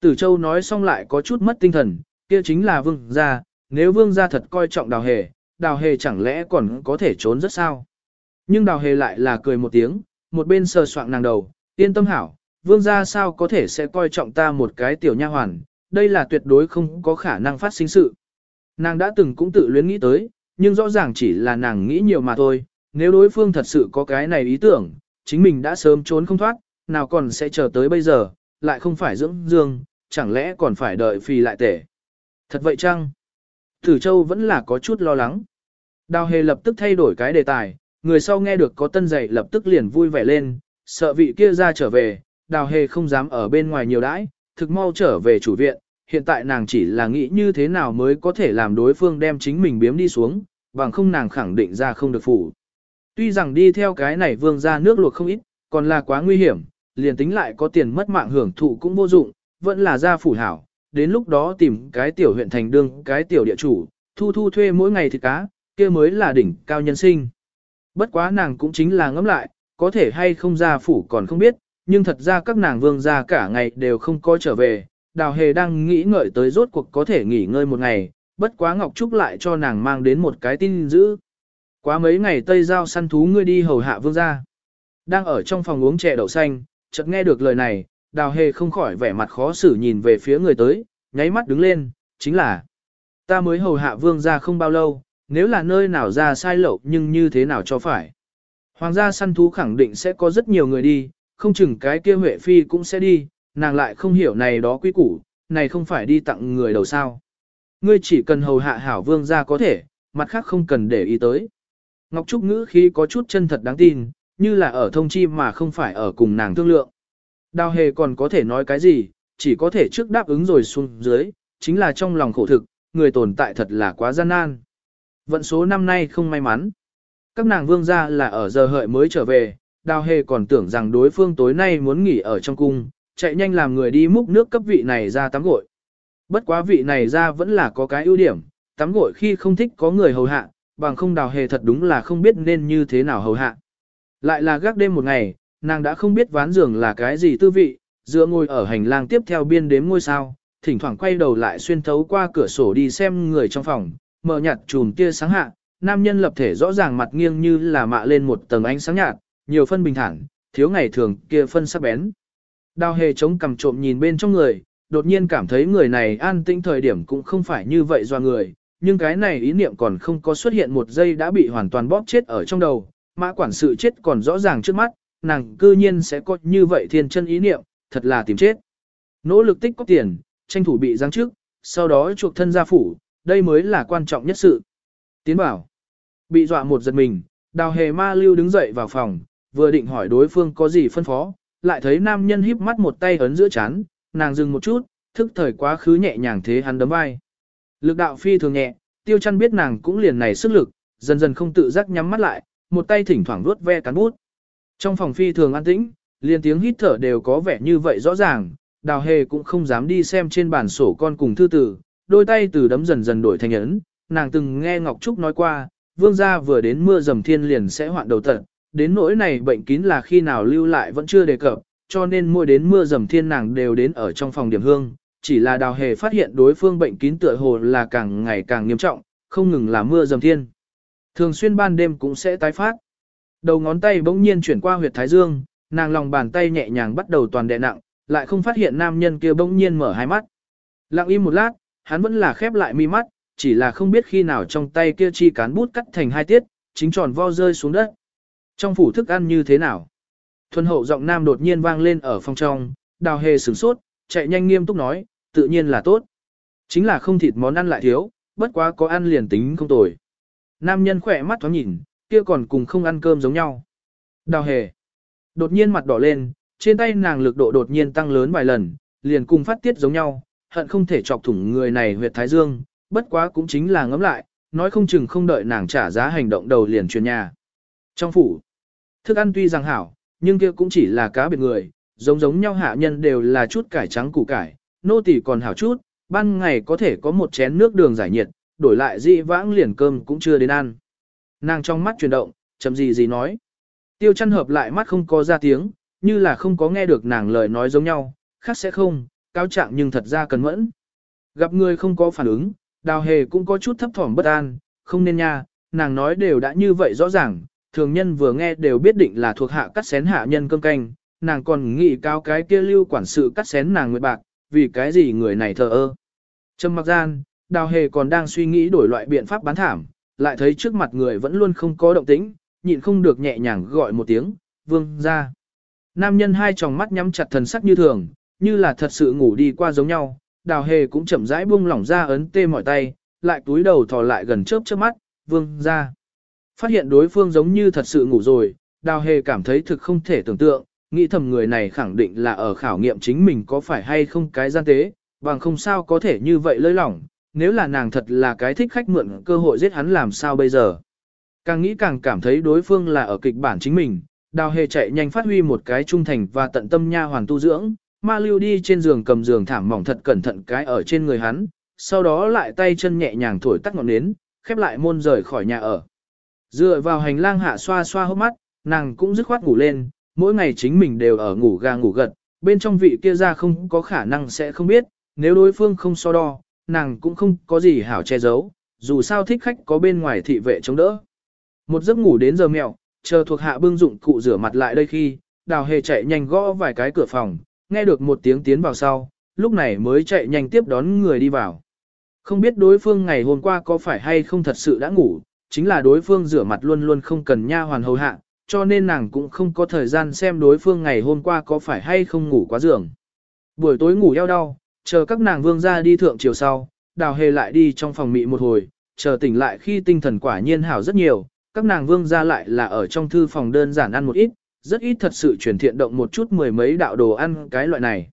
Tử Châu nói xong lại có chút mất tinh thần, kia chính là vương gia, nếu vương gia thật coi trọng đào hề, đào hề chẳng lẽ còn có thể trốn rất sao. Nhưng đào hề lại là cười một tiếng, một bên sờ soạng nàng đầu, yên tâm hảo, vương gia sao có thể sẽ coi trọng ta một cái tiểu nha hoàn, đây là tuyệt đối không có khả năng phát sinh sự. Nàng đã từng cũng tự luyến nghĩ tới, nhưng rõ ràng chỉ là nàng nghĩ nhiều mà thôi, nếu đối phương thật sự có cái này ý tưởng, chính mình đã sớm trốn không thoát, nào còn sẽ chờ tới bây giờ, lại không phải dưỡng dương, chẳng lẽ còn phải đợi phi lại tể. Thật vậy chăng? Tử Châu vẫn là có chút lo lắng. Đào hề lập tức thay đổi cái đề tài, người sau nghe được có tân dạy lập tức liền vui vẻ lên, sợ vị kia ra trở về, đào hề không dám ở bên ngoài nhiều đãi, thực mau trở về chủ viện, hiện tại nàng chỉ là nghĩ như thế nào mới có thể làm đối phương đem chính mình biếm đi xuống, bằng không nàng khẳng định ra không được phủ. Tuy rằng đi theo cái này vương ra nước luộc không ít, còn là quá nguy hiểm, liền tính lại có tiền mất mạng hưởng thụ cũng vô dụng, vẫn là gia phủ hảo, đến lúc đó tìm cái tiểu huyện thành đương cái tiểu địa chủ, thu thu thuê mỗi ngày thịt cá, kia mới là đỉnh cao nhân sinh. Bất quá nàng cũng chính là ngẫm lại, có thể hay không gia phủ còn không biết, nhưng thật ra các nàng vương gia cả ngày đều không có trở về, đào hề đang nghĩ ngợi tới rốt cuộc có thể nghỉ ngơi một ngày, bất quá Ngọc Trúc lại cho nàng mang đến một cái tin dữ. Quá mấy ngày Tây Giao săn thú ngươi đi hầu hạ vương gia. Đang ở trong phòng uống chè đậu xanh, chợt nghe được lời này, đào hề không khỏi vẻ mặt khó xử nhìn về phía người tới, nháy mắt đứng lên, chính là ta mới hầu hạ vương gia không bao lâu, nếu là nơi nào ra sai lậu nhưng như thế nào cho phải. Hoàng gia săn thú khẳng định sẽ có rất nhiều người đi, không chừng cái kia Huệ Phi cũng sẽ đi, nàng lại không hiểu này đó quý củ, này không phải đi tặng người đầu sao. Ngươi chỉ cần hầu hạ hảo vương gia có thể, mặt khác không cần để ý tới. Ngọc Trúc ngữ khí có chút chân thật đáng tin, như là ở thông chi mà không phải ở cùng nàng thương lượng. Đào hề còn có thể nói cái gì, chỉ có thể trước đáp ứng rồi xuống dưới, chính là trong lòng khổ thực, người tồn tại thật là quá gian nan. Vận số năm nay không may mắn. Các nàng vương gia là ở giờ hợi mới trở về, đào hề còn tưởng rằng đối phương tối nay muốn nghỉ ở trong cung, chạy nhanh làm người đi múc nước cấp vị này ra tắm gội. Bất quá vị này ra vẫn là có cái ưu điểm, tắm gội khi không thích có người hầu hạ, bằng không đào hề thật đúng là không biết nên như thế nào hầu hạ. Lại là gác đêm một ngày, nàng đã không biết ván giường là cái gì tư vị, dựa ngồi ở hành lang tiếp theo biên đếm ngôi sao, thỉnh thoảng quay đầu lại xuyên thấu qua cửa sổ đi xem người trong phòng, mở nhạt chùm tia sáng hạ, nam nhân lập thể rõ ràng mặt nghiêng như là mạ lên một tầng ánh sáng nhạt, nhiều phân bình thản, thiếu ngày thường kia phân sắc bén. Đào hề chống cầm trộm nhìn bên trong người, đột nhiên cảm thấy người này an tĩnh thời điểm cũng không phải như vậy do người, nhưng cái này ý niệm còn không có xuất hiện một giây đã bị hoàn toàn bóp chết ở trong đầu, mã quản sự chết còn rõ ràng trước mắt, nàng cư nhiên sẽ có như vậy thiên chân ý niệm, thật là tìm chết. Nỗ lực tích có tiền, tranh thủ bị giáng trước, sau đó chuộc thân gia phủ, đây mới là quan trọng nhất sự. Tiến bảo, bị dọa một giật mình, đào hề ma lưu đứng dậy vào phòng, vừa định hỏi đối phương có gì phân phó, lại thấy nam nhân híp mắt một tay ấn giữa chán, nàng dừng một chút, thức thời quá khứ nhẹ nhàng thế hắn đấm vai. Lực đạo phi thường nhẹ, tiêu chăn biết nàng cũng liền này sức lực, dần dần không tự giác nhắm mắt lại, một tay thỉnh thoảng vuốt ve cán bút. Trong phòng phi thường an tĩnh, liền tiếng hít thở đều có vẻ như vậy rõ ràng, đào hề cũng không dám đi xem trên bản sổ con cùng thư tử, đôi tay từ đấm dần dần đổi thành ấn, nàng từng nghe Ngọc Trúc nói qua, vương gia vừa đến mưa dầm thiên liền sẽ hoạn đầu tận, đến nỗi này bệnh kín là khi nào lưu lại vẫn chưa đề cập, cho nên mỗi đến mưa dầm thiên nàng đều đến ở trong phòng điểm hương, chỉ là đào hề phát hiện đối phương bệnh kín tựa hồ là càng ngày càng nghiêm trọng, không ngừng là mưa dầm thiên. Thường xuyên ban đêm cũng sẽ tái phát. Đầu ngón tay bỗng nhiên chuyển qua huyệt thái dương, nàng lòng bàn tay nhẹ nhàng bắt đầu toàn đè nặng, lại không phát hiện nam nhân kia bỗng nhiên mở hai mắt. Lặng im một lát, hắn vẫn là khép lại mi mắt, chỉ là không biết khi nào trong tay kia chi cán bút cắt thành hai tiết, chính tròn vo rơi xuống đất. Trong phủ thức ăn như thế nào? Thuần hậu giọng nam đột nhiên vang lên ở phòng trong, đào hề sửng sốt, chạy nhanh nghiêm túc nói, tự nhiên là tốt. Chính là không thịt món ăn lại thiếu, bất quá có ăn liền tính không tồi. Nam nhân khỏe mắt thoáng nhìn, kia còn cùng không ăn cơm giống nhau. Đào hề. Đột nhiên mặt đỏ lên, trên tay nàng lực độ đột nhiên tăng lớn vài lần, liền cùng phát tiết giống nhau, hận không thể chọc thủng người này huyệt thái dương, bất quá cũng chính là ngấm lại, nói không chừng không đợi nàng trả giá hành động đầu liền chuyển nhà. Trong phủ, thức ăn tuy rằng hảo, nhưng kia cũng chỉ là cá biệt người, giống giống nhau hạ nhân đều là chút cải trắng củ cải, nô tỳ còn hảo chút, ban ngày có thể có một chén nước đường giải nhiệt, đổi lại dị vãng liền cơm cũng chưa đến ăn. Nàng trong mắt chuyển động, chậm gì gì nói. Tiêu chăn hợp lại mắt không có ra tiếng, như là không có nghe được nàng lời nói giống nhau, khác sẽ không, cao trạng nhưng thật ra cần mẫn. Gặp người không có phản ứng, đào hề cũng có chút thấp thỏm bất an, không nên nha, nàng nói đều đã như vậy rõ ràng, thường nhân vừa nghe đều biết định là thuộc hạ cắt xén hạ nhân cơm canh, nàng còn nghĩ cao cái kia lưu quản sự cắt xén nàng nguyệt bạc, vì cái gì người này thờ ơ. Trầm mặc gian, đào hề còn đang suy nghĩ đổi loại biện pháp bán thảm, lại thấy trước mặt người vẫn luôn không có động tĩnh, nhịn không được nhẹ nhàng gọi một tiếng, vương ra. Nam nhân hai tròng mắt nhắm chặt thần sắc như thường, như là thật sự ngủ đi qua giống nhau, đào hề cũng chậm rãi buông lỏng ra ấn tê mỏi tay, lại túi đầu thò lại gần chớp chớp mắt, vương ra. Phát hiện đối phương giống như thật sự ngủ rồi, đào hề cảm thấy thực không thể tưởng tượng, nghĩ thầm người này khẳng định là ở khảo nghiệm chính mình có phải hay không cái gian tế, bằng không sao có thể như vậy lơi lỏng, nếu là nàng thật là cái thích khách mượn cơ hội giết hắn làm sao bây giờ. Càng nghĩ càng cảm thấy đối phương là ở kịch bản chính mình, đào hề chạy nhanh phát huy một cái trung thành và tận tâm nha hoàn tu dưỡng, ma lưu đi trên giường cầm giường thảm mỏng thật cẩn thận cái ở trên người hắn, sau đó lại tay chân nhẹ nhàng thổi tắt ngọn nến, khép lại môn rời khỏi nhà ở. Dựa vào hành lang hạ xoa xoa hốc mắt, nàng cũng dứt khoát ngủ lên, mỗi ngày chính mình đều ở ngủ ga ngủ gật, bên trong vị kia ra không có khả năng sẽ không biết, nếu đối phương không so đo, nàng cũng không có gì hảo che giấu, dù sao thích khách có bên ngoài thị vệ chống đỡ. Một giấc ngủ đến giờ mẹo, chờ thuộc hạ bưng dụng cụ rửa mặt lại đây khi, đào hề chạy nhanh gõ vài cái cửa phòng, nghe được một tiếng tiến vào sau, lúc này mới chạy nhanh tiếp đón người đi vào. Không biết đối phương ngày hôm qua có phải hay không thật sự đã ngủ, chính là đối phương rửa mặt luôn luôn không cần nha hoàn hầu hạ, cho nên nàng cũng không có thời gian xem đối phương ngày hôm qua có phải hay không ngủ quá giường. Buổi tối ngủ eo đau, chờ các nàng vương ra đi thượng chiều sau, đào hề lại đi trong phòng mị một hồi, chờ tỉnh lại khi tinh thần quả nhiên hảo rất nhiều, các nàng vương ra lại là ở trong thư phòng đơn giản ăn một ít, rất ít thật sự chuyển thiện động một chút mười mấy đạo đồ ăn cái loại này.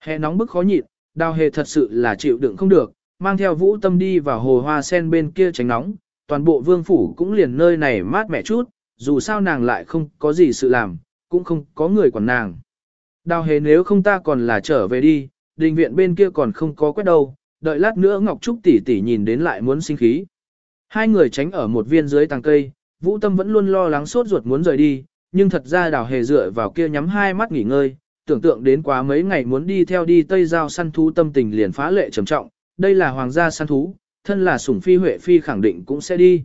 Hè nóng bức khó nhịn, đào hề thật sự là chịu đựng không được, mang theo vũ tâm đi vào hồ hoa sen bên kia tránh nóng, toàn bộ vương phủ cũng liền nơi này mát mẻ chút, dù sao nàng lại không có gì sự làm, cũng không có người quản nàng. Đào hề nếu không ta còn là trở về đi, đình viện bên kia còn không có quét đâu, đợi lát nữa Ngọc Trúc tỷ tỷ nhìn đến lại muốn sinh khí. Hai người tránh ở một viên dưới tàng cây, Vũ Tâm vẫn luôn lo lắng sốt ruột muốn rời đi, nhưng thật ra đào hề dựa vào kia nhắm hai mắt nghỉ ngơi, tưởng tượng đến quá mấy ngày muốn đi theo đi Tây Giao săn thú tâm tình liền phá lệ trầm trọng, đây là hoàng gia săn thú, thân là sủng phi huệ phi khẳng định cũng sẽ đi.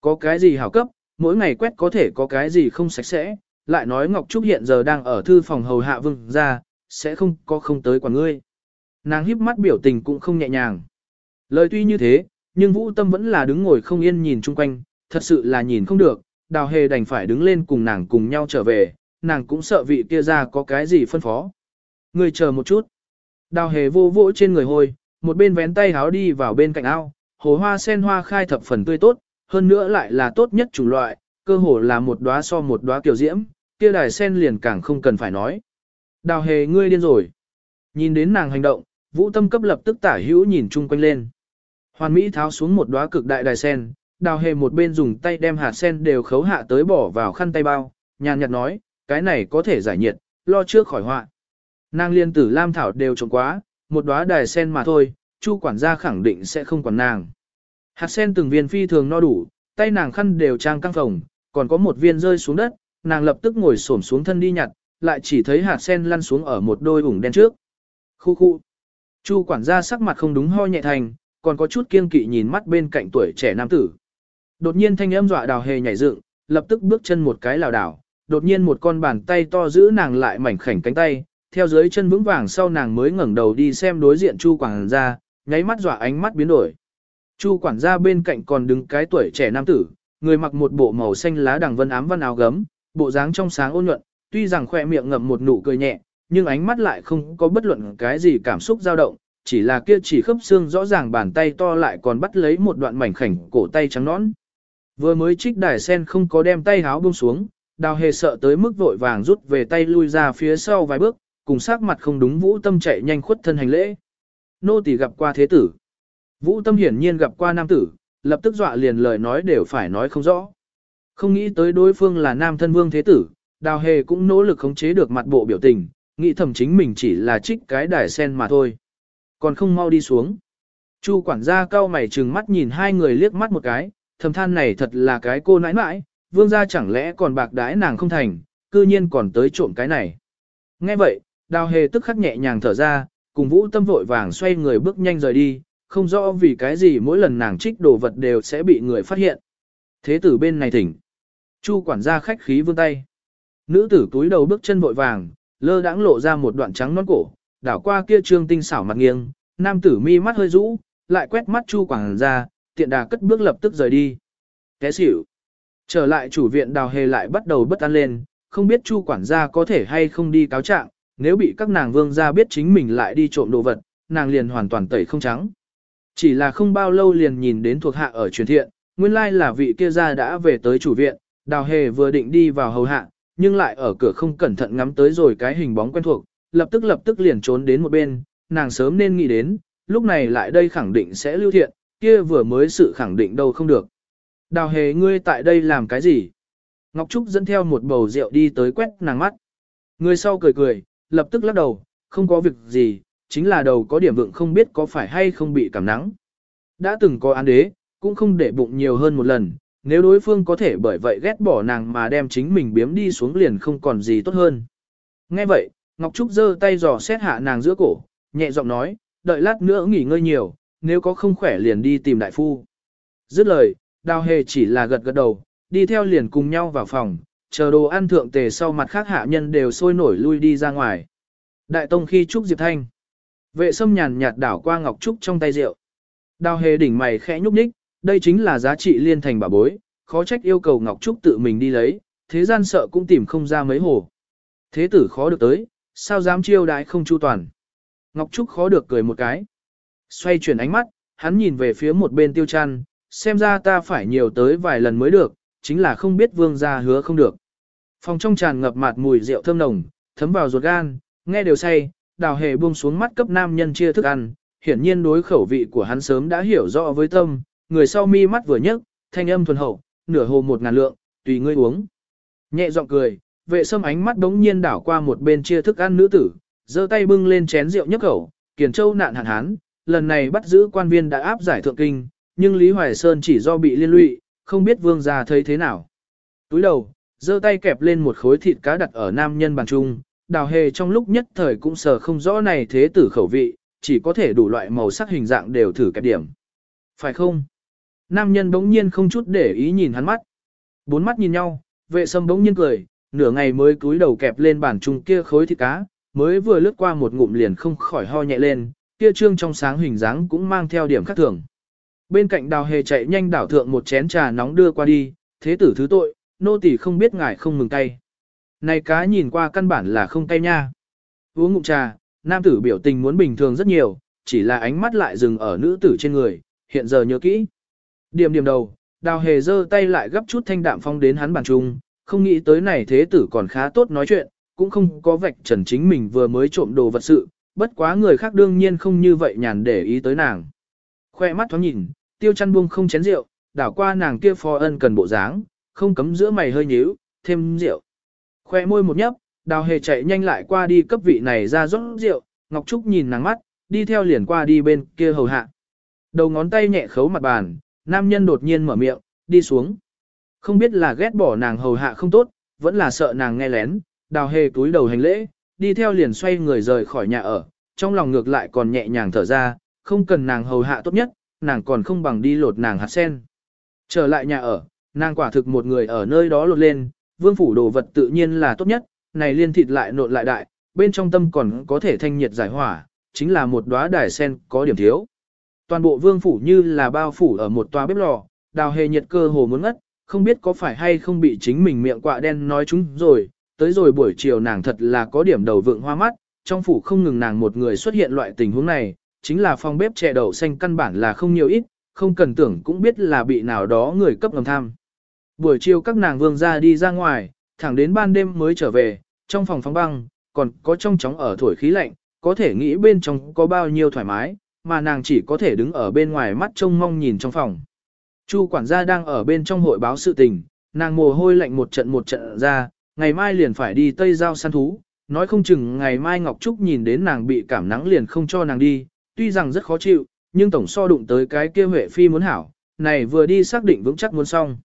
Có cái gì hảo cấp, mỗi ngày quét có thể có cái gì không sạch sẽ, lại nói Ngọc Trúc hiện giờ đang ở thư phòng hầu hạ vương gia sẽ không có không tới quả ngươi. Nàng híp mắt biểu tình cũng không nhẹ nhàng. Lời tuy như thế, nhưng Vũ Tâm vẫn là đứng ngồi không yên nhìn chung quanh, thật sự là nhìn không được, đào hề đành phải đứng lên cùng nàng cùng nhau trở về, nàng cũng sợ vị kia ra có cái gì phân phó. Người chờ một chút. Đào hề vô vỗ trên người hôi, một bên vén tay háo đi vào bên cạnh ao, hồ hoa sen hoa khai thập phần tươi tốt, hơn nữa lại là tốt nhất chủng loại, cơ hồ là một đóa so một đóa kiểu diễm, kia đài sen liền càng không cần phải nói. Đào hề ngươi điên rồi. Nhìn đến nàng hành động, vũ tâm cấp lập tức tả hữu nhìn chung quanh lên. Hoàn Mỹ tháo xuống một đóa cực đại đài sen, đào hề một bên dùng tay đem hạt sen đều khấu hạ tới bỏ vào khăn tay bao, nhàn nhạt nói, cái này có thể giải nhiệt, lo trước khỏi họa. Nàng liên tử lam thảo đều trồng quá, một đóa đài sen mà thôi, chu quản gia khẳng định sẽ không quản nàng. Hạt sen từng viên phi thường no đủ, tay nàng khăn đều trang căng phòng, còn có một viên rơi xuống đất, nàng lập tức ngồi xổm xuống thân đi nhặt, lại chỉ thấy hạt sen lăn xuống ở một đôi ủng đen trước. Khu khu. Chu quản gia sắc mặt không đúng ho nhẹ thành, còn có chút kiên kỵ nhìn mắt bên cạnh tuổi trẻ nam tử. Đột nhiên thanh âm dọa đào hề nhảy dựng, lập tức bước chân một cái lảo đảo, đột nhiên một con bàn tay to giữ nàng lại mảnh khảnh cánh tay, theo dưới chân vững vàng sau nàng mới ngẩng đầu đi xem đối diện Chu quản gia, nháy mắt dọa ánh mắt biến đổi. Chu quản gia bên cạnh còn đứng cái tuổi trẻ nam tử, người mặc một bộ màu xanh lá đằng vân ám văn áo gấm, bộ dáng trong sáng ôn nhuận, tuy rằng khoe miệng ngậm một nụ cười nhẹ, nhưng ánh mắt lại không có bất luận cái gì cảm xúc dao động, chỉ là kia chỉ khớp xương rõ ràng bàn tay to lại còn bắt lấy một đoạn mảnh khảnh cổ tay trắng nõn. Vừa mới trích đài sen không có đem tay háo buông xuống, đào hề sợ tới mức vội vàng rút về tay lui ra phía sau vài bước, cùng sắc mặt không đúng vũ tâm chạy nhanh khuất thân hành lễ. Nô tỳ gặp qua thế tử. Vũ tâm hiển nhiên gặp qua nam tử, lập tức dọa liền lời nói đều phải nói không rõ. Không nghĩ tới đối phương là nam thân vương thế tử, đào hề cũng nỗ lực khống chế được mặt bộ biểu tình, nghĩ thầm chính mình chỉ là trích cái đài sen mà thôi. Còn không mau đi xuống. Chu quản gia cao mày trừng mắt nhìn hai người liếc mắt một cái, thầm than này thật là cái cô nãi nãi, vương gia chẳng lẽ còn bạc đái nàng không thành, cư nhiên còn tới trộm cái này. Nghe vậy, đào hề tức khắc nhẹ nhàng thở ra, cùng vũ tâm vội vàng xoay người bước nhanh rời đi, không rõ vì cái gì mỗi lần nàng trích đồ vật đều sẽ bị người phát hiện. Thế tử bên này thỉnh. Chu quản gia khách khí vương tay. Nữ tử túi đầu bước chân vội vàng, lơ đãng lộ ra một đoạn trắng non cổ, đảo qua kia trương tinh xảo mặt nghiêng, nam tử mi mắt hơi rũ, lại quét mắt chu quản gia, tiện đà cất bước lập tức rời đi. Té xỉu. Trở lại chủ viện đào hề lại bắt đầu bất an lên, không biết chu quản gia có thể hay không đi cáo trạng, nếu bị các nàng vương gia biết chính mình lại đi trộm đồ vật, nàng liền hoàn toàn tẩy không trắng. Chỉ là không bao lâu liền nhìn đến thuộc hạ ở truyền thiện, nguyên lai là vị kia gia đã về tới chủ viện, đào hề vừa định đi vào hầu hạ, nhưng lại ở cửa không cẩn thận ngắm tới rồi cái hình bóng quen thuộc, lập tức lập tức liền trốn đến một bên, nàng sớm nên nghĩ đến, lúc này lại đây khẳng định sẽ lưu thiện, kia vừa mới sự khẳng định đâu không được. Đào hề ngươi tại đây làm cái gì? Ngọc Trúc dẫn theo một bầu rượu đi tới quét nàng mắt. Người sau cười cười, lập tức lắc đầu, không có việc gì, chính là đầu có điểm vượng không biết có phải hay không bị cảm nắng. Đã từng có án đế, cũng không để bụng nhiều hơn một lần, nếu đối phương có thể bởi vậy ghét bỏ nàng mà đem chính mình biếm đi xuống liền không còn gì tốt hơn. Nghe vậy, Ngọc Trúc giơ tay dò xét hạ nàng giữa cổ, nhẹ giọng nói, đợi lát nữa nghỉ ngơi nhiều, nếu có không khỏe liền đi tìm đại phu. Dứt lời, đào hề chỉ là gật gật đầu, đi theo liền cùng nhau vào phòng, chờ đồ ăn thượng tề sau mặt khác hạ nhân đều sôi nổi lui đi ra ngoài. Đại tông khi Trúc Diệp Thanh. Vệ sâm nhàn nhạt đảo qua Ngọc Trúc trong tay rượu. Đào hề đỉnh mày khẽ nhúc nhích, đây chính là giá trị liên thành bà bối, khó trách yêu cầu Ngọc Trúc tự mình đi lấy, thế gian sợ cũng tìm không ra mấy hồ. Thế tử khó được tới, sao dám chiêu đãi không chu toàn. Ngọc Trúc khó được cười một cái. Xoay chuyển ánh mắt, hắn nhìn về phía một bên tiêu chăn, xem ra ta phải nhiều tới vài lần mới được, chính là không biết vương gia hứa không được. Phòng trong tràn ngập mặt mùi rượu thơm nồng, thấm vào ruột gan, nghe đều say, đào hề buông xuống mắt cấp nam nhân chia thức ăn, hiển nhiên đối khẩu vị của hắn sớm đã hiểu rõ với tâm, người sau mi mắt vừa nhấc, thanh âm thuần hậu, nửa hồ một ngàn lượng, tùy ngươi uống. Nhẹ giọng cười, vệ sâm ánh mắt đống nhiên đảo qua một bên chia thức ăn nữ tử, giơ tay bưng lên chén rượu nhấc khẩu, kiền châu nạn hạn hán, lần này bắt giữ quan viên đã áp giải thượng kinh, nhưng Lý Hoài Sơn chỉ do bị liên lụy, không biết vương gia thấy thế nào. Túi đầu, giơ tay kẹp lên một khối thịt cá đặt ở nam nhân bàn trung, đào hề trong lúc nhất thời cũng sờ không rõ này thế tử khẩu vị, chỉ có thể đủ loại màu sắc hình dạng đều thử kẹp điểm. Phải không? Nam nhân bỗng nhiên không chút để ý nhìn hắn mắt. Bốn mắt nhìn nhau, vệ sâm bỗng nhiên cười, nửa ngày mới cúi đầu kẹp lên bàn chung kia khối thịt cá, mới vừa lướt qua một ngụm liền không khỏi ho nhẹ lên, kia trương trong sáng hình dáng cũng mang theo điểm khác thường. Bên cạnh đào hề chạy nhanh đảo thượng một chén trà nóng đưa qua đi, thế tử thứ tội, nô tỳ không biết ngài không mừng tay. Này cá nhìn qua căn bản là không tay nha. Uống ngụm trà, nam tử biểu tình muốn bình thường rất nhiều, chỉ là ánh mắt lại dừng ở nữ tử trên người, hiện giờ nhớ kỹ. Điểm điểm đầu, đào hề giơ tay lại gấp chút thanh đạm phong đến hắn bàn trung, không nghĩ tới này thế tử còn khá tốt nói chuyện, cũng không có vạch trần chính mình vừa mới trộm đồ vật sự, bất quá người khác đương nhiên không như vậy nhàn để ý tới nàng. Khoe mắt thoáng nhìn, tiêu chăn buông không chén rượu, đảo qua nàng kia phò ân cần bộ dáng, không cấm giữa mày hơi nhíu, thêm rượu. Khoe môi một nhấp, đào hề chạy nhanh lại qua đi cấp vị này ra rót rượu, Ngọc Trúc nhìn nàng mắt, đi theo liền qua đi bên kia hầu hạ. Đầu ngón tay nhẹ khấu mặt bàn, nam nhân đột nhiên mở miệng, đi xuống. Không biết là ghét bỏ nàng hầu hạ không tốt, vẫn là sợ nàng nghe lén, đào hề túi đầu hành lễ, đi theo liền xoay người rời khỏi nhà ở, trong lòng ngược lại còn nhẹ nhàng thở ra, không cần nàng hầu hạ tốt nhất, nàng còn không bằng đi lột nàng hạt sen. Trở lại nhà ở, nàng quả thực một người ở nơi đó lột lên, vương phủ đồ vật tự nhiên là tốt nhất, này liên thịt lại nộn lại đại, bên trong tâm còn có thể thanh nhiệt giải hỏa, chính là một đóa đài sen có điểm thiếu. Toàn bộ vương phủ như là bao phủ ở một toa bếp lò, đào hề nhiệt cơ hồ muốn ngất, không biết có phải hay không bị chính mình miệng quạ đen nói chúng rồi, tới rồi buổi chiều nàng thật là có điểm đầu vượng hoa mắt, trong phủ không ngừng nàng một người xuất hiện loại tình huống này, chính là phòng bếp chè đậu xanh căn bản là không nhiều ít, không cần tưởng cũng biết là bị nào đó người cấp ngầm tham. Buổi chiều các nàng vương ra đi ra ngoài, thẳng đến ban đêm mới trở về, trong phòng phóng băng, còn có trong chóng ở thổi khí lạnh, có thể nghĩ bên trong có bao nhiêu thoải mái, mà nàng chỉ có thể đứng ở bên ngoài mắt trông mong nhìn trong phòng. Chu quản gia đang ở bên trong hội báo sự tình, nàng mồ hôi lạnh một trận một trận ra, ngày mai liền phải đi Tây Giao săn thú, nói không chừng ngày mai Ngọc Trúc nhìn đến nàng bị cảm nắng liền không cho nàng đi, tuy rằng rất khó chịu, nhưng tổng so đụng tới cái kia Huệ Phi muốn hảo, này vừa đi xác định vững chắc muốn xong.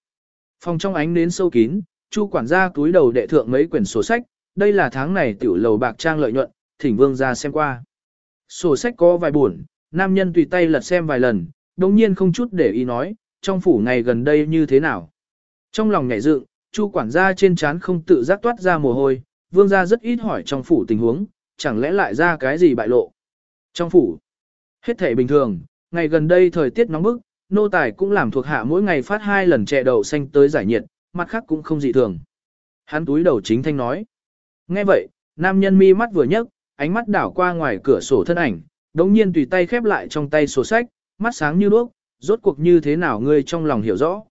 Phòng trong ánh đến sâu kín, Chu quản gia túi đầu đệ thượng mấy quyển sổ sách, đây là tháng này tiểu lầu bạc trang lợi nhuận, thỉnh vương ra xem qua. Sổ sách có vài buồn, nam nhân tùy tay lật xem vài lần, đồng nhiên không chút để ý nói, trong phủ ngày gần đây như thế nào. Trong lòng nhảy dựng, chu quản gia trên trán không tự giác toát ra mồ hôi, vương gia rất ít hỏi trong phủ tình huống, chẳng lẽ lại ra cái gì bại lộ. Trong phủ, hết thể bình thường, ngày gần đây thời tiết nóng bức, nô tài cũng làm thuộc hạ mỗi ngày phát hai lần chè đậu xanh tới giải nhiệt, mặt khác cũng không dị thường. Hắn túi đầu chính thanh nói. Nghe vậy, nam nhân mi mắt vừa nhấc, ánh mắt đảo qua ngoài cửa sổ thân ảnh, đống nhiên tùy tay khép lại trong tay sổ sách, mắt sáng như đuốc, rốt cuộc như thế nào ngươi trong lòng hiểu rõ.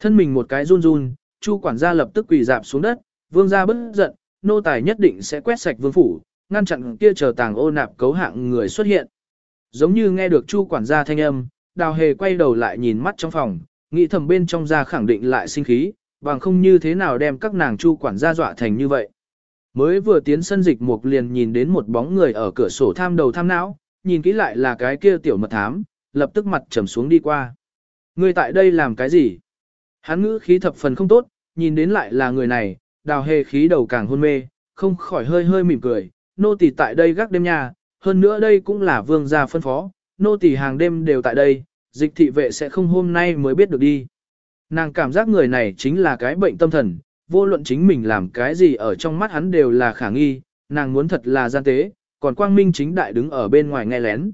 Thân mình một cái run run, chu quản gia lập tức quỳ dạp xuống đất, vương gia bất giận, nô tài nhất định sẽ quét sạch vương phủ, ngăn chặn kia chờ tàng ô nạp cấu hạng người xuất hiện. Giống như nghe được chu quản gia thanh âm, đào hề quay đầu lại nhìn mắt trong phòng, nghĩ thầm bên trong gia khẳng định lại sinh khí, bằng không như thế nào đem các nàng chu quản gia dọa thành như vậy. Mới vừa tiến sân dịch mục liền nhìn đến một bóng người ở cửa sổ tham đầu tham não, nhìn kỹ lại là cái kia tiểu mật thám, lập tức mặt trầm xuống đi qua. ngươi tại đây làm cái gì? Hắn ngữ khí thập phần không tốt, nhìn đến lại là người này, đào hề khí đầu càng hôn mê, không khỏi hơi hơi mỉm cười, nô tỳ tại đây gác đêm nhà, hơn nữa đây cũng là vương gia phân phó, nô tỳ hàng đêm đều tại đây, dịch thị vệ sẽ không hôm nay mới biết được đi. Nàng cảm giác người này chính là cái bệnh tâm thần, vô luận chính mình làm cái gì ở trong mắt hắn đều là khả nghi, nàng muốn thật là gian tế, còn quang minh chính đại đứng ở bên ngoài nghe lén.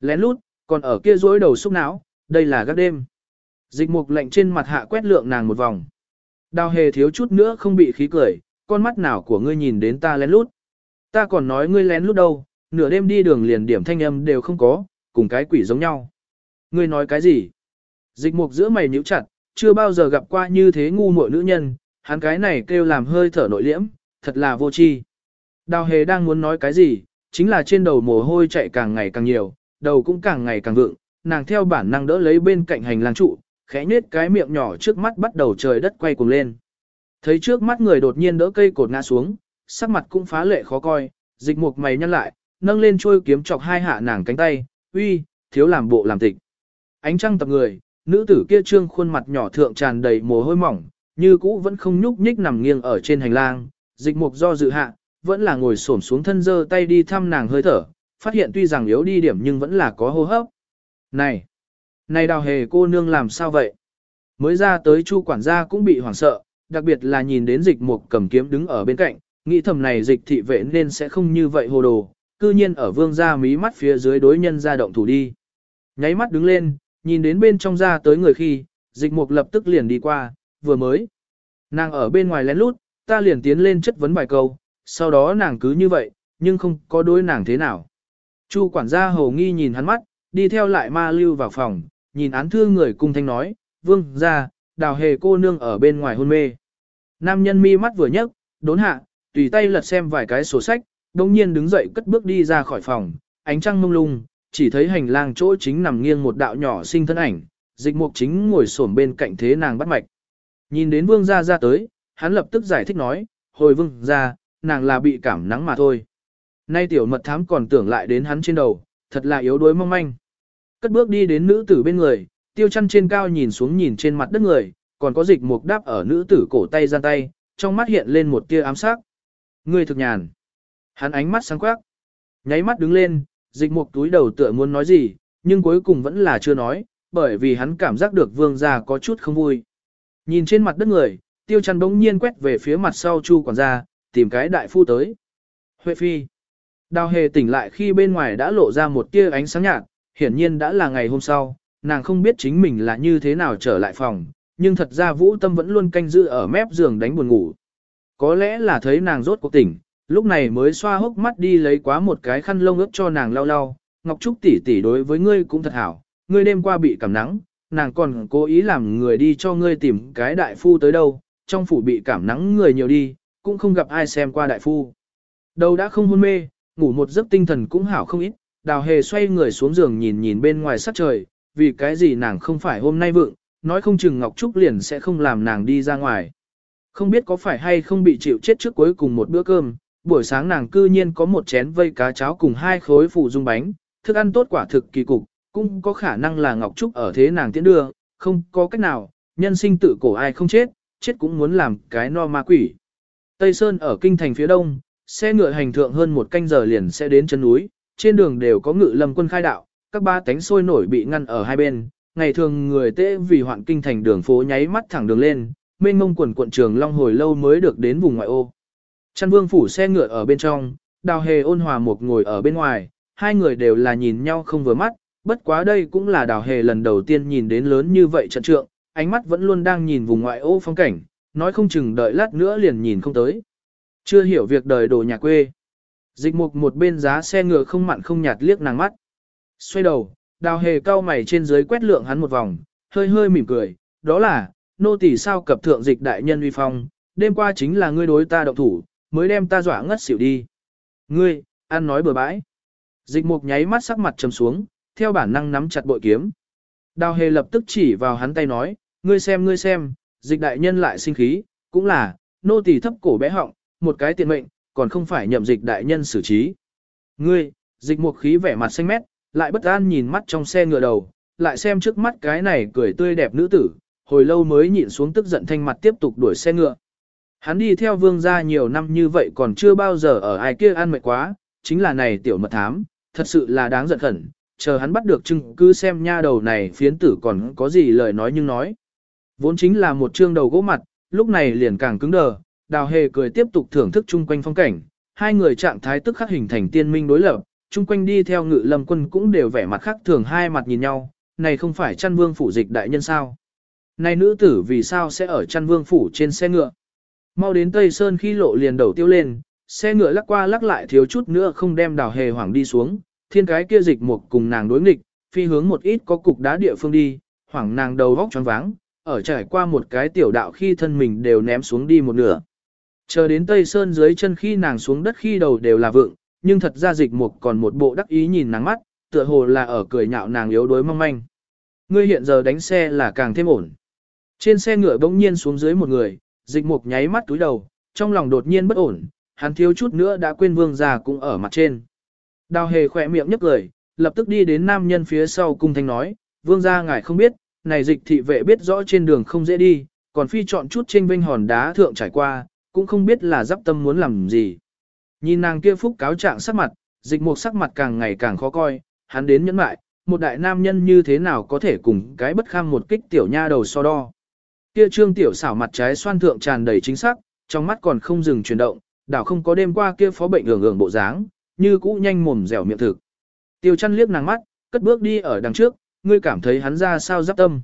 Lén lút, còn ở kia rối đầu xúc não, đây là gác đêm. Dịch mục lạnh trên mặt hạ quét lượng nàng một vòng. Đào hề thiếu chút nữa không bị khí cười, con mắt nào của ngươi nhìn đến ta lén lút. Ta còn nói ngươi lén lút đâu, nửa đêm đi đường liền điểm thanh âm đều không có, cùng cái quỷ giống nhau. Ngươi nói cái gì? Dịch mục giữa mày nhíu chặt, chưa bao giờ gặp qua như thế ngu muội nữ nhân, hắn cái này kêu làm hơi thở nội liễm, thật là vô tri. Đào hề đang muốn nói cái gì, chính là trên đầu mồ hôi chạy càng ngày càng nhiều, đầu cũng càng ngày càng vượng, nàng theo bản năng đỡ lấy bên cạnh hành lang trụ, khẽ nhếch cái miệng nhỏ trước mắt bắt đầu trời đất quay cuồng lên. Thấy trước mắt người đột nhiên đỡ cây cột ngã xuống, sắc mặt cũng phá lệ khó coi, dịch mục mày nhăn lại, nâng lên trôi kiếm chọc hai hạ nàng cánh tay, uy, thiếu làm bộ làm tịch. Ánh trăng tập người, nữ tử kia trương khuôn mặt nhỏ thượng tràn đầy mồ hôi mỏng, như cũ vẫn không nhúc nhích nằm nghiêng ở trên hành lang, dịch mục do dự hạ, vẫn là ngồi xổm xuống thân dơ tay đi thăm nàng hơi thở, phát hiện tuy rằng yếu đi điểm nhưng vẫn là có hô hấp. Này! Này đào hề cô nương làm sao vậy? Mới ra tới chu quản gia cũng bị hoảng sợ, đặc biệt là nhìn đến dịch mục cầm kiếm đứng ở bên cạnh, nghĩ thầm này dịch thị vệ nên sẽ không như vậy hồ đồ, cư nhiên ở vương gia mí mắt phía dưới đối nhân ra động thủ đi. Nháy mắt đứng lên, nhìn đến bên trong ra tới người khi, dịch mục lập tức liền đi qua, vừa mới. Nàng ở bên ngoài lén lút, ta liền tiến lên chất vấn bài câu, sau đó nàng cứ như vậy, nhưng không có đối nàng thế nào. Chu quản gia hầu nghi nhìn hắn mắt, đi theo lại ma lưu vào phòng, nhìn án thư người cung thanh nói, vương ra, đào hề cô nương ở bên ngoài hôn mê. Nam nhân mi mắt vừa nhấc, đốn hạ, tùy tay lật xem vài cái sổ sách, đồng nhiên đứng dậy cất bước đi ra khỏi phòng, ánh trăng mông lung, chỉ thấy hành lang chỗ chính nằm nghiêng một đạo nhỏ sinh thân ảnh, dịch mục chính ngồi xổm bên cạnh thế nàng bắt mạch. Nhìn đến vương gia ra tới, hắn lập tức giải thích nói, hồi vương gia, nàng là bị cảm nắng mà thôi. Nay tiểu mật thám còn tưởng lại đến hắn trên đầu, thật là yếu đuối mong manh. Cất bước đi đến nữ tử bên người, tiêu chăn trên cao nhìn xuống nhìn trên mặt đất người, còn có dịch mục đáp ở nữ tử cổ tay gian tay, trong mắt hiện lên một tia ám sắc. Người thực nhàn. Hắn ánh mắt sáng quắc. Nháy mắt đứng lên, dịch mục túi đầu tựa muốn nói gì, nhưng cuối cùng vẫn là chưa nói, bởi vì hắn cảm giác được vương gia có chút không vui. Nhìn trên mặt đất người, tiêu chăn bỗng nhiên quét về phía mặt sau chu quản gia, tìm cái đại phu tới. Huệ phi. Đào hề tỉnh lại khi bên ngoài đã lộ ra một tia ánh sáng nhạt, hiển nhiên đã là ngày hôm sau, nàng không biết chính mình là như thế nào trở lại phòng, nhưng thật ra vũ tâm vẫn luôn canh giữ ở mép giường đánh buồn ngủ. Có lẽ là thấy nàng rốt cuộc tỉnh, lúc này mới xoa hốc mắt đi lấy quá một cái khăn lông ướt cho nàng lau lau, Ngọc Trúc tỷ tỷ đối với ngươi cũng thật hảo, ngươi đêm qua bị cảm nắng, nàng còn cố ý làm người đi cho ngươi tìm cái đại phu tới đâu, trong phủ bị cảm nắng người nhiều đi, cũng không gặp ai xem qua đại phu. Đầu đã không hôn mê, ngủ một giấc tinh thần cũng hảo không ít, đào hề xoay người xuống giường nhìn nhìn bên ngoài sắc trời, vì cái gì nàng không phải hôm nay vượng, nói không chừng Ngọc Trúc liền sẽ không làm nàng đi ra ngoài. Không biết có phải hay không bị chịu chết trước cuối cùng một bữa cơm, buổi sáng nàng cư nhiên có một chén vây cá cháo cùng hai khối phụ dung bánh, thức ăn tốt quả thực kỳ cục, cũng có khả năng là Ngọc Trúc ở thế nàng tiễn đưa, không có cách nào, nhân sinh tự cổ ai không chết, chết cũng muốn làm cái no ma quỷ. Tây Sơn ở kinh thành phía đông, xe ngựa hành thượng hơn một canh giờ liền sẽ đến chân núi, trên đường đều có ngự lâm quân khai đạo, các ba tánh sôi nổi bị ngăn ở hai bên, ngày thường người tễ vì hoạn kinh thành đường phố nháy mắt thẳng đường lên, mênh mông quần quận trường long hồi lâu mới được đến vùng ngoại ô. Chăn vương phủ xe ngựa ở bên trong, đào hề ôn hòa một ngồi ở bên ngoài, hai người đều là nhìn nhau không vừa mắt, bất quá đây cũng là đào hề lần đầu tiên nhìn đến lớn như vậy trận trượng, ánh mắt vẫn luôn đang nhìn vùng ngoại ô phong cảnh, nói không chừng đợi lát nữa liền nhìn không tới. Chưa hiểu việc đời đồ nhà quê. Dịch mục một bên giá xe ngựa không mặn không nhạt liếc nàng mắt. Xoay đầu, đào hề cao mày trên dưới quét lượng hắn một vòng, hơi hơi mỉm cười, đó là, nô tỳ sao cập thượng dịch đại nhân uy phong, đêm qua chính là ngươi đối ta động thủ, mới đem ta dọa ngất xỉu đi. Ngươi, ăn nói bừa bãi. Dịch mục nháy mắt sắc mặt trầm xuống, theo bản năng nắm chặt bội kiếm. Đào hề lập tức chỉ vào hắn tay nói, ngươi xem ngươi xem, dịch đại nhân lại sinh khí, cũng là, nô tỳ thấp cổ bé họng, một cái tiện mệnh, còn không phải nhậm dịch đại nhân xử trí. Ngươi, dịch một khí vẻ mặt xanh mét, lại bất an nhìn mắt trong xe ngựa đầu, lại xem trước mắt cái này cười tươi đẹp nữ tử, hồi lâu mới nhịn xuống tức giận thanh mặt tiếp tục đuổi xe ngựa. Hắn đi theo vương gia nhiều năm như vậy còn chưa bao giờ ở ai kia ăn mệt quá, chính là này tiểu mật thám, thật sự là đáng giận khẩn, chờ hắn bắt được chứng cứ xem nha đầu này phiến tử còn có gì lời nói nhưng nói. Vốn chính là một trương đầu gỗ mặt, lúc này liền càng cứng đờ, đào hề cười tiếp tục thưởng thức chung quanh phong cảnh, hai người trạng thái tức khắc hình thành tiên minh đối lập, chung quanh đi theo ngự lâm quân cũng đều vẻ mặt khác thường hai mặt nhìn nhau, này không phải chăn vương phủ dịch đại nhân sao. Này nữ tử vì sao sẽ ở chăn vương phủ trên xe ngựa. Mau đến Tây Sơn khi lộ liền đầu tiêu lên, xe ngựa lắc qua lắc lại thiếu chút nữa không đem đào hề hoảng đi xuống, thiên cái kia dịch một cùng nàng đối nghịch, phi hướng một ít có cục đá địa phương đi, hoảng nàng đầu vóc choáng váng, ở trải qua một cái tiểu đạo khi thân mình đều ném xuống đi một nửa. Chờ đến Tây Sơn dưới chân khi nàng xuống đất khi đầu đều là vượng, nhưng thật ra dịch mục còn một bộ đắc ý nhìn nàng mắt, tựa hồ là ở cười nhạo nàng yếu đuối mong manh. Ngươi hiện giờ đánh xe là càng thêm ổn. Trên xe ngựa bỗng nhiên xuống dưới một người, dịch mục nháy mắt túi đầu, trong lòng đột nhiên bất ổn, hắn thiếu chút nữa đã quên vương già cũng ở mặt trên. Đào hề khỏe miệng nhấp lời, lập tức đi đến nam nhân phía sau cung thanh nói, vương gia ngài không biết, này dịch thị vệ biết rõ trên đường không dễ đi, còn phi chọn chút trên vinh hòn đá thượng trải qua, cũng không biết là giáp tâm muốn làm gì. Nhìn nàng kia phúc cáo trạng sắc mặt, dịch mục sắc mặt càng ngày càng khó coi, hắn đến nhẫn mại, một đại nam nhân như thế nào có thể cùng cái bất kham một kích tiểu nha đầu so đo. Kia trương tiểu xảo mặt trái xoan thượng tràn đầy chính xác, trong mắt còn không dừng chuyển động, đảo không có đêm qua kia phó bệnh hưởng hưởng bộ dáng, như cũ nhanh mồm dẻo miệng thực. Tiêu chăn liếc nàng mắt, cất bước đi ở đằng trước, ngươi cảm thấy hắn ra sao giáp tâm.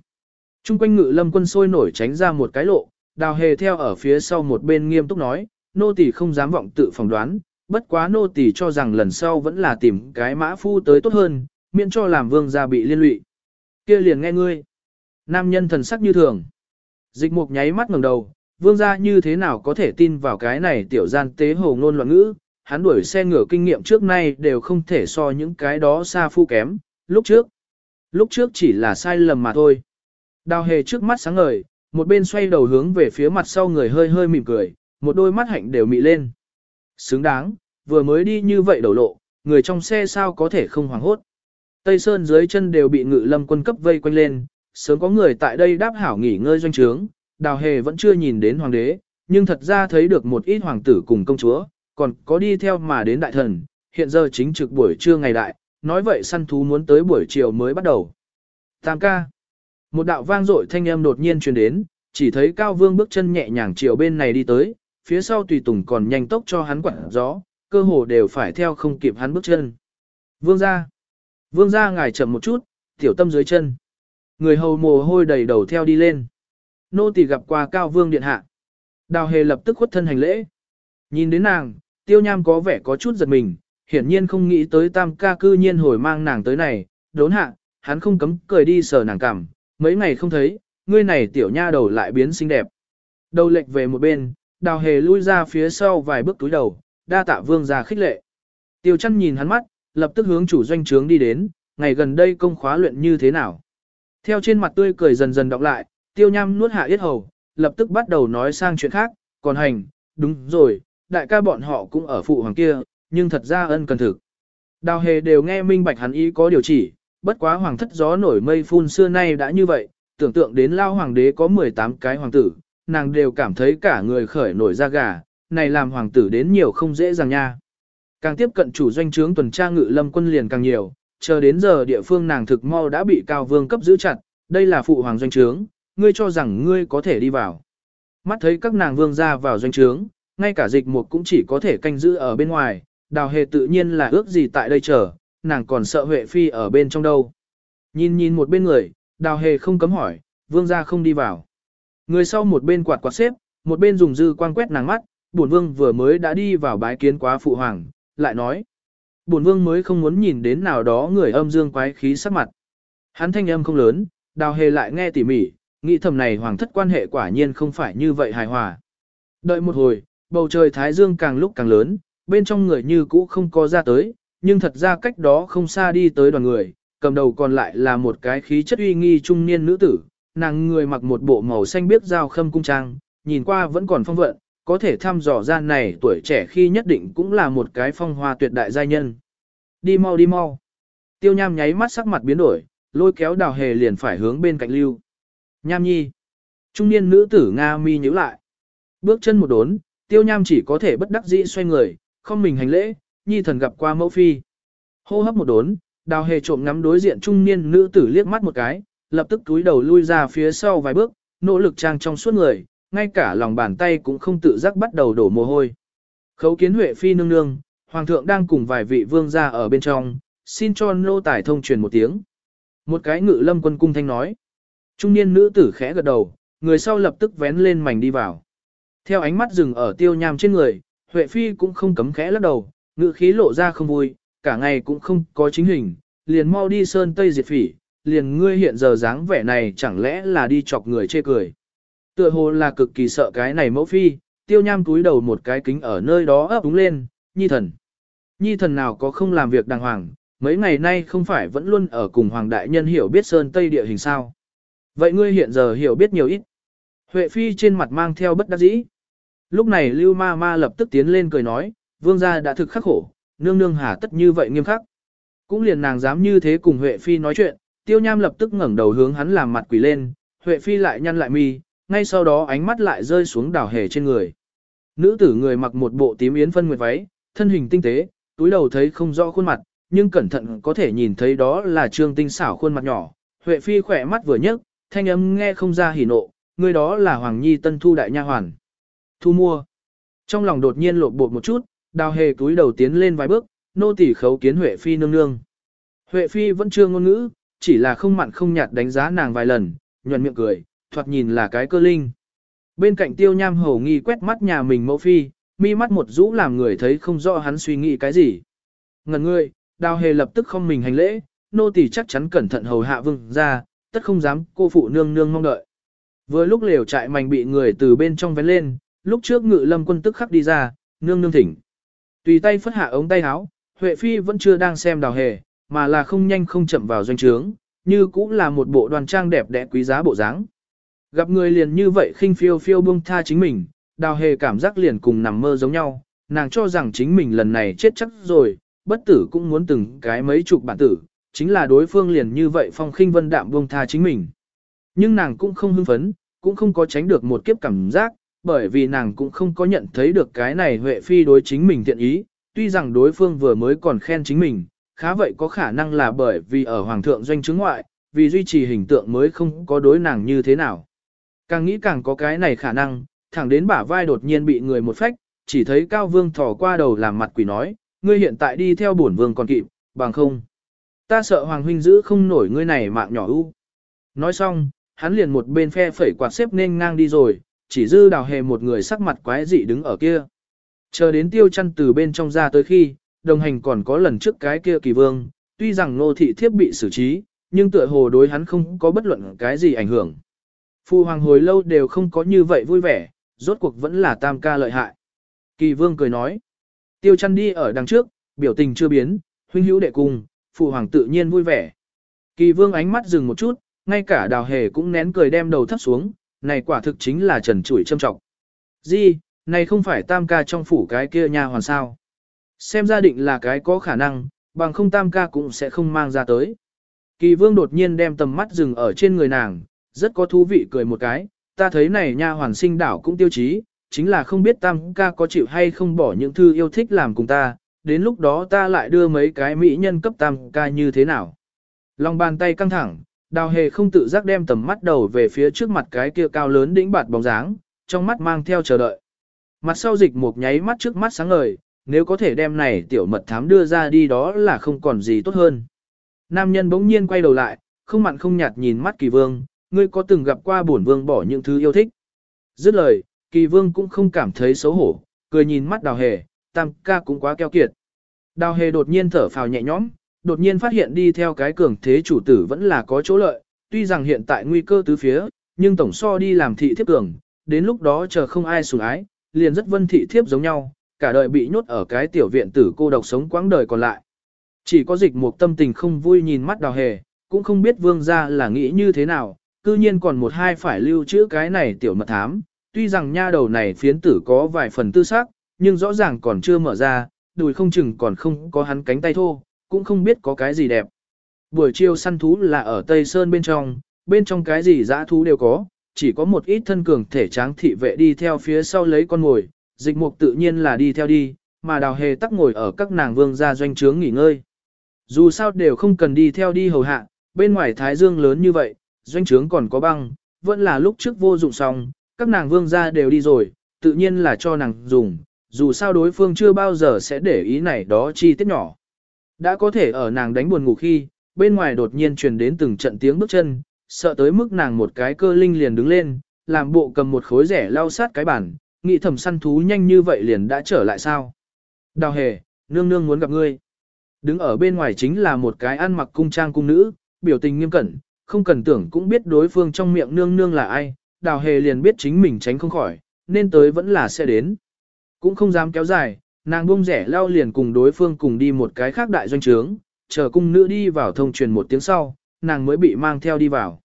Trung quanh ngự lâm quân sôi nổi tránh ra một cái lộ, đào hề theo ở phía sau một bên nghiêm túc nói, nô tỳ không dám vọng tự phỏng đoán, bất quá nô tỳ cho rằng lần sau vẫn là tìm cái mã phu tới tốt hơn, miễn cho làm vương gia bị liên lụy. Kia liền nghe ngươi. Nam nhân thần sắc như thường. Dịch mục nháy mắt ngẩng đầu, vương gia như thế nào có thể tin vào cái này tiểu gian tế hồ ngôn loạn ngữ, hắn đuổi xe ngựa kinh nghiệm trước nay đều không thể so những cái đó xa phu kém, lúc trước. Lúc trước chỉ là sai lầm mà thôi. Đào hề trước mắt sáng ngời, một bên xoay đầu hướng về phía mặt sau người hơi hơi mỉm cười, một đôi mắt hạnh đều mị lên. Xứng đáng, vừa mới đi như vậy đầu lộ, người trong xe sao có thể không hoảng hốt. Tây Sơn dưới chân đều bị ngự lâm quân cấp vây quanh lên, sớm có người tại đây đáp hảo nghỉ ngơi doanh trướng, đào hề vẫn chưa nhìn đến hoàng đế, nhưng thật ra thấy được một ít hoàng tử cùng công chúa, còn có đi theo mà đến đại thần, hiện giờ chính trực buổi trưa ngày đại, nói vậy săn thú muốn tới buổi chiều mới bắt đầu. Tam ca. Một đạo vang dội thanh âm đột nhiên truyền đến, chỉ thấy Cao Vương bước chân nhẹ nhàng chiều bên này đi tới, phía sau tùy tùng còn nhanh tốc cho hắn quặn gió, cơ hồ đều phải theo không kịp hắn bước chân. Vương gia. Vương gia ngài chậm một chút, tiểu tâm dưới chân. Người hầu mồ hôi đầy đầu theo đi lên. Nô tỳ gặp qua Cao Vương điện hạ. Đào hề lập tức khuất thân hành lễ. Nhìn đến nàng, tiêu nham có vẻ có chút giật mình, hiển nhiên không nghĩ tới tam ca cư nhiên hồi mang nàng tới này, đốn hạ, hắn không cấm cười đi sờ nàng cảm, mấy ngày không thấy, ngươi này tiểu nha đầu lại biến xinh đẹp. Đầu lệch về một bên, đào hề lui ra phía sau vài bước túi đầu, đa tạ vương ra khích lệ. Tiêu chăn nhìn hắn mắt, lập tức hướng chủ doanh trướng đi đến, ngày gần đây công khóa luyện như thế nào. Theo trên mặt tươi cười dần dần đọc lại, tiêu nham nuốt hạ yết hầu, lập tức bắt đầu nói sang chuyện khác, còn hành, đúng rồi, đại ca bọn họ cũng ở phụ hoàng kia, nhưng thật ra ân cần thực. Đào hề đều nghe minh bạch hắn ý có điều chỉ, bất quá hoàng thất gió nổi mây phun xưa nay đã như vậy, tưởng tượng đến lao hoàng đế có 18 cái hoàng tử, nàng đều cảm thấy cả người khởi nổi da gà, này làm hoàng tử đến nhiều không dễ dàng nha. Càng tiếp cận chủ doanh trướng tuần tra ngự lâm quân liền càng nhiều, chờ đến giờ địa phương nàng thực mau đã bị cao vương cấp giữ chặt, đây là phụ hoàng doanh trướng, ngươi cho rằng ngươi có thể đi vào. Mắt thấy các nàng vương ra vào doanh trướng, ngay cả dịch một cũng chỉ có thể canh giữ ở bên ngoài, đào hề tự nhiên là ước gì tại đây chờ, nàng còn sợ Huệ Phi ở bên trong đâu. Nhìn nhìn một bên người, đào hề không cấm hỏi, vương ra không đi vào. Người sau một bên quạt quạt xếp, một bên dùng dư quang quét nàng mắt, bổn vương vừa mới đã đi vào bái kiến quá phụ hoàng, lại nói. Bổn vương mới không muốn nhìn đến nào đó người âm dương quái khí sắc mặt. Hắn thanh âm không lớn, đào hề lại nghe tỉ mỉ, nghĩ thầm này hoàng thất quan hệ quả nhiên không phải như vậy hài hòa. Đợi một hồi, bầu trời thái dương càng lúc càng lớn, bên trong người như cũ không có ra tới, nhưng thật ra cách đó không xa đi tới đoàn người, cầm đầu còn lại là một cái khí chất uy nghi trung niên nữ tử, nàng người mặc một bộ màu xanh biếc dao khâm cung trang, nhìn qua vẫn còn phong vận, có thể thăm dò ra này tuổi trẻ khi nhất định cũng là một cái phong hoa tuyệt đại giai nhân. Đi mau đi mau. Tiêu nham nháy mắt sắc mặt biến đổi, lôi kéo đào hề liền phải hướng bên cạnh lưu. Nham nhi. Trung niên nữ tử Nga mi nhíu lại. Bước chân một đốn, tiêu nham chỉ có thể bất đắc dĩ xoay người, không mình hành lễ, nhi thần gặp qua mẫu phi. Hô hấp một đốn, đào hề trộm ngắm đối diện trung niên nữ tử liếc mắt một cái, lập tức túi đầu lui ra phía sau vài bước, nỗ lực trang trong suốt người, ngay cả lòng bàn tay cũng không tự giác bắt đầu đổ mồ hôi. Khấu kiến Huệ Phi nương nương, Hoàng thượng đang cùng vài vị vương gia ở bên trong, xin cho nô tài thông truyền một tiếng. Một cái ngự lâm quân cung thanh nói. Trung niên nữ tử khẽ gật đầu, người sau lập tức vén lên mảnh đi vào. Theo ánh mắt dừng ở tiêu nham trên người, Huệ Phi cũng không cấm khẽ lắc đầu, ngự khí lộ ra không vui, cả ngày cũng không có chính hình, liền mau đi sơn tây diệt phỉ, liền ngươi hiện giờ dáng vẻ này chẳng lẽ là đi chọc người chê cười. Tựa hồ là cực kỳ sợ cái này mẫu phi, tiêu nham túi đầu một cái kính ở nơi đó ấp úng lên, nhi thần. Nhi thần nào có không làm việc đàng hoàng, mấy ngày nay không phải vẫn luôn ở cùng hoàng đại nhân hiểu biết sơn tây địa hình sao. Vậy ngươi hiện giờ hiểu biết nhiều ít. Huệ phi trên mặt mang theo bất đắc dĩ. Lúc này lưu ma ma lập tức tiến lên cười nói, vương gia đã thực khắc khổ, nương nương hà tất như vậy nghiêm khắc. Cũng liền nàng dám như thế cùng Huệ phi nói chuyện, tiêu nham lập tức ngẩng đầu hướng hắn làm mặt quỷ lên, Huệ phi lại nhăn lại mi, ngay sau đó ánh mắt lại rơi xuống đảo hề trên người. Nữ tử người mặc một bộ tím yến phân nguyệt váy, thân hình tinh tế, túi đầu thấy không rõ khuôn mặt, nhưng cẩn thận có thể nhìn thấy đó là trương tinh xảo khuôn mặt nhỏ. Huệ phi khỏe mắt vừa nhấc, thanh âm nghe không ra hỉ nộ, người đó là Hoàng Nhi Tân Thu đại nha hoàn. Thu mua. Trong lòng đột nhiên lộn bột một chút, đào hề túi đầu tiến lên vài bước, nô tỳ khấu kiến Huệ phi nương nương. Huệ phi vẫn chưa ngôn ngữ, chỉ là không mặn không nhạt đánh giá nàng vài lần, nhuận miệng cười, thoạt nhìn là cái cơ linh. Bên cạnh tiêu nham hầu nghi quét mắt nhà mình mẫu phi, mi mắt một rũ làm người thấy không rõ hắn suy nghĩ cái gì. Ngần ngươi, đào hề lập tức không mình hành lễ, nô tỳ chắc chắn cẩn thận hầu hạ vương ra, tất không dám cô phụ nương nương mong đợi. Vừa lúc lều trại mảnh bị người từ bên trong vén lên, lúc trước ngự lâm quân tức khắc đi ra, nương nương thỉnh. Tùy tay phất hạ ống tay áo, Huệ Phi vẫn chưa đang xem đào hề, mà là không nhanh không chậm vào doanh trướng, như cũng là một bộ đoàn trang đẹp đẽ quý giá bộ dáng. Gặp người liền như vậy khinh phiêu phiêu buông tha chính mình, đào hề cảm giác liền cùng nằm mơ giống nhau, nàng cho rằng chính mình lần này chết chắc rồi, bất tử cũng muốn từng cái mấy chục bản tử, chính là đối phương liền như vậy phong khinh vân đạm buông tha chính mình. Nhưng nàng cũng không hưng phấn, cũng không có tránh được một kiếp cảm giác, bởi vì nàng cũng không có nhận thấy được cái này Huệ Phi đối chính mình thiện ý, tuy rằng đối phương vừa mới còn khen chính mình, khá vậy có khả năng là bởi vì ở Hoàng thượng doanh chứng ngoại, vì duy trì hình tượng mới không có đối nàng như thế nào. Càng nghĩ càng có cái này khả năng, thẳng đến bả vai đột nhiên bị người một phách, chỉ thấy Cao Vương thò qua đầu làm mặt quỷ nói, ngươi hiện tại đi theo bổn vương còn kịp, bằng không. Ta sợ Hoàng huynh giữ không nổi ngươi này mạng nhỏ u. Nói xong, hắn liền một bên phe phẩy quạt xếp nên ngang đi rồi, chỉ dư đào hề một người sắc mặt quái dị đứng ở kia. Chờ đến tiêu chăn từ bên trong ra tới khi, đồng hành còn có lần trước cái kia kỳ vương, tuy rằng nô thị thiếp bị xử trí, nhưng tựa hồ đối hắn không có bất luận cái gì ảnh hưởng. Phu hoàng hồi lâu đều không có như vậy vui vẻ, rốt cuộc vẫn là tam ca lợi hại. Kỳ vương cười nói. Tiêu chăn đi ở đằng trước, biểu tình chưa biến, huynh hữu đệ cùng, phụ hoàng tự nhiên vui vẻ. Kỳ vương ánh mắt dừng một chút, ngay cả đào hề cũng nén cười đem đầu thấp xuống, này quả thực chính là trần chủi châm trọng. Di, này không phải tam ca trong phủ cái kia nha hoàn sao. Xem gia định là cái có khả năng, bằng không tam ca cũng sẽ không mang ra tới. Kỳ vương đột nhiên đem tầm mắt dừng ở trên người nàng, rất có thú vị cười một cái, ta thấy này nha hoàn sinh đảo cũng tiêu chí, chính là không biết tam ca có chịu hay không bỏ những thư yêu thích làm cùng ta, đến lúc đó ta lại đưa mấy cái mỹ nhân cấp tam ca như thế nào. Lòng bàn tay căng thẳng, đào hề không tự giác đem tầm mắt đầu về phía trước mặt cái kia cao lớn đĩnh bạt bóng dáng, trong mắt mang theo chờ đợi. Mặt sau dịch một nháy mắt trước mắt sáng ngời, nếu có thể đem này tiểu mật thám đưa ra đi đó là không còn gì tốt hơn. Nam nhân bỗng nhiên quay đầu lại, không mặn không nhạt nhìn mắt kỳ vương, ngươi có từng gặp qua bổn vương bỏ những thứ yêu thích. Dứt lời, kỳ vương cũng không cảm thấy xấu hổ, cười nhìn mắt đào hề, tam ca cũng quá keo kiệt. Đào hề đột nhiên thở phào nhẹ nhõm, đột nhiên phát hiện đi theo cái cường thế chủ tử vẫn là có chỗ lợi, tuy rằng hiện tại nguy cơ tứ phía, nhưng tổng so đi làm thị thiếp cường, đến lúc đó chờ không ai sủng ái, liền rất vân thị thiếp giống nhau, cả đời bị nhốt ở cái tiểu viện tử cô độc sống quãng đời còn lại. Chỉ có dịch một tâm tình không vui nhìn mắt đào hề, cũng không biết vương gia là nghĩ như thế nào, cư nhiên còn một hai phải lưu trữ cái này tiểu mật thám, tuy rằng nha đầu này phiến tử có vài phần tư xác, nhưng rõ ràng còn chưa mở ra, đùi không chừng còn không có hắn cánh tay thô, cũng không biết có cái gì đẹp. Buổi chiều săn thú là ở Tây Sơn bên trong, bên trong cái gì dã thú đều có, chỉ có một ít thân cường thể tráng thị vệ đi theo phía sau lấy con ngồi, dịch mục tự nhiên là đi theo đi, mà đào hề tắc ngồi ở các nàng vương gia doanh trướng nghỉ ngơi. Dù sao đều không cần đi theo đi hầu hạ, bên ngoài thái dương lớn như vậy, doanh trướng còn có băng, vẫn là lúc trước vô dụng xong, các nàng vương gia đều đi rồi, tự nhiên là cho nàng dùng, dù sao đối phương chưa bao giờ sẽ để ý này đó chi tiết nhỏ. Đã có thể ở nàng đánh buồn ngủ khi, bên ngoài đột nhiên truyền đến từng trận tiếng bước chân, sợ tới mức nàng một cái cơ linh liền đứng lên, làm bộ cầm một khối rẻ lau sát cái bản, nghĩ thầm săn thú nhanh như vậy liền đã trở lại sao. Đào hề, nương nương muốn gặp ngươi. Đứng ở bên ngoài chính là một cái ăn mặc cung trang cung nữ, biểu tình nghiêm cẩn, không cần tưởng cũng biết đối phương trong miệng nương nương là ai, đào hề liền biết chính mình tránh không khỏi, nên tới vẫn là sẽ đến. Cũng không dám kéo dài, nàng bông rẻ lao liền cùng đối phương cùng đi một cái khác đại doanh trướng, chờ cung nữ đi vào thông truyền một tiếng sau, nàng mới bị mang theo đi vào.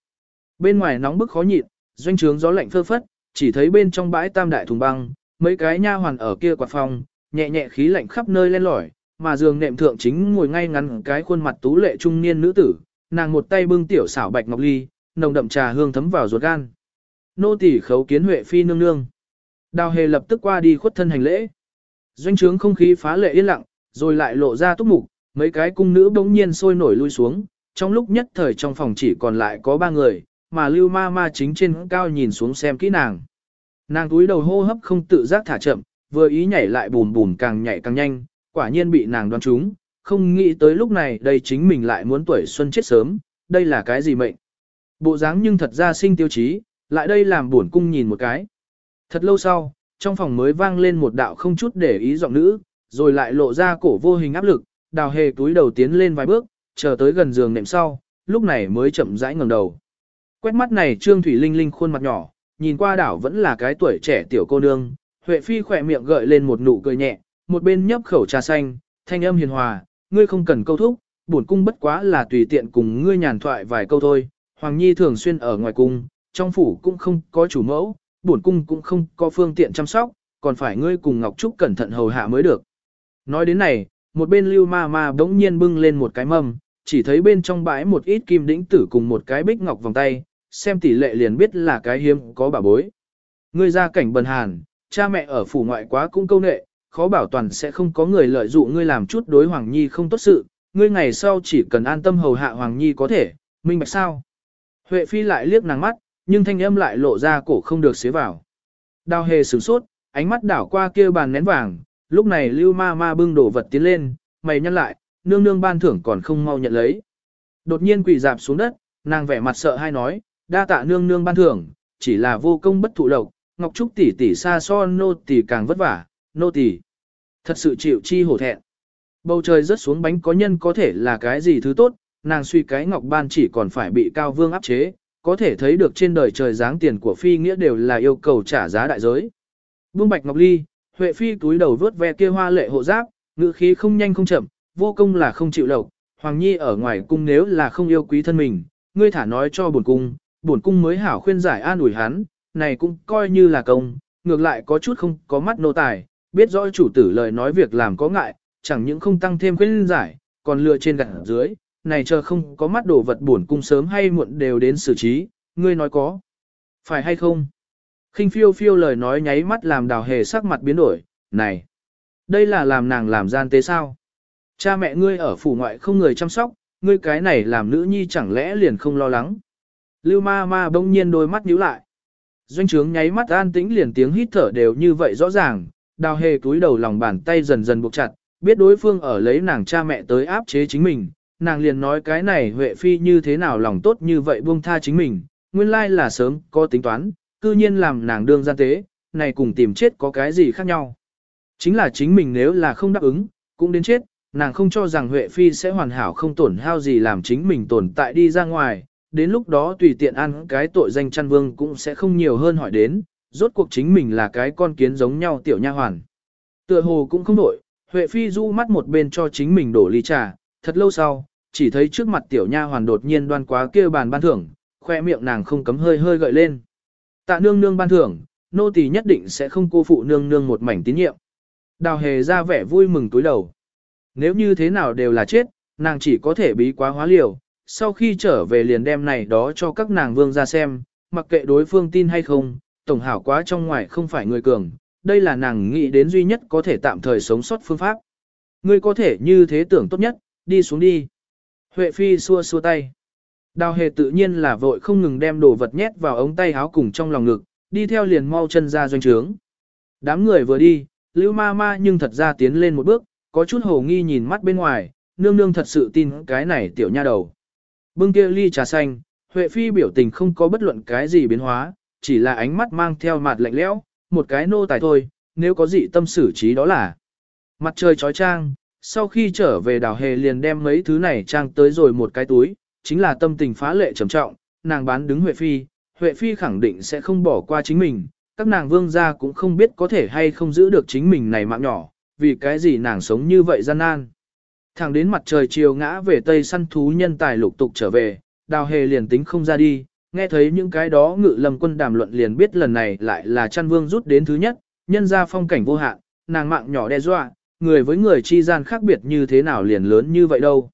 Bên ngoài nóng bức khó nhịn, doanh trướng gió lạnh phơ phất, chỉ thấy bên trong bãi tam đại thùng băng, mấy cái nha hoàn ở kia quạt phòng, nhẹ nhẹ khí lạnh khắp nơi lên lỏi, mà giường nệm thượng chính ngồi ngay ngắn cái khuôn mặt tú lệ trung niên nữ tử, nàng một tay bưng tiểu xảo bạch ngọc ly, nồng đậm trà hương thấm vào ruột gan. Nô tỳ khấu kiến huệ phi nương nương. Đào hề lập tức qua đi khuất thân hành lễ. Doanh trướng không khí phá lệ yên lặng, rồi lại lộ ra túc mục, mấy cái cung nữ bỗng nhiên sôi nổi lui xuống, trong lúc nhất thời trong phòng chỉ còn lại có ba người, mà lưu ma ma chính trên cao nhìn xuống xem kỹ nàng. Nàng túi đầu hô hấp không tự giác thả chậm, vừa ý nhảy lại bùn bùn càng nhảy càng nhanh, quả nhiên bị nàng đoán trúng, không nghĩ tới lúc này đây chính mình lại muốn tuổi xuân chết sớm, đây là cái gì mệnh. Bộ dáng nhưng thật ra sinh tiêu chí, lại đây làm buồn cung nhìn một cái. Thật lâu sau, trong phòng mới vang lên một đạo không chút để ý giọng nữ, rồi lại lộ ra cổ vô hình áp lực, đào hề túi đầu tiến lên vài bước, chờ tới gần giường nệm sau, lúc này mới chậm rãi ngẩng đầu. Quét mắt này Trương Thủy Linh Linh khuôn mặt nhỏ, nhìn qua đảo vẫn là cái tuổi trẻ tiểu cô nương, Huệ Phi khỏe miệng gợi lên một nụ cười nhẹ, một bên nhấp khẩu trà xanh, thanh âm hiền hòa, ngươi không cần câu thúc, bổn cung bất quá là tùy tiện cùng ngươi nhàn thoại vài câu thôi. Hoàng Nhi thường xuyên ở ngoài cung, trong phủ cũng không có chủ mẫu, bổn cung cũng không có phương tiện chăm sóc, còn phải ngươi cùng Ngọc Trúc cẩn thận hầu hạ mới được. Nói đến này, một bên lưu ma ma bỗng nhiên bưng lên một cái mâm, chỉ thấy bên trong bãi một ít kim đĩnh tử cùng một cái bích ngọc vòng tay, xem tỷ lệ liền biết là cái hiếm có bà bối. Ngươi ra cảnh bần hàn, cha mẹ ở phủ ngoại quá cũng câu nệ, khó bảo toàn sẽ không có người lợi dụng ngươi làm chút đối Hoàng Nhi không tốt sự, ngươi ngày sau chỉ cần an tâm hầu hạ Hoàng Nhi có thể, minh bạch sao. Huệ Phi lại liếc nàng mắt, nhưng thanh âm lại lộ ra cổ không được xế vào. Đào hề sửng sốt, ánh mắt đảo qua kia bàn nén vàng, lúc này lưu ma ma bưng đổ vật tiến lên, mày nhăn lại, nương nương ban thưởng còn không mau nhận lấy. Đột nhiên quỳ dạp xuống đất, nàng vẻ mặt sợ hay nói, đa tạ nương nương ban thưởng, chỉ là vô công bất thụ lộc, Ngọc Trúc tỷ tỷ xa so nô tỷ càng vất vả, nô tỷ. Thật sự chịu chi hổ thẹn. Bầu trời rớt xuống bánh có nhân có thể là cái gì thứ tốt, nàng suy cái Ngọc Ban chỉ còn phải bị cao vương áp chế, có thể thấy được trên đời trời dáng tiền của phi nghĩa đều là yêu cầu trả giá đại giới. Buông bạch ngọc ly, Huệ phi túi đầu vớt ve kia hoa lệ hộ giáp, ngữ khí không nhanh không chậm, vô công là không chịu lộc, Hoàng Nhi ở ngoài cung nếu là không yêu quý thân mình, ngươi thả nói cho bổn cung, bổn cung mới hảo khuyên giải an ủi hắn, này cũng coi như là công, ngược lại có chút không có mắt nô tài, biết rõ chủ tử lời nói việc làm có ngại, chẳng những không tăng thêm khuyên giải, còn lừa trên gạt dưới, này chờ không có mắt đồ vật buồn cung sớm hay muộn đều đến xử trí, ngươi nói có. Phải hay không? khinh phiêu phiêu lời nói nháy mắt làm đào hề sắc mặt biến đổi, này. Đây là làm nàng làm gian tế sao? Cha mẹ ngươi ở phủ ngoại không người chăm sóc, ngươi cái này làm nữ nhi chẳng lẽ liền không lo lắng. Lưu ma ma bỗng nhiên đôi mắt nhíu lại. Doanh trướng nháy mắt an tĩnh liền tiếng hít thở đều như vậy rõ ràng, đào hề túi đầu lòng bàn tay dần dần buộc chặt, biết đối phương ở lấy nàng cha mẹ tới áp chế chính mình, nàng liền nói cái này Huệ Phi như thế nào lòng tốt như vậy buông tha chính mình, nguyên lai là sớm có tính toán, cư nhiên làm nàng đương gian tế, này cùng tìm chết có cái gì khác nhau. Chính là chính mình nếu là không đáp ứng, cũng đến chết, nàng không cho rằng Huệ Phi sẽ hoàn hảo không tổn hao gì làm chính mình tồn tại đi ra ngoài, đến lúc đó tùy tiện ăn cái tội danh chăn vương cũng sẽ không nhiều hơn hỏi đến, rốt cuộc chính mình là cái con kiến giống nhau tiểu nha hoàn. Tựa hồ cũng không đổi, Huệ Phi du mắt một bên cho chính mình đổ ly trà, thật lâu sau, chỉ thấy trước mặt tiểu nha hoàn đột nhiên đoan quá kia bàn ban thưởng, khoe miệng nàng không cấm hơi hơi gợi lên. Tạ nương nương ban thưởng, nô tỳ nhất định sẽ không cô phụ nương nương một mảnh tín nhiệm. Đào hề ra vẻ vui mừng túi đầu. Nếu như thế nào đều là chết, nàng chỉ có thể bí quá hóa liều, sau khi trở về liền đem này đó cho các nàng vương ra xem, mặc kệ đối phương tin hay không, tổng hảo quá trong ngoài không phải người cường, đây là nàng nghĩ đến duy nhất có thể tạm thời sống sót phương pháp. Ngươi có thể như thế tưởng tốt nhất, đi xuống đi. Huệ Phi xua xua tay. Đào hề tự nhiên là vội không ngừng đem đồ vật nhét vào ống tay áo cùng trong lòng ngực, đi theo liền mau chân ra doanh trướng. Đám người vừa đi, Lưu ma ma nhưng thật ra tiến lên một bước, có chút hồ nghi nhìn mắt bên ngoài, nương nương thật sự tin cái này tiểu nha đầu. Bưng kia ly trà xanh, Huệ Phi biểu tình không có bất luận cái gì biến hóa, chỉ là ánh mắt mang theo mặt lạnh lẽo, một cái nô tài thôi, nếu có gì tâm xử trí đó là. Mặt trời trói trang, sau khi trở về đào hề liền đem mấy thứ này trang tới rồi một cái túi, chính là tâm tình phá lệ trầm trọng, nàng bán đứng Huệ Phi, Huệ Phi khẳng định sẽ không bỏ qua chính mình, các nàng vương gia cũng không biết có thể hay không giữ được chính mình này mạng nhỏ, vì cái gì nàng sống như vậy gian nan. Thẳng đến mặt trời chiều ngã về tây săn thú nhân tài lục tục trở về, đào hề liền tính không ra đi, nghe thấy những cái đó ngự lâm quân đàm luận liền biết lần này lại là chăn vương rút đến thứ nhất, nhân ra phong cảnh vô hạn, nàng mạng nhỏ đe dọa, người với người chi gian khác biệt như thế nào liền lớn như vậy đâu.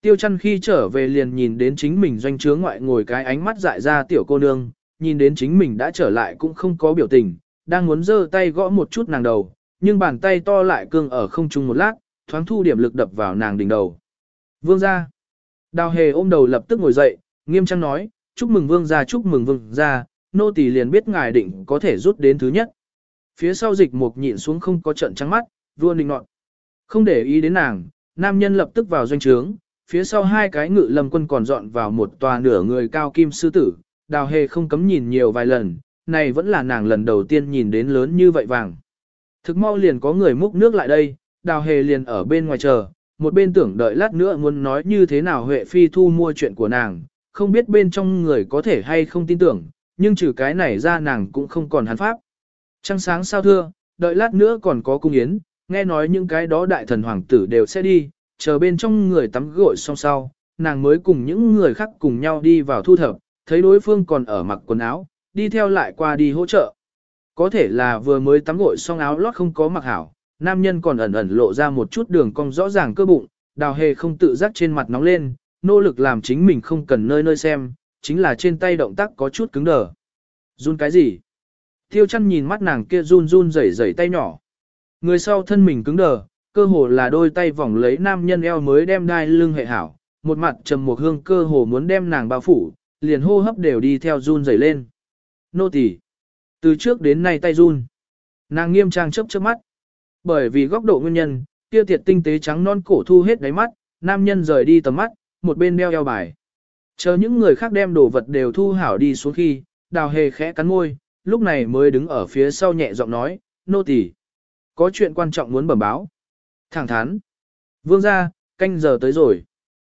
Tiêu chăn khi trở về liền nhìn đến chính mình doanh trướng ngoại ngồi cái ánh mắt dại ra tiểu cô nương, nhìn đến chính mình đã trở lại cũng không có biểu tình, đang muốn giơ tay gõ một chút nàng đầu, nhưng bàn tay to lại cương ở không trung một lát, thoáng thu điểm lực đập vào nàng đỉnh đầu. Vương gia. Đào hề ôm đầu lập tức ngồi dậy, nghiêm trang nói, chúc mừng vương gia chúc mừng vương gia, nô tỳ liền biết ngài định có thể rút đến thứ nhất. Phía sau dịch mục nhịn xuống không có trận trắng mắt, vua định nọt. Không để ý đến nàng, nam nhân lập tức vào doanh trướng, phía sau hai cái ngự lâm quân còn dọn vào một tòa nửa người cao kim sư tử, đào hề không cấm nhìn nhiều vài lần, này vẫn là nàng lần đầu tiên nhìn đến lớn như vậy vàng. Thực mau liền có người múc nước lại đây, đào hề liền ở bên ngoài chờ, một bên tưởng đợi lát nữa muốn nói như thế nào Huệ Phi thu mua chuyện của nàng, không biết bên trong người có thể hay không tin tưởng, nhưng trừ cái này ra nàng cũng không còn hắn pháp. Trăng sáng sao thưa, đợi lát nữa còn có cung yến, nghe nói những cái đó đại thần hoàng tử đều sẽ đi, chờ bên trong người tắm gội xong sau, nàng mới cùng những người khác cùng nhau đi vào thu thập, thấy đối phương còn ở mặc quần áo, đi theo lại qua đi hỗ trợ. Có thể là vừa mới tắm gội xong áo lót không có mặc hảo, nam nhân còn ẩn ẩn lộ ra một chút đường cong rõ ràng cơ bụng, đào hề không tự giác trên mặt nóng lên, nỗ lực làm chính mình không cần nơi nơi xem, chính là trên tay động tác có chút cứng đờ. Run cái gì? Tiêu chăn nhìn mắt nàng kia run run rẩy rẩy tay nhỏ. Người sau thân mình cứng đờ, cơ hồ là đôi tay vòng lấy nam nhân eo mới đem đai lưng hệ hảo, một mặt trầm một hương cơ hồ muốn đem nàng bao phủ, liền hô hấp đều đi theo run rẩy lên. Nô tỳ, từ trước đến nay tay run. Nàng nghiêm trang chớp chớp mắt. Bởi vì góc độ nguyên nhân, kia tiệt tinh tế trắng non cổ thu hết đáy mắt, nam nhân rời đi tầm mắt, một bên đeo eo bài. Chờ những người khác đem đồ vật đều thu hảo đi xuống khi, đào hề khẽ cắn môi, lúc này mới đứng ở phía sau nhẹ giọng nói, nô tỳ, có chuyện quan trọng muốn bẩm báo. Thẳng thắn. Vương ra, canh giờ tới rồi.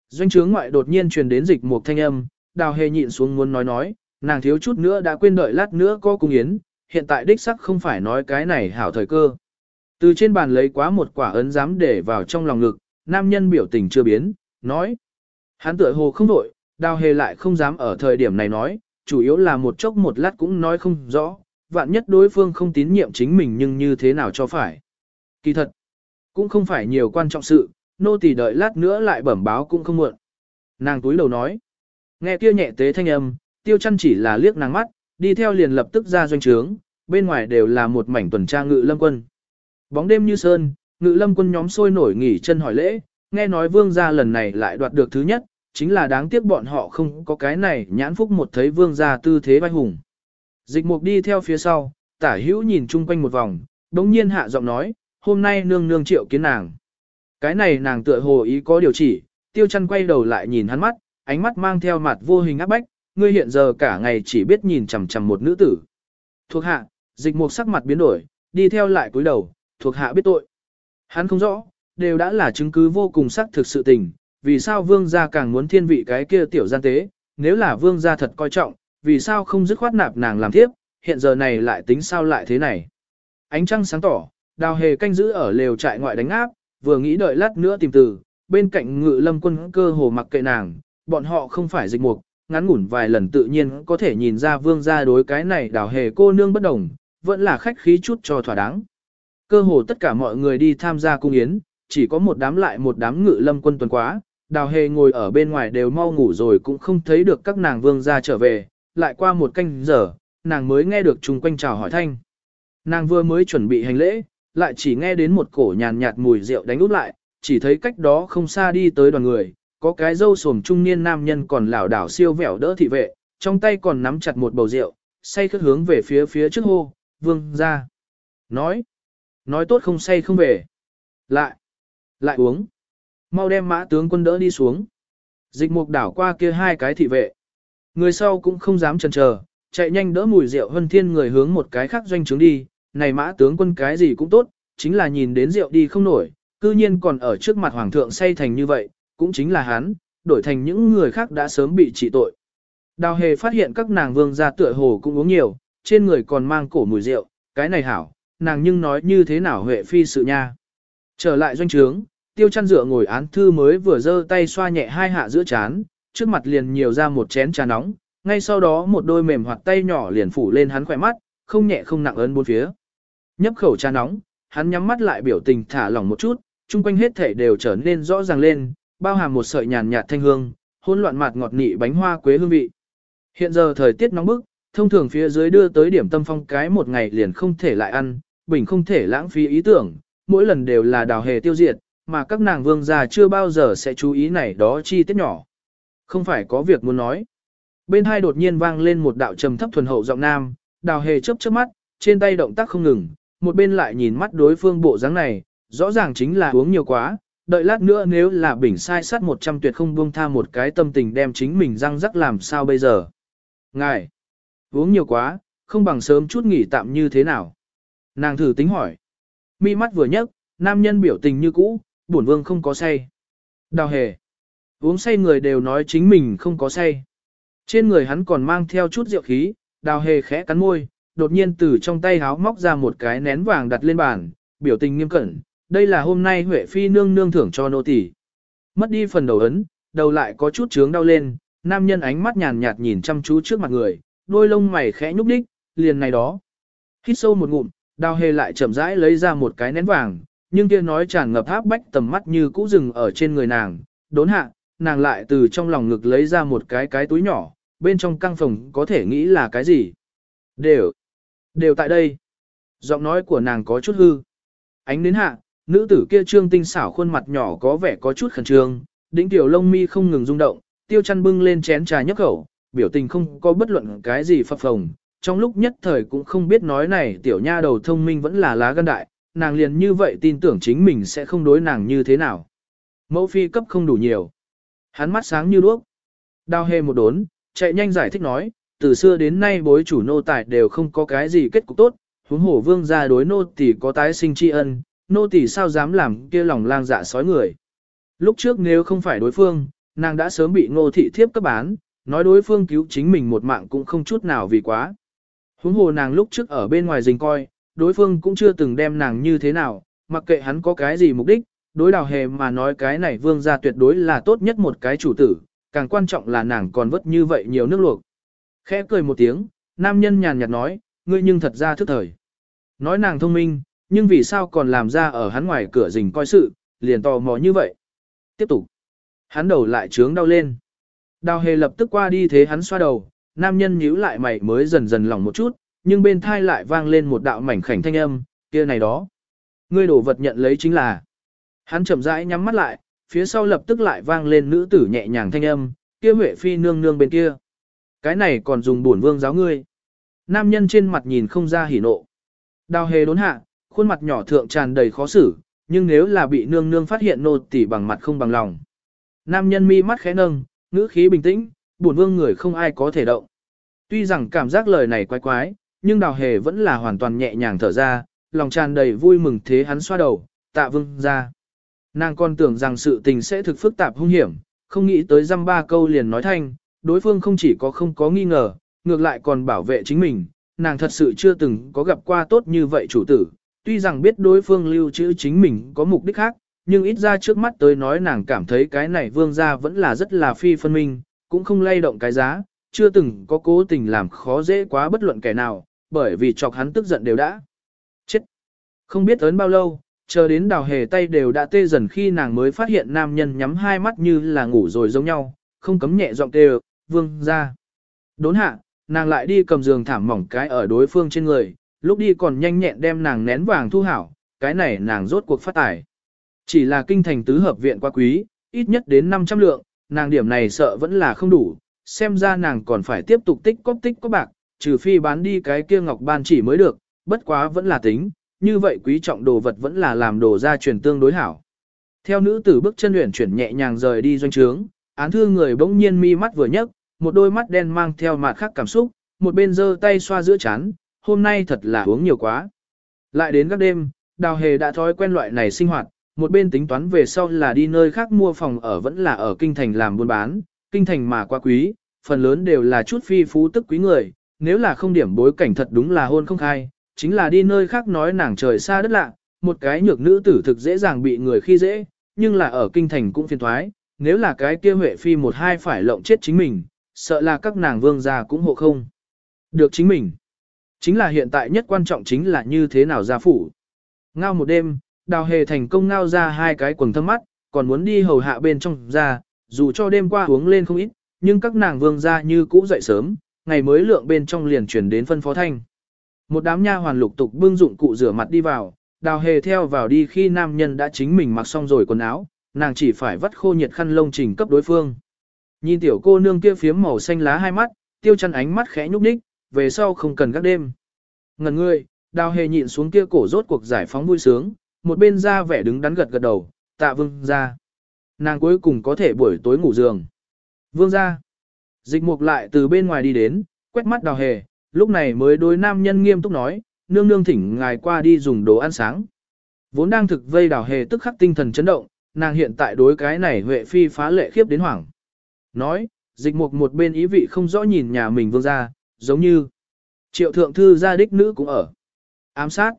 Doanh trướng ngoại đột nhiên truyền đến dịch một thanh âm, đào hề nhịn xuống muốn nói nói, nàng thiếu chút nữa đã quên đợi lát nữa có cung yến, hiện tại đích sắc không phải nói cái này hảo thời cơ. Từ trên bàn lấy quá một quả ấn giám để vào trong lòng ngực, nam nhân biểu tình chưa biến, nói. Hắn tựa hồ không đổi, đào hề lại không dám ở thời điểm này nói, chủ yếu là một chốc một lát cũng nói không rõ, vạn nhất đối phương không tín nhiệm chính mình nhưng như thế nào cho phải. Kỳ thật, cũng không phải nhiều quan trọng sự, nô tỳ đợi lát nữa lại bẩm báo cũng không muộn. Nàng túi đầu nói, nghe kia nhẹ tế thanh âm, tiêu chăn chỉ là liếc nàng mắt, đi theo liền lập tức ra doanh trướng, bên ngoài đều là một mảnh tuần tra ngự lâm quân. Bóng đêm như sơn, ngự lâm quân nhóm sôi nổi nghỉ chân hỏi lễ, nghe nói vương gia lần này lại đoạt được thứ nhất, chính là đáng tiếc bọn họ không có cái này nhãn phúc một thấy vương gia tư thế vai hùng. Dịch mục đi theo phía sau, tả hữu nhìn chung quanh một vòng, đống nhiên hạ giọng nói, hôm nay nương nương triệu kiến nàng. Cái này nàng tựa hồ ý có điều chỉ, tiêu chăn quay đầu lại nhìn hắn mắt, ánh mắt mang theo mặt vô hình áp bách, ngươi hiện giờ cả ngày chỉ biết nhìn chằm chằm một nữ tử. Thuộc hạ, dịch mục sắc mặt biến đổi, đi theo lại cúi đầu, thuộc hạ biết tội. Hắn không rõ, đều đã là chứng cứ vô cùng xác thực sự tình, vì sao vương gia càng muốn thiên vị cái kia tiểu gian tế, nếu là vương gia thật coi trọng, vì sao không dứt khoát nạp nàng làm thiếp, hiện giờ này lại tính sao lại thế này. Ánh trăng sáng tỏ, đào hề canh giữ ở lều trại ngoại đánh áp, vừa nghĩ đợi lát nữa tìm từ, bên cạnh ngự lâm quân cơ hồ mặc kệ nàng, bọn họ không phải dịch mục, ngắn ngủn vài lần tự nhiên có thể nhìn ra vương gia đối cái này đào hề cô nương bất đồng, vẫn là khách khí chút cho thỏa đáng. Cơ hồ tất cả mọi người đi tham gia cung yến, chỉ có một đám lại một đám ngự lâm quân tuần quá, đào hề ngồi ở bên ngoài đều mau ngủ rồi cũng không thấy được các nàng vương gia trở về, lại qua một canh giờ, nàng mới nghe được chung quanh chào hỏi thanh. Nàng vừa mới chuẩn bị hành lễ, lại chỉ nghe đến một cổ nhàn nhạt mùi rượu đánh úp lại, chỉ thấy cách đó không xa đi tới đoàn người, có cái dâu sồm trung niên nam nhân còn lảo đảo siêu vẻo đỡ thị vệ, trong tay còn nắm chặt một bầu rượu, say khất hướng về phía phía trước hô, vương ra. Nói, nói tốt không say không về. Lại, lại uống. Mau đem mã tướng quân đỡ đi xuống. Dịch mục đảo qua kia hai cái thị vệ. Người sau cũng không dám chần chờ, chạy nhanh đỡ mùi rượu hân thiên người hướng một cái khác doanh trướng đi. Này mã tướng quân cái gì cũng tốt, chính là nhìn đến rượu đi không nổi, cư nhiên còn ở trước mặt hoàng thượng say thành như vậy, cũng chính là hắn, đổi thành những người khác đã sớm bị trị tội. Đào hề phát hiện các nàng vương gia tựa hồ cũng uống nhiều, trên người còn mang cổ mùi rượu, cái này hảo, nàng nhưng nói như thế nào huệ phi sự nha. Trở lại doanh trướng, tiêu chăn dựa ngồi án thư mới vừa giơ tay xoa nhẹ hai hạ giữa chán, trước mặt liền nhiều ra một chén trà nóng, ngay sau đó một đôi mềm hoạt tay nhỏ liền phủ lên hắn khỏe mắt, không nhẹ không nặng ấn bốn phía. Nhấp khẩu trà nóng, hắn nhắm mắt lại biểu tình thả lỏng một chút, chung quanh hết thể đều trở nên rõ ràng lên, bao hàm một sợi nhàn nhạt thanh hương, hỗn loạn mạt ngọt nị bánh hoa quế hương vị. Hiện giờ thời tiết nóng bức, thông thường phía dưới đưa tới điểm tâm phong cái một ngày liền không thể lại ăn, bình không thể lãng phí ý tưởng, mỗi lần đều là đào hề tiêu diệt, mà các nàng vương già chưa bao giờ sẽ chú ý này đó chi tiết nhỏ. Không phải có việc muốn nói. Bên hai đột nhiên vang lên một đạo trầm thấp thuần hậu giọng nam, đào hề chớp chớp mắt, trên tay động tác không ngừng, một bên lại nhìn mắt đối phương bộ dáng này, rõ ràng chính là uống nhiều quá, đợi lát nữa nếu là bình sai sát 100 tuyệt không buông tha một cái tâm tình đem chính mình răng rắc làm sao bây giờ. Ngài, uống nhiều quá, không bằng sớm chút nghỉ tạm như thế nào. Nàng thử tính hỏi. Mi mắt vừa nhấc, nam nhân biểu tình như cũ, bổn vương không có say. Đào hề. Uống say người đều nói chính mình không có say. Trên người hắn còn mang theo chút rượu khí, đào hề khẽ cắn môi, đột nhiên từ trong tay háo móc ra một cái nén vàng đặt lên bàn, biểu tình nghiêm cẩn, đây là hôm nay Huệ Phi nương nương thưởng cho nô tỳ. Mất đi phần đầu ấn, đầu lại có chút trướng đau lên, nam nhân ánh mắt nhàn nhạt nhìn chăm chú trước mặt người, đôi lông mày khẽ nhúc đích, liền này đó. Hít sâu một ngụm, đào hề lại chậm rãi lấy ra một cái nén vàng, nhưng kia nói tràn ngập áp bách tầm mắt như cũ rừng ở trên người nàng, đốn hạ, nàng lại từ trong lòng ngực lấy ra một cái cái túi nhỏ, bên trong căng phòng có thể nghĩ là cái gì. Đều, đều tại đây. Giọng nói của nàng có chút hư. Ánh đến hạ, nữ tử kia trương tinh xảo khuôn mặt nhỏ có vẻ có chút khẩn trương, đỉnh tiểu lông mi không ngừng rung động, tiêu chăn bưng lên chén trà nhấp khẩu, biểu tình không có bất luận cái gì phập phồng. Trong lúc nhất thời cũng không biết nói này tiểu nha đầu thông minh vẫn là lá gan đại, nàng liền như vậy tin tưởng chính mình sẽ không đối nàng như thế nào. Mẫu phi cấp không đủ nhiều. Hắn mắt sáng như đuốc. Đào hề một đốn, chạy nhanh giải thích nói, từ xưa đến nay bối chủ nô tài đều không có cái gì kết cục tốt, huống hổ vương gia đối nô tỷ có tái sinh tri ân, nô tỷ sao dám làm kia lòng lang dạ sói người. Lúc trước nếu không phải đối phương, nàng đã sớm bị ngô thị thiếp cấp bán, nói đối phương cứu chính mình một mạng cũng không chút nào vì quá. Huống hồ nàng lúc trước ở bên ngoài rình coi, đối phương cũng chưa từng đem nàng như thế nào, mặc kệ hắn có cái gì mục đích, đối đào hề mà nói cái này vương gia tuyệt đối là tốt nhất một cái chủ tử, càng quan trọng là nàng còn vất như vậy nhiều nước luộc. Khẽ cười một tiếng, nam nhân nhàn nhạt nói, ngươi nhưng thật ra thức thời. Nói nàng thông minh, nhưng vì sao còn làm ra ở hắn ngoài cửa rình coi sự, liền tò mò như vậy. Tiếp tục. Hắn đầu lại trướng đau lên. Đào hề lập tức qua đi thế hắn xoa đầu, nam nhân nhíu lại mày mới dần dần lỏng một chút, nhưng bên thai lại vang lên một đạo mảnh khảnh thanh âm, kia này đó. ngươi đổ vật nhận lấy chính là. Hắn chậm rãi nhắm mắt lại, phía sau lập tức lại vang lên nữ tử nhẹ nhàng thanh âm, kia Huệ Phi nương nương bên kia. Cái này còn dùng bổn vương giáo ngươi. Nam nhân trên mặt nhìn không ra hỉ nộ. Đào hề đốn hạ, khuôn mặt nhỏ thượng tràn đầy khó xử, nhưng nếu là bị nương nương phát hiện nô tỉ bằng mặt không bằng lòng. Nam nhân mi mắt khẽ nâng, ngữ khí bình tĩnh, bổn vương người không ai có thể động. Tuy rằng cảm giác lời này quái quái, nhưng đào hề vẫn là hoàn toàn nhẹ nhàng thở ra, lòng tràn đầy vui mừng thế hắn xoa đầu, tạ vương ra. Nàng còn tưởng rằng sự tình sẽ thực phức tạp hung hiểm, không nghĩ tới dăm ba câu liền nói thanh, đối phương không chỉ có không có nghi ngờ, ngược lại còn bảo vệ chính mình, nàng thật sự chưa từng có gặp qua tốt như vậy chủ tử, tuy rằng biết đối phương lưu trữ chính mình có mục đích khác, nhưng ít ra trước mắt tới nói nàng cảm thấy cái này vương gia vẫn là rất là phi phân minh, cũng không lay động cái giá, chưa từng có cố tình làm khó dễ quá bất luận kẻ nào, bởi vì chọc hắn tức giận đều đã. Chết! Không biết ớn bao lâu, chờ đến đào hề tay đều đã tê dần khi nàng mới phát hiện nam nhân nhắm hai mắt như là ngủ rồi giống nhau, không cấm nhẹ giọng tê vương ra. Đốn hạ, nàng lại đi cầm giường thảm mỏng cái ở đối phương trên người, lúc đi còn nhanh nhẹn đem nàng nén vàng thu hảo, cái này nàng rốt cuộc phát tải. Chỉ là kinh thành tứ hợp viện quá quý, ít nhất đến 500 lượng, nàng điểm này sợ vẫn là không đủ, xem ra nàng còn phải tiếp tục tích cóp tích có bạc, trừ phi bán đi cái kia ngọc ban chỉ mới được, bất quá vẫn là tính, như vậy quý trọng đồ vật vẫn là làm đồ ra truyền tương đối hảo. Theo nữ tử bước chân luyện chuyển nhẹ nhàng rời đi doanh trướng, án thư người bỗng nhiên mi mắt vừa nhấc, một đôi mắt đen mang theo mặt khác cảm xúc, một bên giơ tay xoa giữa chán, hôm nay thật là uống nhiều quá. Lại đến các đêm, đào hề đã thói quen loại này sinh hoạt, một bên tính toán về sau là đi nơi khác mua phòng ở vẫn là ở kinh thành làm buôn bán, kinh thành mà quá quý, phần lớn đều là chút phi phú tức quý người, nếu là không điểm bối cảnh thật đúng là hôn không khai, chính là đi nơi khác nói nàng trời xa đất lạ, một cái nhược nữ tử thực dễ dàng bị người khi dễ, nhưng là ở kinh thành cũng phiền thoái, nếu là cái kia Huệ Phi một hai phải lộng chết chính mình, sợ là các nàng vương gia cũng hộ không. Được chính mình. Chính là hiện tại nhất quan trọng chính là như thế nào gia phủ. Ngao một đêm, đào hề thành công ngao ra hai cái quần thâm mắt, còn muốn đi hầu hạ bên trong ra, dù cho đêm qua uống lên không ít, nhưng các nàng vương gia như cũ dậy sớm, ngày mới lượng bên trong liền chuyển đến phân phó thanh. Một đám nha hoàn lục tục bưng dụng cụ rửa mặt đi vào, đào hề theo vào đi khi nam nhân đã chính mình mặc xong rồi quần áo, nàng chỉ phải vắt khô nhiệt khăn lông trình cấp đối phương. Nhìn tiểu cô nương kia phiếm màu xanh lá hai mắt, tiêu chăn ánh mắt khẽ nhúc nhích, về sau không cần gác đêm. Ngần ngươi, đào hề nhịn xuống kia cổ rốt cuộc giải phóng vui sướng, một bên ra vẻ đứng đắn gật gật đầu, tạ vương ra. Nàng cuối cùng có thể buổi tối ngủ giường. Vương ra. Dịch mục lại từ bên ngoài đi đến, quét mắt đào hề, lúc này mới đối nam nhân nghiêm túc nói, nương nương thỉnh ngài qua đi dùng đồ ăn sáng. Vốn đang thực vây đào hề tức khắc tinh thần chấn động, nàng hiện tại đối cái này huệ phi phá lệ khiếp đến hoảng. Nói, dịch mục một bên ý vị không rõ nhìn nhà mình vương ra, giống như triệu thượng thư gia đích nữ cũng ở. Ám sát.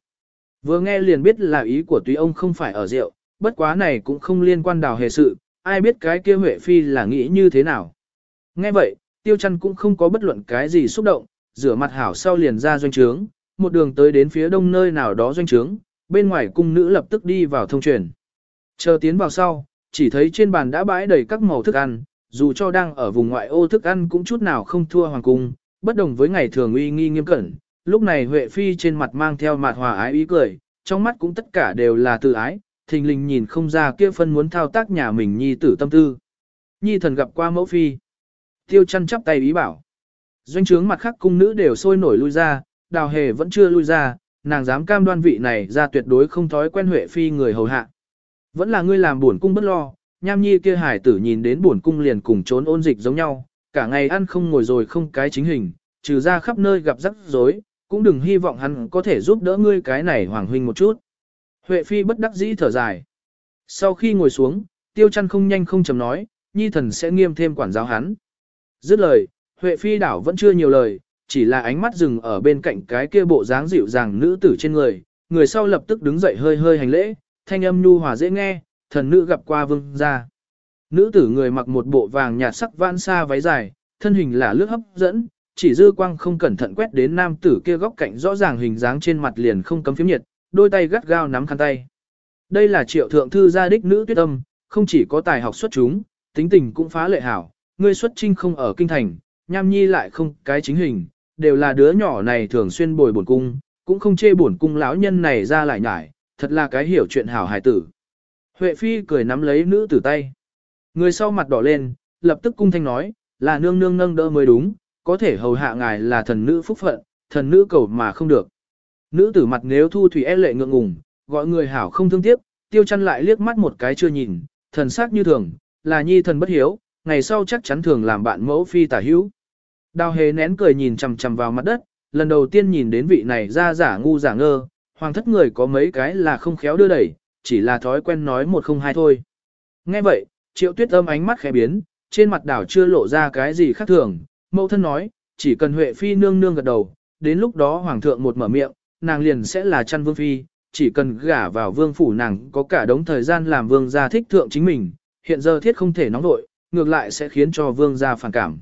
Vừa nghe liền biết là ý của tùy ông không phải ở rượu, bất quá này cũng không liên quan đào hề sự, ai biết cái kia Huệ Phi là nghĩ như thế nào. Nghe vậy, tiêu chăn cũng không có bất luận cái gì xúc động, rửa mặt hảo sau liền ra doanh trướng, một đường tới đến phía đông nơi nào đó doanh trướng, bên ngoài cung nữ lập tức đi vào thông truyền. Chờ tiến vào sau, chỉ thấy trên bàn đã bãi đầy các màu thức ăn, dù cho đang ở vùng ngoại ô thức ăn cũng chút nào không thua hoàng cung, bất đồng với ngày thường uy nghi nghiêm cẩn. Lúc này Huệ Phi trên mặt mang theo mặt hòa ái ý cười, trong mắt cũng tất cả đều là tự ái, thình lình nhìn không ra kia phân muốn thao tác nhà mình nhi tử tâm tư. Nhi thần gặp qua mẫu phi. Tiêu chăn chắp tay ý bảo. Doanh trướng mặt khác cung nữ đều sôi nổi lui ra, đào hề vẫn chưa lui ra, nàng dám cam đoan vị này ra tuyệt đối không thói quen huệ phi người hầu hạ. Vẫn là ngươi làm buồn cung bất lo, nham nhi kia hải tử nhìn đến buồn cung liền cùng trốn ôn dịch giống nhau, cả ngày ăn không ngồi rồi không cái chính hình, trừ ra khắp nơi gặp rắc rối, cũng đừng hy vọng hắn có thể giúp đỡ ngươi cái này hoàng huynh một chút. Huệ phi bất đắc dĩ thở dài. Sau khi ngồi xuống, tiêu chăn không nhanh không chầm nói, nhi thần sẽ nghiêm thêm quản giáo hắn. Dứt lời, Huệ phi đảo vẫn chưa nhiều lời, chỉ là ánh mắt dừng ở bên cạnh cái kia bộ dáng dịu dàng nữ tử trên người, người sau lập tức đứng dậy hơi hơi hành lễ, thanh âm nhu hòa dễ nghe, thần nữ gặp qua vương gia. Nữ tử người mặc một bộ vàng nhạt sắc vãn xa váy dài, thân hình là lướt hấp dẫn, chỉ dư quang không cẩn thận quét đến nam tử kia góc cạnh rõ ràng hình dáng trên mặt liền không cấm phiếm nhiệt, đôi tay gắt gao nắm khăn tay. Đây là triệu thượng thư gia đích nữ tuyết âm, không chỉ có tài học xuất chúng, tính tình cũng phá lệ hảo, ngươi xuất trinh không ở kinh thành, nham nhi lại không cái chính hình, đều là đứa nhỏ này thường xuyên bồi bổn cung, cũng không chê bổn cung lão nhân này ra lại nhải, thật là cái hiểu chuyện hảo hài tử. Huệ Phi cười nắm lấy nữ tử tay. Người sau mặt đỏ lên, lập tức cung thanh nói, là nương nương nâng đỡ mới đúng, có thể hầu hạ ngài là thần nữ phúc phận, thần nữ cầu mà không được. Nữ tử mặt nếu thu thủy e lệ ngượng ngùng, gọi người hảo không thương tiếc, tiêu chăn lại liếc mắt một cái chưa nhìn, thần sắc như thường, là nhi thần bất hiếu, ngày sau chắc chắn thường làm bạn mẫu phi tả hữu. Đào hề nén cười nhìn chằm chằm vào mặt đất, lần đầu tiên nhìn đến vị này ra giả ngu giả ngơ, hoàng thất người có mấy cái là không khéo đưa đẩy, chỉ là thói quen nói một không hai thôi. Nghe vậy, triệu tuyết âm ánh mắt khẽ biến, trên mặt đảo chưa lộ ra cái gì khác thường, mẫu thân nói, chỉ cần Huệ Phi nương nương gật đầu, đến lúc đó hoàng thượng một mở miệng, nàng liền sẽ là chăn vương phi, chỉ cần gả vào vương phủ nàng có cả đống thời gian làm vương gia thích thượng chính mình, hiện giờ thiết không thể nóng đội ngược lại sẽ khiến cho vương gia phản cảm.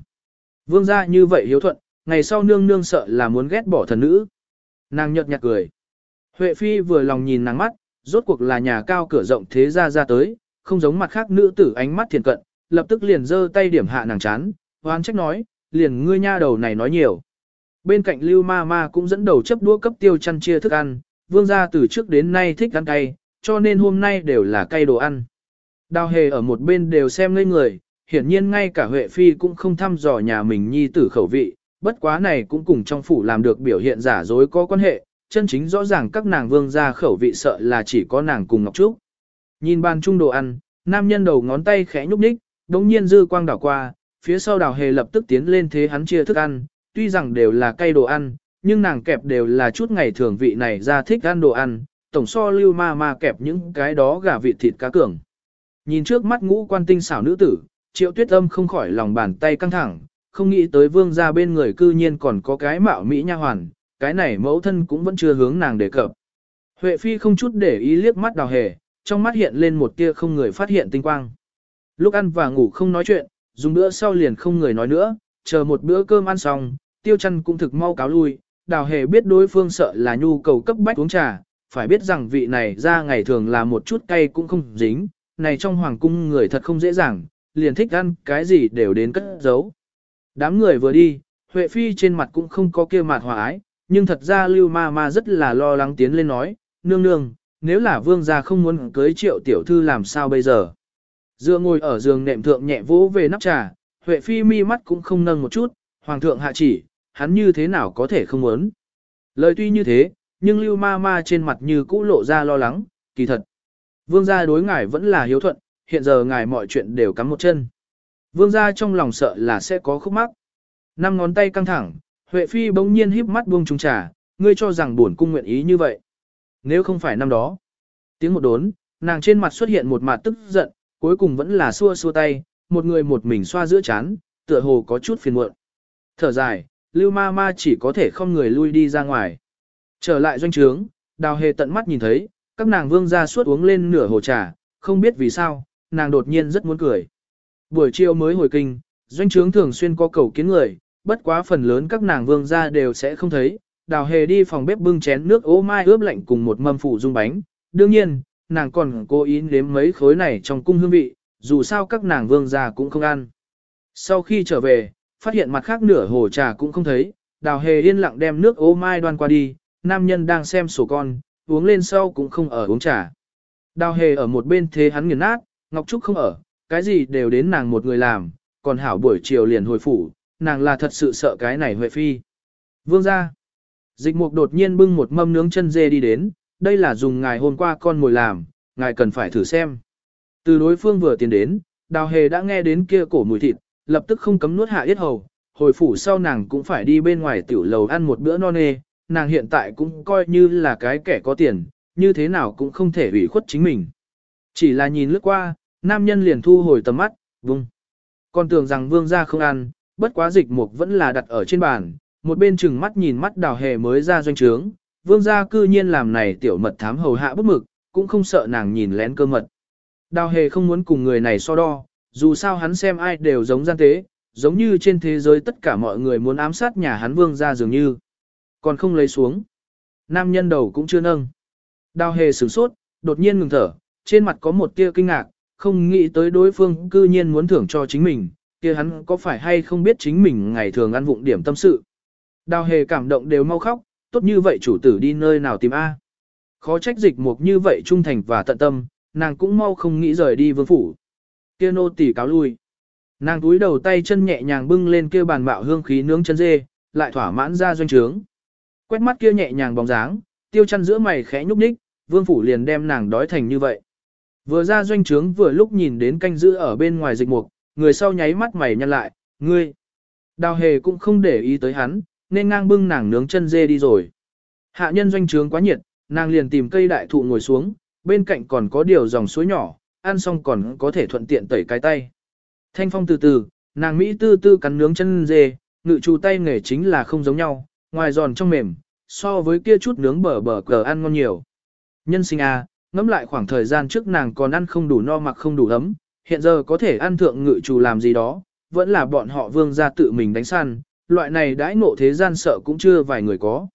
Vương gia như vậy hiếu thuận, ngày sau nương nương sợ là muốn ghét bỏ thần nữ. Nàng nhợt nhạt cười. Huệ phi vừa lòng nhìn nàng mắt, rốt cuộc là nhà cao cửa rộng thế gia ra tới, không giống mặt khác nữ tử ánh mắt thiền cận, lập tức liền giơ tay điểm hạ nàng chán, hoan trách nói, liền ngươi nha đầu này nói nhiều. Bên cạnh lưu ma ma cũng dẫn đầu chấp đũa cấp tiêu chăn chia thức ăn, vương gia từ trước đến nay thích ăn cay, cho nên hôm nay đều là cay đồ ăn. Đào hề ở một bên đều xem ngây người, hiển nhiên ngay cả Huệ Phi cũng không thăm dò nhà mình nhi tử khẩu vị, bất quá này cũng cùng trong phủ làm được biểu hiện giả dối có quan hệ, chân chính rõ ràng các nàng vương gia khẩu vị sợ là chỉ có nàng cùng Ngọc Trúc. Nhìn bàn chung đồ ăn, nam nhân đầu ngón tay khẽ nhúc nhích, đống nhiên dư quang đảo qua, phía sau đào hề lập tức tiến lên thế hắn chia thức ăn, tuy rằng đều là cây đồ ăn, nhưng nàng kẹp đều là chút ngày thường vị này ra thích ăn đồ ăn, tổng so lưu ma ma kẹp những cái đó gà vịt thịt cá cường. Nhìn trước mắt ngũ quan tinh xảo nữ tử, triệu tuyết âm không khỏi lòng bàn tay căng thẳng, không nghĩ tới vương gia bên người cư nhiên còn có cái mạo mỹ nha hoàn, cái này mẫu thân cũng vẫn chưa hướng nàng đề cập. Huệ phi không chút để ý liếc mắt đào hề, trong mắt hiện lên một tia không người phát hiện tinh quang. Lúc ăn và ngủ không nói chuyện, dùng bữa sau liền không người nói nữa, chờ một bữa cơm ăn xong, tiêu chăn cũng thực mau cáo lui, đào hề biết đối phương sợ là nhu cầu cấp bách uống trà, phải biết rằng vị này ra ngày thường là một chút cay cũng không dính, này trong hoàng cung người thật không dễ dàng, liền thích ăn cái gì đều đến cất giấu. Đám người vừa đi, Huệ Phi trên mặt cũng không có kia mặt hòa ái, nhưng thật ra Lưu Ma Ma rất là lo lắng tiến lên nói, nương nương, nếu là vương gia không muốn cưới triệu tiểu thư làm sao bây giờ. Dựa ngồi ở giường nệm thượng nhẹ vỗ về nắp trà, Huệ Phi mi mắt cũng không nâng một chút, hoàng thượng hạ chỉ, hắn như thế nào có thể không muốn. Lời tuy như thế, nhưng Lưu Ma Ma trên mặt như cũ lộ ra lo lắng, kỳ thật. Vương gia đối ngài vẫn là hiếu thuận, hiện giờ ngài mọi chuyện đều cắm một chân. Vương gia trong lòng sợ là sẽ có khúc mắc. Năm ngón tay căng thẳng, Huệ Phi bỗng nhiên híp mắt buông trung trà, ngươi cho rằng buồn cung nguyện ý như vậy. Nếu không phải năm đó. Tiếng một đốn, nàng trên mặt xuất hiện một mặt tức giận, cuối cùng vẫn là xua xua tay, một người một mình xoa giữa chán, tựa hồ có chút phiền muộn. Thở dài, Lưu Ma Ma chỉ có thể không người lui đi ra ngoài. Trở lại doanh trướng, đào hề tận mắt nhìn thấy, các nàng vương gia suốt uống lên nửa hồ trà, không biết vì sao, nàng đột nhiên rất muốn cười. Buổi chiều mới hồi kinh, doanh trướng thường xuyên có cầu kiến người, bất quá phần lớn các nàng vương gia đều sẽ không thấy. Đào hề đi phòng bếp bưng chén nước ô mai ướp lạnh cùng một mâm phụ dung bánh. Đương nhiên, nàng còn cố ý nếm mấy khối này trong cung hương vị, dù sao các nàng vương gia cũng không ăn. Sau khi trở về, phát hiện mặt khác nửa hồ trà cũng không thấy, đào hề yên lặng đem nước ô mai đoan qua đi, nam nhân đang xem sổ con, uống lên sau cũng không ở uống trà. Đào hề ở một bên thế hắn nghiền nát, Ngọc Trúc không ở, cái gì đều đến nàng một người làm, còn hảo buổi chiều liền hồi phủ, nàng là thật sự sợ cái này Huệ Phi. Vương ra. Dịch mục đột nhiên bưng một mâm nướng chân dê đi đến, đây là dùng ngài hôm qua con ngồi làm, ngài cần phải thử xem. Từ đối phương vừa tiến đến, đào hề đã nghe đến kia cổ mùi thịt, lập tức không cấm nuốt hạ yết hầu, hồi phủ sau nàng cũng phải đi bên ngoài tiểu lầu ăn một bữa no nê, nàng hiện tại cũng coi như là cái kẻ có tiền, như thế nào cũng không thể ủy khuất chính mình. Chỉ là nhìn lướt qua, nam nhân liền thu hồi tầm mắt, vung. Còn tưởng rằng vương gia không ăn, bất quá dịch mục vẫn là đặt ở trên bàn, một bên chừng mắt nhìn mắt đào hề mới ra doanh trướng, vương gia cư nhiên làm này tiểu mật thám hầu hạ bất mực, cũng không sợ nàng nhìn lén cơ mật. Đào hề không muốn cùng người này so đo, dù sao hắn xem ai đều giống gian tế, giống như trên thế giới tất cả mọi người muốn ám sát nhà hắn vương gia dường như. Còn không lấy xuống. Nam nhân đầu cũng chưa nâng. Đào hề sửng sốt, đột nhiên ngừng thở, trên mặt có một tia kinh ngạc, không nghĩ tới đối phương cư nhiên muốn thưởng cho chính mình, kia hắn có phải hay không biết chính mình ngày thường ăn vụng điểm tâm sự. Đào hề cảm động đều mau khóc, tốt như vậy chủ tử đi nơi nào tìm A. Khó trách dịch mục như vậy trung thành và tận tâm, nàng cũng mau không nghĩ rời đi vương phủ. Kia nô tỳ cáo lui. Nàng túi đầu tay chân nhẹ nhàng bưng lên kia bàn bạo hương khí nướng chân dê, lại thỏa mãn ra doanh trướng. Quét mắt kia nhẹ nhàng bóng dáng, tiêu chăn giữa mày khẽ nhúc nhích, vương phủ liền đem nàng đói thành như vậy. Vừa ra doanh trướng vừa lúc nhìn đến canh giữ ở bên ngoài dịch mục, người sau nháy mắt mày nhăn lại, ngươi. Đào hề cũng không để ý tới hắn, nên ngang bưng nàng nướng chân dê đi rồi. Hạ nhân doanh trướng quá nhiệt, nàng liền tìm cây đại thụ ngồi xuống, bên cạnh còn có điều dòng suối nhỏ, ăn xong còn có thể thuận tiện tẩy cái tay. Thanh phong từ từ, nàng Mỹ tư tư cắn nướng chân dê, ngự chủ tay nghề chính là không giống nhau, ngoài giòn trong mềm, so với kia chút nướng bở bở cờ ăn ngon nhiều. Nhân sinh a, à, ngẫm lại khoảng thời gian trước nàng còn ăn không đủ no mặc không đủ ấm, hiện giờ có thể ăn thượng ngự chủ làm gì đó, vẫn là bọn họ vương ra tự mình đánh săn, loại này đãi ngộ thế gian sợ cũng chưa vài người có.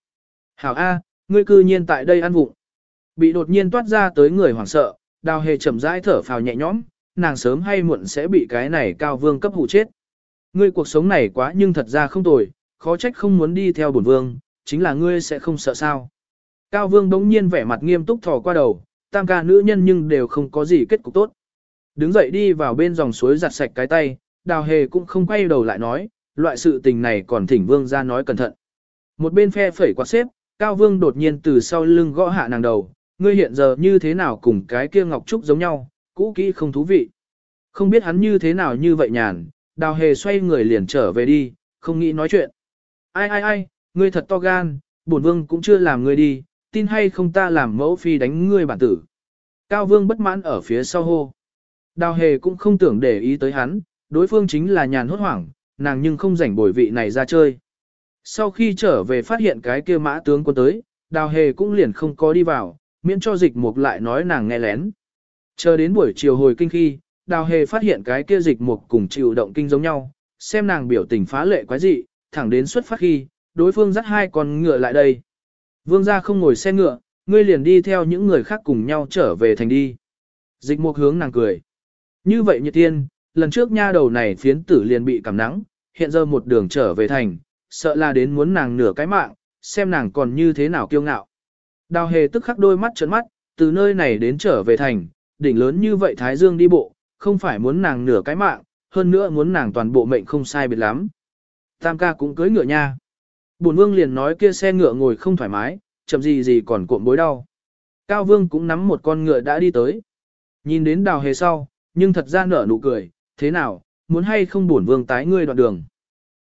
Hảo A, ngươi cư nhiên tại đây ăn vụng. Bị đột nhiên toát ra tới người hoảng sợ, đào hề chậm rãi thở phào nhẹ nhõm, nàng sớm hay muộn sẽ bị cái này cao vương cấp hụ chết. Ngươi cuộc sống này quá nhưng thật ra không tồi, khó trách không muốn đi theo bổn vương, chính là ngươi sẽ không sợ sao. Cao vương đống nhiên vẻ mặt nghiêm túc thò qua đầu, tam ca nữ nhân nhưng đều không có gì kết cục tốt. Đứng dậy đi vào bên dòng suối giặt sạch cái tay, đào hề cũng không quay đầu lại nói, loại sự tình này còn thỉnh vương ra nói cẩn thận. Một bên phe phẩy quạt xếp, cao vương đột nhiên từ sau lưng gõ hạ nàng đầu, ngươi hiện giờ như thế nào cùng cái kia ngọc trúc giống nhau, cũ kỹ không thú vị. Không biết hắn như thế nào như vậy nhàn, đào hề xoay người liền trở về đi, không nghĩ nói chuyện. Ai ai ai, ngươi thật to gan, bổn vương cũng chưa làm ngươi đi, tin hay không ta làm mẫu phi đánh ngươi bản tử. Cao vương bất mãn ở phía sau hô. Đào hề cũng không tưởng để ý tới hắn, đối phương chính là nhàn hốt hoảng, nàng nhưng không rảnh bồi vị này ra chơi. Sau khi trở về phát hiện cái kia mã tướng quân tới, đào hề cũng liền không có đi vào, miễn cho dịch mục lại nói nàng nghe lén. Chờ đến buổi chiều hồi kinh khi, đào hề phát hiện cái kia dịch mục cùng chịu động kinh giống nhau, xem nàng biểu tình phá lệ quái dị, thẳng đến xuất phát khi, đối phương dắt hai con ngựa lại đây. Vương gia không ngồi xe ngựa, ngươi liền đi theo những người khác cùng nhau trở về thành đi. Dịch mục hướng nàng cười. Như vậy như tiên, lần trước nha đầu này phiến tử liền bị cảm nắng, hiện giờ một đường trở về thành, sợ là đến muốn nàng nửa cái mạng, xem nàng còn như thế nào kiêu ngạo. Đào hề tức khắc đôi mắt trấn mắt, từ nơi này đến trở về thành, đỉnh lớn như vậy Thái Dương đi bộ, không phải muốn nàng nửa cái mạng, hơn nữa muốn nàng toàn bộ mệnh không sai biệt lắm. Tam ca cũng cưới ngựa nha. Bổn vương liền nói kia xe ngựa ngồi không thoải mái, chậm gì gì còn cuộn bối đau. Cao vương cũng nắm một con ngựa đã đi tới. Nhìn đến đào hề sau, nhưng thật ra nở nụ cười, thế nào, muốn hay không bổn vương tái ngươi đoạn đường.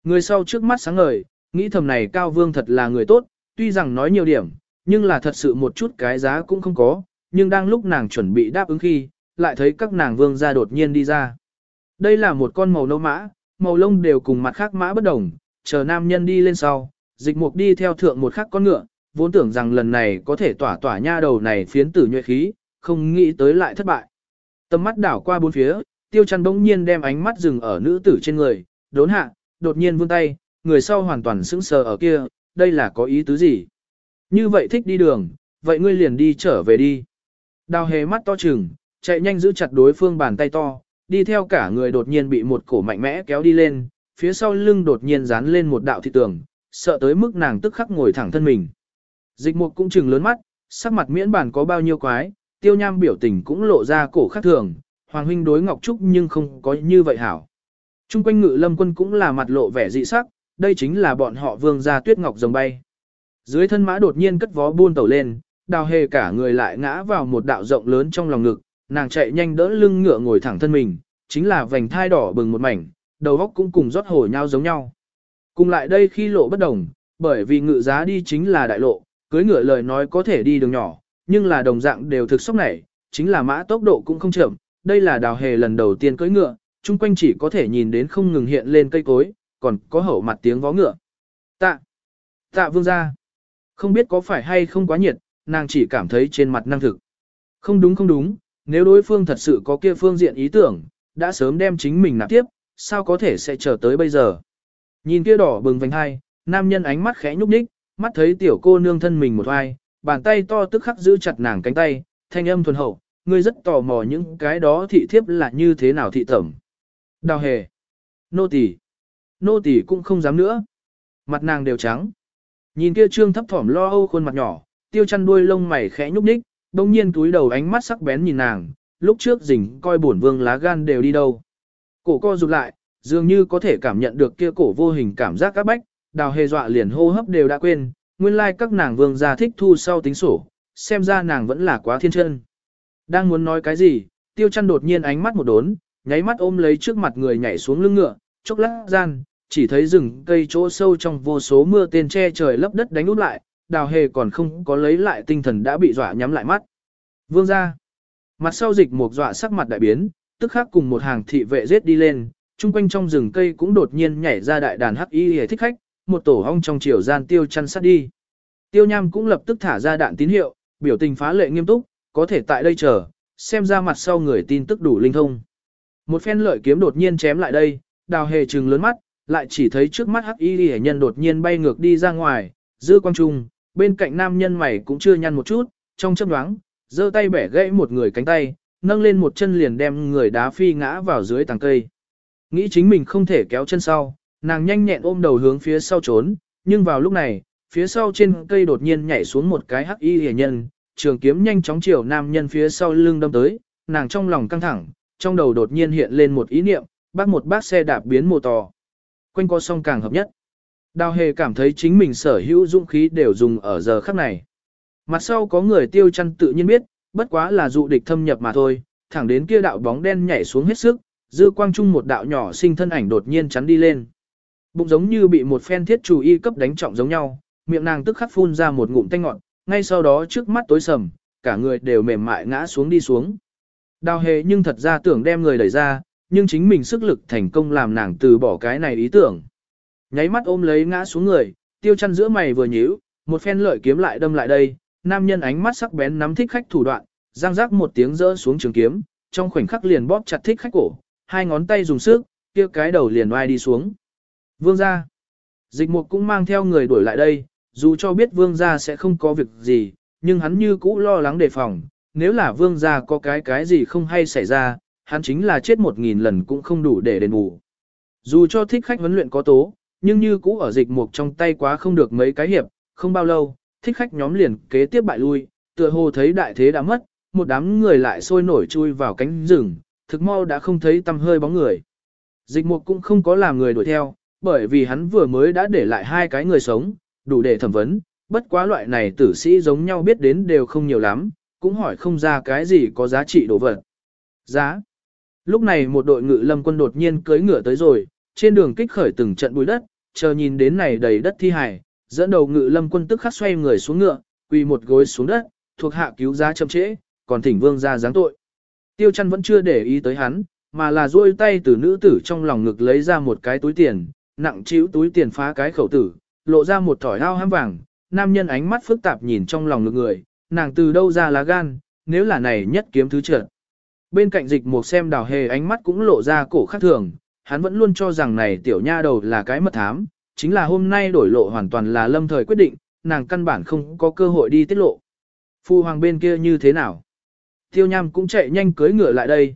Người sau trước mắt sáng ngời, nghĩ thầm này cao vương thật là người tốt, tuy rằng nói nhiều điểm, nhưng là thật sự một chút cái giá cũng không có, nhưng đang lúc nàng chuẩn bị đáp ứng khi, lại thấy các nàng vương ra đột nhiên đi ra. Đây là một con màu nâu mã, màu lông đều cùng mặt khác mã bất đồng, chờ nam nhân đi lên sau, dịch mục đi theo thượng một khắc con ngựa, vốn tưởng rằng lần này có thể tỏa tỏa nha đầu này phiến tử nhuệ khí, không nghĩ tới lại thất bại. Tầm mắt đảo qua bốn phía, tiêu chăn bỗng nhiên đem ánh mắt dừng ở nữ tử trên người, đốn hạ, đột nhiên vươn tay, người sau hoàn toàn sững sờ ở kia, đây là có ý tứ gì? Như vậy thích đi đường, vậy ngươi liền đi trở về đi. Đào hề mắt to chừng, chạy nhanh giữ chặt đối phương bàn tay to, đi theo cả người đột nhiên bị một cổ mạnh mẽ kéo đi lên, phía sau lưng đột nhiên dán lên một đạo thị tường, sợ tới mức nàng tức khắc ngồi thẳng thân mình. Dịch mục cũng chừng lớn mắt, sắc mặt miễn bản có bao nhiêu quái, tiêu nham biểu tình cũng lộ ra cổ khác thường, Hoàng huynh đối Ngọc Trúc nhưng không có như vậy hảo. Trung quanh ngự lâm quân cũng là mặt lộ vẻ dị sắc, đây chính là bọn họ vương gia tuyết ngọc rồng bay. Dưới thân mã đột nhiên cất vó buôn tẩu lên, đào hề cả người lại ngã vào một đạo rộng lớn trong lòng ngực, nàng chạy nhanh đỡ lưng ngựa ngồi thẳng thân mình, chính là vành thai đỏ bừng một mảnh, đầu góc cũng cùng rót hổ nhau giống nhau. Cùng lại đây khi lộ bất đồng, bởi vì ngự giá đi chính là đại lộ, cưới ngựa lời nói có thể đi đường nhỏ, nhưng là đồng dạng đều thực sốc này, chính là mã tốc độ cũng không chậm, đây là đào hề lần đầu tiên cưỡi ngựa, chung quanh chỉ có thể nhìn đến không ngừng hiện lên cây cối, còn có hậu mặt tiếng vó ngựa. Tạ, tạ vương gia, Không biết có phải hay không quá nhiệt, nàng chỉ cảm thấy trên mặt năng thực. Không đúng không đúng, nếu đối phương thật sự có kia phương diện ý tưởng, đã sớm đem chính mình nạp tiếp, sao có thể sẽ chờ tới bây giờ. Nhìn kia đỏ bừng vành hai, nam nhân ánh mắt khẽ nhúc nhích, mắt thấy tiểu cô nương thân mình một vai, bàn tay to tức khắc giữ chặt nàng cánh tay, thanh âm thuần hậu, ngươi rất tò mò những cái đó thị thiếp là như thế nào thị tẩm. Đào hề. Nô tỳ, Nô tỳ cũng không dám nữa. Mặt nàng đều trắng. Nhìn kia trương thấp thỏm lo âu khuôn mặt nhỏ, tiêu chăn đuôi lông mày khẽ nhúc nhích, đồng nhiên túi đầu ánh mắt sắc bén nhìn nàng, lúc trước rình coi bổn vương lá gan đều đi đâu. Cổ co rụt lại, dường như có thể cảm nhận được kia cổ vô hình cảm giác các bách, đào hề dọa liền hô hấp đều đã quên, nguyên lai like các nàng vương gia thích thu sau tính sổ, xem ra nàng vẫn là quá thiên chân. Đang muốn nói cái gì, tiêu chăn đột nhiên ánh mắt một đốn, nháy mắt ôm lấy trước mặt người nhảy xuống lưng ngựa, chốc lát gian, chỉ thấy rừng cây chỗ sâu trong vô số mưa tên che trời lấp đất đánh út lại, đào hề còn không có lấy lại tinh thần đã bị dọa nhắm lại mắt. Vương gia Mặt sau dịch một dọa sắc mặt đại biến, tức khắc cùng một hàng thị vệ giết đi lên, chung quanh trong rừng cây cũng đột nhiên nhảy ra đại đàn hắc y hề thích khách, một tổ hong trong chiều gian tiêu chăn sát đi. Tiêu nham cũng lập tức thả ra đạn tín hiệu, biểu tình phá lệ nghiêm túc, có thể tại đây chờ, xem ra mặt sau người tin tức đủ linh thông. Một phen lợi kiếm đột nhiên chém lại đây, đào hề trừng lớn mắt, lại chỉ thấy trước mắt hắc y hệ nhân đột nhiên bay ngược đi ra ngoài, dư quang trung, bên cạnh nam nhân mày cũng chưa nhăn một chút, trong chớp nhoáng, giơ tay bẻ gãy một người cánh tay, nâng lên một chân liền đem người đá phi ngã vào dưới tàng cây. Nghĩ chính mình không thể kéo chân sau, nàng nhanh nhẹn ôm đầu hướng phía sau trốn, nhưng vào lúc này, phía sau trên cây đột nhiên nhảy xuống một cái hắc y hề nhân, trường kiếm nhanh chóng chiều nam nhân phía sau lưng đâm tới, nàng trong lòng căng thẳng, trong đầu đột nhiên hiện lên một ý niệm, bác một bác xe đạp biến mô tò. Quanh co song càng hợp nhất. Đào hề cảm thấy chính mình sở hữu dũng khí đều dùng ở giờ khắc này. Mặt sau có người tiêu chăn tự nhiên biết, bất quá là dụ địch thâm nhập mà thôi, thẳng đến kia đạo bóng đen nhảy xuống hết sức, dư quang trung một đạo nhỏ sinh thân ảnh đột nhiên chắn đi lên. Bụng giống như bị một phen thiết chủ y cấp đánh trọng giống nhau, miệng nàng tức khắc phun ra một ngụm tanh ngọn, ngay sau đó trước mắt tối sầm, cả người đều mềm mại ngã xuống đi xuống. Đào hề nhưng thật ra tưởng đem người đẩy ra, nhưng chính mình sức lực thành công làm nàng từ bỏ cái này ý tưởng. Nháy mắt ôm lấy ngã xuống người, tiêu chăn giữa mày vừa nhíu, một phen lợi kiếm lại đâm lại đây, nam nhân ánh mắt sắc bén nắm thích khách thủ đoạn, giang rác một tiếng rỡ xuống trường kiếm, trong khoảnh khắc liền bóp chặt thích khách cổ, hai ngón tay dùng sức, kia cái đầu liền oai đi xuống. Vương gia. Dịch mục cũng mang theo người đuổi lại đây, dù cho biết vương gia sẽ không có việc gì, nhưng hắn như cũ lo lắng đề phòng, nếu là vương gia có cái cái gì không hay xảy ra, hắn chính là chết một nghìn lần cũng không đủ để đền bù. Dù cho thích khách huấn luyện có tố, nhưng như cũ ở dịch mục trong tay quá không được mấy cái hiệp, không bao lâu, thích khách nhóm liền kế tiếp bại lui, tựa hồ thấy đại thế đã mất, một đám người lại sôi nổi chui vào cánh rừng, thực mau đã không thấy tăm hơi bóng người. Dịch mục cũng không có làm người đuổi theo, bởi vì hắn vừa mới đã để lại hai cái người sống, đủ để thẩm vấn, bất quá loại này tử sĩ giống nhau biết đến đều không nhiều lắm, cũng hỏi không ra cái gì có giá trị đồ vật. Giá. Lúc này một đội ngự lâm quân đột nhiên cưỡi ngựa tới rồi, trên đường kích khởi từng trận bụi đất, chờ nhìn đến này đầy đất thi hải, dẫn đầu ngự lâm quân tức khắc xoay người xuống ngựa, quỳ một gối xuống đất, thuộc hạ cứu giá chậm trễ, còn thỉnh vương ra giáng tội. Tiêu chăn vẫn chưa để ý tới hắn, mà là duỗi tay từ nữ tử trong lòng ngực lấy ra một cái túi tiền, nặng chịu túi tiền phá cái khẩu tử, lộ ra một thỏi ao hám vàng, nam nhân ánh mắt phức tạp nhìn trong lòng ngực người, nàng từ đâu ra lá gan, nếu là này nhất kiếm thứ trợn. Bên cạnh dịch một xem đào hề ánh mắt cũng lộ ra cổ khác thường, hắn vẫn luôn cho rằng này tiểu nha đầu là cái mật thám, chính là hôm nay đổi lộ hoàn toàn là lâm thời quyết định, nàng căn bản không có cơ hội đi tiết lộ. Phu hoàng bên kia như thế nào? Tiêu nham cũng chạy nhanh cưới ngựa lại đây.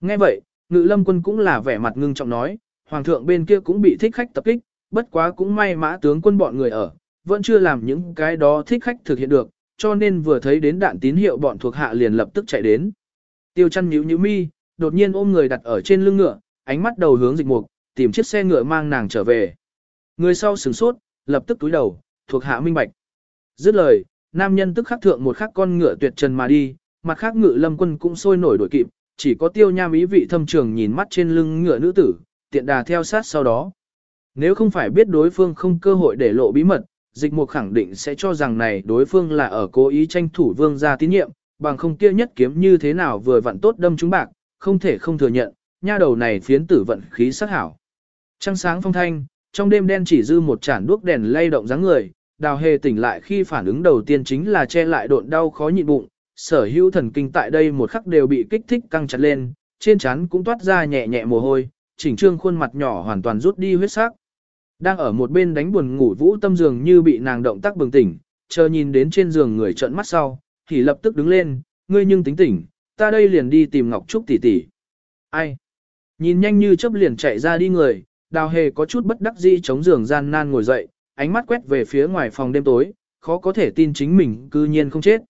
Nghe vậy, ngự lâm quân cũng là vẻ mặt ngưng trọng nói, hoàng thượng bên kia cũng bị thích khách tập kích, bất quá cũng may mã tướng quân bọn người ở, vẫn chưa làm những cái đó thích khách thực hiện được, cho nên vừa thấy đến đạn tín hiệu bọn thuộc hạ liền lập tức chạy đến. Tiêu Chân nhíu nhíu mi, đột nhiên ôm người đặt ở trên lưng ngựa, ánh mắt đầu hướng dịch mục, tìm chiếc xe ngựa mang nàng trở về. Người sau sửng sốt, lập tức túi đầu, thuộc hạ minh bạch. Dứt lời, nam nhân tức khắc thượng một khắc con ngựa tuyệt trần mà đi, mặt khác ngự lâm quân cũng sôi nổi đổi kịp, chỉ có tiêu nham ý vị thâm trường nhìn mắt trên lưng ngựa nữ tử, tiện đà theo sát sau đó. Nếu không phải biết đối phương không cơ hội để lộ bí mật, dịch mục khẳng định sẽ cho rằng này đối phương là ở cố ý tranh thủ vương gia tín nhiệm, bằng không kia nhất kiếm như thế nào vừa vặn tốt đâm trúng bạc, không thể không thừa nhận, nha đầu này phiến tử vận khí sắc hảo. Trăng sáng phong thanh, trong đêm đen chỉ dư một chản đuốc đèn lay động dáng người, đào hề tỉnh lại khi phản ứng đầu tiên chính là che lại độn đau khó nhịn bụng, sở hữu thần kinh tại đây một khắc đều bị kích thích căng chặt lên, trên trán cũng toát ra nhẹ nhẹ mồ hôi, chỉnh trương khuôn mặt nhỏ hoàn toàn rút đi huyết sắc. Đang ở một bên đánh buồn ngủ vũ tâm dường như bị nàng động tác bừng tỉnh, chờ nhìn đến trên giường người trợn mắt sau, thì lập tức đứng lên, ngươi nhưng tính tỉnh, ta đây liền đi tìm Ngọc Trúc tỷ tỷ. Ai? Nhìn nhanh như chớp liền chạy ra đi người, đào hề có chút bất đắc dĩ chống giường gian nan ngồi dậy, ánh mắt quét về phía ngoài phòng đêm tối, khó có thể tin chính mình cư nhiên không chết.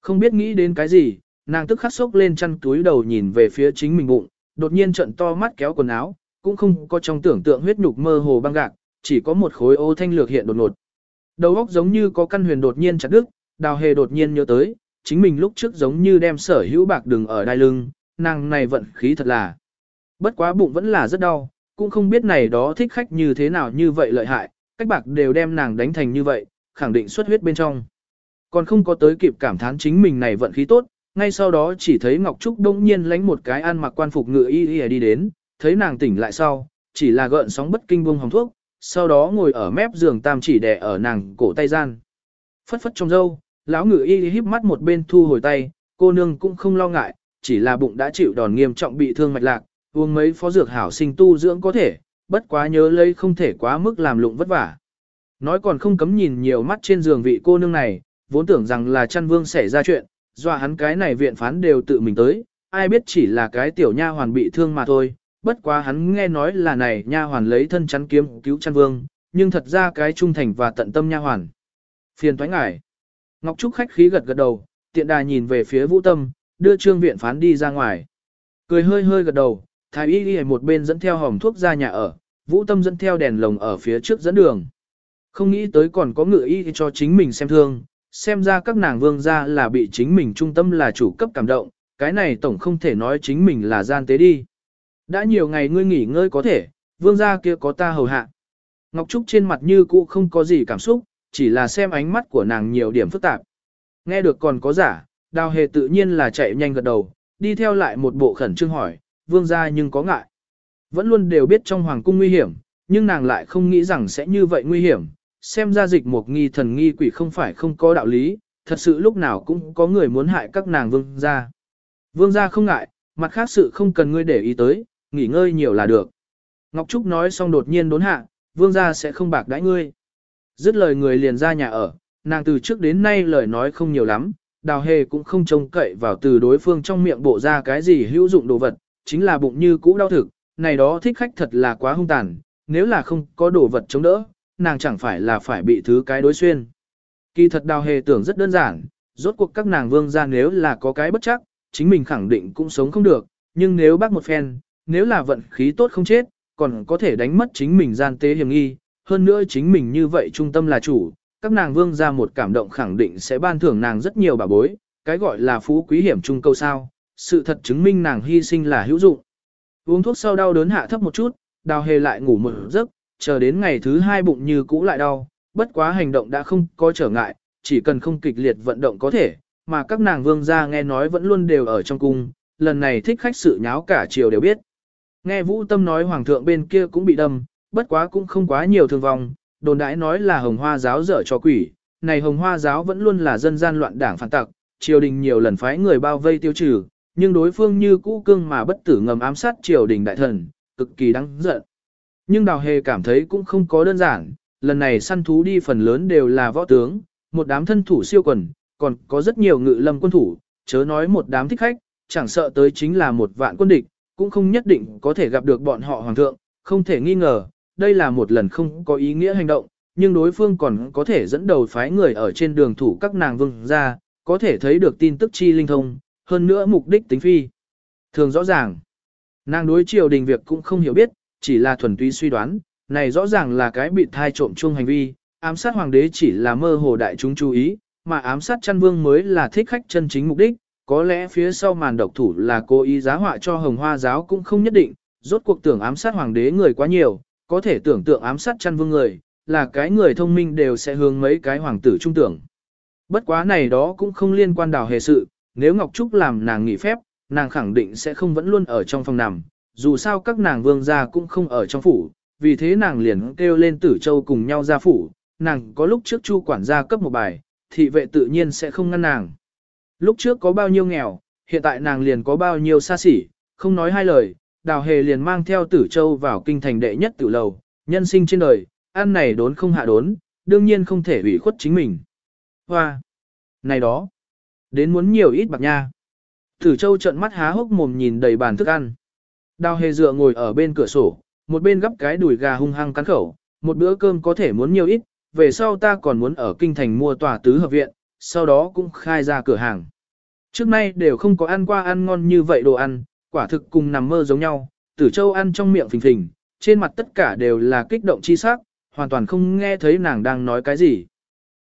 Không biết nghĩ đến cái gì, nàng tức khắc sốc lên chăn túi đầu nhìn về phía chính mình bụng, đột nhiên trận to mắt kéo quần áo, cũng không có trong tưởng tượng huyết nhục mơ hồ băng gạc, chỉ có một khối ô thanh lược hiện đột ngột. Đầu óc giống như có căn huyền đột nhiên chặt đứt, đào hề đột nhiên nhớ tới, chính mình lúc trước giống như đem sở hữu bạc đừng ở đai lưng, nàng này vận khí thật là. Bất quá bụng vẫn là rất đau, cũng không biết này đó thích khách như thế nào như vậy lợi hại, cách bạc đều đem nàng đánh thành như vậy, khẳng định xuất huyết bên trong. Còn không có tới kịp cảm thán chính mình này vận khí tốt, ngay sau đó chỉ thấy Ngọc Trúc đông nhiên lánh một cái ăn mặc quan phục ngựa y y đi đến, thấy nàng tỉnh lại sau, chỉ là gợn sóng bất kinh buông hồng thuốc, sau đó ngồi ở mép giường tam chỉ đè ở nàng cổ tay gian. Phất phất trong dâu, lão ngựa y híp mắt một bên thu hồi tay, cô nương cũng không lo ngại, chỉ là bụng đã chịu đòn nghiêm trọng bị thương mạch lạc, uống mấy phó dược hảo sinh tu dưỡng có thể, bất quá nhớ lấy không thể quá mức làm lụng vất vả. Nói còn không cấm nhìn nhiều mắt trên giường vị cô nương này, vốn tưởng rằng là chăn vương xảy ra chuyện, dọa hắn cái này viện phán đều tự mình tới, ai biết chỉ là cái tiểu nha hoàn bị thương mà thôi, bất quá hắn nghe nói là này nha hoàn lấy thân chắn kiếm cứu chăn vương, nhưng thật ra cái trung thành và tận tâm nha hoàn. Phiền thoái ngại, Ngọc Trúc khách khí gật gật đầu, tiện đà nhìn về phía vũ tâm, đưa trương viện phán đi ra ngoài. Cười hơi hơi gật đầu, thái y đi một bên dẫn theo hòm thuốc ra nhà ở, vũ tâm dẫn theo đèn lồng ở phía trước dẫn đường. Không nghĩ tới còn có ngựa y cho chính mình xem thương, xem ra các nàng vương gia là bị chính mình trung tâm là chủ cấp cảm động, cái này tổng không thể nói chính mình là gian tế đi. Đã nhiều ngày ngươi nghỉ ngơi có thể, vương gia kia có ta hầu hạ. Ngọc Trúc trên mặt như cũ không có gì cảm xúc, chỉ là xem ánh mắt của nàng nhiều điểm phức tạp. Nghe được còn có giả, đào hề tự nhiên là chạy nhanh gật đầu, đi theo lại một bộ khẩn trương hỏi, vương gia nhưng có ngại. Vẫn luôn đều biết trong hoàng cung nguy hiểm, nhưng nàng lại không nghĩ rằng sẽ như vậy nguy hiểm, xem ra dịch một nghi thần nghi quỷ không phải không có đạo lý, thật sự lúc nào cũng có người muốn hại các nàng vương gia. Vương gia không ngại, mặt khác sự không cần ngươi để ý tới, nghỉ ngơi nhiều là được. Ngọc Trúc nói xong đột nhiên đốn hạ, vương gia sẽ không bạc đãi ngươi. Dứt lời người liền ra nhà ở, nàng từ trước đến nay lời nói không nhiều lắm, đào hề cũng không trông cậy vào từ đối phương trong miệng bộ ra cái gì hữu dụng đồ vật, chính là bụng như cũ đau thực, này đó thích khách thật là quá hung tàn, nếu là không có đồ vật chống đỡ, nàng chẳng phải là phải bị thứ cái đối xuyên. Kỳ thật đào hề tưởng rất đơn giản, rốt cuộc các nàng vương ra nếu là có cái bất chắc, chính mình khẳng định cũng sống không được, nhưng nếu bác một phen, nếu là vận khí tốt không chết, còn có thể đánh mất chính mình gian tế hiểm nghi, hơn nữa chính mình như vậy trung tâm là chủ, các nàng vương ra một cảm động khẳng định sẽ ban thưởng nàng rất nhiều bà bối, cái gọi là phú quý hiểm trung câu sao, sự thật chứng minh nàng hy sinh là hữu dụng. Uống thuốc sau đau đớn hạ thấp một chút, đào hề lại ngủ một giấc, chờ đến ngày thứ hai bụng như cũ lại đau, bất quá hành động đã không có trở ngại, chỉ cần không kịch liệt vận động có thể, mà các nàng vương gia nghe nói vẫn luôn đều ở trong cung, lần này thích khách sự nháo cả chiều đều biết. Nghe Vũ Tâm nói hoàng thượng bên kia cũng bị đâm, bất quá cũng không quá nhiều thương vong, đồn đãi nói là hồng hoa giáo dở cho quỷ, này hồng hoa giáo vẫn luôn là dân gian loạn đảng phản tặc, triều đình nhiều lần phái người bao vây tiêu trừ, nhưng đối phương như cũ cương mà bất tử ngầm ám sát triều đình đại thần, cực kỳ đáng giận. Nhưng đào hề cảm thấy cũng không có đơn giản, lần này săn thú đi phần lớn đều là võ tướng, một đám thân thủ siêu quần, còn có rất nhiều ngự lâm quân thủ, chớ nói một đám thích khách, chẳng sợ tới chính là một vạn quân địch, cũng không nhất định có thể gặp được bọn họ hoàng thượng, không thể nghi ngờ, đây là một lần không có ý nghĩa hành động, nhưng đối phương còn có thể dẫn đầu phái người ở trên đường thủ các nàng vương ra, có thể thấy được tin tức chi linh thông, hơn nữa mục đích tính phi. Thường rõ ràng, nàng đối triều đình việc cũng không hiểu biết, chỉ là thuần túy suy đoán, này rõ ràng là cái bị thai trộm chung hành vi, ám sát hoàng đế chỉ là mơ hồ đại chúng chú ý, mà ám sát chăn vương mới là thích khách chân chính mục đích, có lẽ phía sau màn độc thủ là cố ý giá họa cho hồng hoa giáo cũng không nhất định, rốt cuộc tưởng ám sát hoàng đế người quá nhiều, có thể tưởng tượng ám sát chăn vương người, là cái người thông minh đều sẽ hướng mấy cái hoàng tử trung tưởng. Bất quá này đó cũng không liên quan đào hề sự, nếu Ngọc Trúc làm nàng nghỉ phép, nàng khẳng định sẽ không vẫn luôn ở trong phòng nằm, dù sao các nàng vương gia cũng không ở trong phủ, vì thế nàng liền kêu lên tử châu cùng nhau ra phủ, nàng có lúc trước chu quản gia cấp một bài, thị vệ tự nhiên sẽ không ngăn nàng. Lúc trước có bao nhiêu nghèo, hiện tại nàng liền có bao nhiêu xa xỉ, không nói hai lời, đào hề liền mang theo tử châu vào kinh thành đệ nhất tử lầu, nhân sinh trên đời, ăn này đốn không hạ đốn, đương nhiên không thể ủy khuất chính mình. Hoa! Này đó! Đến muốn nhiều ít bạc nha. Tử châu trận mắt há hốc mồm nhìn đầy bàn thức ăn. Đào hề dựa ngồi ở bên cửa sổ, một bên gấp cái đùi gà hung hăng cắn khẩu, một bữa cơm có thể muốn nhiều ít, về sau ta còn muốn ở kinh thành mua tòa tứ hợp viện, sau đó cũng khai ra cửa hàng. Trước nay đều không có ăn qua ăn ngon như vậy đồ ăn, quả thực cùng nằm mơ giống nhau, tử châu ăn trong miệng phình phình, trên mặt tất cả đều là kích động chi sắc, hoàn toàn không nghe thấy nàng đang nói cái gì.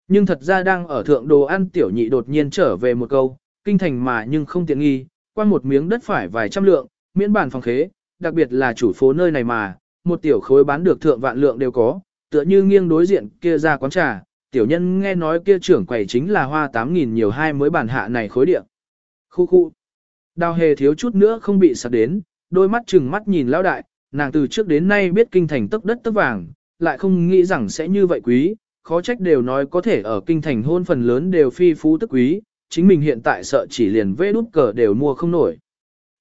Nhưng thật ra đang ở thượng đồ ăn tiểu nhị đột nhiên trở về một câu, kinh thành mà nhưng không tiện nghi, qua một miếng đất phải vài trăm lượng, miễn bản phòng khế, đặc biệt là chủ phố nơi này mà, một tiểu khối bán được thượng vạn lượng đều có, tựa như nghiêng đối diện kia ra quán trà, tiểu nhân nghe nói kia trưởng quầy chính là hoa 8.000 nhiều hai mới bản hạ này khối địa. Khu khu. Đào hề thiếu chút nữa không bị sạt đến, đôi mắt chừng mắt nhìn lão đại, nàng từ trước đến nay biết kinh thành tốc đất tốc vàng, lại không nghĩ rằng sẽ như vậy quý, khó trách đều nói có thể ở kinh thành hôn phần lớn đều phi phú tức quý, chính mình hiện tại sợ chỉ liền vê đút cờ đều mua không nổi.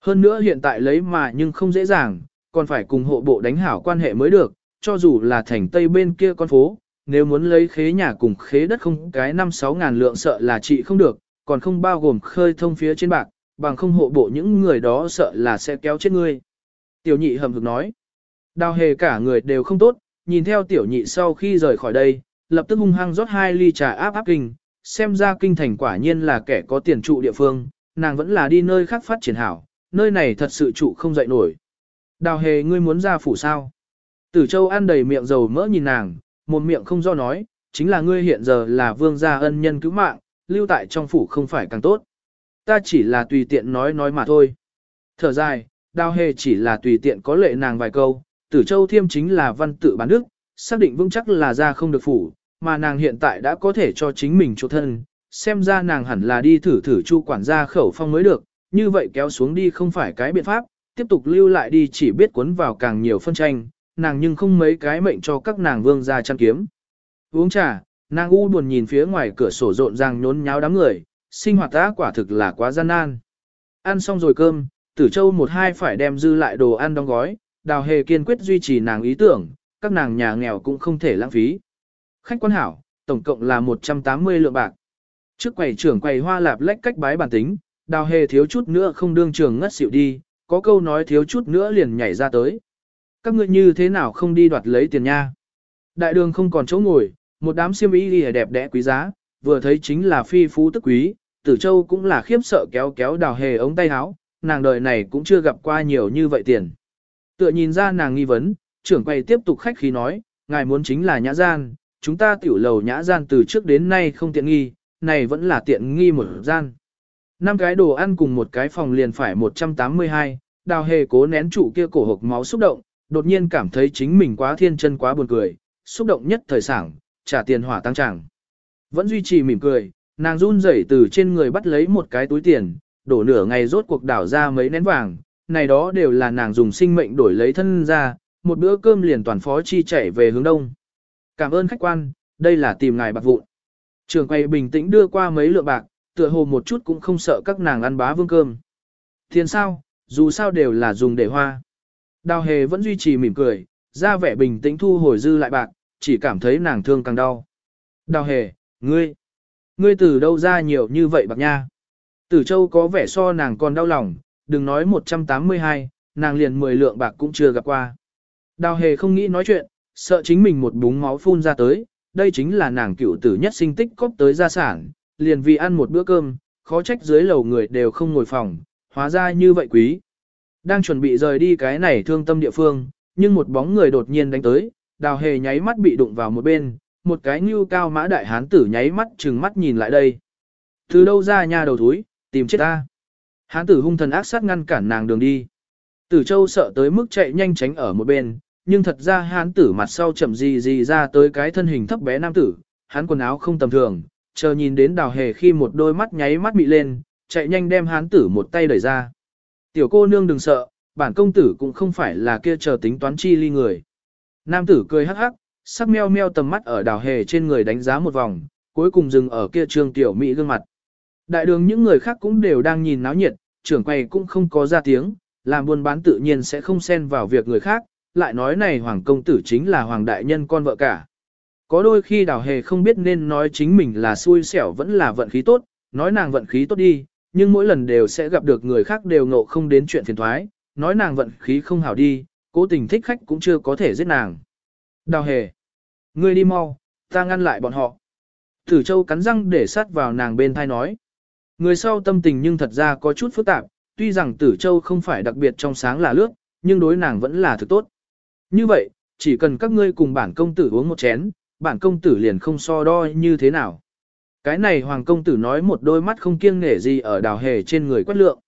Hơn nữa hiện tại lấy mà nhưng không dễ dàng, còn phải cùng hộ bộ đánh hảo quan hệ mới được, cho dù là thành tây bên kia con phố, nếu muốn lấy khế nhà cùng khế đất không cái 5-6 ngàn lượng sợ là trị không được, còn không bao gồm khơi thông phía trên bạc, bằng không hộ bộ những người đó sợ là sẽ kéo chết ngươi. Tiểu nhị hầm hực nói, đào hề cả người đều không tốt, nhìn theo tiểu nhị sau khi rời khỏi đây, lập tức hung hăng rót hai ly trà áp áp kinh, xem ra kinh thành quả nhiên là kẻ có tiền trụ địa phương, nàng vẫn là đi nơi khác phát triển hảo, nơi này thật sự trụ không dậy nổi. Đào hề ngươi muốn ra phủ sao? Tử châu ăn đầy miệng dầu mỡ nhìn nàng, một miệng không do nói, chính là ngươi hiện giờ là vương gia ân nhân cứu mạng, lưu tại trong phủ không phải càng tốt. Ta chỉ là tùy tiện nói nói mà thôi. Thở dài, đào hề chỉ là tùy tiện có lệ nàng vài câu, tử châu thiêm chính là văn tự bán đức, xác định vững chắc là ra không được phủ, mà nàng hiện tại đã có thể cho chính mình chỗ thân, xem ra nàng hẳn là đi thử thử chu quản gia khẩu phong mới được, như vậy kéo xuống đi không phải cái biện pháp, tiếp tục lưu lại đi chỉ biết cuốn vào càng nhiều phân tranh, nàng nhưng không mấy cái mệnh cho các nàng vương ra chăn kiếm. Uống trà, nàng u buồn nhìn phía ngoài cửa sổ rộn ràng nhốn nháo đám người, sinh hoạt ta quả thực là quá gian nan. Ăn xong rồi cơm, tử châu một hai phải đem dư lại đồ ăn đóng gói, đào hề kiên quyết duy trì nàng ý tưởng, các nàng nhà nghèo cũng không thể lãng phí. Khách quan hảo, tổng cộng là 180 lượng bạc. Trước quầy trưởng quầy hoa lạp lách cách bái bản tính, đào hề thiếu chút nữa không đương trường ngất xỉu đi, có câu nói thiếu chút nữa liền nhảy ra tới. Các ngươi như thế nào không đi đoạt lấy tiền nha? Đại đường không còn chỗ ngồi, một đám xiêm y đi đẹp đẽ quý giá, vừa thấy chính là phi phú tức quý, tử châu cũng là khiếp sợ kéo kéo đào hề ống tay áo, nàng đời này cũng chưa gặp qua nhiều như vậy tiền. Tựa nhìn ra nàng nghi vấn, trưởng quầy tiếp tục khách khí nói, ngài muốn chính là nhã gian, chúng ta tiểu lầu nhã gian từ trước đến nay không tiện nghi, này vẫn là tiện nghi một gian. Năm cái đồ ăn cùng một cái phòng liền phải 182, đào hề cố nén trụ kia cổ hộc máu xúc động, đột nhiên cảm thấy chính mình quá thiên chân quá buồn cười, xúc động nhất thời sảng, trả tiền hỏa tăng chẳng. Vẫn duy trì mỉm cười, nàng run rẩy từ trên người bắt lấy một cái túi tiền, đổ nửa ngày rốt cuộc đảo ra mấy nén vàng, này đó đều là nàng dùng sinh mệnh đổi lấy thân ra, một bữa cơm liền toàn phó chi chạy về hướng đông. Cảm ơn khách quan, đây là tìm ngài bạc vụn. Trường quay bình tĩnh đưa qua mấy lượng bạc, tựa hồ một chút cũng không sợ các nàng ăn bá vương cơm. Tiền sao, dù sao đều là dùng để hoa. Đào hề vẫn duy trì mỉm cười, ra vẻ bình tĩnh thu hồi dư lại bạc, chỉ cảm thấy nàng thương càng đau. Đào hề, ngươi, ngươi từ đâu ra nhiều như vậy bạc nha. Tử châu có vẻ so nàng còn đau lòng, đừng nói 182, nàng liền 10 lượng bạc cũng chưa gặp qua. Đào hề không nghĩ nói chuyện, sợ chính mình một búng máu phun ra tới, đây chính là nàng cựu tử nhất sinh tích cóp tới gia sản, liền vì ăn một bữa cơm, khó trách dưới lầu người đều không ngồi phòng, hóa ra như vậy quý. Đang chuẩn bị rời đi cái này thương tâm địa phương, nhưng một bóng người đột nhiên đánh tới, đào hề nháy mắt bị đụng vào một bên, một cái như cao mã đại hán tử nháy mắt trừng mắt nhìn lại đây. Từ đâu ra nhà đầu thúi, tìm chết ta. Hán tử hung thần ác sát ngăn cản nàng đường đi. Tử châu sợ tới mức chạy nhanh tránh ở một bên, nhưng thật ra hán tử mặt sau chậm gì gì ra tới cái thân hình thấp bé nam tử, hắn quần áo không tầm thường, chờ nhìn đến đào hề khi một đôi mắt nháy mắt mị lên, chạy nhanh đem hán tử một tay đẩy ra. Tiểu cô nương đừng sợ, bản công tử cũng không phải là kia chờ tính toán chi ly người. Nam tử cười hắc hắc, sắc meo meo tầm mắt ở đào hề trên người đánh giá một vòng, cuối cùng dừng ở kia trương tiểu mỹ gương mặt. Đại đường những người khác cũng đều đang nhìn náo nhiệt, trưởng quầy cũng không có ra tiếng, làm buôn bán tự nhiên sẽ không xen vào việc người khác, lại nói này hoàng công tử chính là hoàng đại nhân con vợ cả. Có đôi khi đào hề không biết nên nói chính mình là xui xẻo vẫn là vận khí tốt, nói nàng vận khí tốt đi, nhưng mỗi lần đều sẽ gặp được người khác đều ngộ không đến chuyện phiền thoái, nói nàng vận khí không hảo đi, cố tình thích khách cũng chưa có thể giết nàng. Đào hề, ngươi đi mau, Ta ngăn lại bọn họ. Tử Châu cắn răng để sát vào nàng bên thai nói. Người sau tâm tình nhưng thật ra có chút phức tạp, tuy rằng Tử Châu không phải đặc biệt trong sáng là lướt, nhưng đối nàng vẫn là thực tốt. Như vậy, chỉ cần các ngươi cùng bản công tử uống một chén, bản công tử liền không so đo như thế nào. Cái này hoàng công tử nói một đôi mắt không kiêng nể gì ở đào hề trên người quét lượng.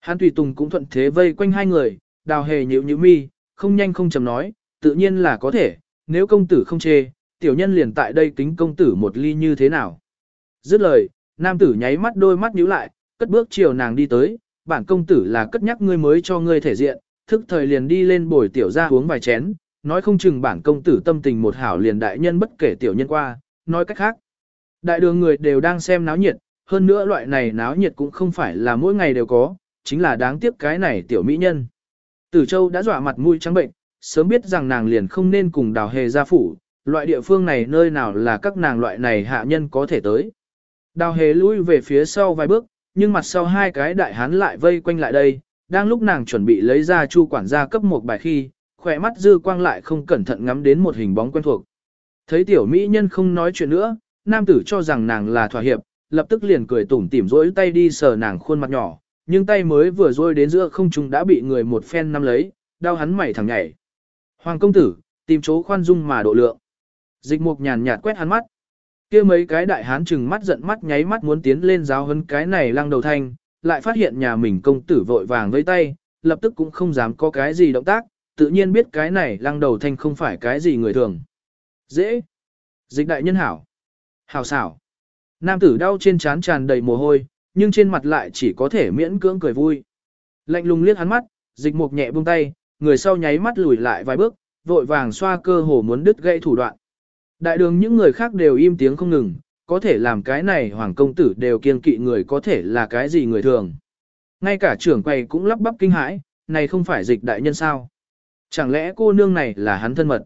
Hàn Tùy Tùng cũng thuận thế vây quanh hai người, đào hề nhịu nhịu mi, không nhanh không chầm nói, tự nhiên là có thể, nếu công tử không chê, tiểu nhân liền tại đây kính công tử một ly như thế nào. Dứt lời, nam tử nháy mắt đôi mắt nhíu lại, cất bước chiều nàng đi tới, bản công tử là cất nhắc ngươi mới cho ngươi thể diện, thức thời liền đi lên bồi tiểu ra uống vài chén, nói không chừng bản công tử tâm tình một hảo liền đại nhân bất kể tiểu nhân qua, nói cách khác. Đại đường người đều đang xem náo nhiệt, hơn nữa loại này náo nhiệt cũng không phải là mỗi ngày đều có, chính là đáng tiếc cái này tiểu mỹ nhân. Tử Châu đã dọa mặt mũi trắng bệnh, sớm biết rằng nàng liền không nên cùng đào hề gia phủ, loại địa phương này nơi nào là các nàng loại này hạ nhân có thể tới. Đào hề lui về phía sau vài bước, nhưng mặt sau hai cái đại hán lại vây quanh lại đây, đang lúc nàng chuẩn bị lấy ra chu quản gia cấp một bài khi, khỏe mắt dư quang lại không cẩn thận ngắm đến một hình bóng quen thuộc. Thấy tiểu mỹ nhân không nói chuyện nữa, nam tử cho rằng nàng là thỏa hiệp, lập tức liền cười tủm tỉm rỗi tay đi sờ nàng khuôn mặt nhỏ, nhưng tay mới vừa rôi đến giữa không trung đã bị người một phen nắm lấy, đau hắn mày thẳng nhảy. Hoàng công tử, tìm chỗ khoan dung mà độ lượng. Dịch mục nhàn nhạt quét hắn mắt. kia mấy cái đại hán chừng mắt giận mắt nháy mắt muốn tiến lên giáo hấn cái này lăng đầu thanh, lại phát hiện nhà mình công tử vội vàng với tay, lập tức cũng không dám có cái gì động tác, tự nhiên biết cái này lăng đầu thanh không phải cái gì người thường. Dễ. Dịch đại nhân hảo. Hảo xảo. Nam tử đau trên trán tràn đầy mồ hôi, nhưng trên mặt lại chỉ có thể miễn cưỡng cười vui. Lạnh lùng liếc hắn mắt, dịch mục nhẹ buông tay, người sau nháy mắt lùi lại vài bước, vội vàng xoa cơ hồ muốn đứt gãy thủ đoạn. Đại đường những người khác đều im tiếng không ngừng, có thể làm cái này hoàng công tử đều kiên kỵ người có thể là cái gì người thường. Ngay cả trưởng quầy cũng lắp bắp kinh hãi, này không phải dịch đại nhân sao. Chẳng lẽ cô nương này là hắn thân mật?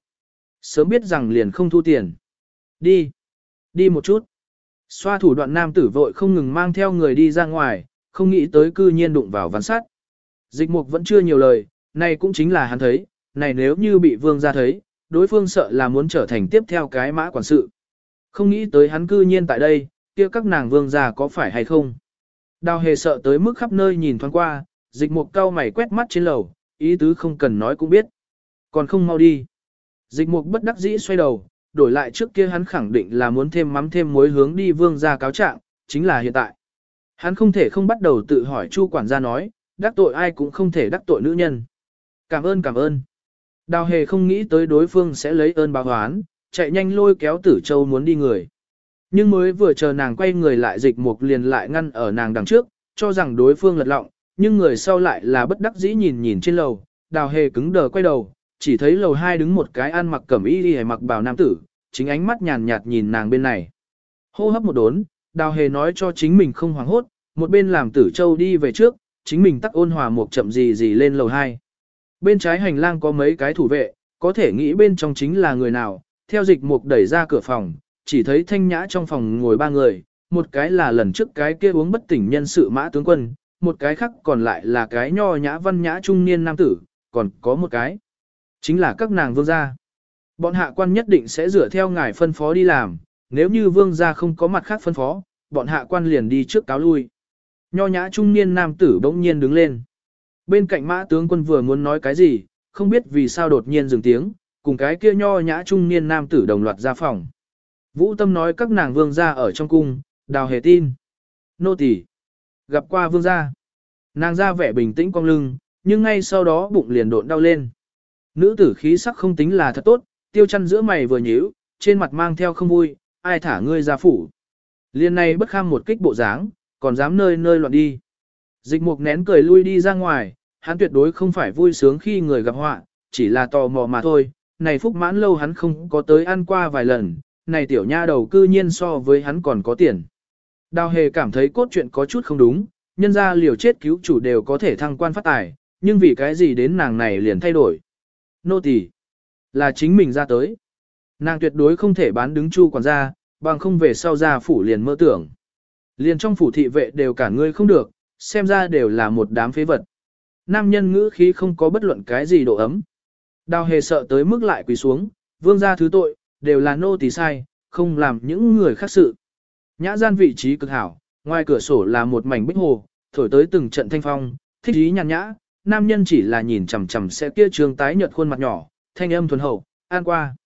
Sớm biết rằng liền không thu tiền. Đi. Đi một chút. Xoa thủ đoạn nam tử vội không ngừng mang theo người đi ra ngoài, không nghĩ tới cư nhiên đụng vào văn sát. Dịch mục vẫn chưa nhiều lời, này cũng chính là hắn thấy, này nếu như bị vương ra thấy, đối phương sợ là muốn trở thành tiếp theo cái mã quản sự. Không nghĩ tới hắn cư nhiên tại đây, kia các nàng vương gia có phải hay không. Đào hề sợ tới mức khắp nơi nhìn thoáng qua, dịch mục cao mày quét mắt trên lầu, ý tứ không cần nói cũng biết. Còn không mau đi. Dịch mục bất đắc dĩ xoay đầu, đổi lại trước kia hắn khẳng định là muốn thêm mắm thêm muối hướng đi vương gia cáo trạng, chính là hiện tại. Hắn không thể không bắt đầu tự hỏi chu quản gia nói, đắc tội ai cũng không thể đắc tội nữ nhân. Cảm ơn cảm ơn. Đào hề không nghĩ tới đối phương sẽ lấy ơn báo hoán, chạy nhanh lôi kéo tử châu muốn đi người. Nhưng mới vừa chờ nàng quay người lại dịch mục liền lại ngăn ở nàng đằng trước, cho rằng đối phương lật lọng, nhưng người sau lại là bất đắc dĩ nhìn nhìn trên lầu, đào hề cứng đờ quay đầu, chỉ thấy lầu hai đứng một cái ăn mặc cẩm y đi mặc bào nam tử, chính ánh mắt nhàn nhạt nhìn nàng bên này. Hô hấp một đốn, đào hề nói cho chính mình không hoảng hốt, một bên làm tử châu đi về trước, chính mình tắc ôn hòa một chậm gì gì lên lầu hai. Bên trái hành lang có mấy cái thủ vệ, có thể nghĩ bên trong chính là người nào, theo dịch mục đẩy ra cửa phòng, chỉ thấy thanh nhã trong phòng ngồi ba người, một cái là lần trước cái kia uống bất tỉnh nhân sự mã tướng quân, một cái khác còn lại là cái nho nhã văn nhã trung niên nam tử, còn có một cái, chính là các nàng vương gia. Bọn hạ quan nhất định sẽ dựa theo ngài phân phó đi làm, nếu như vương gia không có mặt khác phân phó, bọn hạ quan liền đi trước cáo lui. Nho nhã trung niên nam tử bỗng nhiên đứng lên. Bên cạnh mã tướng quân vừa muốn nói cái gì, không biết vì sao đột nhiên dừng tiếng, cùng cái kia nho nhã trung niên nam tử đồng loạt ra phòng. Vũ Tâm nói các nàng vương gia ở trong cung, đào hề tin. Nô tỳ gặp qua vương gia. Nàng ra vẻ bình tĩnh cong lưng, nhưng ngay sau đó bụng liền độn đau lên. Nữ tử khí sắc không tính là thật tốt, tiêu chăn giữa mày vừa nhíu, trên mặt mang theo không vui, ai thả ngươi ra phủ. Liên này bất kham một kích bộ dáng, còn dám nơi nơi loạn đi. Dịch mục nén cười lui đi ra ngoài, hắn tuyệt đối không phải vui sướng khi người gặp họa, chỉ là tò mò mà thôi. Này phúc mãn lâu hắn không có tới ăn qua vài lần, này tiểu nha đầu cư nhiên so với hắn còn có tiền. Đào hề cảm thấy cốt truyện có chút không đúng, nhân ra liều chết cứu chủ đều có thể thăng quan phát tài, nhưng vì cái gì đến nàng này liền thay đổi. Nô tỳ là chính mình ra tới. Nàng tuyệt đối không thể bán đứng chu quản gia, bằng không về sau ra phủ liền mơ tưởng. Liền trong phủ thị vệ đều cả ngươi không được, xem ra đều là một đám phế vật. Nam nhân ngữ khí không có bất luận cái gì độ ấm. Đào hề sợ tới mức lại quỳ xuống, vương gia thứ tội, đều là nô tỳ sai, không làm những người khác sự. Nhã gian vị trí cực hảo, ngoài cửa sổ là một mảnh bích hồ, thổi tới từng trận thanh phong, thích ý nhàn nhã, nam nhân chỉ là nhìn chằm chằm sẽ kia trường tái nhợt khuôn mặt nhỏ, thanh âm thuần hậu, an qua.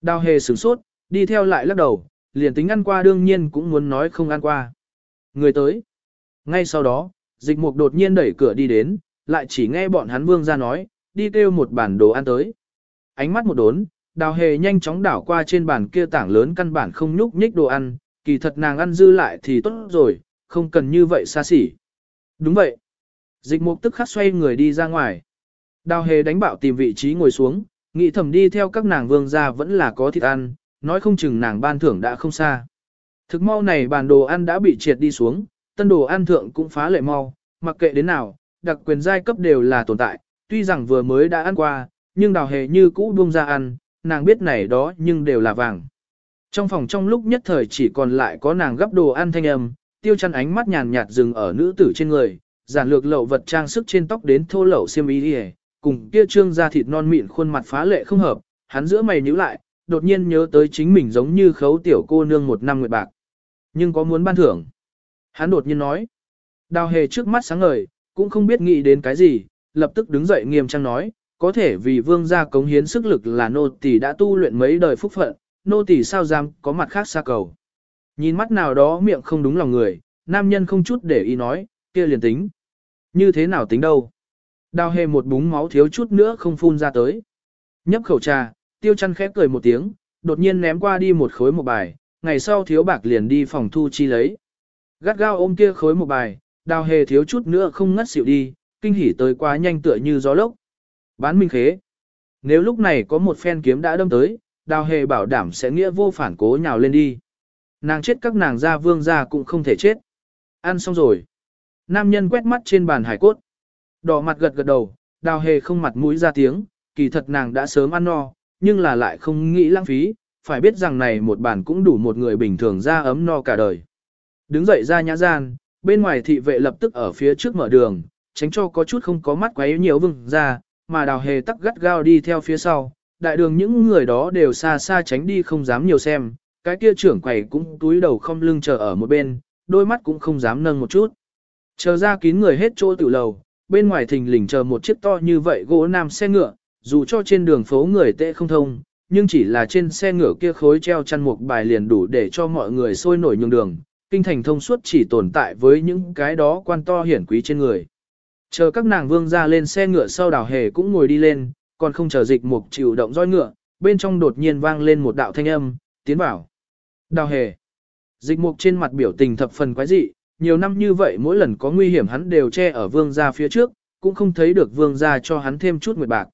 Đào hề sửng sốt, đi theo lại lắc đầu, liền tính ăn qua đương nhiên cũng muốn nói không ăn qua. Người tới. Ngay sau đó, dịch mục đột nhiên đẩy cửa đi đến, lại chỉ nghe bọn hắn vương ra nói, đi kêu một bản đồ ăn tới. Ánh mắt một đốn, đào hề nhanh chóng đảo qua trên bàn kia tảng lớn căn bản không nhúc nhích đồ ăn, kỳ thật nàng ăn dư lại thì tốt rồi, không cần như vậy xa xỉ. Đúng vậy. Dịch mục tức khắc xoay người đi ra ngoài. Đào hề đánh bạo tìm vị trí ngồi xuống, nghĩ thầm đi theo các nàng vương gia vẫn là có thịt ăn, nói không chừng nàng ban thưởng đã không xa. Thực mau này bàn đồ ăn đã bị triệt đi xuống, tân đồ ăn thượng cũng phá lệ mau, mặc kệ đến nào, đặc quyền giai cấp đều là tồn tại, tuy rằng vừa mới đã ăn qua, nhưng đào hề như cũ buông ra ăn, nàng biết này đó nhưng đều là vàng. Trong phòng trong lúc nhất thời chỉ còn lại có nàng gấp đồ ăn thanh âm, tiêu chăn ánh mắt nhàn nhạt dừng ở nữ tử trên người, giản lược lậu vật trang sức trên tóc đến thô lậu xiêm y đi cùng kia trương da thịt non mịn khuôn mặt phá lệ không hợp, hắn giữa mày nhíu lại, đột nhiên nhớ tới chính mình giống như khấu tiểu cô nương một năm nguyệt bạc. Nhưng có muốn ban thưởng? Hắn đột nhiên nói. Đào hề trước mắt sáng ngời, cũng không biết nghĩ đến cái gì, lập tức đứng dậy nghiêm trang nói, có thể vì vương gia cống hiến sức lực là nô tỳ đã tu luyện mấy đời phúc phận, nô tỳ sao dám có mặt khác xa cầu. Nhìn mắt nào đó miệng không đúng lòng người, nam nhân không chút để ý nói, kia liền tính. Như thế nào tính đâu? Đào hề một búng máu thiếu chút nữa không phun ra tới. Nhấp khẩu trà, tiêu chăn khép cười một tiếng, đột nhiên ném qua đi một khối một bài, ngày sau thiếu bạc liền đi phòng thu chi lấy. Gắt gao ôm kia khối một bài, đào hề thiếu chút nữa không ngất xỉu đi, kinh hỉ tới quá nhanh tựa như gió lốc. Bán minh khế. Nếu lúc này có một phen kiếm đã đâm tới, đào hề bảo đảm sẽ nghĩa vô phản cố nhào lên đi. Nàng chết các nàng gia vương gia cũng không thể chết. Ăn xong rồi. Nam nhân quét mắt trên bàn hải cốt. Đỏ mặt gật gật đầu, đào hề không mặt mũi ra tiếng, kỳ thật nàng đã sớm ăn no, nhưng là lại không nghĩ lãng phí, phải biết rằng này một bàn cũng đủ một người bình thường ra ấm no cả đời. Đứng dậy ra nhã gian, bên ngoài thị vệ lập tức ở phía trước mở đường, tránh cho có chút không có mắt quấy nhiều vừng ra, mà đào hề tắc gắt gao đi theo phía sau. Đại đường những người đó đều xa xa tránh đi không dám nhiều xem, cái kia trưởng quầy cũng túi đầu không lưng chờ ở một bên, đôi mắt cũng không dám nâng một chút. Chờ ra kín người hết chỗ tiểu lầu, bên ngoài thình lình chờ một chiếc to như vậy gỗ nam xe ngựa, dù cho trên đường phố người tệ không thông, nhưng chỉ là trên xe ngựa kia khối treo chăn một bài liền đủ để cho mọi người sôi nổi nhường đường, kinh thành thông suốt chỉ tồn tại với những cái đó quan to hiển quý trên người. Chờ các nàng vương ra lên xe ngựa sau đào hề cũng ngồi đi lên, còn không chờ dịch mục chịu động roi ngựa, bên trong đột nhiên vang lên một đạo thanh âm, tiến vào. Đào hề. Dịch mục trên mặt biểu tình thập phần quái dị, nhiều năm như vậy mỗi lần có nguy hiểm hắn đều che ở vương gia phía trước, cũng không thấy được vương gia cho hắn thêm chút nguyệt bạc.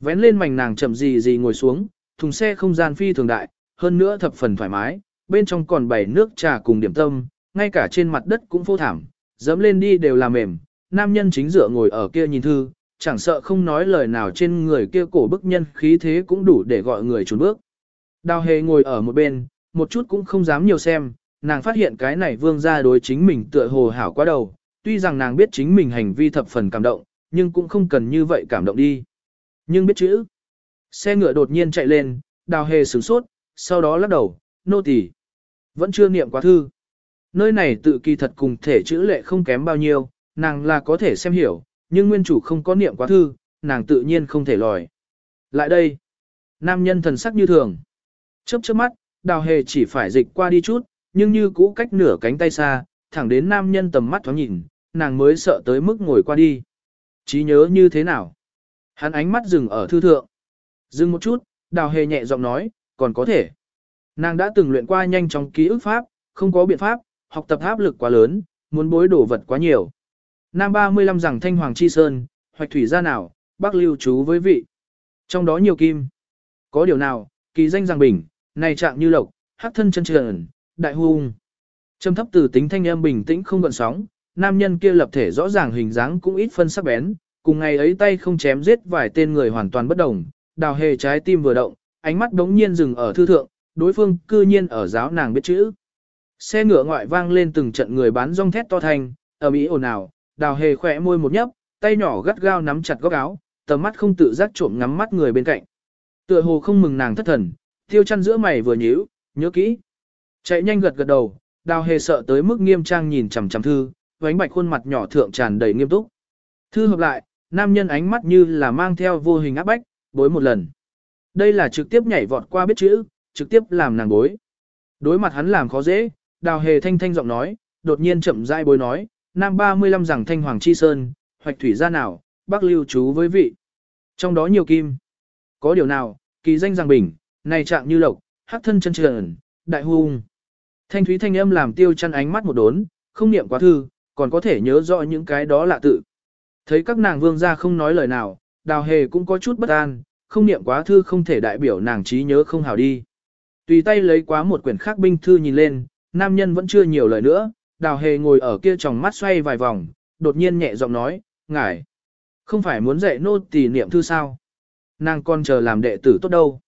Vén lên mảnh nàng chậm gì gì ngồi xuống, thùng xe không gian phi thường đại, hơn nữa thập phần thoải mái, bên trong còn bảy nước trà cùng điểm tâm, ngay cả trên mặt đất cũng phô thảm, dẫm lên đi đều là mềm, nam nhân chính dựa ngồi ở kia nhìn thư, chẳng sợ không nói lời nào trên người kia cổ bức nhân khí thế cũng đủ để gọi người trốn bước. Đào hề ngồi ở một bên, một chút cũng không dám nhiều xem, nàng phát hiện cái này vương ra đối chính mình tựa hồ hảo quá đầu, tuy rằng nàng biết chính mình hành vi thập phần cảm động, nhưng cũng không cần như vậy cảm động đi. Nhưng biết chữ, xe ngựa đột nhiên chạy lên, đào hề sửng sốt, sau đó lắc đầu, nô tỳ vẫn chưa niệm quá thư. Nơi này tự kỳ thật cùng thể chữ lệ không kém bao nhiêu, nàng là có thể xem hiểu, nhưng nguyên chủ không có niệm quá thư, nàng tự nhiên không thể lòi. Lại đây, nam nhân thần sắc như thường. Chớp chớp mắt, đào hề chỉ phải dịch qua đi chút, nhưng như cũ cách nửa cánh tay xa, thẳng đến nam nhân tầm mắt thoáng nhìn, nàng mới sợ tới mức ngồi qua đi. Chí nhớ như thế nào? Hắn ánh mắt dừng ở thư thượng. Dừng một chút, đào hề nhẹ giọng nói, còn có thể. Nàng đã từng luyện qua nhanh chóng ký ức pháp, không có biện pháp, học tập áp lực quá lớn, muốn bối đổ vật quá nhiều. Nam 35 rằng Thanh Hoàng Chi Sơn, hoạch thủy gia nào, bác lưu chú với vị. Trong đó nhiều kim. Có điều nào, kỳ danh rằng bình, này trạng như lộc, hắc thân chân trần, đại hung. Trầm thấp từ tính thanh âm bình tĩnh không gợn sóng, nam nhân kia lập thể rõ ràng hình dáng cũng ít phân sắc bén, cùng ngày ấy tay không chém giết vài tên người hoàn toàn bất đồng, đào hề trái tim vừa động, ánh mắt đống nhiên dừng ở thư thượng, đối phương cư nhiên ở giáo nàng biết chữ. Xe ngựa ngoại vang lên từng trận người bán rong thét to thành, ầm ĩ ồn ào, đào hề khỏe môi một nhấp, tay nhỏ gắt gao nắm chặt góc áo, tầm mắt không tự giác trộm ngắm mắt người bên cạnh. Tựa hồ không mừng nàng thất thần, tiêu chăn giữa mày vừa nhíu, Nhớ kỹ. Chạy nhanh gật gật đầu, đào hề sợ tới mức nghiêm trang nhìn chằm chằm thư, vánh bạch khuôn mặt nhỏ thượng tràn đầy nghiêm túc. Thư hợp lại, nam nhân ánh mắt như là mang theo vô hình áp bách, bối một lần. Đây là trực tiếp nhảy vọt qua biết chữ, trực tiếp làm nàng bối. Đối mặt hắn làm khó dễ, đào hề thanh thanh giọng nói, đột nhiên chậm rãi bối nói, nam 35 rằng thanh hoàng chi sơn, hoạch thủy ra nào, bác lưu chú với vị. Trong đó nhiều kim. Có điều nào, kỳ danh rằng bình, này trạng như lộc, hắc thân chân trần, đại hung. Thanh thúy thanh âm làm tiêu chăn ánh mắt một đốn, không niệm quá thư, còn có thể nhớ rõ những cái đó lạ tự. Thấy các nàng vương gia không nói lời nào, đào hề cũng có chút bất an, không niệm quá thư không thể đại biểu nàng trí nhớ không hào đi. Tùy tay lấy quá một quyển khác binh thư nhìn lên, nam nhân vẫn chưa nhiều lời nữa, đào hề ngồi ở kia tròng mắt xoay vài vòng, đột nhiên nhẹ giọng nói, ngài, không phải muốn dạy nô tỳ niệm thư sao? Nàng còn chờ làm đệ tử tốt đâu.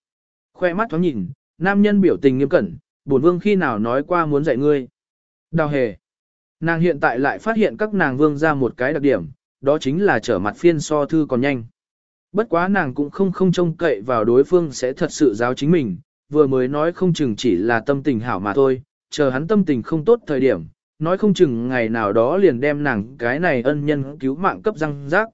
Khoe mắt thoáng nhìn, nam nhân biểu tình nghiêm cẩn, bổn vương khi nào nói qua muốn dạy ngươi. Đào hề. Nàng hiện tại lại phát hiện các nàng vương ra một cái đặc điểm, đó chính là trở mặt phiên so thư còn nhanh. Bất quá nàng cũng không không trông cậy vào đối phương sẽ thật sự giáo chính mình, vừa mới nói không chừng chỉ là tâm tình hảo mà thôi, chờ hắn tâm tình không tốt thời điểm, nói không chừng ngày nào đó liền đem nàng cái này ân nhân cứu mạng cấp răng rác.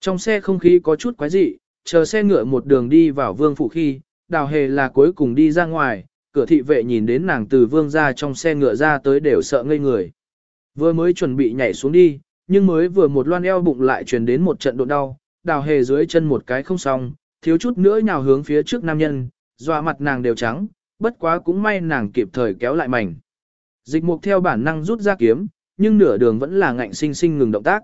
Trong xe không khí có chút quái dị, chờ xe ngựa một đường đi vào vương phủ khi, đào hề là cuối cùng đi ra ngoài, cửa thị vệ nhìn đến nàng từ vương ra trong xe ngựa ra tới đều sợ ngây người. Vừa mới chuẩn bị nhảy xuống đi, nhưng mới vừa một loan eo bụng lại truyền đến một trận độ đau, đào hề dưới chân một cái không xong, thiếu chút nữa nhào hướng phía trước nam nhân, dọa mặt nàng đều trắng, bất quá cũng may nàng kịp thời kéo lại mảnh. Dịch mục theo bản năng rút ra kiếm, nhưng nửa đường vẫn là ngạnh sinh sinh ngừng động tác.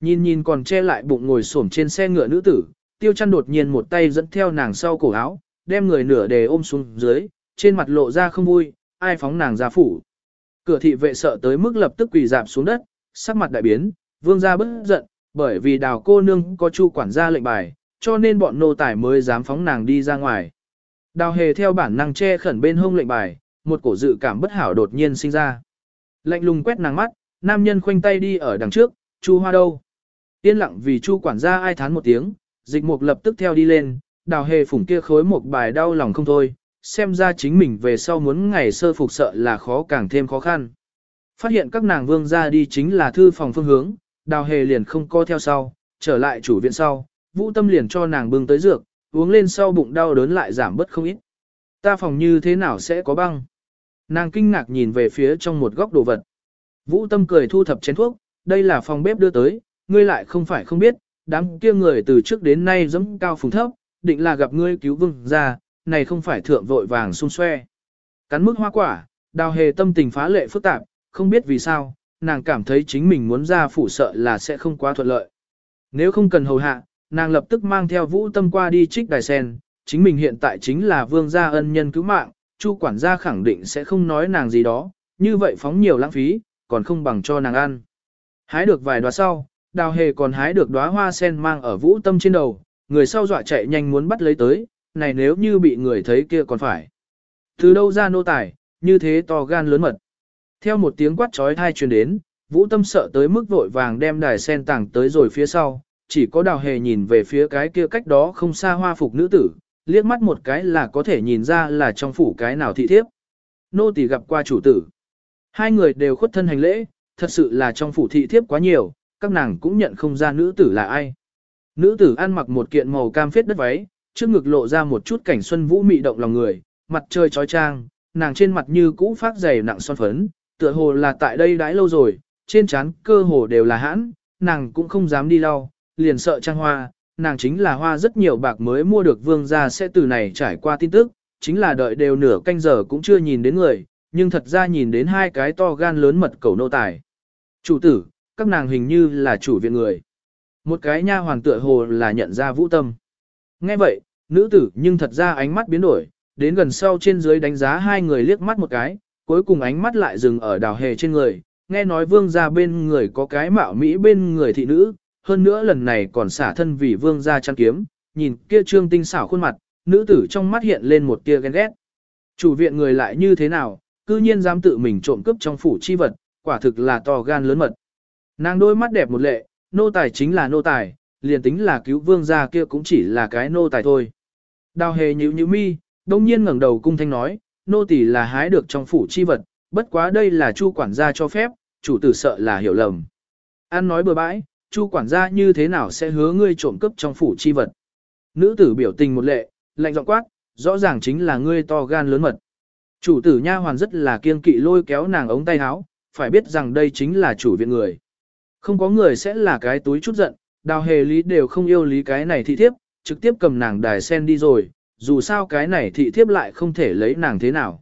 Nhìn nhìn còn che lại bụng ngồi xổm trên xe ngựa nữ tử, tiêu chăn đột nhiên một tay dẫn theo nàng sau cổ áo, đem người nửa đề ôm xuống dưới, trên mặt lộ ra không vui, ai phóng nàng ra phủ. Cửa thị vệ sợ tới mức lập tức quỳ dạp xuống đất, sắc mặt đại biến, vương gia bức giận, bởi vì đào cô nương có chu quản gia lệnh bài, cho nên bọn nô tài mới dám phóng nàng đi ra ngoài. Đào hề theo bản năng che khẩn bên hông lệnh bài, một cổ dự cảm bất hảo đột nhiên sinh ra. Lạnh lùng quét nàng mắt, nam nhân khoanh tay đi ở đằng trước, chu hoa đâu. Yên lặng vì chu quản gia ai thán một tiếng, dịch mục lập tức theo đi lên, đào hề phủng kia khối một bài đau lòng không thôi, xem ra chính mình về sau muốn ngày sơ phục sợ là khó càng thêm khó khăn. Phát hiện các nàng vương ra đi chính là thư phòng phương hướng, đào hề liền không co theo sau, trở lại chủ viện sau, vũ tâm liền cho nàng bưng tới dược, uống lên sau bụng đau đớn lại giảm bớt không ít. Ta phòng như thế nào sẽ có băng? Nàng kinh ngạc nhìn về phía trong một góc đồ vật. Vũ tâm cười thu thập chén thuốc, đây là phòng bếp đưa tới, ngươi lại không phải không biết, đám kia người từ trước đến nay dẫm cao phùng thấp, định là gặp ngươi cứu vương ra, này không phải thượng vội vàng xung xoe. Cắn mức hoa quả, đào hề tâm tình phá lệ phức tạp, không biết vì sao, nàng cảm thấy chính mình muốn ra phủ sợ là sẽ không quá thuận lợi. Nếu không cần hầu hạ, nàng lập tức mang theo vũ tâm qua đi trích đài sen, chính mình hiện tại chính là vương gia ân nhân cứu mạng, chu quản gia khẳng định sẽ không nói nàng gì đó, như vậy phóng nhiều lãng phí, còn không bằng cho nàng ăn. Hái được vài đóa sau, đào hề còn hái được đóa hoa sen mang ở vũ tâm trên đầu, người sau dọa chạy nhanh muốn bắt lấy tới, này nếu như bị người thấy kia còn phải. Từ đâu ra nô tài, như thế to gan lớn mật. Theo một tiếng quát trói thai truyền đến, vũ tâm sợ tới mức vội vàng đem đài sen tảng tới rồi phía sau, chỉ có đào hề nhìn về phía cái kia cách đó không xa hoa phục nữ tử, liếc mắt một cái là có thể nhìn ra là trong phủ cái nào thị thiếp. Nô tỳ gặp qua chủ tử. Hai người đều khuất thân hành lễ, thật sự là trong phủ thị thiếp quá nhiều, các nàng cũng nhận không ra nữ tử là ai. Nữ tử ăn mặc một kiện màu cam phết đất váy, trước ngực lộ ra một chút cảnh xuân vũ mị động lòng người, mặt trời trói trang, nàng trên mặt như cũ phát dày nặng son phấn, tựa hồ là tại đây đãi lâu rồi, trên trán cơ hồ đều là hãn, nàng cũng không dám đi lau, liền sợ trang hoa, nàng chính là hoa rất nhiều bạc mới mua được vương gia sẽ từ này trải qua tin tức, chính là đợi đều nửa canh giờ cũng chưa nhìn đến người, nhưng thật ra nhìn đến hai cái to gan lớn mật cầu nô tài. Chủ tử, các nàng hình như là chủ viện người. Một cái nha hoàng tựa hồ là nhận ra vũ tâm. Nghe vậy, nữ tử nhưng thật ra ánh mắt biến đổi, đến gần sau trên dưới đánh giá hai người liếc mắt một cái, cuối cùng ánh mắt lại dừng ở đào hề trên người, nghe nói vương gia bên người có cái mạo mỹ bên người thị nữ, hơn nữa lần này còn xả thân vì vương gia chăn kiếm, nhìn kia trương tinh xảo khuôn mặt, nữ tử trong mắt hiện lên một tia ghen ghét. Chủ viện người lại như thế nào, cư nhiên dám tự mình trộm cướp trong phủ chi vật, quả thực là to gan lớn mật. Nàng đôi mắt đẹp một lệ, nô tài chính là nô tài, liền tính là cứu vương gia kia cũng chỉ là cái nô tài thôi. Đào hề nhữ nhữ mi, đông nhiên ngẩng đầu cung thanh nói, nô tỳ là hái được trong phủ chi vật, bất quá đây là chu quản gia cho phép, chủ tử sợ là hiểu lầm. An nói bừa bãi, chu quản gia như thế nào sẽ hứa ngươi trộm cướp trong phủ chi vật. Nữ tử biểu tình một lệ, lạnh giọng quát, rõ ràng chính là ngươi to gan lớn mật. Chủ tử nha hoàn rất là kiên kỵ lôi kéo nàng ống tay áo, phải biết rằng đây chính là chủ viện người. Không có người sẽ là cái túi chút giận, đào hề lý đều không yêu lý cái này thị thiếp, trực tiếp cầm nàng đài sen đi rồi, dù sao cái này thị thiếp lại không thể lấy nàng thế nào.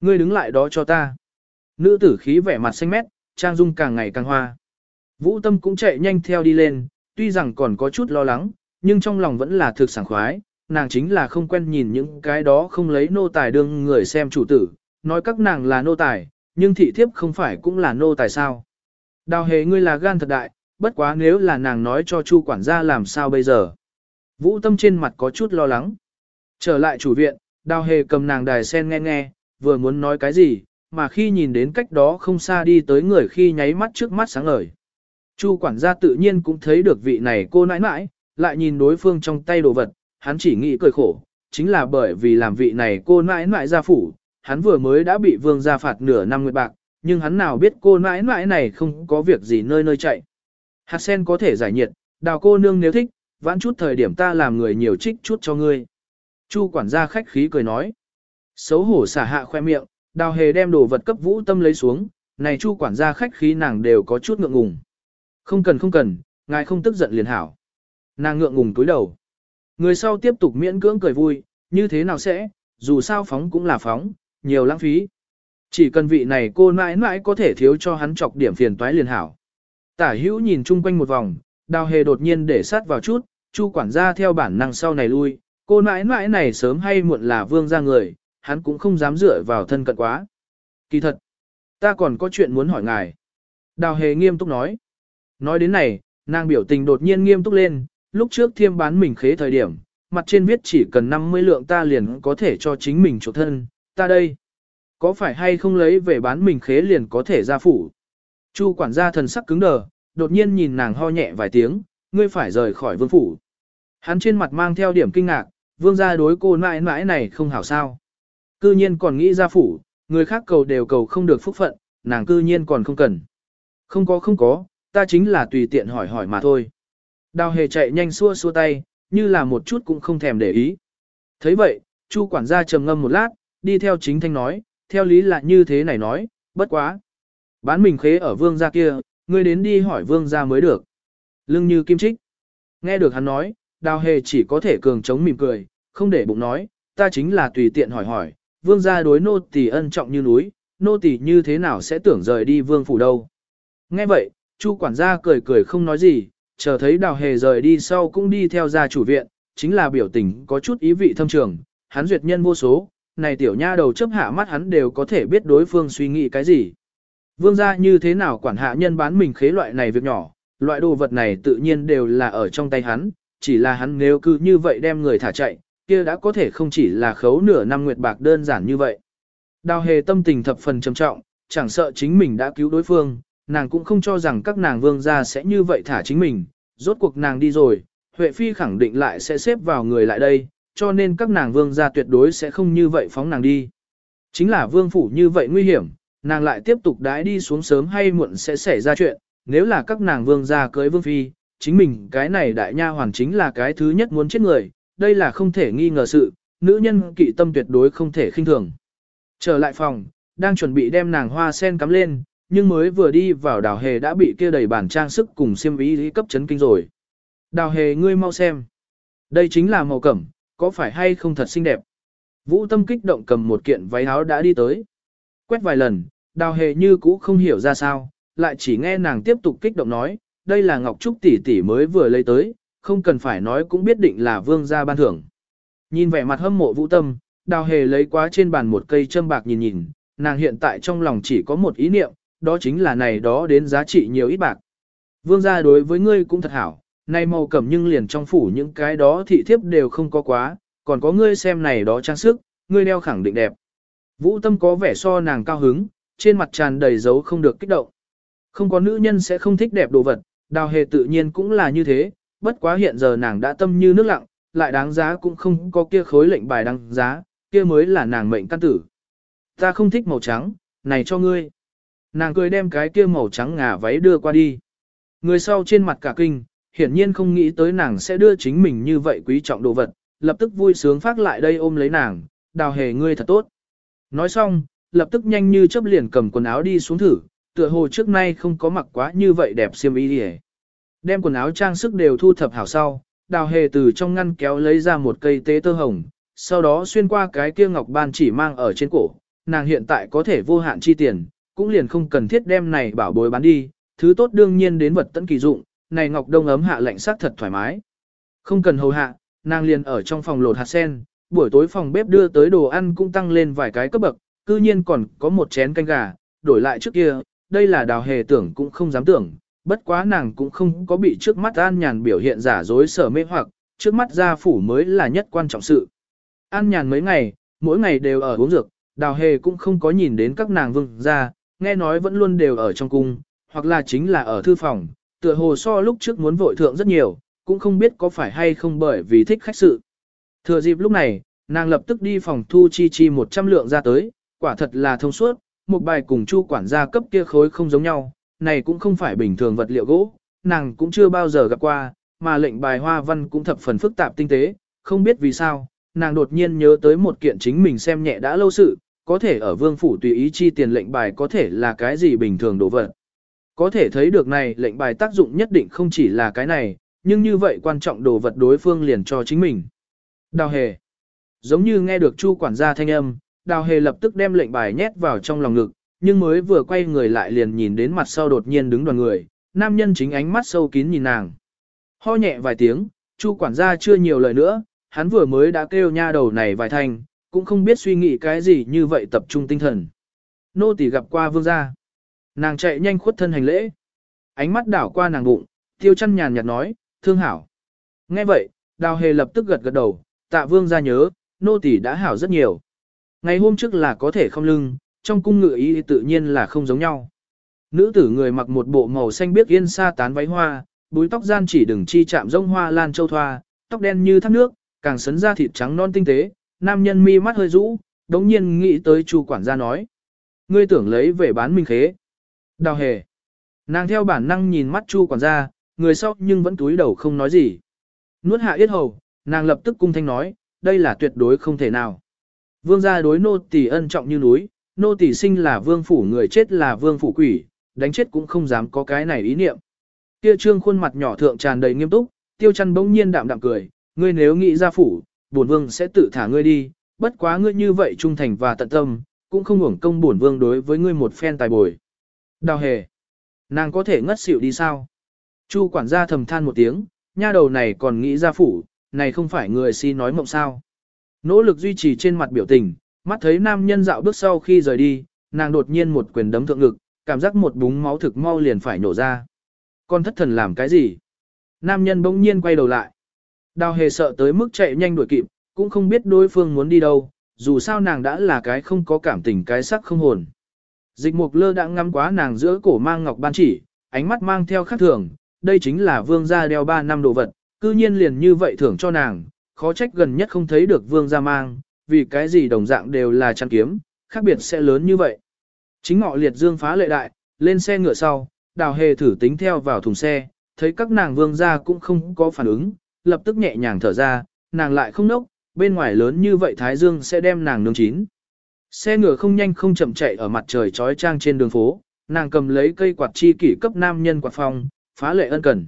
Ngươi đứng lại đó cho ta. Nữ tử khí vẻ mặt xanh mét, trang dung càng ngày càng hoa. Vũ tâm cũng chạy nhanh theo đi lên, tuy rằng còn có chút lo lắng, nhưng trong lòng vẫn là thực sảng khoái, nàng chính là không quen nhìn những cái đó không lấy nô tài đương người xem chủ tử, nói các nàng là nô tài, nhưng thị thiếp không phải cũng là nô tài sao. Đào hề ngươi là gan thật đại, bất quá nếu là nàng nói cho chu quản gia làm sao bây giờ. Vũ tâm trên mặt có chút lo lắng. Trở lại chủ viện, đào hề cầm nàng đài sen nghe nghe, vừa muốn nói cái gì, mà khi nhìn đến cách đó không xa đi tới người khi nháy mắt trước mắt sáng ngời. Chu quản gia tự nhiên cũng thấy được vị này cô nãi nãi, lại nhìn đối phương trong tay đồ vật, hắn chỉ nghĩ cười khổ, chính là bởi vì làm vị này cô nãi nãi gia phủ, hắn vừa mới đã bị vương gia phạt nửa năm nguyệt bạc, nhưng hắn nào biết cô nãi nãi này không có việc gì nơi nơi chạy. Hạt sen có thể giải nhiệt, đào cô nương nếu thích, vãn chút thời điểm ta làm người nhiều trích chút cho ngươi. Chu quản gia khách khí cười nói. Xấu hổ xả hạ khoe miệng, đào hề đem đồ vật cấp vũ tâm lấy xuống, này chu quản gia khách khí nàng đều có chút ngượng ngùng. Không cần không cần, ngài không tức giận liền hảo. Nàng ngượng ngùng túi đầu. Người sau tiếp tục miễn cưỡng cười vui, như thế nào sẽ, dù sao phóng cũng là phóng, nhiều lãng phí. Chỉ cần vị này cô mãi mãi có thể thiếu cho hắn chọc điểm phiền toái liền hảo. Tả hữu nhìn chung quanh một vòng, đào hề đột nhiên để sát vào chút, chu quản gia theo bản năng sau này lui, cô mãi mãi này sớm hay muộn là vương ra người, hắn cũng không dám dựa vào thân cận quá. Kỳ thật, ta còn có chuyện muốn hỏi ngài. Đào hề nghiêm túc nói. Nói đến này, nàng biểu tình đột nhiên nghiêm túc lên, lúc trước thiêm bán mình khế thời điểm, mặt trên viết chỉ cần 50 lượng ta liền có thể cho chính mình chỗ thân, ta đây. Có phải hay không lấy về bán mình khế liền có thể ra phủ? Chu quản gia thần sắc cứng đờ, đột nhiên nhìn nàng ho nhẹ vài tiếng, ngươi phải rời khỏi vương phủ. Hắn trên mặt mang theo điểm kinh ngạc, vương gia đối cô mãi mãi này không hảo sao. Cư nhiên còn nghĩ ra phủ, người khác cầu đều cầu không được phúc phận, nàng cư nhiên còn không cần. Không có không có, ta chính là tùy tiện hỏi hỏi mà thôi. Đào hề chạy nhanh xua xua tay, như là một chút cũng không thèm để ý. thấy vậy, chu quản gia trầm ngâm một lát, đi theo chính thanh nói, theo lý là như thế này nói, bất quá. Bán mình khế ở vương gia kia, ngươi đến đi hỏi vương gia mới được. Lưng như kim trích. Nghe được hắn nói, đào hề chỉ có thể cường chống mỉm cười, không để bụng nói, ta chính là tùy tiện hỏi hỏi, vương gia đối nô tỳ ân trọng như núi, nô tỳ như thế nào sẽ tưởng rời đi vương phủ đâu. Nghe vậy, chu quản gia cười cười không nói gì, chờ thấy đào hề rời đi sau cũng đi theo gia chủ viện, chính là biểu tình có chút ý vị thâm trường, hắn duyệt nhân vô số, này tiểu nha đầu chấp hạ mắt hắn đều có thể biết đối phương suy nghĩ cái gì. Vương gia như thế nào quản hạ nhân bán mình khế loại này việc nhỏ, loại đồ vật này tự nhiên đều là ở trong tay hắn, chỉ là hắn nếu cứ như vậy đem người thả chạy, kia đã có thể không chỉ là khấu nửa năm nguyệt bạc đơn giản như vậy. Đào hề tâm tình thập phần trầm trọng, chẳng sợ chính mình đã cứu đối phương, nàng cũng không cho rằng các nàng vương gia sẽ như vậy thả chính mình, rốt cuộc nàng đi rồi, Huệ Phi khẳng định lại sẽ xếp vào người lại đây, cho nên các nàng vương gia tuyệt đối sẽ không như vậy phóng nàng đi. Chính là vương phủ như vậy nguy hiểm, nàng lại tiếp tục đái đi xuống sớm hay muộn sẽ xảy ra chuyện, nếu là các nàng vương gia cưới vương phi, chính mình cái này đại nha hoàn chính là cái thứ nhất muốn chết người, đây là không thể nghi ngờ sự, nữ nhân kỵ tâm tuyệt đối không thể khinh thường. Trở lại phòng, đang chuẩn bị đem nàng hoa sen cắm lên, nhưng mới vừa đi vào đào hề đã bị kia đầy bản trang sức cùng xiêm ý cấp chấn kinh rồi. Đào hề ngươi mau xem. Đây chính là màu cẩm, có phải hay không thật xinh đẹp. Vũ tâm kích động cầm một kiện váy áo đã đi tới. Quét vài lần, đào hề như cũ không hiểu ra sao, lại chỉ nghe nàng tiếp tục kích động nói, đây là Ngọc Trúc tỷ tỷ mới vừa lấy tới, không cần phải nói cũng biết định là vương gia ban thưởng. Nhìn vẻ mặt hâm mộ vũ tâm, đào hề lấy quá trên bàn một cây châm bạc nhìn nhìn, nàng hiện tại trong lòng chỉ có một ý niệm, đó chính là này đó đến giá trị nhiều ít bạc. Vương gia đối với ngươi cũng thật hảo, này màu cẩm nhưng liền trong phủ những cái đó thị thiếp đều không có quá, còn có ngươi xem này đó trang sức, ngươi đeo khẳng định đẹp. Vũ tâm có vẻ so nàng cao hứng, trên mặt tràn đầy dấu không được kích động. Không có nữ nhân sẽ không thích đẹp đồ vật, đào hề tự nhiên cũng là như thế, bất quá hiện giờ nàng đã tâm như nước lặng, lại đáng giá cũng không có kia khối lệnh bài đáng giá, kia mới là nàng mệnh căn tử. Ta không thích màu trắng, này cho ngươi. Nàng cười đem cái kia màu trắng ngà váy đưa qua đi. Người sau trên mặt cả kinh, hiển nhiên không nghĩ tới nàng sẽ đưa chính mình như vậy quý trọng đồ vật, lập tức vui sướng phát lại đây ôm lấy nàng, đào hề ngươi thật tốt. Nói xong, lập tức nhanh như chớp liền cầm quần áo đi xuống thử, tựa hồ trước nay không có mặc quá như vậy đẹp xiêm y đi Đem quần áo trang sức đều thu thập hảo sau, đào hề từ trong ngăn kéo lấy ra một cây tế tơ hồng, sau đó xuyên qua cái kia ngọc ban chỉ mang ở trên cổ, nàng hiện tại có thể vô hạn chi tiền, cũng liền không cần thiết đem này bảo bối bán đi, thứ tốt đương nhiên đến vật tận kỳ dụng, này ngọc đông ấm hạ lạnh sắc thật thoải mái. Không cần hầu hạ, nàng liền ở trong phòng lột hạt sen, buổi tối phòng bếp đưa tới đồ ăn cũng tăng lên vài cái cấp bậc, cư nhiên còn có một chén canh gà, đổi lại trước kia, đây là đào hề tưởng cũng không dám tưởng, bất quá nàng cũng không có bị trước mắt an nhàn biểu hiện giả dối sở mê hoặc, trước mắt gia phủ mới là nhất quan trọng sự. An nhàn mấy ngày, mỗi ngày đều ở uống dược, đào hề cũng không có nhìn đến các nàng vương ra, nghe nói vẫn luôn đều ở trong cung, hoặc là chính là ở thư phòng, tựa hồ so lúc trước muốn vội thượng rất nhiều, cũng không biết có phải hay không bởi vì thích khách sự. Thừa dịp lúc này, nàng lập tức đi phòng thu chi chi 100 lượng ra tới, quả thật là thông suốt, một bài cùng chu quản gia cấp kia khối không giống nhau, này cũng không phải bình thường vật liệu gỗ, nàng cũng chưa bao giờ gặp qua, mà lệnh bài hoa văn cũng thập phần phức tạp tinh tế, không biết vì sao, nàng đột nhiên nhớ tới một kiện chính mình xem nhẹ đã lâu sự, có thể ở vương phủ tùy ý chi tiền lệnh bài có thể là cái gì bình thường đồ vật. Có thể thấy được này lệnh bài tác dụng nhất định không chỉ là cái này, nhưng như vậy quan trọng đồ vật đối phương liền cho chính mình. Đào hề. Giống như nghe được chu quản gia thanh âm, đào hề lập tức đem lệnh bài nhét vào trong lòng ngực, nhưng mới vừa quay người lại liền nhìn đến mặt sau đột nhiên đứng đoàn người, nam nhân chính ánh mắt sâu kín nhìn nàng. Ho nhẹ vài tiếng, chu quản gia chưa nhiều lời nữa, hắn vừa mới đã kêu nha đầu này vài thanh, cũng không biết suy nghĩ cái gì như vậy tập trung tinh thần. Nô tỳ gặp qua vương gia. Nàng chạy nhanh khuất thân hành lễ. Ánh mắt đảo qua nàng bụng, tiêu chăn nhàn nhạt nói, thương hảo. Nghe vậy, đào hề lập tức gật gật đầu, tạ vương gia nhớ, nô tỳ đã hảo rất nhiều. Ngày hôm trước là có thể không lưng, trong cung ngự ý tự nhiên là không giống nhau. Nữ tử người mặc một bộ màu xanh biếc yên sa tán váy hoa, búi tóc gian chỉ đừng chi chạm rông hoa lan châu thoa, tóc đen như thác nước, càng sấn ra thịt trắng non tinh tế, nam nhân mi mắt hơi rũ, đống nhiên nghĩ tới chu quản gia nói. Ngươi tưởng lấy về bán minh khế. Đào hề. Nàng theo bản năng nhìn mắt chu quản gia, người sau nhưng vẫn túi đầu không nói gì. Nuốt hạ yết hầu, nàng lập tức cung thanh nói, đây là tuyệt đối không thể nào. Vương gia đối nô tỳ ân trọng như núi, nô tỳ sinh là vương phủ người chết là vương phủ quỷ, đánh chết cũng không dám có cái này ý niệm. Kia trương khuôn mặt nhỏ thượng tràn đầy nghiêm túc, tiêu chăn bỗng nhiên đạm đạm cười, ngươi nếu nghĩ ra phủ, bổn vương sẽ tự thả ngươi đi, bất quá ngươi như vậy trung thành và tận tâm, cũng không hưởng công bổn vương đối với ngươi một phen tài bồi. Đào hề, nàng có thể ngất xỉu đi sao? Chu quản gia thầm than một tiếng, nha đầu này còn nghĩ ra phủ, này không phải người si nói mộng sao. Nỗ lực duy trì trên mặt biểu tình, mắt thấy nam nhân dạo bước sau khi rời đi, nàng đột nhiên một quyền đấm thượng ngực, cảm giác một búng máu thực mau liền phải nổ ra. Con thất thần làm cái gì? Nam nhân bỗng nhiên quay đầu lại. Đào hề sợ tới mức chạy nhanh đuổi kịp, cũng không biết đối phương muốn đi đâu, dù sao nàng đã là cái không có cảm tình cái sắc không hồn. Dịch mục lơ đã ngắm quá nàng giữa cổ mang ngọc ban chỉ, ánh mắt mang theo khác thường, đây chính là vương gia đeo 3 năm đồ vật, cư nhiên liền như vậy thưởng cho nàng, khó trách gần nhất không thấy được vương gia mang, vì cái gì đồng dạng đều là chăn kiếm, khác biệt sẽ lớn như vậy. Chính ngọ liệt dương phá lệ đại, lên xe ngựa sau, đào hề thử tính theo vào thùng xe, thấy các nàng vương gia cũng không có phản ứng, lập tức nhẹ nhàng thở ra, nàng lại không nốc, bên ngoài lớn như vậy Thái Dương sẽ đem nàng nướng chín. Xe ngựa không nhanh không chậm chạy ở mặt trời trói trang trên đường phố, nàng cầm lấy cây quạt chi kỷ cấp nam nhân quạt phong, phá lệ ân cần.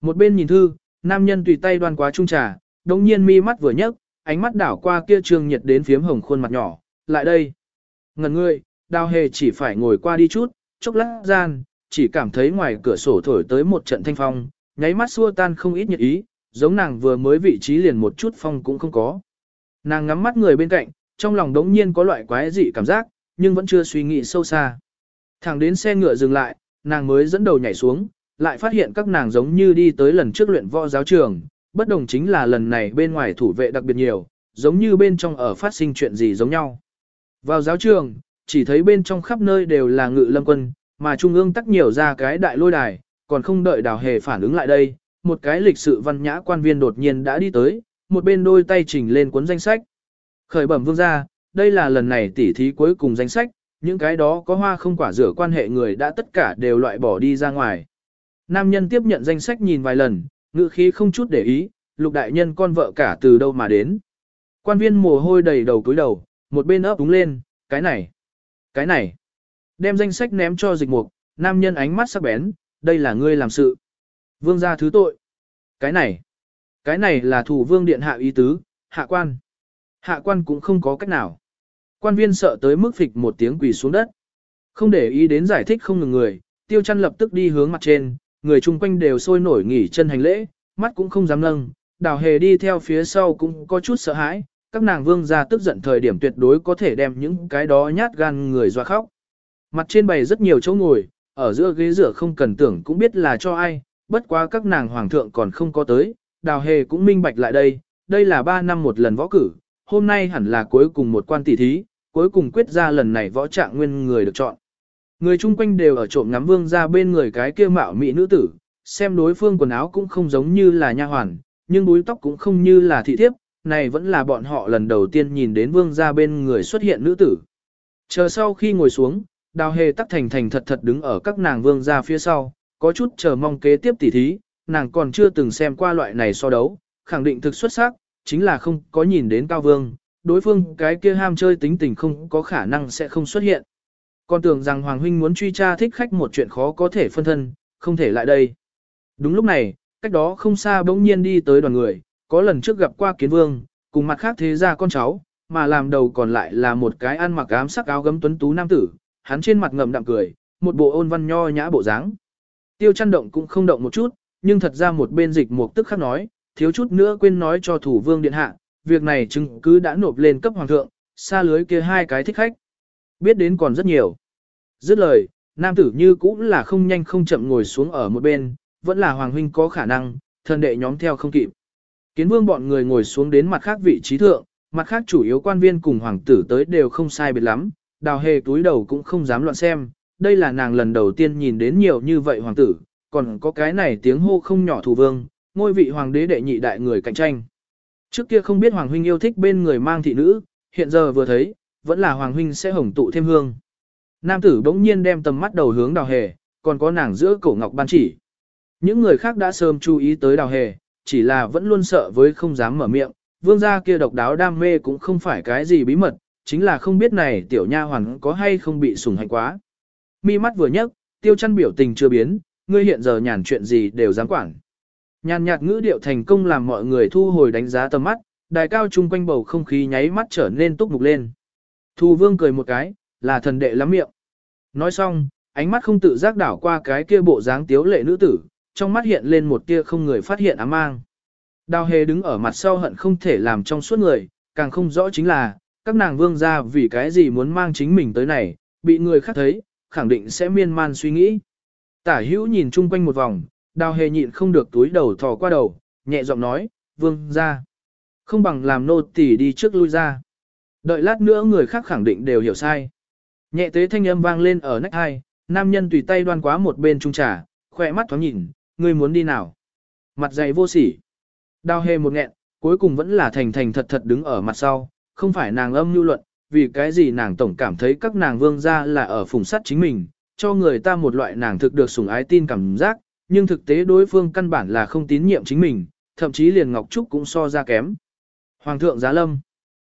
Một bên nhìn thư, nam nhân tùy tay đoan quá trung trà, đồng nhiên mi mắt vừa nhấc, ánh mắt đảo qua kia trương nhiệt đến phiếm hồng khuôn mặt nhỏ, lại đây. Ngần ngươi, đào hề chỉ phải ngồi qua đi chút, chốc lát gian, chỉ cảm thấy ngoài cửa sổ thổi tới một trận thanh phong, nháy mắt xua tan không ít nhiệt ý, giống nàng vừa mới vị trí liền một chút phong cũng không có. Nàng ngắm mắt người bên cạnh, trong lòng đống nhiên có loại quái dị cảm giác, nhưng vẫn chưa suy nghĩ sâu xa. Thẳng đến xe ngựa dừng lại, nàng mới dẫn đầu nhảy xuống, lại phát hiện các nàng giống như đi tới lần trước luyện võ giáo trường, bất đồng chính là lần này bên ngoài thủ vệ đặc biệt nhiều, giống như bên trong ở phát sinh chuyện gì giống nhau. Vào giáo trường, chỉ thấy bên trong khắp nơi đều là ngự lâm quân, mà trung ương tắc nhiều ra cái đại lôi đài, còn không đợi đào hề phản ứng lại đây, một cái lịch sự văn nhã quan viên đột nhiên đã đi tới, một bên đôi tay chỉnh lên cuốn danh sách. Khởi bẩm vương gia, đây là lần này tỉ thí cuối cùng danh sách, những cái đó có hoa không quả rửa quan hệ người đã tất cả đều loại bỏ đi ra ngoài. Nam nhân tiếp nhận danh sách nhìn vài lần, ngự khí không chút để ý, lục đại nhân con vợ cả từ đâu mà đến. Quan viên mồ hôi đầy đầu túi đầu, một bên ấp đúng lên, cái này, cái này. Đem danh sách ném cho dịch mục, nam nhân ánh mắt sắc bén, đây là ngươi làm sự. Vương gia thứ tội. Cái này, cái này là thủ vương điện hạ ý tứ, hạ quan. Hạ quan cũng không có cách nào. Quan viên sợ tới mức phịch một tiếng quỳ xuống đất. Không để ý đến giải thích không ngừng người, tiêu chăn lập tức đi hướng mặt trên, người chung quanh đều sôi nổi nghỉ chân hành lễ, mắt cũng không dám nâng, đào hề đi theo phía sau cũng có chút sợ hãi, các nàng vương gia tức giận thời điểm tuyệt đối có thể đem những cái đó nhát gan người doa khóc. Mặt trên bày rất nhiều chỗ ngồi, ở giữa ghế rửa không cần tưởng cũng biết là cho ai, bất quá các nàng hoàng thượng còn không có tới, đào hề cũng minh bạch lại đây, đây là 3 năm một lần võ cử, hôm nay hẳn là cuối cùng một quan tỷ thí, cuối cùng quyết ra lần này võ trạng nguyên người được chọn. Người chung quanh đều ở trộm ngắm vương ra bên người cái kia mạo mỹ nữ tử, xem đối phương quần áo cũng không giống như là nha hoàn, nhưng búi tóc cũng không như là thị thiếp, này vẫn là bọn họ lần đầu tiên nhìn đến vương ra bên người xuất hiện nữ tử. Chờ sau khi ngồi xuống, đào hề tắc thành thành thật thật đứng ở các nàng vương ra phía sau, có chút chờ mong kế tiếp tỉ thí, nàng còn chưa từng xem qua loại này so đấu, khẳng định thực xuất sắc, chính là không có nhìn đến cao vương, đối phương cái kia ham chơi tính tình không có khả năng sẽ không xuất hiện con tưởng rằng Hoàng Huynh muốn truy tra thích khách một chuyện khó có thể phân thân, không thể lại đây. Đúng lúc này, cách đó không xa bỗng nhiên đi tới đoàn người, có lần trước gặp qua kiến vương, cùng mặt khác thế ra con cháu, mà làm đầu còn lại là một cái ăn mặc ám sắc áo gấm tuấn tú nam tử, hắn trên mặt ngậm đạm cười, một bộ ôn văn nho nhã bộ dáng. Tiêu chăn động cũng không động một chút, nhưng thật ra một bên dịch một tức khắc nói, thiếu chút nữa quên nói cho thủ vương điện hạ, việc này chứng cứ đã nộp lên cấp hoàng thượng, xa lưới kia hai cái thích khách. Biết đến còn rất nhiều. Dứt lời, nam tử như cũng là không nhanh không chậm ngồi xuống ở một bên, vẫn là hoàng huynh có khả năng, thần đệ nhóm theo không kịp. Kiến vương bọn người ngồi xuống đến mặt khác vị trí thượng, mặt khác chủ yếu quan viên cùng hoàng tử tới đều không sai biệt lắm, đào hề túi đầu cũng không dám loạn xem, đây là nàng lần đầu tiên nhìn đến nhiều như vậy hoàng tử, còn có cái này tiếng hô không nhỏ thủ vương, ngôi vị hoàng đế đệ nhị đại người cạnh tranh. Trước kia không biết hoàng huynh yêu thích bên người mang thị nữ, hiện giờ vừa thấy, vẫn là hoàng huynh sẽ hồng tụ thêm hương. Nam tử bỗng nhiên đem tầm mắt đầu hướng đào hề, còn có nàng giữa cổ ngọc ban chỉ. Những người khác đã sớm chú ý tới đào hề, chỉ là vẫn luôn sợ với không dám mở miệng, vương gia kia độc đáo đam mê cũng không phải cái gì bí mật, chính là không biết này tiểu nha hoàn có hay không bị sủng hạnh quá. Mi mắt vừa nhấc, tiêu chăn biểu tình chưa biến, ngươi hiện giờ nhàn chuyện gì đều dám quản. Nhàn nhạt ngữ điệu thành công làm mọi người thu hồi đánh giá tầm mắt, đài cao chung quanh bầu không khí nháy mắt trở nên túc mục lên. Thu vương cười một cái, là thần đệ lắm miệng. Nói xong, ánh mắt không tự giác đảo qua cái kia bộ dáng tiếu lệ nữ tử, trong mắt hiện lên một tia không người phát hiện ám mang. Đào hề đứng ở mặt sau hận không thể làm trong suốt người, càng không rõ chính là, các nàng vương gia vì cái gì muốn mang chính mình tới này, bị người khác thấy, khẳng định sẽ miên man suy nghĩ. Tả hữu nhìn chung quanh một vòng, đào hề nhịn không được túi đầu thò qua đầu, nhẹ giọng nói, vương gia. Không bằng làm nô tỳ đi trước lui ra. Đợi lát nữa người khác khẳng định đều hiểu sai. Nhẹ tế thanh âm vang lên ở nách hai, nam nhân tùy tay đoan quá một bên trung trà, khỏe mắt thoáng nhìn, ngươi muốn đi nào? Mặt dày vô sỉ. Đào hề một nghẹn, cuối cùng vẫn là thành thành thật thật đứng ở mặt sau, không phải nàng âm lưu luận, vì cái gì nàng tổng cảm thấy các nàng vương gia là ở phùng sắt chính mình, cho người ta một loại nàng thực được sủng ái tin cảm giác, nhưng thực tế đối phương căn bản là không tín nhiệm chính mình, thậm chí liền Ngọc Trúc cũng so ra kém. Hoàng thượng giá lâm.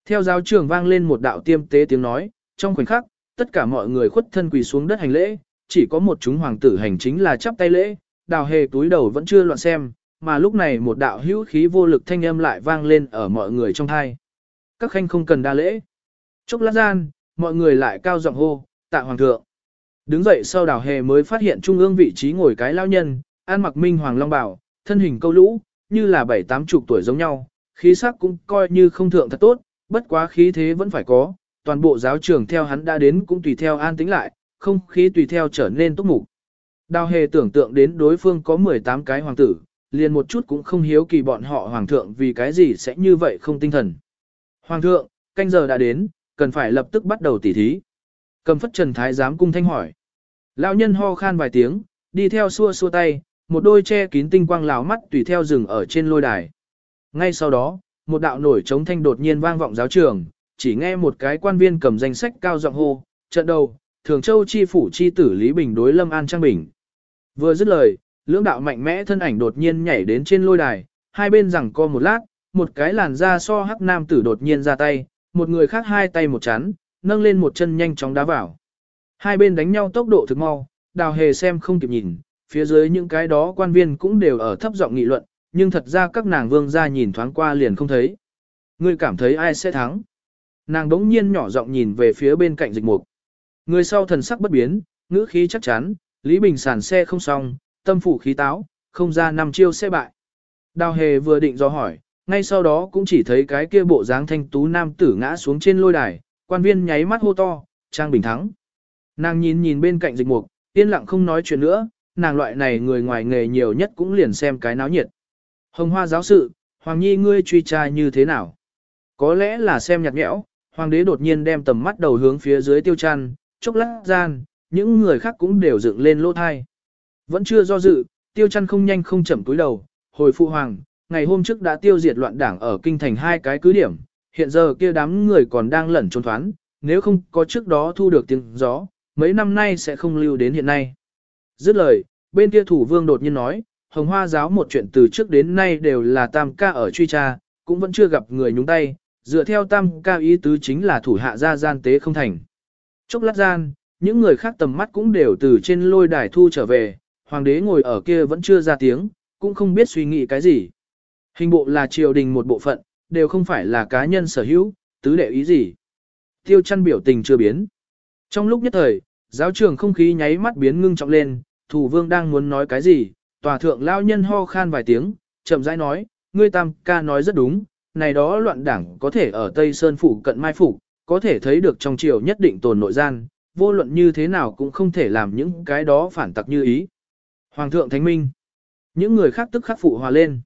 Theo giáo trường vang lên một đạo tiêm tế tiếng nói, trong khoảnh khắc, tất cả mọi người khuất thân quỳ xuống đất hành lễ, chỉ có một chúng hoàng tử hành chính là chắp tay lễ, đào hề túi đầu vẫn chưa loạn xem, mà lúc này một đạo hữu khí vô lực thanh âm lại vang lên ở mọi người trong thai. Các khanh không cần đa lễ. Chốc lát gian, mọi người lại cao giọng hô, tạ hoàng thượng. Đứng dậy sau đào hề mới phát hiện trung ương vị trí ngồi cái lao nhân, an mặc minh hoàng long bảo, thân hình câu lũ, như là bảy tám chục tuổi giống nhau, khí sắc cũng coi như không thượng thật tốt, bất quá khí thế vẫn phải có, toàn bộ giáo trường theo hắn đã đến cũng tùy theo an tĩnh lại, không khí tùy theo trở nên túc mục. Đào hề tưởng tượng đến đối phương có 18 cái hoàng tử, liền một chút cũng không hiếu kỳ bọn họ hoàng thượng vì cái gì sẽ như vậy không tinh thần. Hoàng thượng, canh giờ đã đến, cần phải lập tức bắt đầu tỉ thí. Cầm phất trần thái giám cung thanh hỏi. Lão nhân ho khan vài tiếng, đi theo xua xua tay, một đôi che kín tinh quang lão mắt tùy theo rừng ở trên lôi đài. Ngay sau đó, một đạo nổi trống thanh đột nhiên vang vọng giáo trường, chỉ nghe một cái quan viên cầm danh sách cao giọng hô, trận đầu, Thường Châu chi phủ chi tử Lý Bình đối Lâm An Trang Bình. Vừa dứt lời, lưỡng đạo mạnh mẽ thân ảnh đột nhiên nhảy đến trên lôi đài, hai bên rằng co một lát, một cái làn da so hắc nam tử đột nhiên ra tay, một người khác hai tay một chắn, nâng lên một chân nhanh chóng đá vào. Hai bên đánh nhau tốc độ thực mau, đào hề xem không kịp nhìn, phía dưới những cái đó quan viên cũng đều ở thấp giọng nghị luận, nhưng thật ra các nàng vương gia nhìn thoáng qua liền không thấy. Ngươi cảm thấy ai sẽ thắng? Nàng đống nhiên nhỏ giọng nhìn về phía bên cạnh dịch mục. Người sau thần sắc bất biến, ngữ khí chắc chắn, Lý Bình sản xe không xong, tâm phủ khí táo, không ra năm chiêu sẽ bại. Đào hề vừa định do hỏi, ngay sau đó cũng chỉ thấy cái kia bộ dáng thanh tú nam tử ngã xuống trên lôi đài, quan viên nháy mắt hô to, Trang Bình thắng. Nàng nhìn nhìn bên cạnh dịch mục, yên lặng không nói chuyện nữa, nàng loại này người ngoài nghề nhiều nhất cũng liền xem cái náo nhiệt. Hồng hoa giáo sự, Hoàng Nhi ngươi truy tra như thế nào? Có lẽ là xem nhạt nhẽo, Hoàng đế đột nhiên đem tầm mắt đầu hướng phía dưới tiêu chăn, chốc lát gian, những người khác cũng đều dựng lên lỗ thai. Vẫn chưa do dự, tiêu chăn không nhanh không chậm túi đầu, hồi phụ hoàng, ngày hôm trước đã tiêu diệt loạn đảng ở kinh thành hai cái cứ điểm, hiện giờ kia đám người còn đang lẩn trốn thoán, nếu không có trước đó thu được tiếng gió, mấy năm nay sẽ không lưu đến hiện nay. Dứt lời, bên kia thủ vương đột nhiên nói, hồng hoa giáo một chuyện từ trước đến nay đều là tam ca ở truy tra, cũng vẫn chưa gặp người nhúng tay, dựa theo tam ca ý tứ chính là thủ hạ Ra gian tế không thành. Chốc lát gian, những người khác tầm mắt cũng đều từ trên lôi đài thu trở về, hoàng đế ngồi ở kia vẫn chưa ra tiếng, cũng không biết suy nghĩ cái gì. Hình bộ là triều đình một bộ phận, đều không phải là cá nhân sở hữu, tứ đệ ý gì. Tiêu chăn biểu tình chưa biến. Trong lúc nhất thời, giáo trường không khí nháy mắt biến ngưng trọng lên, thủ vương đang muốn nói cái gì, tòa thượng lao nhân ho khan vài tiếng, chậm rãi nói, ngươi tam ca nói rất đúng, này đó loạn đảng có thể ở Tây Sơn Phủ cận Mai Phủ, có thể thấy được trong triều nhất định tồn nội gian, vô luận như thế nào cũng không thể làm những cái đó phản tặc như ý. Hoàng thượng Thánh Minh, những người khác tức khắc phụ hòa lên.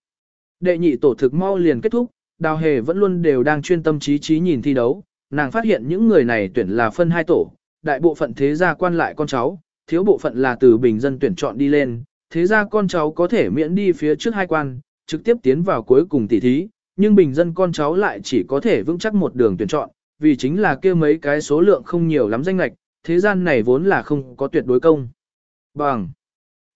Đệ nhị tổ thực mau liền kết thúc, đào hề vẫn luôn đều đang chuyên tâm trí trí nhìn thi đấu, nàng phát hiện những người này tuyển là phân hai tổ, đại bộ phận thế gia quan lại con cháu, thiếu bộ phận là từ bình dân tuyển chọn đi lên, thế ra con cháu có thể miễn đi phía trước hai quan, trực tiếp tiến vào cuối cùng tỷ thí, nhưng bình dân con cháu lại chỉ có thể vững chắc một đường tuyển chọn, vì chính là kia mấy cái số lượng không nhiều lắm danh lệch, thế gian này vốn là không có tuyệt đối công. Bằng.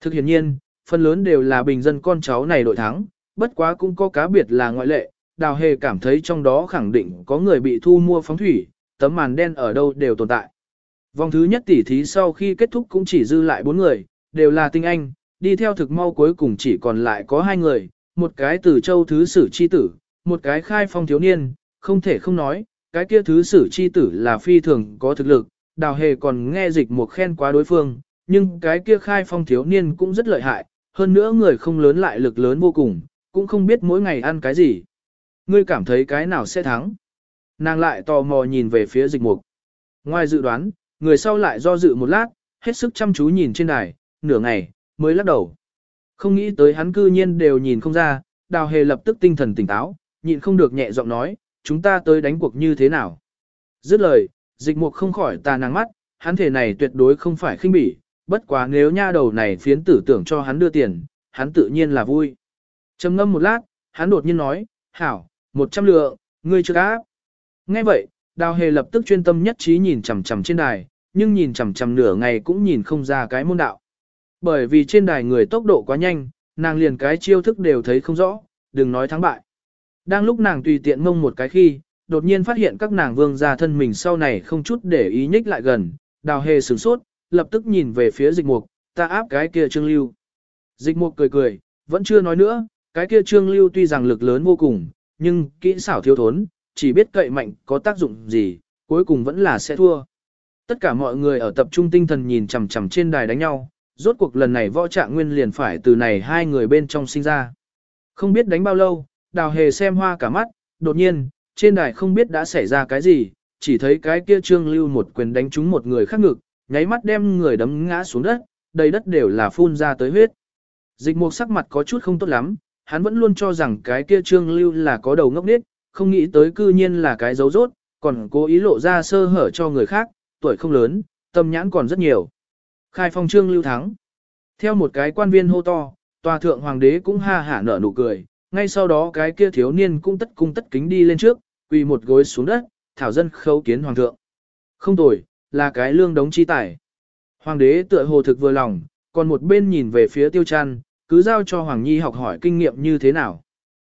Thực hiện nhiên, phần lớn đều là bình dân con cháu này đội thắng, bất quá cũng có cá biệt là ngoại lệ, đào hề cảm thấy trong đó khẳng định có người bị thu mua phóng thủy, tấm màn đen ở đâu đều tồn tại. Vòng thứ nhất tỷ thí sau khi kết thúc cũng chỉ dư lại bốn người, đều là tinh anh, đi theo thực mau cuối cùng chỉ còn lại có hai người, một cái từ châu thứ sử chi tử, một cái khai phong thiếu niên, không thể không nói, cái kia thứ sử chi tử là phi thường có thực lực, đào hề còn nghe dịch một khen quá đối phương, nhưng cái kia khai phong thiếu niên cũng rất lợi hại, hơn nữa người không lớn lại lực lớn vô cùng, cũng không biết mỗi ngày ăn cái gì. Ngươi cảm thấy cái nào sẽ thắng? Nàng lại tò mò nhìn về phía dịch mục. Ngoài dự đoán, người sau lại do dự một lát, hết sức chăm chú nhìn trên đài, nửa ngày, mới lắc đầu. Không nghĩ tới hắn cư nhiên đều nhìn không ra, đào hề lập tức tinh thần tỉnh táo, nhịn không được nhẹ giọng nói, chúng ta tới đánh cuộc như thế nào. Dứt lời, dịch mục không khỏi tà nắng mắt, hắn thể này tuyệt đối không phải khinh bỉ, bất quá nếu nha đầu này phiến tử tưởng cho hắn đưa tiền, hắn tự nhiên là vui. trầm ngâm một lát, hắn đột nhiên nói, hảo, một trăm lượng, ngươi chưa áp. Nghe vậy, đào hề lập tức chuyên tâm nhất trí nhìn chằm chằm trên đài, nhưng nhìn chằm chằm nửa ngày cũng nhìn không ra cái môn đạo. Bởi vì trên đài người tốc độ quá nhanh, nàng liền cái chiêu thức đều thấy không rõ, đừng nói thắng bại. Đang lúc nàng tùy tiện mông một cái khi, đột nhiên phát hiện các nàng vương gia thân mình sau này không chút để ý nhích lại gần, đào hề sửng sốt, lập tức nhìn về phía dịch mục, ta áp cái kia trương lưu. Dịch mục cười cười, vẫn chưa nói nữa, cái kia trương lưu tuy rằng lực lớn vô cùng, nhưng kỹ xảo thiếu thốn, chỉ biết cậy mạnh có tác dụng gì, cuối cùng vẫn là sẽ thua. Tất cả mọi người ở tập trung tinh thần nhìn chằm chằm trên đài đánh nhau, rốt cuộc lần này võ trạng nguyên liền phải từ này hai người bên trong sinh ra. Không biết đánh bao lâu, đào hề xem hoa cả mắt, đột nhiên, trên đài không biết đã xảy ra cái gì, chỉ thấy cái kia trương lưu một quyền đánh trúng một người khác ngực, nháy mắt đem người đấm ngã xuống đất, đầy đất đều là phun ra tới huyết. Dịch mục sắc mặt có chút không tốt lắm, hắn vẫn luôn cho rằng cái kia trương lưu là có đầu ngốc nết, không nghĩ tới cư nhiên là cái dấu rốt, còn cố ý lộ ra sơ hở cho người khác, tuổi không lớn, tâm nhãn còn rất nhiều. Khai phong trương lưu thắng. Theo một cái quan viên hô to, tòa thượng hoàng đế cũng ha hả nở nụ cười, ngay sau đó cái kia thiếu niên cũng tất cung tất kính đi lên trước, quỳ một gối xuống đất, thảo dân khấu kiến hoàng thượng. Không tồi, là cái lương đống chi tài. Hoàng đế tựa hồ thực vừa lòng, còn một bên nhìn về phía tiêu chăn, cứ giao cho Hoàng Nhi học hỏi kinh nghiệm như thế nào.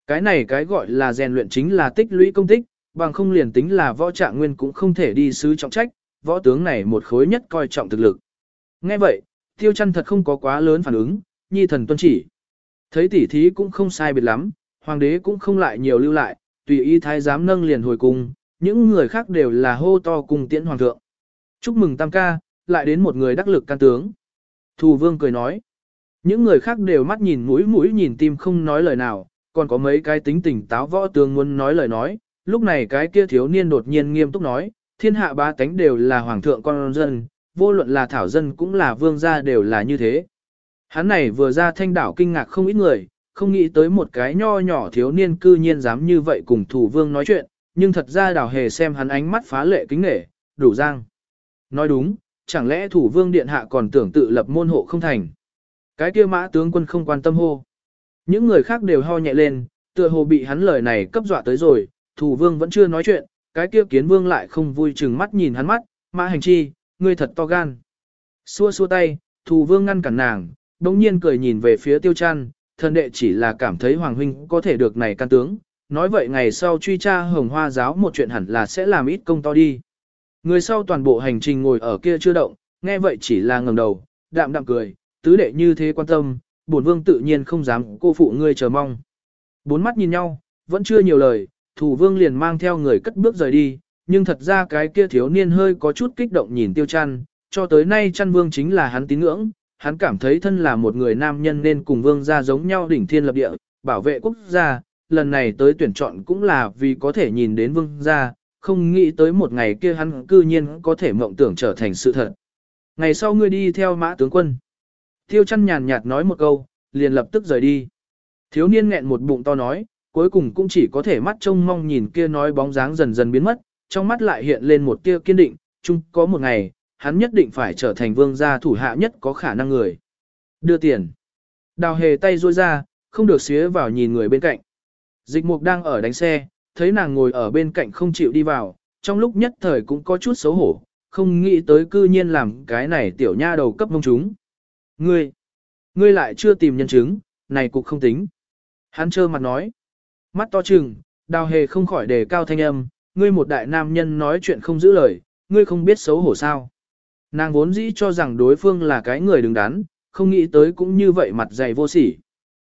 Cái này cái gọi là rèn luyện chính là tích lũy công tích, bằng không liền tính là võ trạng nguyên cũng không thể đi sứ trọng trách, võ tướng này một khối nhất coi trọng thực lực. Nghe vậy, tiêu chăn thật không có quá lớn phản ứng, nhi thần tuân chỉ. Thấy tỉ thí cũng không sai biệt lắm, hoàng đế cũng không lại nhiều lưu lại, tùy ý thái giám nâng liền hồi cung, những người khác đều là hô to cùng tiễn hoàng thượng. Chúc mừng tam ca, lại đến một người đắc lực can tướng. Thù vương cười nói. Những người khác đều mắt nhìn mũi mũi nhìn tim không nói lời nào, còn có mấy cái tính tình táo võ tướng muốn nói lời nói. Lúc này cái kia thiếu niên đột nhiên nghiêm túc nói, thiên hạ ba tánh đều là hoàng thượng con dân, vô luận là thảo dân cũng là vương gia đều là như thế. Hắn này vừa ra thanh đảo kinh ngạc không ít người, không nghĩ tới một cái nho nhỏ thiếu niên cư nhiên dám như vậy cùng thủ vương nói chuyện, nhưng thật ra đảo hề xem hắn ánh mắt phá lệ kính nể, đủ giang. Nói đúng, chẳng lẽ thủ vương điện hạ còn tưởng tự lập môn hộ không thành. Cái kia mã tướng quân không quan tâm hô. Những người khác đều ho nhẹ lên, tựa hồ bị hắn lời này cấp dọa tới rồi, thủ vương vẫn chưa nói chuyện, cái kia kiến vương lại không vui chừng mắt nhìn hắn mắt, mã hành chi, ngươi thật to gan. Xua xua tay, thủ vương ngăn cản nàng, đồng nhiên cười nhìn về phía tiêu chăn, thần đệ chỉ là cảm thấy hoàng huynh có thể được này can tướng, nói vậy ngày sau truy tra hồng hoa giáo một chuyện hẳn là sẽ làm ít công to đi. Người sau toàn bộ hành trình ngồi ở kia chưa động, nghe vậy chỉ là ngẩng đầu, đạm đạm cười, tứ đệ như thế quan tâm, bổn vương tự nhiên không dám cô phụ ngươi chờ mong. Bốn mắt nhìn nhau, vẫn chưa nhiều lời, thủ vương liền mang theo người cất bước rời đi, nhưng thật ra cái kia thiếu niên hơi có chút kích động nhìn tiêu chăn, cho tới nay chăn vương chính là hắn tín ngưỡng, hắn cảm thấy thân là một người nam nhân nên cùng vương gia giống nhau đỉnh thiên lập địa, bảo vệ quốc gia, lần này tới tuyển chọn cũng là vì có thể nhìn đến vương gia, không nghĩ tới một ngày kia hắn cư nhiên có thể mộng tưởng trở thành sự thật. Ngày sau ngươi đi theo mã tướng quân. Tiêu chăn nhàn nhạt nói một câu, liền lập tức rời đi. Thiếu niên nghẹn một bụng to nói, cuối cùng cũng chỉ có thể mắt trông mong nhìn kia nói bóng dáng dần dần biến mất, trong mắt lại hiện lên một tia kiên định, chung có một ngày, hắn nhất định phải trở thành vương gia thủ hạ nhất có khả năng người. Đưa tiền. Đào hề tay ruôi ra, không được xía vào nhìn người bên cạnh. Dịch mục đang ở đánh xe, thấy nàng ngồi ở bên cạnh không chịu đi vào, trong lúc nhất thời cũng có chút xấu hổ, không nghĩ tới cư nhiên làm cái này tiểu nha đầu cấp mông chúng. Ngươi, ngươi lại chưa tìm nhân chứng, này cục không tính. Hắn trơ mặt nói, mắt to trừng, đào hề không khỏi đề cao thanh âm, ngươi một đại nam nhân nói chuyện không giữ lời, ngươi không biết xấu hổ sao. Nàng vốn dĩ cho rằng đối phương là cái người đứng đắn, không nghĩ tới cũng như vậy mặt dày vô sỉ.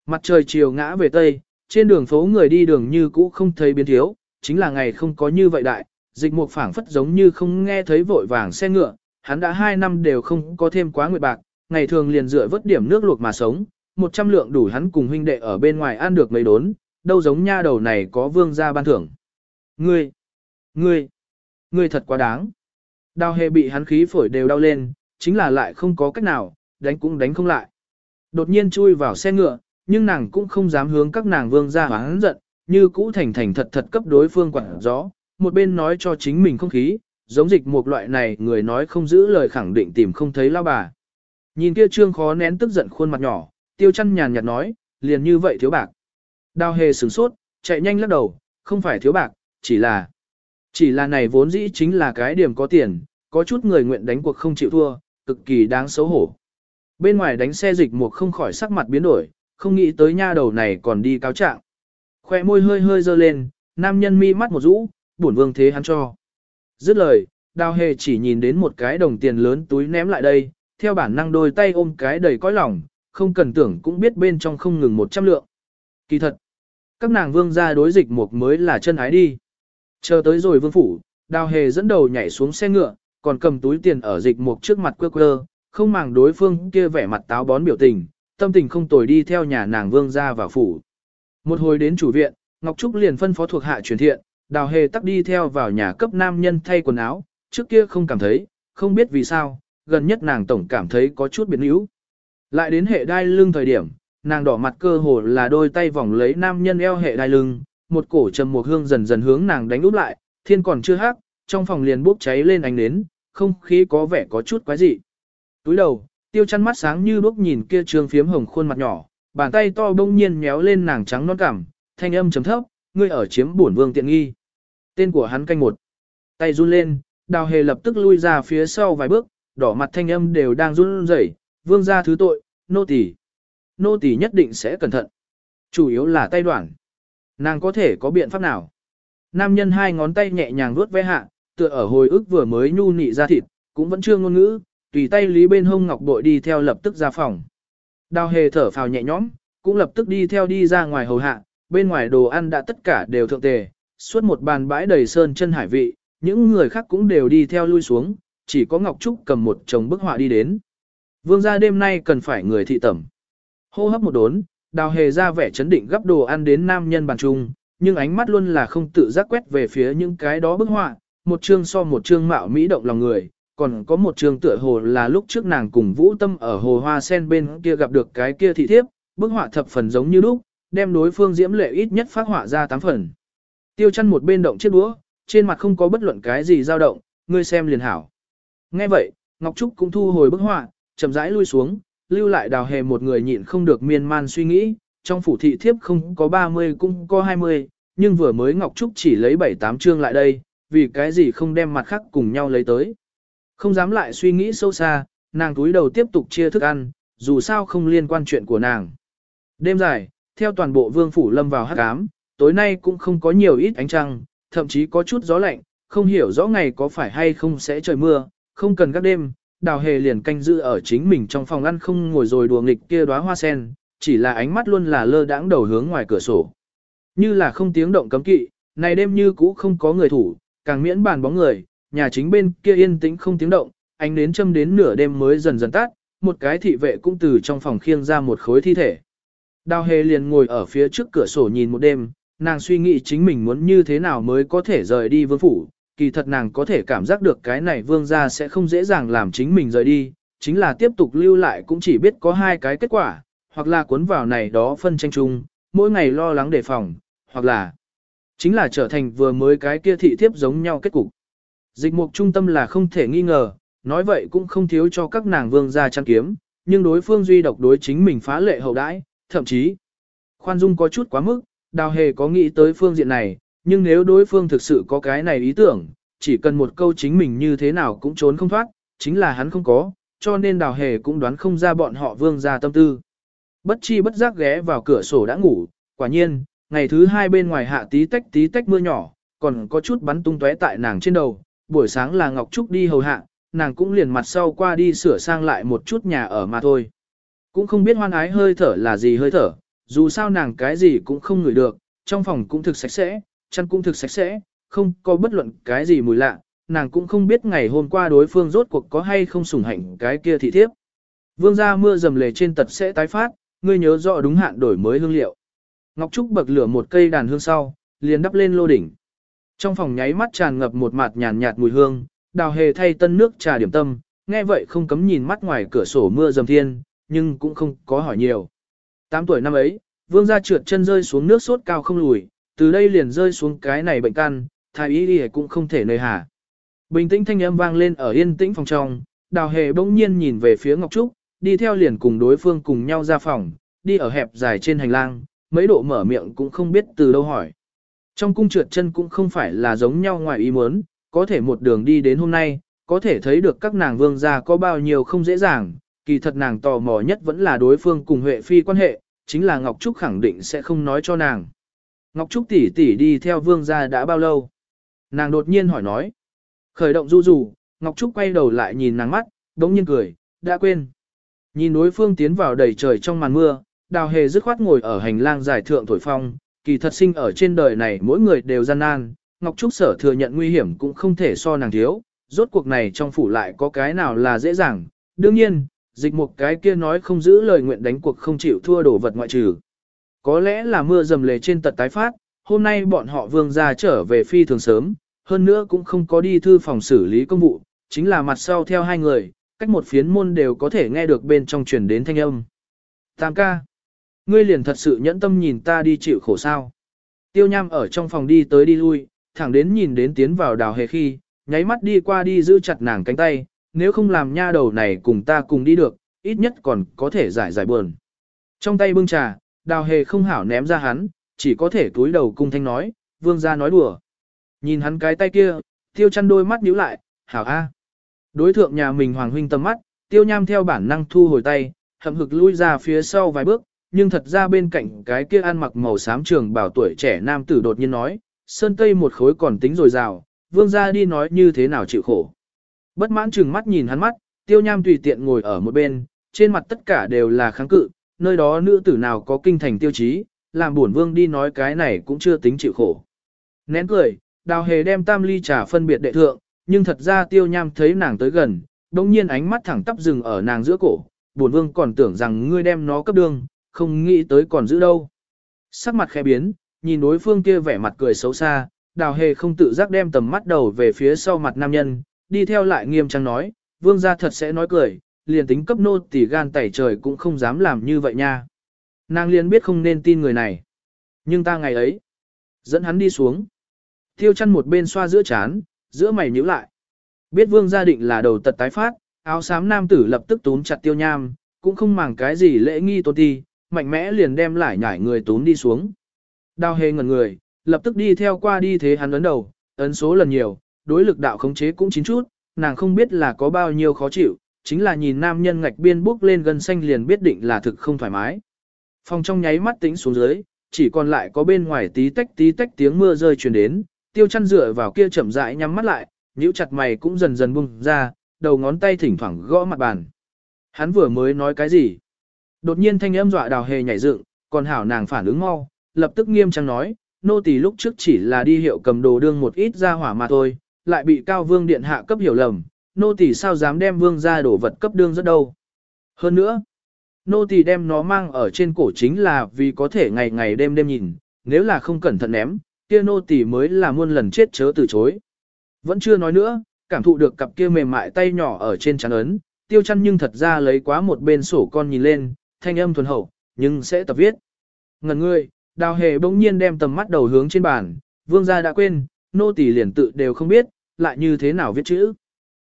Mặt trời chiều ngã về tây, trên đường phố người đi đường như cũ không thấy biến thiếu, chính là ngày không có như vậy đại, dịch mục phảng phất giống như không nghe thấy vội vàng xe ngựa, hắn đã hai năm đều không có thêm quá nguyệt bạc, ngày thường liền dựa vớt điểm nước luộc mà sống, một trăm lượng đủ hắn cùng huynh đệ ở bên ngoài ăn được mấy đốn, đâu giống nha đầu này có vương gia ban thưởng. Ngươi, ngươi, ngươi thật quá đáng. Đào hề bị hắn khí phổi đều đau lên, chính là lại không có cách nào, đánh cũng đánh không lại. Đột nhiên chui vào xe ngựa, nhưng nàng cũng không dám hướng các nàng vương gia hắn giận, như cũ thành thành thật thật cấp đối phương quản gió, một bên nói cho chính mình không khí, giống dịch một loại này người nói không giữ lời khẳng định tìm không thấy lao bà. Nhìn kia trương khó nén tức giận khuôn mặt nhỏ, tiêu chăn nhàn nhạt nói, liền như vậy thiếu bạc. Đào hề sửng sốt, chạy nhanh lắc đầu, không phải thiếu bạc, chỉ là... Chỉ là này vốn dĩ chính là cái điểm có tiền, có chút người nguyện đánh cuộc không chịu thua, cực kỳ đáng xấu hổ. Bên ngoài đánh xe dịch một không khỏi sắc mặt biến đổi, không nghĩ tới nha đầu này còn đi cáo trạng. Khoe môi hơi hơi dơ lên, nam nhân mi mắt một rũ, bổn vương thế hắn cho. Dứt lời, đào hề chỉ nhìn đến một cái đồng tiền lớn túi ném lại đây, theo bản năng đôi tay ôm cái đầy cõi lòng, không cần tưởng cũng biết bên trong không ngừng một trăm lượng. Kỳ thật, các nàng vương gia đối dịch một mới là chân ái đi. Chờ tới rồi vương phủ, đào hề dẫn đầu nhảy xuống xe ngựa, còn cầm túi tiền ở dịch một trước mặt quơ quơ, không màng đối phương kia vẻ mặt táo bón biểu tình, tâm tình không tồi đi theo nhà nàng vương gia vào phủ. Một hồi đến chủ viện, Ngọc Trúc liền phân phó thuộc hạ truyền thiện, đào hề tắc đi theo vào nhà cấp nam nhân thay quần áo, trước kia không cảm thấy, không biết vì sao, gần nhất nàng tổng cảm thấy có chút biến yếu. Lại đến hệ đai lưng thời điểm, nàng đỏ mặt cơ hồ là đôi tay vòng lấy nam nhân eo hệ đai lưng, một cổ trầm một hương dần dần hướng nàng đánh úp lại, thiên còn chưa hắc, trong phòng liền bốc cháy lên ánh nến, không khí có vẻ có chút quái dị. Túi đầu, tiêu chăn mắt sáng như đuốc nhìn kia trường phiếm hồng khuôn mặt nhỏ, bàn tay to bỗng nhiên méo lên nàng trắng non cảm, thanh âm chấm thấp, ngươi ở chiếm bổn vương tiện nghi. Tên của hắn canh một. Tay run lên, đào hề lập tức lui ra phía sau vài bước, đỏ mặt thanh âm đều đang run rẩy, vương gia thứ tội, nô tỳ, Nô tỳ nhất định sẽ cẩn thận. Chủ yếu là tay đoạn. Nàng có thể có biện pháp nào? Nam nhân hai ngón tay nhẹ nhàng vuốt ve hạ, tựa ở hồi ức vừa mới nhu nị ra thịt, cũng vẫn chưa ngôn ngữ, tùy tay lý bên hông ngọc bội đi theo lập tức ra phòng. Đào hề thở phào nhẹ nhõm, cũng lập tức đi theo đi ra ngoài hầu hạ, bên ngoài đồ ăn đã tất cả đều thượng tề, suốt một bàn bãi đầy sơn chân hải vị, những người khác cũng đều đi theo lui xuống, chỉ có Ngọc Trúc cầm một chồng bức họa đi đến. Vương gia đêm nay cần phải người thị tẩm. Hô hấp một đốn, đào hề ra vẻ chấn định gấp đồ ăn đến nam nhân bàn trung, nhưng ánh mắt luôn là không tự giác quét về phía những cái đó bức họa, một chương so một chương mạo mỹ động lòng người, còn có một chương tựa hồ là lúc trước nàng cùng Vũ Tâm ở hồ hoa sen bên kia gặp được cái kia thị thiếp, bức họa thập phần giống như lúc, đem đối phương diễm lệ ít nhất phát họa ra tám phần. Tiêu chăn một bên động chiếc đũa, trên mặt không có bất luận cái gì dao động, ngươi xem liền hảo. Nghe vậy, Ngọc Trúc cũng thu hồi bức họa, chậm rãi lui xuống, lưu lại đào hề một người nhịn không được miên man suy nghĩ, trong phủ thị thiếp không có 30 cũng có 20, nhưng vừa mới Ngọc Trúc chỉ lấy 7-8 chương lại đây, vì cái gì không đem mặt khác cùng nhau lấy tới. Không dám lại suy nghĩ sâu xa, nàng túi đầu tiếp tục chia thức ăn, dù sao không liên quan chuyện của nàng. Đêm dài, theo toàn bộ vương phủ lâm vào hát ám, tối nay cũng không có nhiều ít ánh trăng, thậm chí có chút gió lạnh, không hiểu rõ ngày có phải hay không sẽ trời mưa, không cần các đêm, đào hề liền canh giữ ở chính mình trong phòng ăn không ngồi rồi đùa nghịch kia đóa hoa sen, chỉ là ánh mắt luôn là lơ đãng đầu hướng ngoài cửa sổ. Như là không tiếng động cấm kỵ, này đêm như cũ không có người thủ, càng miễn bàn bóng người, nhà chính bên kia yên tĩnh không tiếng động, ánh đến châm đến nửa đêm mới dần dần tắt, một cái thị vệ cũng từ trong phòng khiêng ra một khối thi thể. Đào hề liền ngồi ở phía trước cửa sổ nhìn một đêm, nàng suy nghĩ chính mình muốn như thế nào mới có thể rời đi vương phủ, kỳ thật nàng có thể cảm giác được cái này vương gia sẽ không dễ dàng làm chính mình rời đi, chính là tiếp tục lưu lại cũng chỉ biết có hai cái kết quả, hoặc là cuốn vào này đó phân tranh chung, mỗi ngày lo lắng đề phòng, hoặc là chính là trở thành vừa mới cái kia thị thiếp giống nhau kết cục. Dịch mục trung tâm là không thể nghi ngờ, nói vậy cũng không thiếu cho các nàng vương gia trang kiếm, nhưng đối phương duy độc đối chính mình phá lệ hậu đãi, thậm chí khoan dung có chút quá mức, đào hề có nghĩ tới phương diện này, nhưng nếu đối phương thực sự có cái này ý tưởng, chỉ cần một câu chính mình như thế nào cũng trốn không thoát, chính là hắn không có, cho nên đào hề cũng đoán không ra bọn họ vương ra tâm tư. Bất chi bất giác ghé vào cửa sổ đã ngủ, quả nhiên, ngày thứ hai bên ngoài hạ tí tách tí tách mưa nhỏ, còn có chút bắn tung tóe tại nàng trên đầu, buổi sáng là Ngọc Trúc đi hầu hạ, nàng cũng liền mặt sau qua đi sửa sang lại một chút nhà ở mà thôi. Cũng không biết hoan ái hơi thở là gì hơi thở, dù sao nàng cái gì cũng không ngửi được, trong phòng cũng thực sạch sẽ, chăn cũng thực sạch sẽ, không có bất luận cái gì mùi lạ, nàng cũng không biết ngày hôm qua đối phương rốt cuộc có hay không sủng hạnh cái kia thị thiếp. Vương gia mưa dầm lề trên tật sẽ tái phát, ngươi nhớ rõ đúng hạn đổi mới hương liệu. Ngọc Trúc bậc lửa một cây đàn hương sau, liền đắp lên lô đỉnh. Trong phòng nháy mắt tràn ngập một mạt nhàn nhạt mùi hương, đào hề thay tân nước trà điểm tâm, nghe vậy không cấm nhìn mắt ngoài cửa sổ mưa dầm thiên, nhưng cũng không có hỏi nhiều. Tám tuổi năm ấy, vương gia trượt chân rơi xuống nước sốt cao không lùi, từ đây liền rơi xuống cái này bệnh căn, thái y đi cũng không thể nơi hà. Bình tĩnh thanh âm vang lên ở yên tĩnh phòng trong, đào hề bỗng nhiên nhìn về phía Ngọc Trúc, đi theo liền cùng đối phương cùng nhau ra phòng, đi ở hẹp dài trên hành lang, mấy độ mở miệng cũng không biết từ đâu hỏi. Trong cung trượt chân cũng không phải là giống nhau ngoài ý muốn, có thể một đường đi đến hôm nay, có thể thấy được các nàng vương gia có bao nhiêu không dễ dàng, kỳ thật nàng tò mò nhất vẫn là đối phương cùng Huệ Phi quan hệ, chính là Ngọc Trúc khẳng định sẽ không nói cho nàng. Ngọc Trúc tỷ tỷ đi theo vương gia đã bao lâu? Nàng đột nhiên hỏi nói. Khởi động du du, Ngọc Trúc quay đầu lại nhìn nàng mắt, đống nhiên cười, đã quên. Nhìn đối phương tiến vào đầy trời trong màn mưa, đào hề dứt khoát ngồi ở hành lang giải thượng thổi phong, kỳ thật sinh ở trên đời này mỗi người đều gian nan, Ngọc Trúc sở thừa nhận nguy hiểm cũng không thể so nàng thiếu, rốt cuộc này trong phủ lại có cái nào là dễ dàng, đương nhiên, dịch một cái kia nói không giữ lời nguyện đánh cuộc không chịu thua đổ vật ngoại trừ. Có lẽ là mưa dầm lề trên tật tái phát, hôm nay bọn họ vương ra trở về phi thường sớm, hơn nữa cũng không có đi thư phòng xử lý công vụ, chính là mặt sau theo hai người, cách một phiến môn đều có thể nghe được bên trong truyền đến thanh âm. Tam ca, ngươi liền thật sự nhẫn tâm nhìn ta đi chịu khổ sao. Tiêu nham ở trong phòng đi tới đi lui, thẳng đến nhìn đến tiến vào đào hề khi, nháy mắt đi qua đi giữ chặt nàng cánh tay, nếu không làm nha đầu này cùng ta cùng đi được, ít nhất còn có thể giải giải buồn. Trong tay bưng trà, đào hề không hảo ném ra hắn, chỉ có thể túi đầu cung thanh nói, vương gia nói đùa. Nhìn hắn cái tay kia, tiêu chăn đôi mắt nhíu lại, hảo a. Đối thượng nhà mình hoàng huynh tầm mắt, tiêu nham theo bản năng thu hồi tay, hậm hực lui ra phía sau vài bước, nhưng thật ra bên cạnh cái kia ăn mặc màu xám trường bảo tuổi trẻ nam tử đột nhiên nói, sơn tây một khối còn tính rồi rào, vương ra đi nói như thế nào chịu khổ. Bất mãn chừng mắt nhìn hắn mắt, tiêu nham tùy tiện ngồi ở một bên, trên mặt tất cả đều là kháng cự, nơi đó nữ tử nào có kinh thành tiêu chí, làm buồn vương đi nói cái này cũng chưa tính chịu khổ. Nén cười, đào hề đem tam ly trà phân biệt đệ thượng, nhưng thật ra tiêu nham thấy nàng tới gần, đồng nhiên ánh mắt thẳng tắp dừng ở nàng giữa cổ, buồn vương còn tưởng rằng ngươi đem nó cấp đương, không nghĩ tới còn giữ đâu. Sắc mặt khẽ biến, nhìn đối phương kia vẻ mặt cười xấu xa, đào hề không tự giác đem tầm mắt đầu về phía sau mặt nam nhân, đi theo lại nghiêm trang nói, vương gia thật sẽ nói cười, liền tính cấp nô tỉ gan tẩy trời cũng không dám làm như vậy nha. Nàng liền biết không nên tin người này. Nhưng ta ngày ấy, dẫn hắn đi xuống. Tiêu chăn một bên xoa giữa chán, giữa mày nhíu lại. Biết vương gia định là đầu tật tái phát, áo xám nam tử lập tức túm chặt tiêu nham, cũng không màng cái gì lễ nghi tôn ti, mạnh mẽ liền đem lại nhảy người túm đi xuống. Đào hề ngẩn người, lập tức đi theo qua đi thế hắn ấn đầu, ấn số lần nhiều, đối lực đạo khống chế cũng chín chút, nàng không biết là có bao nhiêu khó chịu, chính là nhìn nam nhân ngạch biên bước lên gần xanh liền biết định là thực không thoải mái. Phòng trong nháy mắt tĩnh xuống dưới, chỉ còn lại có bên ngoài tí tách tí tách tiếng mưa rơi truyền đến, tiêu chăn dựa vào kia chậm rãi nhắm mắt lại, nhíu chặt mày cũng dần dần bung ra, đầu ngón tay thỉnh thoảng gõ mặt bàn. Hắn vừa mới nói cái gì? Đột nhiên thanh âm dọa đào hề nhảy dựng, còn hảo nàng phản ứng mau, lập tức nghiêm trang nói, nô tỳ lúc trước chỉ là đi hiệu cầm đồ đương một ít ra hỏa mà thôi, lại bị cao vương điện hạ cấp hiểu lầm, nô tỳ sao dám đem vương ra đổ vật cấp đương rất đâu. Hơn nữa, nô tỳ đem nó mang ở trên cổ chính là vì có thể ngày ngày đêm đêm nhìn, nếu là không cẩn thận ném, kia nô tỳ mới là muôn lần chết chớ từ chối. Vẫn chưa nói nữa, cảm thụ được cặp kia mềm mại tay nhỏ ở trên trán ấn, tiêu chăn nhưng thật ra lấy quá một bên sổ con nhìn lên, thanh âm thuần hậu, nhưng sẽ tập viết. Ngần ngươi, đào hề bỗng nhiên đem tầm mắt đầu hướng trên bàn, vương gia đã quên, nô tỳ liền tự đều không biết, lại như thế nào viết chữ.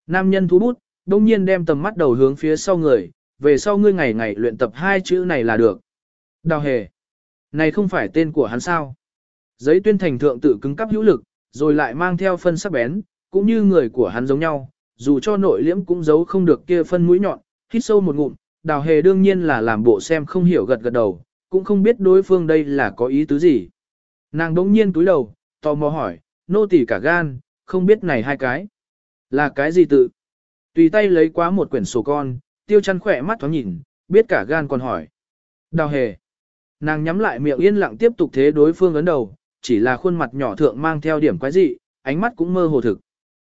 Nam nhân thú bút, đông nhiên đem tầm mắt đầu hướng phía sau người, về sau ngươi ngày ngày luyện tập hai chữ này là được. Đào hề. Này không phải tên của hắn sao. Giấy tuyên thành thượng tự cứng cắp hữu lực, rồi lại mang theo phân sắc bén, cũng như người của hắn giống nhau, dù cho nội liễm cũng giấu không được kia phân mũi nhọn, hít sâu một ngụm, đào hề đương nhiên là làm bộ xem không hiểu gật gật đầu, cũng không biết đối phương đây là có ý tứ gì. Nàng đống nhiên túi đầu, tò mò hỏi, nô tỳ cả gan, không biết này hai cái. Là cái gì tự? Tùy tay lấy quá một quyển sổ con, tiêu chăn khỏe mắt thoáng nhìn, biết cả gan còn hỏi. Đào hề. Nàng nhắm lại miệng yên lặng tiếp tục thế đối phương ấn đầu, chỉ là khuôn mặt nhỏ thượng mang theo điểm quái dị, ánh mắt cũng mơ hồ thực.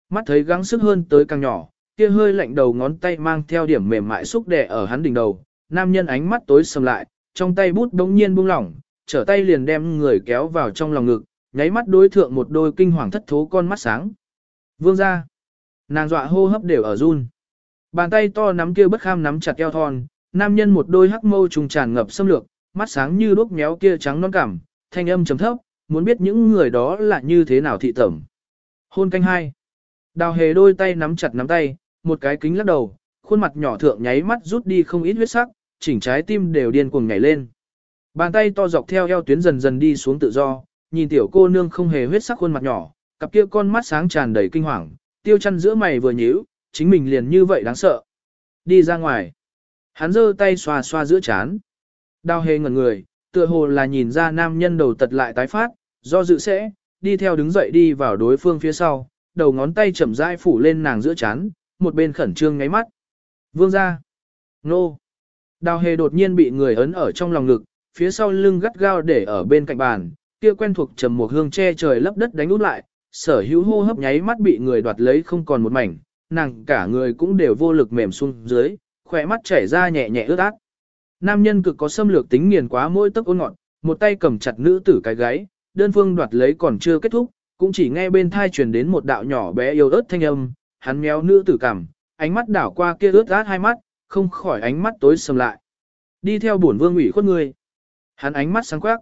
Mắt thấy gắng sức hơn tới càng nhỏ, kia hơi lạnh đầu ngón tay mang theo điểm mềm mại xúc đè ở hắn đỉnh đầu, nam nhân ánh mắt tối sầm lại, trong tay bút đống nhiên buông lỏng, trở tay liền đem người kéo vào trong lòng ngực, nháy mắt đối thượng một đôi kinh hoàng thất thố con mắt sáng. Vương ra. Nàng dọa hô hấp đều ở run. Bàn tay to nắm kia bất kham nắm chặt eo thon, nam nhân một đôi hắc mâu trùng tràn ngập xâm lược, mắt sáng như đuốc méo kia trắng non cảm, thanh âm trầm thấp, muốn biết những người đó là như thế nào thị tẩm. Hôn canh hai. Đào hề đôi tay nắm chặt nắm tay, một cái kính lắc đầu, khuôn mặt nhỏ thượng nháy mắt rút đi không ít huyết sắc, chỉnh trái tim đều điên cuồng nhảy lên. Bàn tay to dọc theo eo tuyến dần dần đi xuống tự do, nhìn tiểu cô nương không hề huyết sắc khuôn mặt nhỏ, cặp kia con mắt sáng tràn đầy kinh hoàng, tiêu chăn giữa mày vừa nhíu, chính mình liền như vậy đáng sợ. Đi ra ngoài. Hắn giơ tay xoa xoa giữa chán. Đào hề ngẩn người, tựa hồ là nhìn ra nam nhân đầu tật lại tái phát, do dự sẽ, đi theo đứng dậy đi vào đối phương phía sau, đầu ngón tay chậm rãi phủ lên nàng giữa chán, một bên khẩn trương ngáy mắt. Vương ra. Nô. Đào hề đột nhiên bị người ấn ở trong lòng ngực, phía sau lưng gắt gao để ở bên cạnh bàn, kia quen thuộc trầm một hương che trời lấp đất đánh út lại, sở hữu hô hấp nháy mắt bị người đoạt lấy không còn một mảnh, nàng cả người cũng đều vô lực mềm xuống dưới, khỏe mắt chảy ra nhẹ nhẹ ướt át. Nam nhân cực có xâm lược tính nghiền quá mỗi tấc ôn ngọn, một tay cầm chặt nữ tử cái gáy, đơn phương đoạt lấy còn chưa kết thúc, cũng chỉ nghe bên thai truyền đến một đạo nhỏ bé yêu ớt thanh âm, hắn méo nữ tử cảm, ánh mắt đảo qua kia ướt át hai mắt, không khỏi ánh mắt tối sầm lại. Đi theo bổn vương ủy khuất người. Hắn ánh mắt sáng quắc.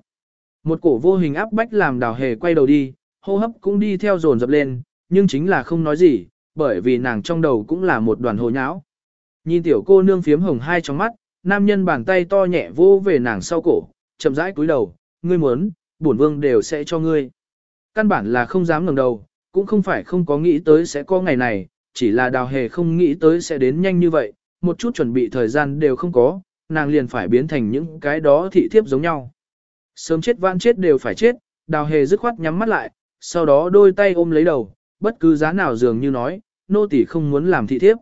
Một cổ vô hình áp bách làm đào hề quay đầu đi, hô hấp cũng đi theo dồn dập lên, nhưng chính là không nói gì, bởi vì nàng trong đầu cũng là một đoàn hồ nháo. Nhìn tiểu cô nương phiếm hồng hai trong mắt, nam nhân bàn tay to nhẹ vô về nàng sau cổ, chậm rãi cúi đầu, ngươi muốn, bổn vương đều sẽ cho ngươi. Căn bản là không dám ngẩng đầu, cũng không phải không có nghĩ tới sẽ có ngày này, chỉ là đào hề không nghĩ tới sẽ đến nhanh như vậy, một chút chuẩn bị thời gian đều không có, nàng liền phải biến thành những cái đó thị thiếp giống nhau. Sớm chết vãn chết đều phải chết, đào hề dứt khoát nhắm mắt lại, sau đó đôi tay ôm lấy đầu, bất cứ giá nào dường như nói, nô tỳ không muốn làm thị thiếp.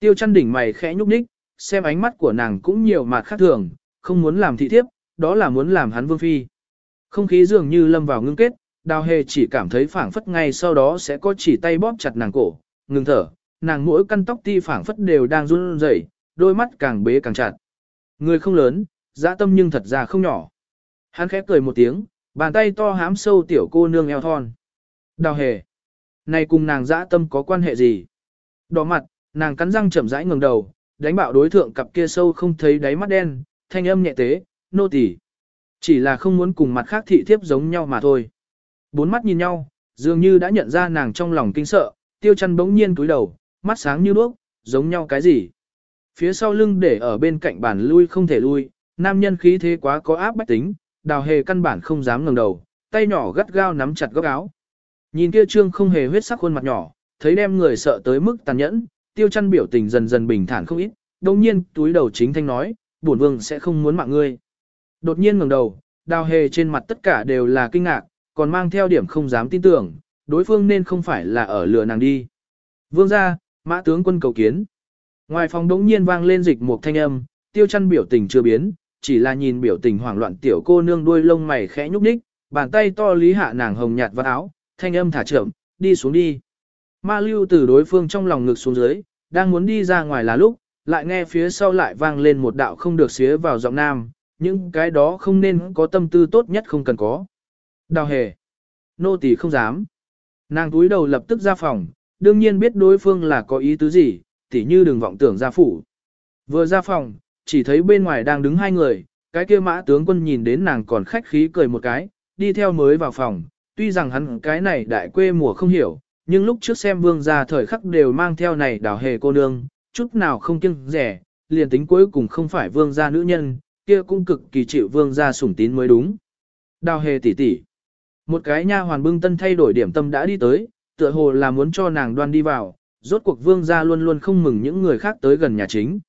Tiêu chăn đỉnh mày khẽ nhúc nhích, xem ánh mắt của nàng cũng nhiều mặt khác thường, không muốn làm thị thiếp, đó là muốn làm hắn vương phi. Không khí dường như lâm vào ngưng kết, đào hề chỉ cảm thấy phảng phất ngay sau đó sẽ có chỉ tay bóp chặt nàng cổ, ngừng thở, nàng mỗi căn tóc ti phảng phất đều đang run rẩy, đôi mắt càng bế càng chặt. Người không lớn, dã tâm nhưng thật ra không nhỏ. Hắn khẽ cười một tiếng, bàn tay to hám sâu tiểu cô nương eo thon. Đào hề. Này cùng nàng dã tâm có quan hệ gì? Đỏ mặt, nàng cắn răng chậm rãi ngẩng đầu, đánh bạo đối thượng cặp kia sâu không thấy đáy mắt đen, thanh âm nhẹ tế, nô tỳ. Chỉ là không muốn cùng mặt khác thị thiếp giống nhau mà thôi. Bốn mắt nhìn nhau, dường như đã nhận ra nàng trong lòng kinh sợ, tiêu chăn bỗng nhiên túi đầu, mắt sáng như đuốc, giống nhau cái gì. Phía sau lưng để ở bên cạnh bàn lui không thể lui, nam nhân khí thế quá có áp bách tính, đào hề căn bản không dám ngẩng đầu, tay nhỏ gắt gao nắm chặt góc áo. Nhìn kia trương không hề huyết sắc khuôn mặt nhỏ, thấy đem người sợ tới mức tàn nhẫn, tiêu chăn biểu tình dần dần bình thản không ít, đồng nhiên túi đầu chính thanh nói, bổn vương sẽ không muốn mạng ngươi. Đột nhiên ngẩng đầu, đào hề trên mặt tất cả đều là kinh ngạc, còn mang theo điểm không dám tin tưởng, đối phương nên không phải là ở lừa nàng đi. Vương ra, mã tướng quân cầu kiến. Ngoài phòng đống nhiên vang lên dịch một thanh âm, tiêu chăn biểu tình chưa biến, chỉ là nhìn biểu tình hoảng loạn tiểu cô nương đuôi lông mày khẽ nhúc nhích, bàn tay to lý hạ nàng hồng nhạt vào áo, thanh âm thả chậm, đi xuống đi. Ma lưu từ đối phương trong lòng ngực xuống dưới, đang muốn đi ra ngoài là lúc, lại nghe phía sau lại vang lên một đạo không được xía vào giọng nam, những cái đó không nên có tâm tư tốt nhất không cần có. Đào hề. Nô tỳ không dám. Nàng túi đầu lập tức ra phòng, đương nhiên biết đối phương là có ý tứ gì, tỉ như đừng vọng tưởng ra phủ. Vừa ra phòng, chỉ thấy bên ngoài đang đứng hai người, cái kia mã tướng quân nhìn đến nàng còn khách khí cười một cái, đi theo mới vào phòng, tuy rằng hắn cái này đại quê mùa không hiểu, nhưng lúc trước xem vương gia thời khắc đều mang theo này đào hề cô nương, chút nào không kiêng rẻ, liền tính cuối cùng không phải vương gia nữ nhân, kia cũng cực kỳ chịu vương gia sủng tín mới đúng. Đào hề tỷ tỷ. Một cái nha hoàn bưng tân thay đổi điểm tâm đã đi tới, tựa hồ là muốn cho nàng đoan đi vào, rốt cuộc vương gia luôn luôn không mừng những người khác tới gần nhà chính.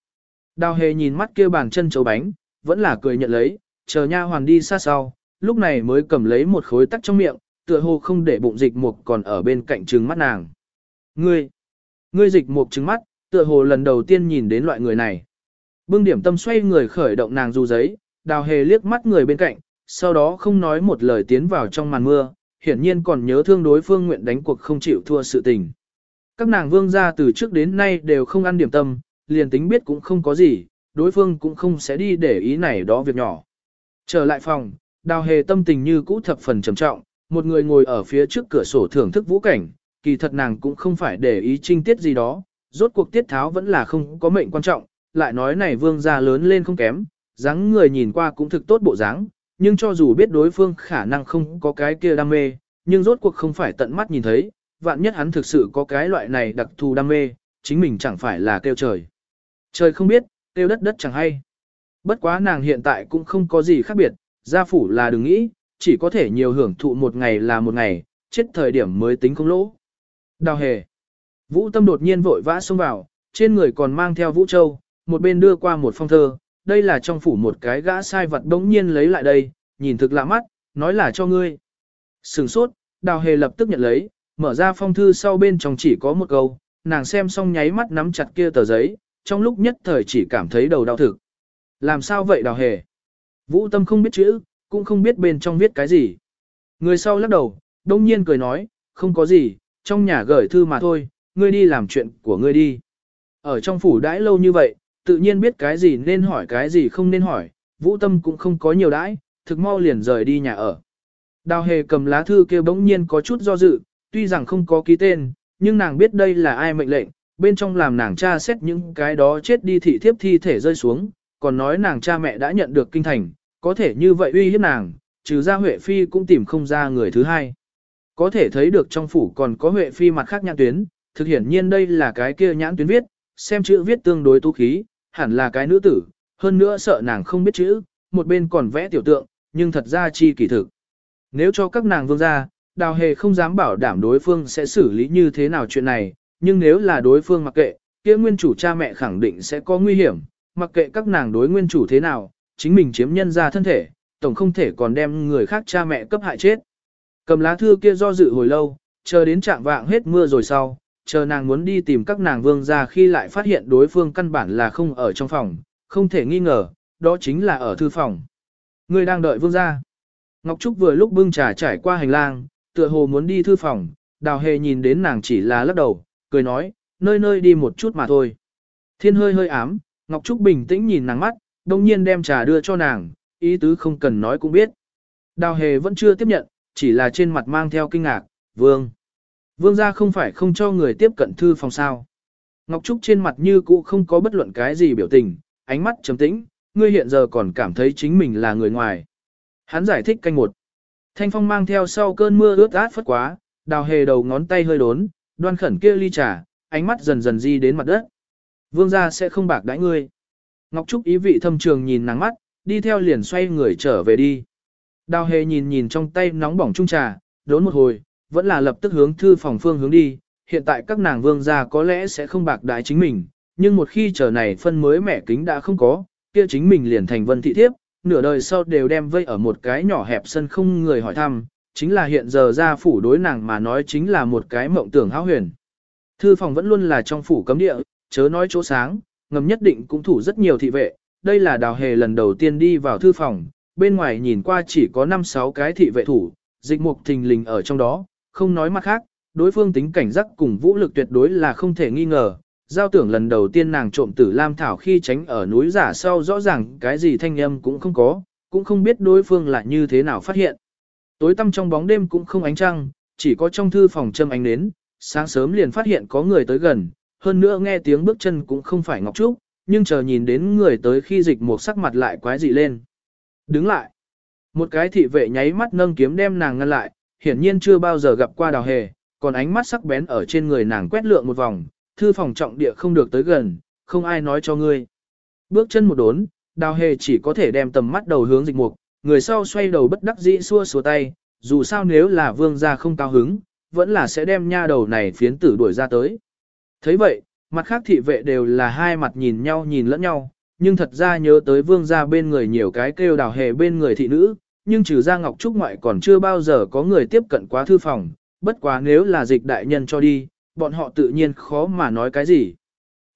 Đào hề nhìn mắt kia bàn chân chấu bánh, vẫn là cười nhận lấy, chờ nha hoàn đi xa sau, lúc này mới cầm lấy một khối tắc trong miệng, tựa hồ không để bụng dịch mục còn ở bên cạnh trừng mắt nàng. Ngươi, ngươi dịch mục trừng mắt, tựa hồ lần đầu tiên nhìn đến loại người này. Bưng điểm tâm xoay người khởi động nàng du giấy, đào hề liếc mắt người bên cạnh, sau đó không nói một lời tiến vào trong màn mưa, hiển nhiên còn nhớ thương đối phương nguyện đánh cuộc không chịu thua sự tình. Các nàng vương gia từ trước đến nay đều không ăn điểm tâm, liền tính biết cũng không có gì, đối phương cũng không sẽ đi để ý này đó việc nhỏ. Trở lại phòng, đào hề tâm tình như cũ thập phần trầm trọng, một người ngồi ở phía trước cửa sổ thưởng thức vũ cảnh, kỳ thật nàng cũng không phải để ý trinh tiết gì đó, rốt cuộc tiết tháo vẫn là không có mệnh quan trọng, lại nói này vương gia lớn lên không kém, dáng người nhìn qua cũng thực tốt bộ dáng, nhưng cho dù biết đối phương khả năng không có cái kia đam mê, nhưng rốt cuộc không phải tận mắt nhìn thấy, vạn nhất hắn thực sự có cái loại này đặc thù đam mê, chính mình chẳng phải là kêu trời. Trời không biết, tiêu đất đất chẳng hay. Bất quá nàng hiện tại cũng không có gì khác biệt, gia phủ là đừng nghĩ, chỉ có thể nhiều hưởng thụ một ngày là một ngày, chết thời điểm mới tính không lỗ. Đào hề. Vũ tâm đột nhiên vội vã xông vào, trên người còn mang theo vũ châu, một bên đưa qua một phong thơ, đây là trong phủ một cái gã sai vật đống nhiên lấy lại đây, nhìn thực lạ mắt, nói là cho ngươi. Sừng sốt, đào hề lập tức nhận lấy, mở ra phong thư sau bên trong chỉ có một câu, nàng xem xong nháy mắt nắm chặt kia tờ giấy, trong lúc nhất thời chỉ cảm thấy đầu đau thực. Làm sao vậy đào hề? Vũ tâm không biết chữ, cũng không biết bên trong viết cái gì. Người sau lắc đầu, đông nhiên cười nói, không có gì, trong nhà gửi thư mà thôi, ngươi đi làm chuyện của ngươi đi. Ở trong phủ đãi lâu như vậy, tự nhiên biết cái gì nên hỏi cái gì không nên hỏi, vũ tâm cũng không có nhiều đãi, thực mau liền rời đi nhà ở. Đào hề cầm lá thư kia bỗng nhiên có chút do dự, tuy rằng không có ký tên, nhưng nàng biết đây là ai mệnh lệnh, bên trong làm nàng cha xét những cái đó chết đi thị thiếp thi thể rơi xuống, còn nói nàng cha mẹ đã nhận được kinh thành, có thể như vậy uy hiếp nàng, trừ ra Huệ Phi cũng tìm không ra người thứ hai. Có thể thấy được trong phủ còn có Huệ Phi mặt khác nhãn tuyến, thực hiển nhiên đây là cái kia nhãn tuyến viết, xem chữ viết tương đối tú khí, hẳn là cái nữ tử, hơn nữa sợ nàng không biết chữ, một bên còn vẽ tiểu tượng, nhưng thật ra chi kỳ thực. Nếu cho các nàng vương gia, đào hề không dám bảo đảm đối phương sẽ xử lý như thế nào chuyện này, nhưng nếu là đối phương mặc kệ, kia nguyên chủ cha mẹ khẳng định sẽ có nguy hiểm, mặc kệ các nàng đối nguyên chủ thế nào, chính mình chiếm nhân ra thân thể, tổng không thể còn đem người khác cha mẹ cấp hại chết. Cầm lá thư kia do dự hồi lâu, chờ đến trạng vạng hết mưa rồi sau, chờ nàng muốn đi tìm các nàng vương ra khi lại phát hiện đối phương căn bản là không ở trong phòng, không thể nghi ngờ, đó chính là ở thư phòng. Người đang đợi vương ra. Ngọc Trúc vừa lúc bưng trà trải qua hành lang, tựa hồ muốn đi thư phòng, đào hề nhìn đến nàng chỉ là lắc đầu, cười nói, nơi nơi đi một chút mà thôi. Thiên hơi hơi ám, Ngọc Trúc bình tĩnh nhìn nàng mắt, đồng nhiên đem trà đưa cho nàng, ý tứ không cần nói cũng biết. Đào hề vẫn chưa tiếp nhận, chỉ là trên mặt mang theo kinh ngạc, vương. Vương gia không phải không cho người tiếp cận thư phòng sao. Ngọc Trúc trên mặt như cũ không có bất luận cái gì biểu tình, ánh mắt trầm tĩnh, ngươi hiện giờ còn cảm thấy chính mình là người ngoài. Hắn giải thích canh một. Thanh phong mang theo sau cơn mưa ướt át phất quá, đào hề đầu ngón tay hơi đốn, đoan khẩn kia ly trà, ánh mắt dần dần di đến mặt đất. Vương gia sẽ không bạc đãi ngươi. Ngọc Trúc ý vị thâm trường nhìn nắng mắt, đi theo liền xoay người trở về đi. Đào hề nhìn nhìn trong tay nóng bỏng chung trà, đốn một hồi, vẫn là lập tức hướng thư phòng phương hướng đi. Hiện tại các nàng vương gia có lẽ sẽ không bạc đãi chính mình, nhưng một khi chờ này phân mới mẻ kính đã không có, kia chính mình liền thành vân thị thiếp, nửa đời sau đều đem vây ở một cái nhỏ hẹp sân không người hỏi thăm, chính là hiện giờ ra phủ đối nàng mà nói chính là một cái mộng tưởng hão huyền. Thư phòng vẫn luôn là trong phủ cấm địa, chớ nói chỗ sáng, ngầm nhất định cũng thủ rất nhiều thị vệ, đây là đào hề lần đầu tiên đi vào thư phòng, bên ngoài nhìn qua chỉ có 5-6 cái thị vệ thủ, dịch mục thình lình ở trong đó, không nói mặt khác, đối phương tính cảnh giác cùng vũ lực tuyệt đối là không thể nghi ngờ. Giao tưởng lần đầu tiên nàng trộm tử Lam Thảo khi tránh ở núi giả sau rõ ràng cái gì thanh âm cũng không có, cũng không biết đối phương là như thế nào phát hiện. Tối tăm trong bóng đêm cũng không ánh trăng, chỉ có trong thư phòng châm ánh nến, sáng sớm liền phát hiện có người tới gần, hơn nữa nghe tiếng bước chân cũng không phải Ngọc Trúc, nhưng chờ nhìn đến người tới khi dịch một sắc mặt lại quái dị lên. Đứng lại. Một cái thị vệ nháy mắt nâng kiếm đem nàng ngăn lại, hiển nhiên chưa bao giờ gặp qua đào hề, còn ánh mắt sắc bén ở trên người nàng quét lượng một vòng, thư phòng trọng địa không được tới gần, không ai nói cho ngươi. Bước chân một đốn, đào hề chỉ có thể đem tầm mắt đầu hướng dịch mục, người sau xoay đầu bất đắc dĩ xua xua tay, dù sao nếu là vương gia không cao hứng, vẫn là sẽ đem nha đầu này phiến tử đuổi ra tới. thấy vậy, mặt khác thị vệ đều là hai mặt nhìn nhau nhìn lẫn nhau, nhưng thật ra nhớ tới vương gia bên người nhiều cái kêu đào hề bên người thị nữ, nhưng trừ ra Ngọc Trúc ngoại còn chưa bao giờ có người tiếp cận quá thư phòng, bất quá nếu là dịch đại nhân cho đi, bọn họ tự nhiên khó mà nói cái gì.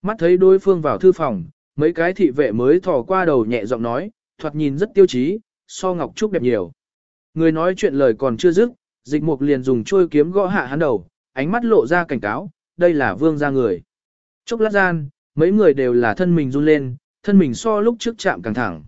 Mắt thấy đối phương vào thư phòng, mấy cái thị vệ mới thò qua đầu nhẹ giọng nói, thoạt nhìn rất tiêu chí, so Ngọc Trúc đẹp nhiều. Người nói chuyện lời còn chưa dứt, dịch mục liền dùng trôi kiếm gõ hạ hắn đầu, ánh mắt lộ ra cảnh cáo, đây là vương gia người. Chốc lát gian, mấy người đều là thân mình run lên, thân mình so lúc trước chạm càng thẳng.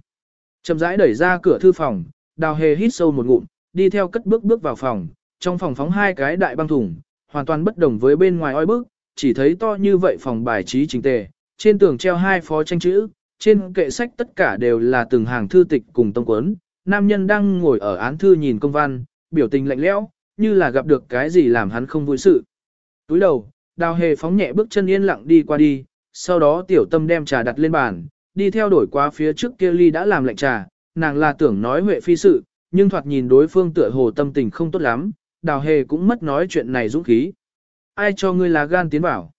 Chậm rãi đẩy ra cửa thư phòng, đào hề hít sâu một ngụm, đi theo cất bước bước vào phòng, trong phòng phóng hai cái đại băng thùng, hoàn toàn bất đồng với bên ngoài oi bức, chỉ thấy to như vậy phòng bài trí chính tề, trên tường treo hai phó tranh chữ, trên kệ sách tất cả đều là từng hàng thư tịch cùng tông quấn, nam nhân đang ngồi ở án thư nhìn công văn, biểu tình lạnh lẽo, như là gặp được cái gì làm hắn không vui sự. Túi đầu, đào hề phóng nhẹ bước chân yên lặng đi qua đi, sau đó tiểu tâm đem trà đặt lên bàn, đi theo đổi qua phía trước kia ly đã làm lạnh trà, nàng là tưởng nói huệ phi sự, nhưng thoạt nhìn đối phương tựa hồ tâm tình không tốt lắm, đào hề cũng mất nói chuyện này dũng khí. Ai cho ngươi là gan tiến bảo?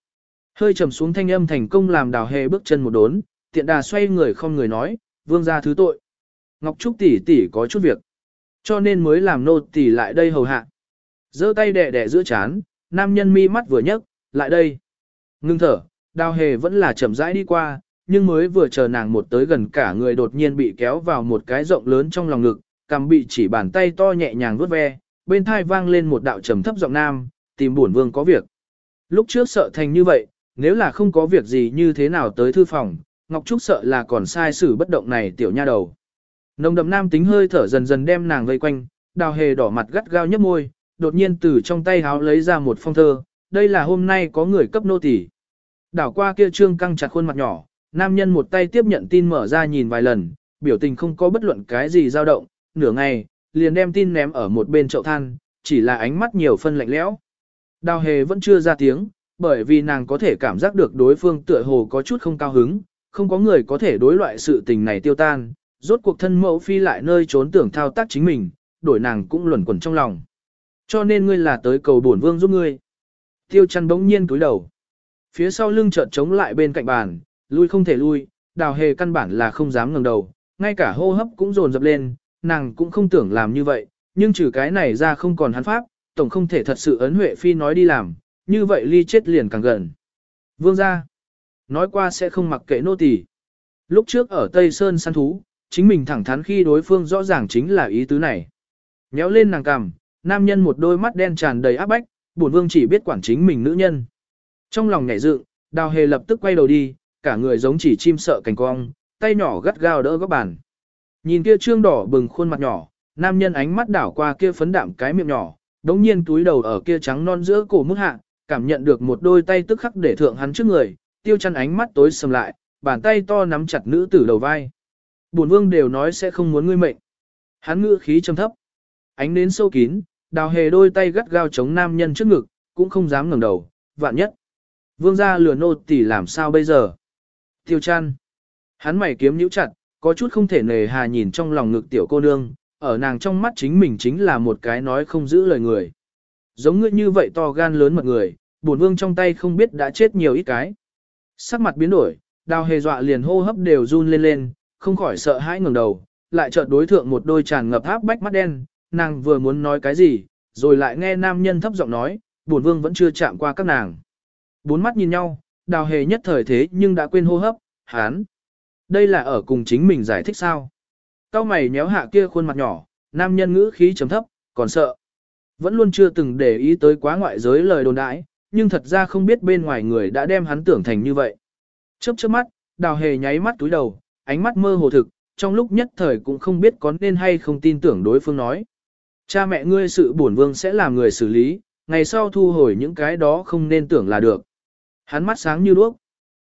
Hơi trầm xuống thanh âm thành công làm đào hề bước chân một đốn, tiện đà xoay người không người nói, vương ra thứ tội. Ngọc Trúc tỷ tỷ có chút việc, cho nên mới làm nô tỷ lại đây hầu hạ. giơ tay đẻ đẻ giữa chán, nam nhân mi mắt vừa nhấc, lại đây. Ngưng thở, đào hề vẫn là chậm rãi đi qua, nhưng mới vừa chờ nàng một tới gần cả người đột nhiên bị kéo vào một cái rộng lớn trong lòng ngực, cầm bị chỉ bàn tay to nhẹ nhàng vuốt ve, bên thai vang lên một đạo trầm thấp giọng nam, tìm buồn vương có việc. Lúc trước sợ thành như vậy, nếu là không có việc gì như thế nào tới thư phòng, Ngọc Trúc sợ là còn sai xử bất động này tiểu nha đầu. Nồng đậm nam tính hơi thở dần dần đem nàng vây quanh, đào hề đỏ mặt gắt gao nhấp môi, đột nhiên từ trong tay háo lấy ra một phong thơ, đây là hôm nay có người cấp nô tỳ. Đảo qua kia trương căng chặt khuôn mặt nhỏ, nam nhân một tay tiếp nhận tin mở ra nhìn vài lần, biểu tình không có bất luận cái gì dao động, nửa ngày, liền đem tin ném ở một bên chậu than, chỉ là ánh mắt nhiều phân lạnh lẽo. Đào hề vẫn chưa ra tiếng, bởi vì nàng có thể cảm giác được đối phương tựa hồ có chút không cao hứng, không có người có thể đối loại sự tình này tiêu tan, rốt cuộc thân mẫu phi lại nơi trốn tưởng thao tác chính mình, đổi nàng cũng luẩn quẩn trong lòng. Cho nên ngươi là tới cầu bổn vương giúp ngươi. Tiêu chăn bỗng nhiên cúi đầu. Phía sau lưng chợt chống lại bên cạnh bàn, lui không thể lui, đào hề căn bản là không dám ngẩng đầu, ngay cả hô hấp cũng dồn dập lên, nàng cũng không tưởng làm như vậy, nhưng trừ cái này ra không còn hắn pháp, tổng không thể thật sự ấn Huệ Phi nói đi làm, như vậy ly chết liền càng gần. Vương gia, nói qua sẽ không mặc kệ nô tỳ. Lúc trước ở Tây Sơn săn thú, chính mình thẳng thắn khi đối phương rõ ràng chính là ý tứ này. Nhéo lên nàng cằm, nam nhân một đôi mắt đen tràn đầy áp bách, bổn vương chỉ biết quản chính mình nữ nhân. Trong lòng nhảy dựng, đào hề lập tức quay đầu đi, cả người giống chỉ chim sợ cành cong, tay nhỏ gắt gao đỡ góc bàn. Nhìn kia trương đỏ bừng khuôn mặt nhỏ, nam nhân ánh mắt đảo qua kia phấn đạm cái miệng nhỏ, đống nhiên túi đầu ở kia trắng non giữa cổ mức hạ, cảm nhận được một đôi tay tức khắc để thượng hắn trước người, tiêu chăn ánh mắt tối sầm lại, bàn tay to nắm chặt nữ tử đầu vai. Bổn vương đều nói sẽ không muốn ngươi mệnh. Hắn ngữ khí trầm thấp. Ánh đến sâu kín, đào hề đôi tay gắt gao chống nam nhân trước ngực, cũng không dám ngẩng đầu, vạn nhất. Vương gia lừa nô tỉ làm sao bây giờ? Tiêu chăn. Hắn mày kiếm nhíu chặt, có chút không thể nề hà nhìn trong lòng ngực tiểu cô nương, ở nàng trong mắt chính mình chính là một cái nói không giữ lời người. Giống ngươi như vậy to gan lớn mật người, bổn vương trong tay không biết đã chết nhiều ít cái. Sắc mặt biến đổi, đào hề dọa liền hô hấp đều run lên lên, không khỏi sợ hãi ngẩng đầu, lại chợt đối thượng một đôi tràn ngập áp bách mắt đen, nàng vừa muốn nói cái gì, rồi lại nghe nam nhân thấp giọng nói, bổn vương vẫn chưa chạm qua các nàng. Bốn mắt nhìn nhau, đào hề nhất thời thế nhưng đã quên hô hấp, hán. Đây là ở cùng chính mình giải thích sao? Cao mày nhéo hạ kia khuôn mặt nhỏ, nam nhân ngữ khí chấm thấp, còn sợ. Vẫn luôn chưa từng để ý tới quá ngoại giới lời đồn đãi, nhưng thật ra không biết bên ngoài người đã đem hắn tưởng thành như vậy. Chớp chớp mắt, đào hề nháy mắt túi đầu, ánh mắt mơ hồ thực, trong lúc nhất thời cũng không biết có nên hay không tin tưởng đối phương nói. Cha mẹ ngươi sự bổn vương sẽ làm người xử lý, ngày sau thu hồi những cái đó không nên tưởng là được. Hắn mắt sáng như đuốc.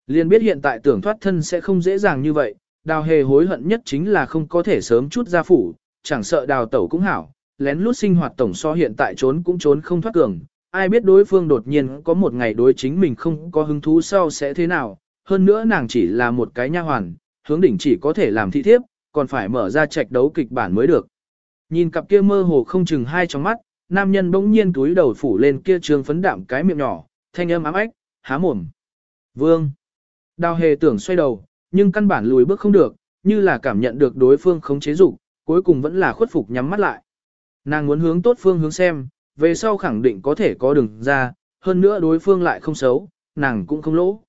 Liền biết hiện tại tưởng thoát thân sẽ không dễ dàng như vậy, đào hề hối hận nhất chính là không có thể sớm chút ra phủ, chẳng sợ đào tẩu cũng hảo, lén lút sinh hoạt tổng so hiện tại trốn cũng trốn không thoát cường. Ai biết đối phương đột nhiên có một ngày đối chính mình không có hứng thú sau sẽ thế nào, hơn nữa nàng chỉ là một cái nha hoàn, hướng đỉnh chỉ có thể làm thị thiếp, còn phải mở ra trạch đấu kịch bản mới được. Nhìn cặp kia mơ hồ không chừng hai trong mắt, nam nhân bỗng nhiên túi đầu phủ lên kia trường phấn đạm cái miệng nhỏ, thanh âm ám ách, há mồm. Vương. Đào hề tưởng xoay đầu, nhưng căn bản lùi bước không được, như là cảm nhận được đối phương không chế dục, cuối cùng vẫn là khuất phục nhắm mắt lại. Nàng muốn hướng tốt phương hướng xem, về sau khẳng định có thể có đường ra, hơn nữa đối phương lại không xấu, nàng cũng không lỗ.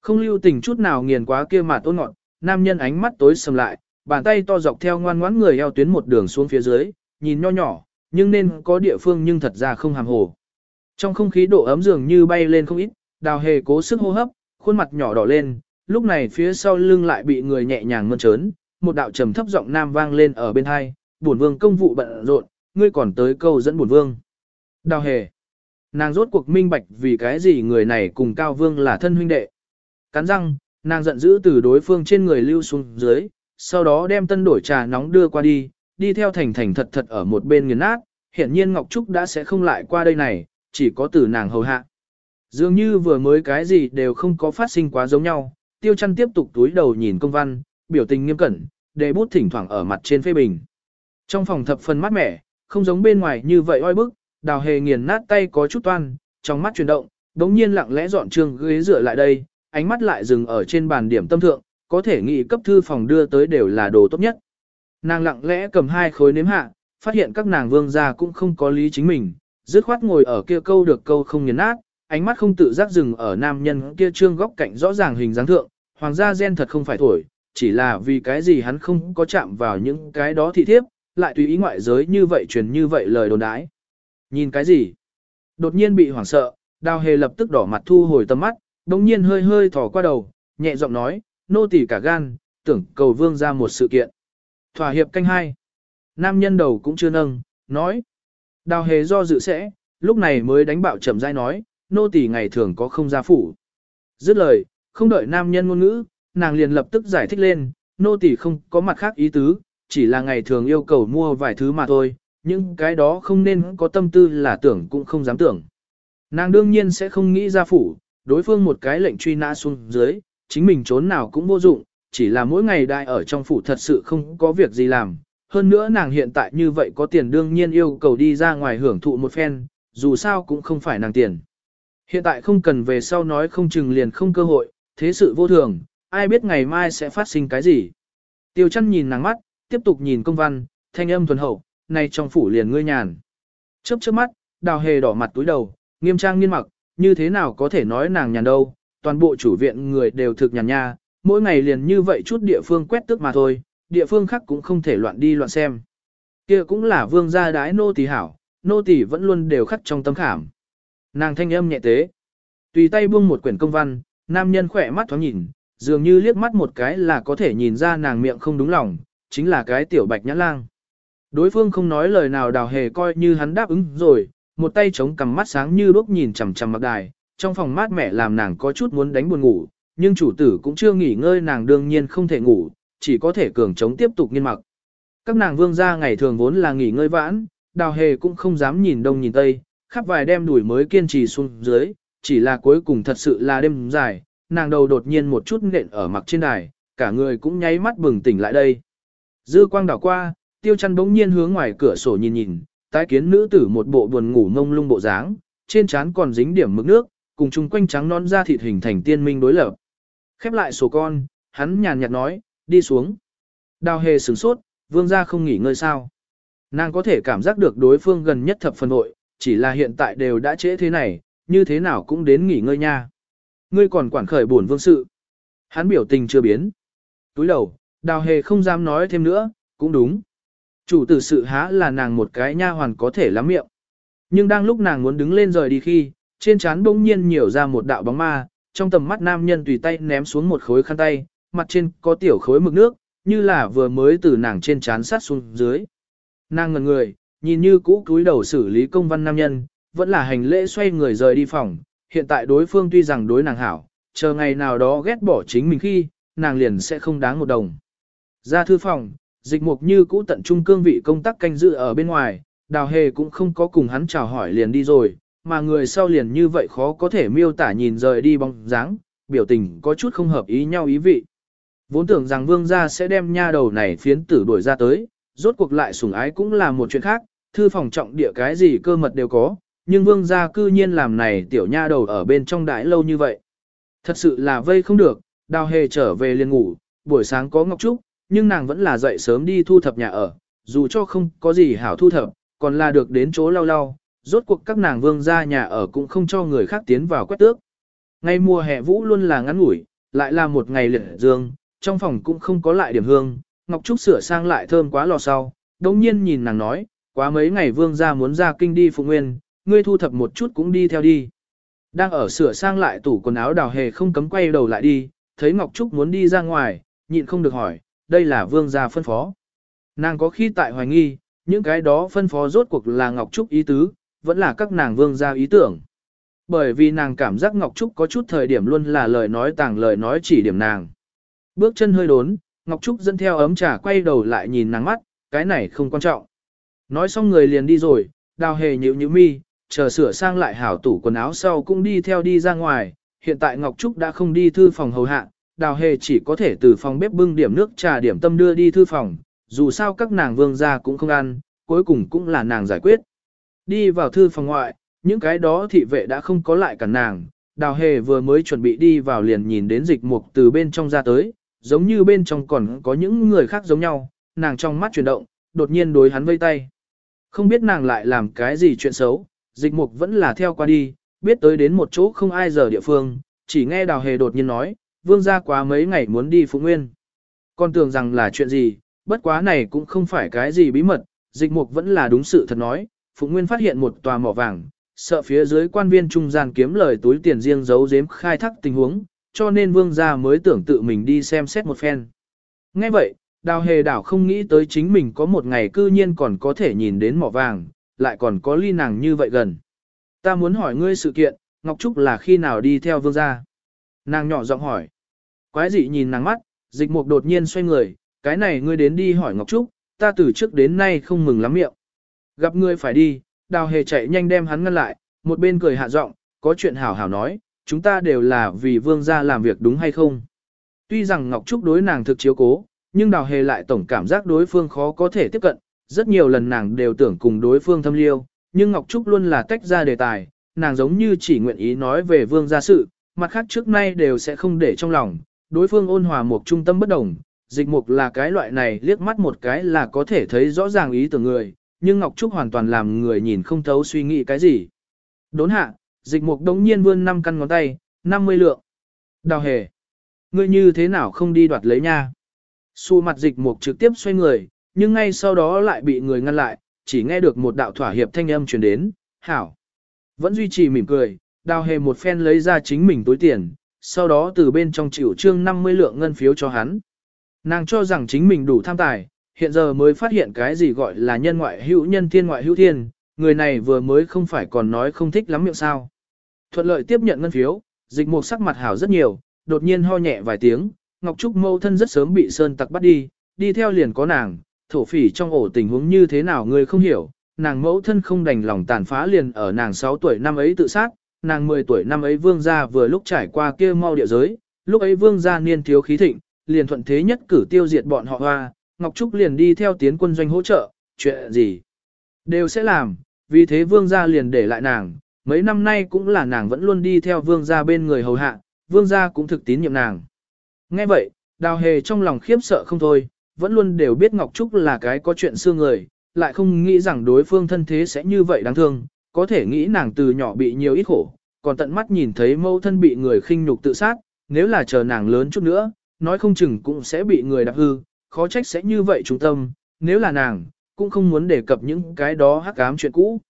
Không lưu tình chút nào nghiền quá kia mà tốt ngọn, nam nhân ánh mắt tối sầm lại, bàn tay to dọc theo ngoan ngoãn người eo tuyến một đường xuống phía dưới, nhìn nho nhỏ, nhưng nên có địa phương nhưng thật ra không hàm hồ. Trong không khí độ ấm dường như bay lên không ít, đào hề cố sức hô hấp, khuôn mặt nhỏ đỏ lên, lúc này phía sau lưng lại bị người nhẹ nhàng mơn trớn, một đạo trầm thấp giọng nam vang lên ở bên hai, bổn vương công vụ bận rộn, ngươi còn tới câu dẫn bổn vương. Đào hề. Nàng rốt cuộc minh bạch vì cái gì người này cùng cao vương là thân huynh đệ. Cắn răng, nàng giận dữ từ đối phương trên người lưu xuống dưới, sau đó đem tân đổi trà nóng đưa qua đi, đi theo thành thành thật thật ở một bên nghiền nát, hiện nhiên Ngọc Trúc đã sẽ không lại qua đây này, chỉ có từ nàng hầu hạ. Dường như vừa mới cái gì đều không có phát sinh quá giống nhau, tiêu chăn tiếp tục túi đầu nhìn công văn, biểu tình nghiêm cẩn, để bút thỉnh thoảng ở mặt trên phê bình. Trong phòng thập phần mát mẻ, không giống bên ngoài như vậy oi bức, đào hề nghiền nát tay có chút toan, trong mắt chuyển động, đống nhiên lặng lẽ dọn trường ghế dựa lại đây, ánh mắt lại dừng ở trên bàn điểm tâm thượng, có thể nghĩ cấp thư phòng đưa tới đều là đồ tốt nhất. Nàng lặng lẽ cầm hai khối nếm hạ, phát hiện các nàng vương gia cũng không có lý chính mình, dứt khoát ngồi ở kia câu được câu không nghiền nát, ánh mắt không tự giác dừng ở nam nhân kia trương góc cạnh rõ ràng hình dáng thượng, hoàng gia gen thật không phải thổi, chỉ là vì cái gì hắn không có chạm vào những cái đó thị thiếp, lại tùy ý ngoại giới như vậy truyền như vậy lời đồn đãi. Nhìn cái gì? Đột nhiên bị hoảng sợ, đào hề lập tức đỏ mặt thu hồi tầm mắt, đồng nhiên hơi hơi thỏ qua đầu, nhẹ giọng nói, nô tỳ cả gan, tưởng cầu vương ra một sự kiện. Thỏa hiệp canh hai. Nam nhân đầu cũng chưa nâng, nói. Đào hề do dự sẽ, lúc này mới đánh bạo chậm rãi nói, nô tỳ ngày thường có không ra phủ. Dứt lời, không đợi nam nhân ngôn ngữ, nàng liền lập tức giải thích lên, nô tỳ không có mặt khác ý tứ, chỉ là ngày thường yêu cầu mua vài thứ mà thôi, nhưng cái đó không nên có tâm tư là tưởng cũng không dám tưởng. Nàng đương nhiên sẽ không nghĩ ra phủ, đối phương một cái lệnh truy nã xuống dưới, chính mình trốn nào cũng vô dụng, chỉ là mỗi ngày đại ở trong phủ thật sự không có việc gì làm, hơn nữa nàng hiện tại như vậy có tiền đương nhiên yêu cầu đi ra ngoài hưởng thụ một phen, dù sao cũng không phải nàng tiền. Hiện tại không cần về sau nói không chừng liền không cơ hội, thế sự vô thường, ai biết ngày mai sẽ phát sinh cái gì. Tiêu chăn nhìn nàng mắt, tiếp tục nhìn công văn, thanh âm thuần hậu, này trong phủ liền ngươi nhàn. Chớp chớp mắt, đào hề đỏ mặt túi đầu, nghiêm trang nghiên mặc, như thế nào có thể nói nàng nhàn đâu, toàn bộ chủ viện người đều thực nhàn nha, mỗi ngày liền như vậy chút địa phương quét tước mà thôi, địa phương khác cũng không thể loạn đi loạn xem. kia cũng là vương gia đái nô tỳ hảo, nô tỳ vẫn luôn đều khắc trong tâm khảm. Nàng thanh âm nhẹ tế, tùy tay buông một quyển công văn, nam nhân khỏe mắt thoáng nhìn, dường như liếc mắt một cái là có thể nhìn ra nàng miệng không đúng lòng, chính là cái tiểu bạch nhã lang. Đối phương không nói lời nào đào hề coi như hắn đáp ứng rồi, một tay chống cầm mắt sáng như đuốc nhìn chằm chằm mặc đài, trong phòng mát mẻ làm nàng có chút muốn đánh buồn ngủ, nhưng chủ tử cũng chưa nghỉ ngơi nàng đương nhiên không thể ngủ, chỉ có thể cường chống tiếp tục nghiên mặc. Các nàng vương gia ngày thường vốn là nghỉ ngơi vãn, đào hề cũng không dám nhìn đông nhìn tây, khắp vài đêm đuổi mới kiên trì xuống dưới, chỉ là cuối cùng thật sự là đêm dài, nàng đầu đột nhiên một chút nện ở mặc trên đài, cả người cũng nháy mắt bừng tỉnh lại đây. Dư quang đảo qua, tiêu chăn bỗng nhiên hướng ngoài cửa sổ nhìn nhìn, tái kiến nữ tử một bộ buồn ngủ ngông lung bộ dáng, trên trán còn dính điểm mực nước, cùng chung quanh trắng non da thịt hình thành tiên minh đối lập. Khép lại sổ con, hắn nhàn nhạt nói, đi xuống. Đào hề sửng sốt, vương gia không nghỉ ngơi sao. Nàng có thể cảm giác được đối phương gần nhất thập phần hội, chỉ là hiện tại đều đã trễ thế này, như thế nào cũng đến nghỉ ngơi nha. Ngươi còn quản khởi buồn vương sự. Hắn biểu tình chưa biến. Túi đầu, đào hề không dám nói thêm nữa, cũng đúng. Chủ tử sự há là nàng một cái nha hoàn có thể lắm miệng. Nhưng đang lúc nàng muốn đứng lên rời đi khi, trên trán bỗng nhiên nhiều ra một đạo bóng ma, trong tầm mắt nam nhân tùy tay ném xuống một khối khăn tay, mặt trên có tiểu khối mực nước, như là vừa mới từ nàng trên trán sát xuống dưới. Nàng ngần người, nhìn như cũ cúi đầu xử lý công văn nam nhân, vẫn là hành lễ xoay người rời đi phòng, hiện tại đối phương tuy rằng đối nàng hảo, chờ ngày nào đó ghét bỏ chính mình khi, nàng liền sẽ không đáng một đồng. Ra thư phòng, dịch mục như cũ tận trung cương vị công tác canh dự ở bên ngoài, đào hề cũng không có cùng hắn chào hỏi liền đi rồi, mà người sau liền như vậy khó có thể miêu tả nhìn rời đi bóng dáng, biểu tình có chút không hợp ý nhau ý vị. Vốn tưởng rằng vương gia sẽ đem nha đầu này phiến tử đuổi ra tới, rốt cuộc lại sủng ái cũng là một chuyện khác, thư phòng trọng địa cái gì cơ mật đều có, nhưng vương gia cư nhiên làm này tiểu nha đầu ở bên trong đại lâu như vậy. Thật sự là vây không được, đào hề trở về liền ngủ, buổi sáng có ngọc trúc, nhưng nàng vẫn là dậy sớm đi thu thập nhà ở, dù cho không có gì hảo thu thập, còn là được đến chỗ lau lau, rốt cuộc các nàng vương gia nhà ở cũng không cho người khác tiến vào quét tước. Ngày mùa hè vũ luôn là ngắn ngủi, lại là một ngày liệt dương, trong phòng cũng không có lại điểm hương, Ngọc Trúc sửa sang lại thơm quá lò sau, đồng nhiên nhìn nàng nói, quá mấy ngày vương gia muốn ra kinh đi phụ nguyên, ngươi thu thập một chút cũng đi theo đi. Đang ở sửa sang lại tủ quần áo đào hề không cấm quay đầu lại đi, thấy Ngọc Trúc muốn đi ra ngoài, nhịn không được hỏi, đây là vương gia phân phó. Nàng có khi tại hoài nghi, những cái đó phân phó rốt cuộc là Ngọc Trúc ý tứ, vẫn là các nàng vương gia ý tưởng. Bởi vì nàng cảm giác Ngọc Trúc có chút thời điểm luôn là lời nói tàng lời nói chỉ điểm nàng. Bước chân hơi đốn, Ngọc Trúc dẫn theo ấm trà quay đầu lại nhìn nàng mắt, cái này không quan trọng. Nói xong người liền đi rồi, đào hề nhịu nhịu mi, chờ sửa sang lại hảo tủ quần áo sau cũng đi theo đi ra ngoài. Hiện tại Ngọc Trúc đã không đi thư phòng hầu hạ, đào hề chỉ có thể từ phòng bếp bưng điểm nước trà điểm tâm đưa đi thư phòng, dù sao các nàng vương gia cũng không ăn, cuối cùng cũng là nàng giải quyết. Đi vào thư phòng ngoại, những cái đó thị vệ đã không có lại cả nàng, đào hề vừa mới chuẩn bị đi vào liền nhìn đến dịch mục từ bên trong ra tới, giống như bên trong còn có những người khác giống nhau, nàng trong mắt chuyển động, đột nhiên đối hắn vây tay. Không biết nàng lại làm cái gì chuyện xấu, dịch mục vẫn là theo qua đi, biết tới đến một chỗ không ai giờ địa phương, chỉ nghe đào hề đột nhiên nói, vương gia quá mấy ngày muốn đi Phụng Nguyên. Con tưởng rằng là chuyện gì, bất quá này cũng không phải cái gì bí mật, dịch mục vẫn là đúng sự thật nói, Phụng Nguyên phát hiện một tòa mỏ vàng, sợ phía dưới quan viên trung gian kiếm lời túi tiền riêng giấu giếm khai thác tình huống, cho nên vương gia mới tưởng tự mình đi xem xét một phen. Ngay vậy, đào hề đảo không nghĩ tới chính mình có một ngày cư nhiên còn có thể nhìn đến mỏ vàng, lại còn có ly nàng như vậy gần. Ta muốn hỏi ngươi sự kiện, Ngọc Trúc là khi nào đi theo vương gia? Nàng nhỏ giọng hỏi. Quái dị nhìn nàng mắt, dịch mục đột nhiên xoay người, cái này ngươi đến đi hỏi Ngọc Trúc, ta từ trước đến nay không mừng lắm miệng. Gặp ngươi phải đi, đào hề chạy nhanh đem hắn ngăn lại, một bên cười hạ giọng, có chuyện hảo hảo nói, chúng ta đều là vì vương gia làm việc đúng hay không. Tuy rằng Ngọc Trúc đối nàng thực chiếu cố, nhưng đào hề lại tổng cảm giác đối phương khó có thể tiếp cận, rất nhiều lần nàng đều tưởng cùng đối phương thâm liêu, nhưng Ngọc Trúc luôn là tách ra đề tài, nàng giống như chỉ nguyện ý nói về vương gia sự, mặt khác trước nay đều sẽ không để trong lòng, đối phương ôn hòa một trung tâm bất đồng, dịch mục là cái loại này liếc mắt một cái là có thể thấy rõ ràng ý tưởng người, nhưng Ngọc Trúc hoàn toàn làm người nhìn không thấu suy nghĩ cái gì. Đốn hạ, dịch mục đống nhiên vươn năm căn ngón tay, 50 lượng. Đào hề. Ngươi như thế nào không đi đoạt lấy nha? Xu mặt dịch mục trực tiếp xoay người, nhưng ngay sau đó lại bị người ngăn lại, chỉ nghe được một đạo thỏa hiệp thanh âm truyền đến, hảo. Vẫn duy trì mỉm cười, đào hề một phen lấy ra chính mình túi tiền, sau đó từ bên trong chịu trương 50 lượng ngân phiếu cho hắn. Nàng cho rằng chính mình đủ tham tài, hiện giờ mới phát hiện cái gì gọi là nhân ngoại hữu nhân thiên ngoại hữu thiên, người này vừa mới không phải còn nói không thích lắm miệng sao. Thuận lợi tiếp nhận ngân phiếu, dịch mục sắc mặt hảo rất nhiều, đột nhiên ho nhẹ vài tiếng, Ngọc Trúc mâu thân rất sớm bị Sơn tặc bắt đi, đi theo liền có nàng, thổ phỉ trong ổ tình huống như thế nào người không hiểu, nàng mẫu thân không đành lòng tàn phá liền ở nàng 6 tuổi năm ấy tự sát, nàng 10 tuổi năm ấy vương gia vừa lúc trải qua kia mau địa giới, lúc ấy vương gia niên thiếu khí thịnh, liền thuận thế nhất cử tiêu diệt bọn họ hoa, Ngọc Trúc liền đi theo tiến quân doanh hỗ trợ, chuyện gì đều sẽ làm, vì thế vương gia liền để lại nàng, mấy năm nay cũng là nàng vẫn luôn đi theo vương gia bên người hầu hạ, vương gia cũng thực tín nhiệm nàng. Nghe vậy, đào hề trong lòng khiếp sợ không thôi, vẫn luôn đều biết Ngọc Trúc là cái có chuyện xưa người, lại không nghĩ rằng đối phương thân thế sẽ như vậy đáng thương, có thể nghĩ nàng từ nhỏ bị nhiều ít khổ, còn tận mắt nhìn thấy mâu thân bị người khinh nhục tự sát, nếu là chờ nàng lớn chút nữa, nói không chừng cũng sẽ bị người đạp hư, khó trách sẽ như vậy trung tâm, nếu là nàng, cũng không muốn đề cập những cái đó hắc ám chuyện cũ.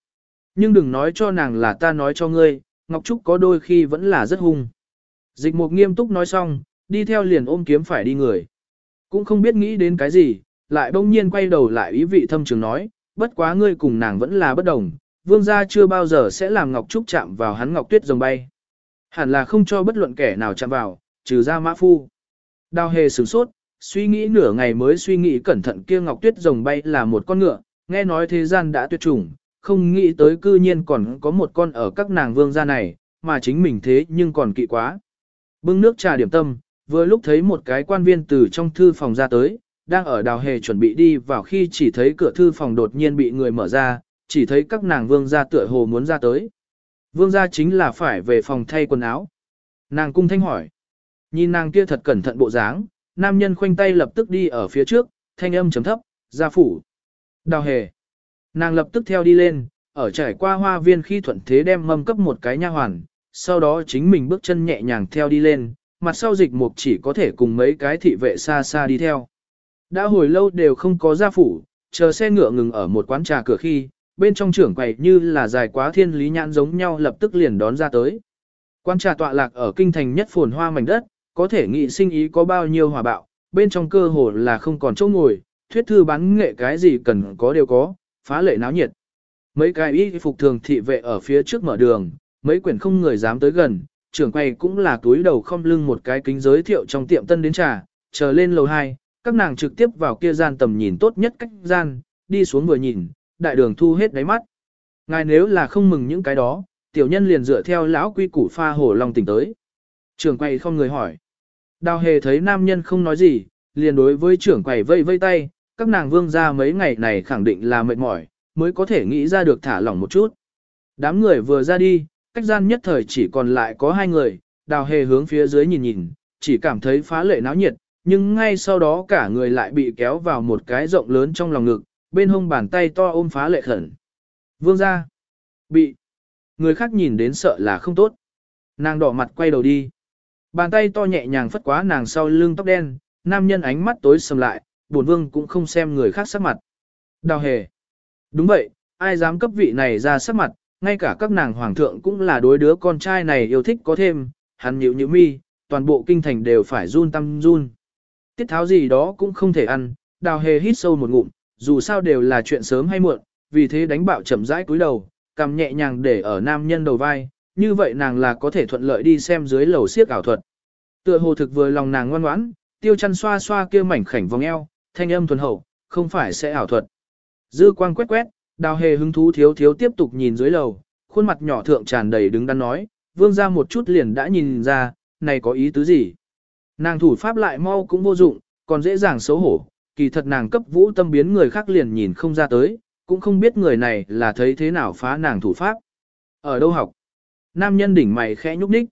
Nhưng đừng nói cho nàng là ta nói cho ngươi, Ngọc Trúc có đôi khi vẫn là rất hung. Dịch mục nghiêm túc nói xong, đi theo liền ôm kiếm phải đi người. Cũng không biết nghĩ đến cái gì, lại bỗng nhiên quay đầu lại ý vị thâm trường nói, bất quá ngươi cùng nàng vẫn là bất đồng, vương gia chưa bao giờ sẽ làm Ngọc Trúc chạm vào hắn Ngọc Tuyết rồng bay. Hẳn là không cho bất luận kẻ nào chạm vào, trừ ra mã phu. Đào hề sửng sốt, suy nghĩ nửa ngày mới suy nghĩ cẩn thận kia Ngọc Tuyết rồng bay là một con ngựa, nghe nói thế gian đã tuyệt chủng, không nghĩ tới cư nhiên còn có một con ở các nàng vương gia này, mà chính mình thế nhưng còn kỵ quá. Bưng nước trà điểm tâm, vừa lúc thấy một cái quan viên từ trong thư phòng ra tới, đang ở đào hề chuẩn bị đi vào khi chỉ thấy cửa thư phòng đột nhiên bị người mở ra, chỉ thấy các nàng vương gia tựa hồ muốn ra tới. Vương gia chính là phải về phòng thay quần áo. Nàng cung thanh hỏi. Nhìn nàng kia thật cẩn thận bộ dáng, nam nhân khoanh tay lập tức đi ở phía trước, thanh âm chấm thấp, gia phủ. Đào hề. Nàng lập tức theo đi lên, ở trải qua hoa viên khi thuận thế đem mâm cấp một cái nha hoàn, sau đó chính mình bước chân nhẹ nhàng theo đi lên, mặt sau dịch mục chỉ có thể cùng mấy cái thị vệ xa xa đi theo. Đã hồi lâu đều không có gia phủ, chờ xe ngựa ngừng ở một quán trà cửa khi, bên trong trưởng quầy như là dài quá thiên lý nhãn giống nhau lập tức liền đón ra tới. quan trà tọa lạc ở kinh thành nhất phồn hoa mảnh đất, có thể nghị sinh ý có bao nhiêu hòa bạo, bên trong cơ hồ là không còn chỗ ngồi, thuyết thư bán nghệ cái gì cần có đều có, phá lệ náo nhiệt. Mấy cái y phục thường thị vệ ở phía trước mở đường, mấy quyển không người dám tới gần, trưởng quầy cũng là túi đầu không lưng một cái kính giới thiệu trong tiệm tân đến trà, chờ lên lầu 2, các nàng trực tiếp vào kia gian tầm nhìn tốt nhất cách gian, đi xuống vừa nhìn, đại đường thu hết đáy mắt. Ngài nếu là không mừng những cái đó, tiểu nhân liền dựa theo lão quy củ pha hổ lòng tỉnh tới. Trưởng quầy không người hỏi. Đào hề thấy nam nhân không nói gì, liền đối với trưởng quầy vây vây tay, các nàng vương ra mấy ngày này khẳng định là mệt mỏi, mới có thể nghĩ ra được thả lỏng một chút. Đám người vừa ra đi, cách gian nhất thời chỉ còn lại có hai người, đào hề hướng phía dưới nhìn nhìn, chỉ cảm thấy phá lệ náo nhiệt, nhưng ngay sau đó cả người lại bị kéo vào một cái rộng lớn trong lòng ngực, bên hông bàn tay to ôm phá lệ khẩn. Vương ra, bị, người khác nhìn đến sợ là không tốt. Nàng đỏ mặt quay đầu đi. Bàn tay to nhẹ nhàng phất quá nàng sau lưng tóc đen, nam nhân ánh mắt tối sầm lại, buồn vương cũng không xem người khác sắc mặt. Đào hề. Đúng vậy, ai dám cấp vị này ra sắc mặt, ngay cả các nàng hoàng thượng cũng là đối đứa con trai này yêu thích có thêm, hắn nhịu nhịu mi, toàn bộ kinh thành đều phải run tâm run. Tiết tháo gì đó cũng không thể ăn, đào hề hít sâu một ngụm, dù sao đều là chuyện sớm hay muộn, vì thế đánh bạo chậm rãi cúi đầu, cầm nhẹ nhàng để ở nam nhân đầu vai, như vậy nàng là có thể thuận lợi đi xem dưới lầu siếc ảo thuật. Tựa hồ thực vừa lòng nàng ngoan ngoãn, tiêu chăn xoa xoa kia mảnh khảnh vòng eo, thanh âm thuần hậu, không phải sẽ ảo thuật. Dư quang quét quét, đào hề hứng thú thiếu thiếu tiếp tục nhìn dưới lầu, khuôn mặt nhỏ thượng tràn đầy đứng đắn nói, vương ra một chút liền đã nhìn ra, này có ý tứ gì. Nàng thủ pháp lại mau cũng vô dụng, còn dễ dàng xấu hổ, kỳ thật nàng cấp vũ tâm biến người khác liền nhìn không ra tới, cũng không biết người này là thấy thế nào phá nàng thủ pháp. Ở đâu học? Nam nhân đỉnh mày khẽ nhúc nhích.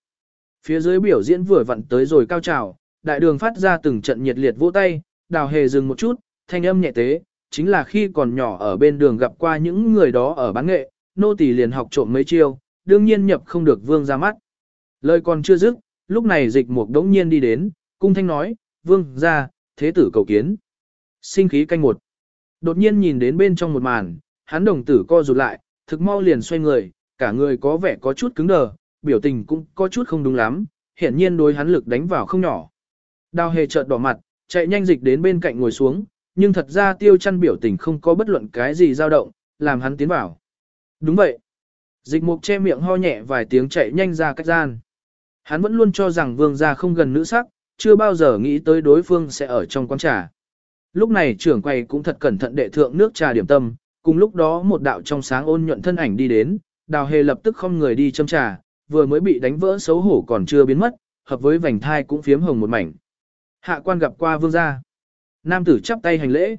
Phía dưới biểu diễn vừa vặn tới rồi cao trào, đại đường phát ra từng trận nhiệt liệt vỗ tay, đào hề dừng một chút, thanh âm nhẹ tế, chính là khi còn nhỏ ở bên đường gặp qua những người đó ở bán nghệ, nô tỳ liền học trộm mấy chiêu, đương nhiên nhập không được vương ra mắt. Lời còn chưa dứt, lúc này dịch mục đống nhiên đi đến, cung thanh nói, vương ra, thế tử cầu kiến. Sinh khí canh một. Đột nhiên nhìn đến bên trong một màn, hắn đồng tử co rụt lại, thực mau liền xoay người, cả người có vẻ có chút cứng đờ, biểu tình cũng có chút không đúng lắm, hiển nhiên đối hắn lực đánh vào không nhỏ. Đào hề chợt đỏ mặt, chạy nhanh dịch đến bên cạnh ngồi xuống, nhưng thật ra tiêu chăn biểu tình không có bất luận cái gì dao động, làm hắn tiến vào. Đúng vậy. Dịch mục che miệng ho nhẹ vài tiếng chạy nhanh ra cách gian. Hắn vẫn luôn cho rằng vương gia không gần nữ sắc, chưa bao giờ nghĩ tới đối phương sẽ ở trong quán trà. Lúc này trưởng quầy cũng thật cẩn thận đệ thượng nước trà điểm tâm, cùng lúc đó một đạo trong sáng ôn nhuận thân ảnh đi đến, đào hề lập tức không người đi châm trà, vừa mới bị đánh vỡ xấu hổ còn chưa biến mất, hợp với vành thai cũng phiếm hồng một mảnh. Hạ quan gặp qua vương gia. Nam tử chắp tay hành lễ.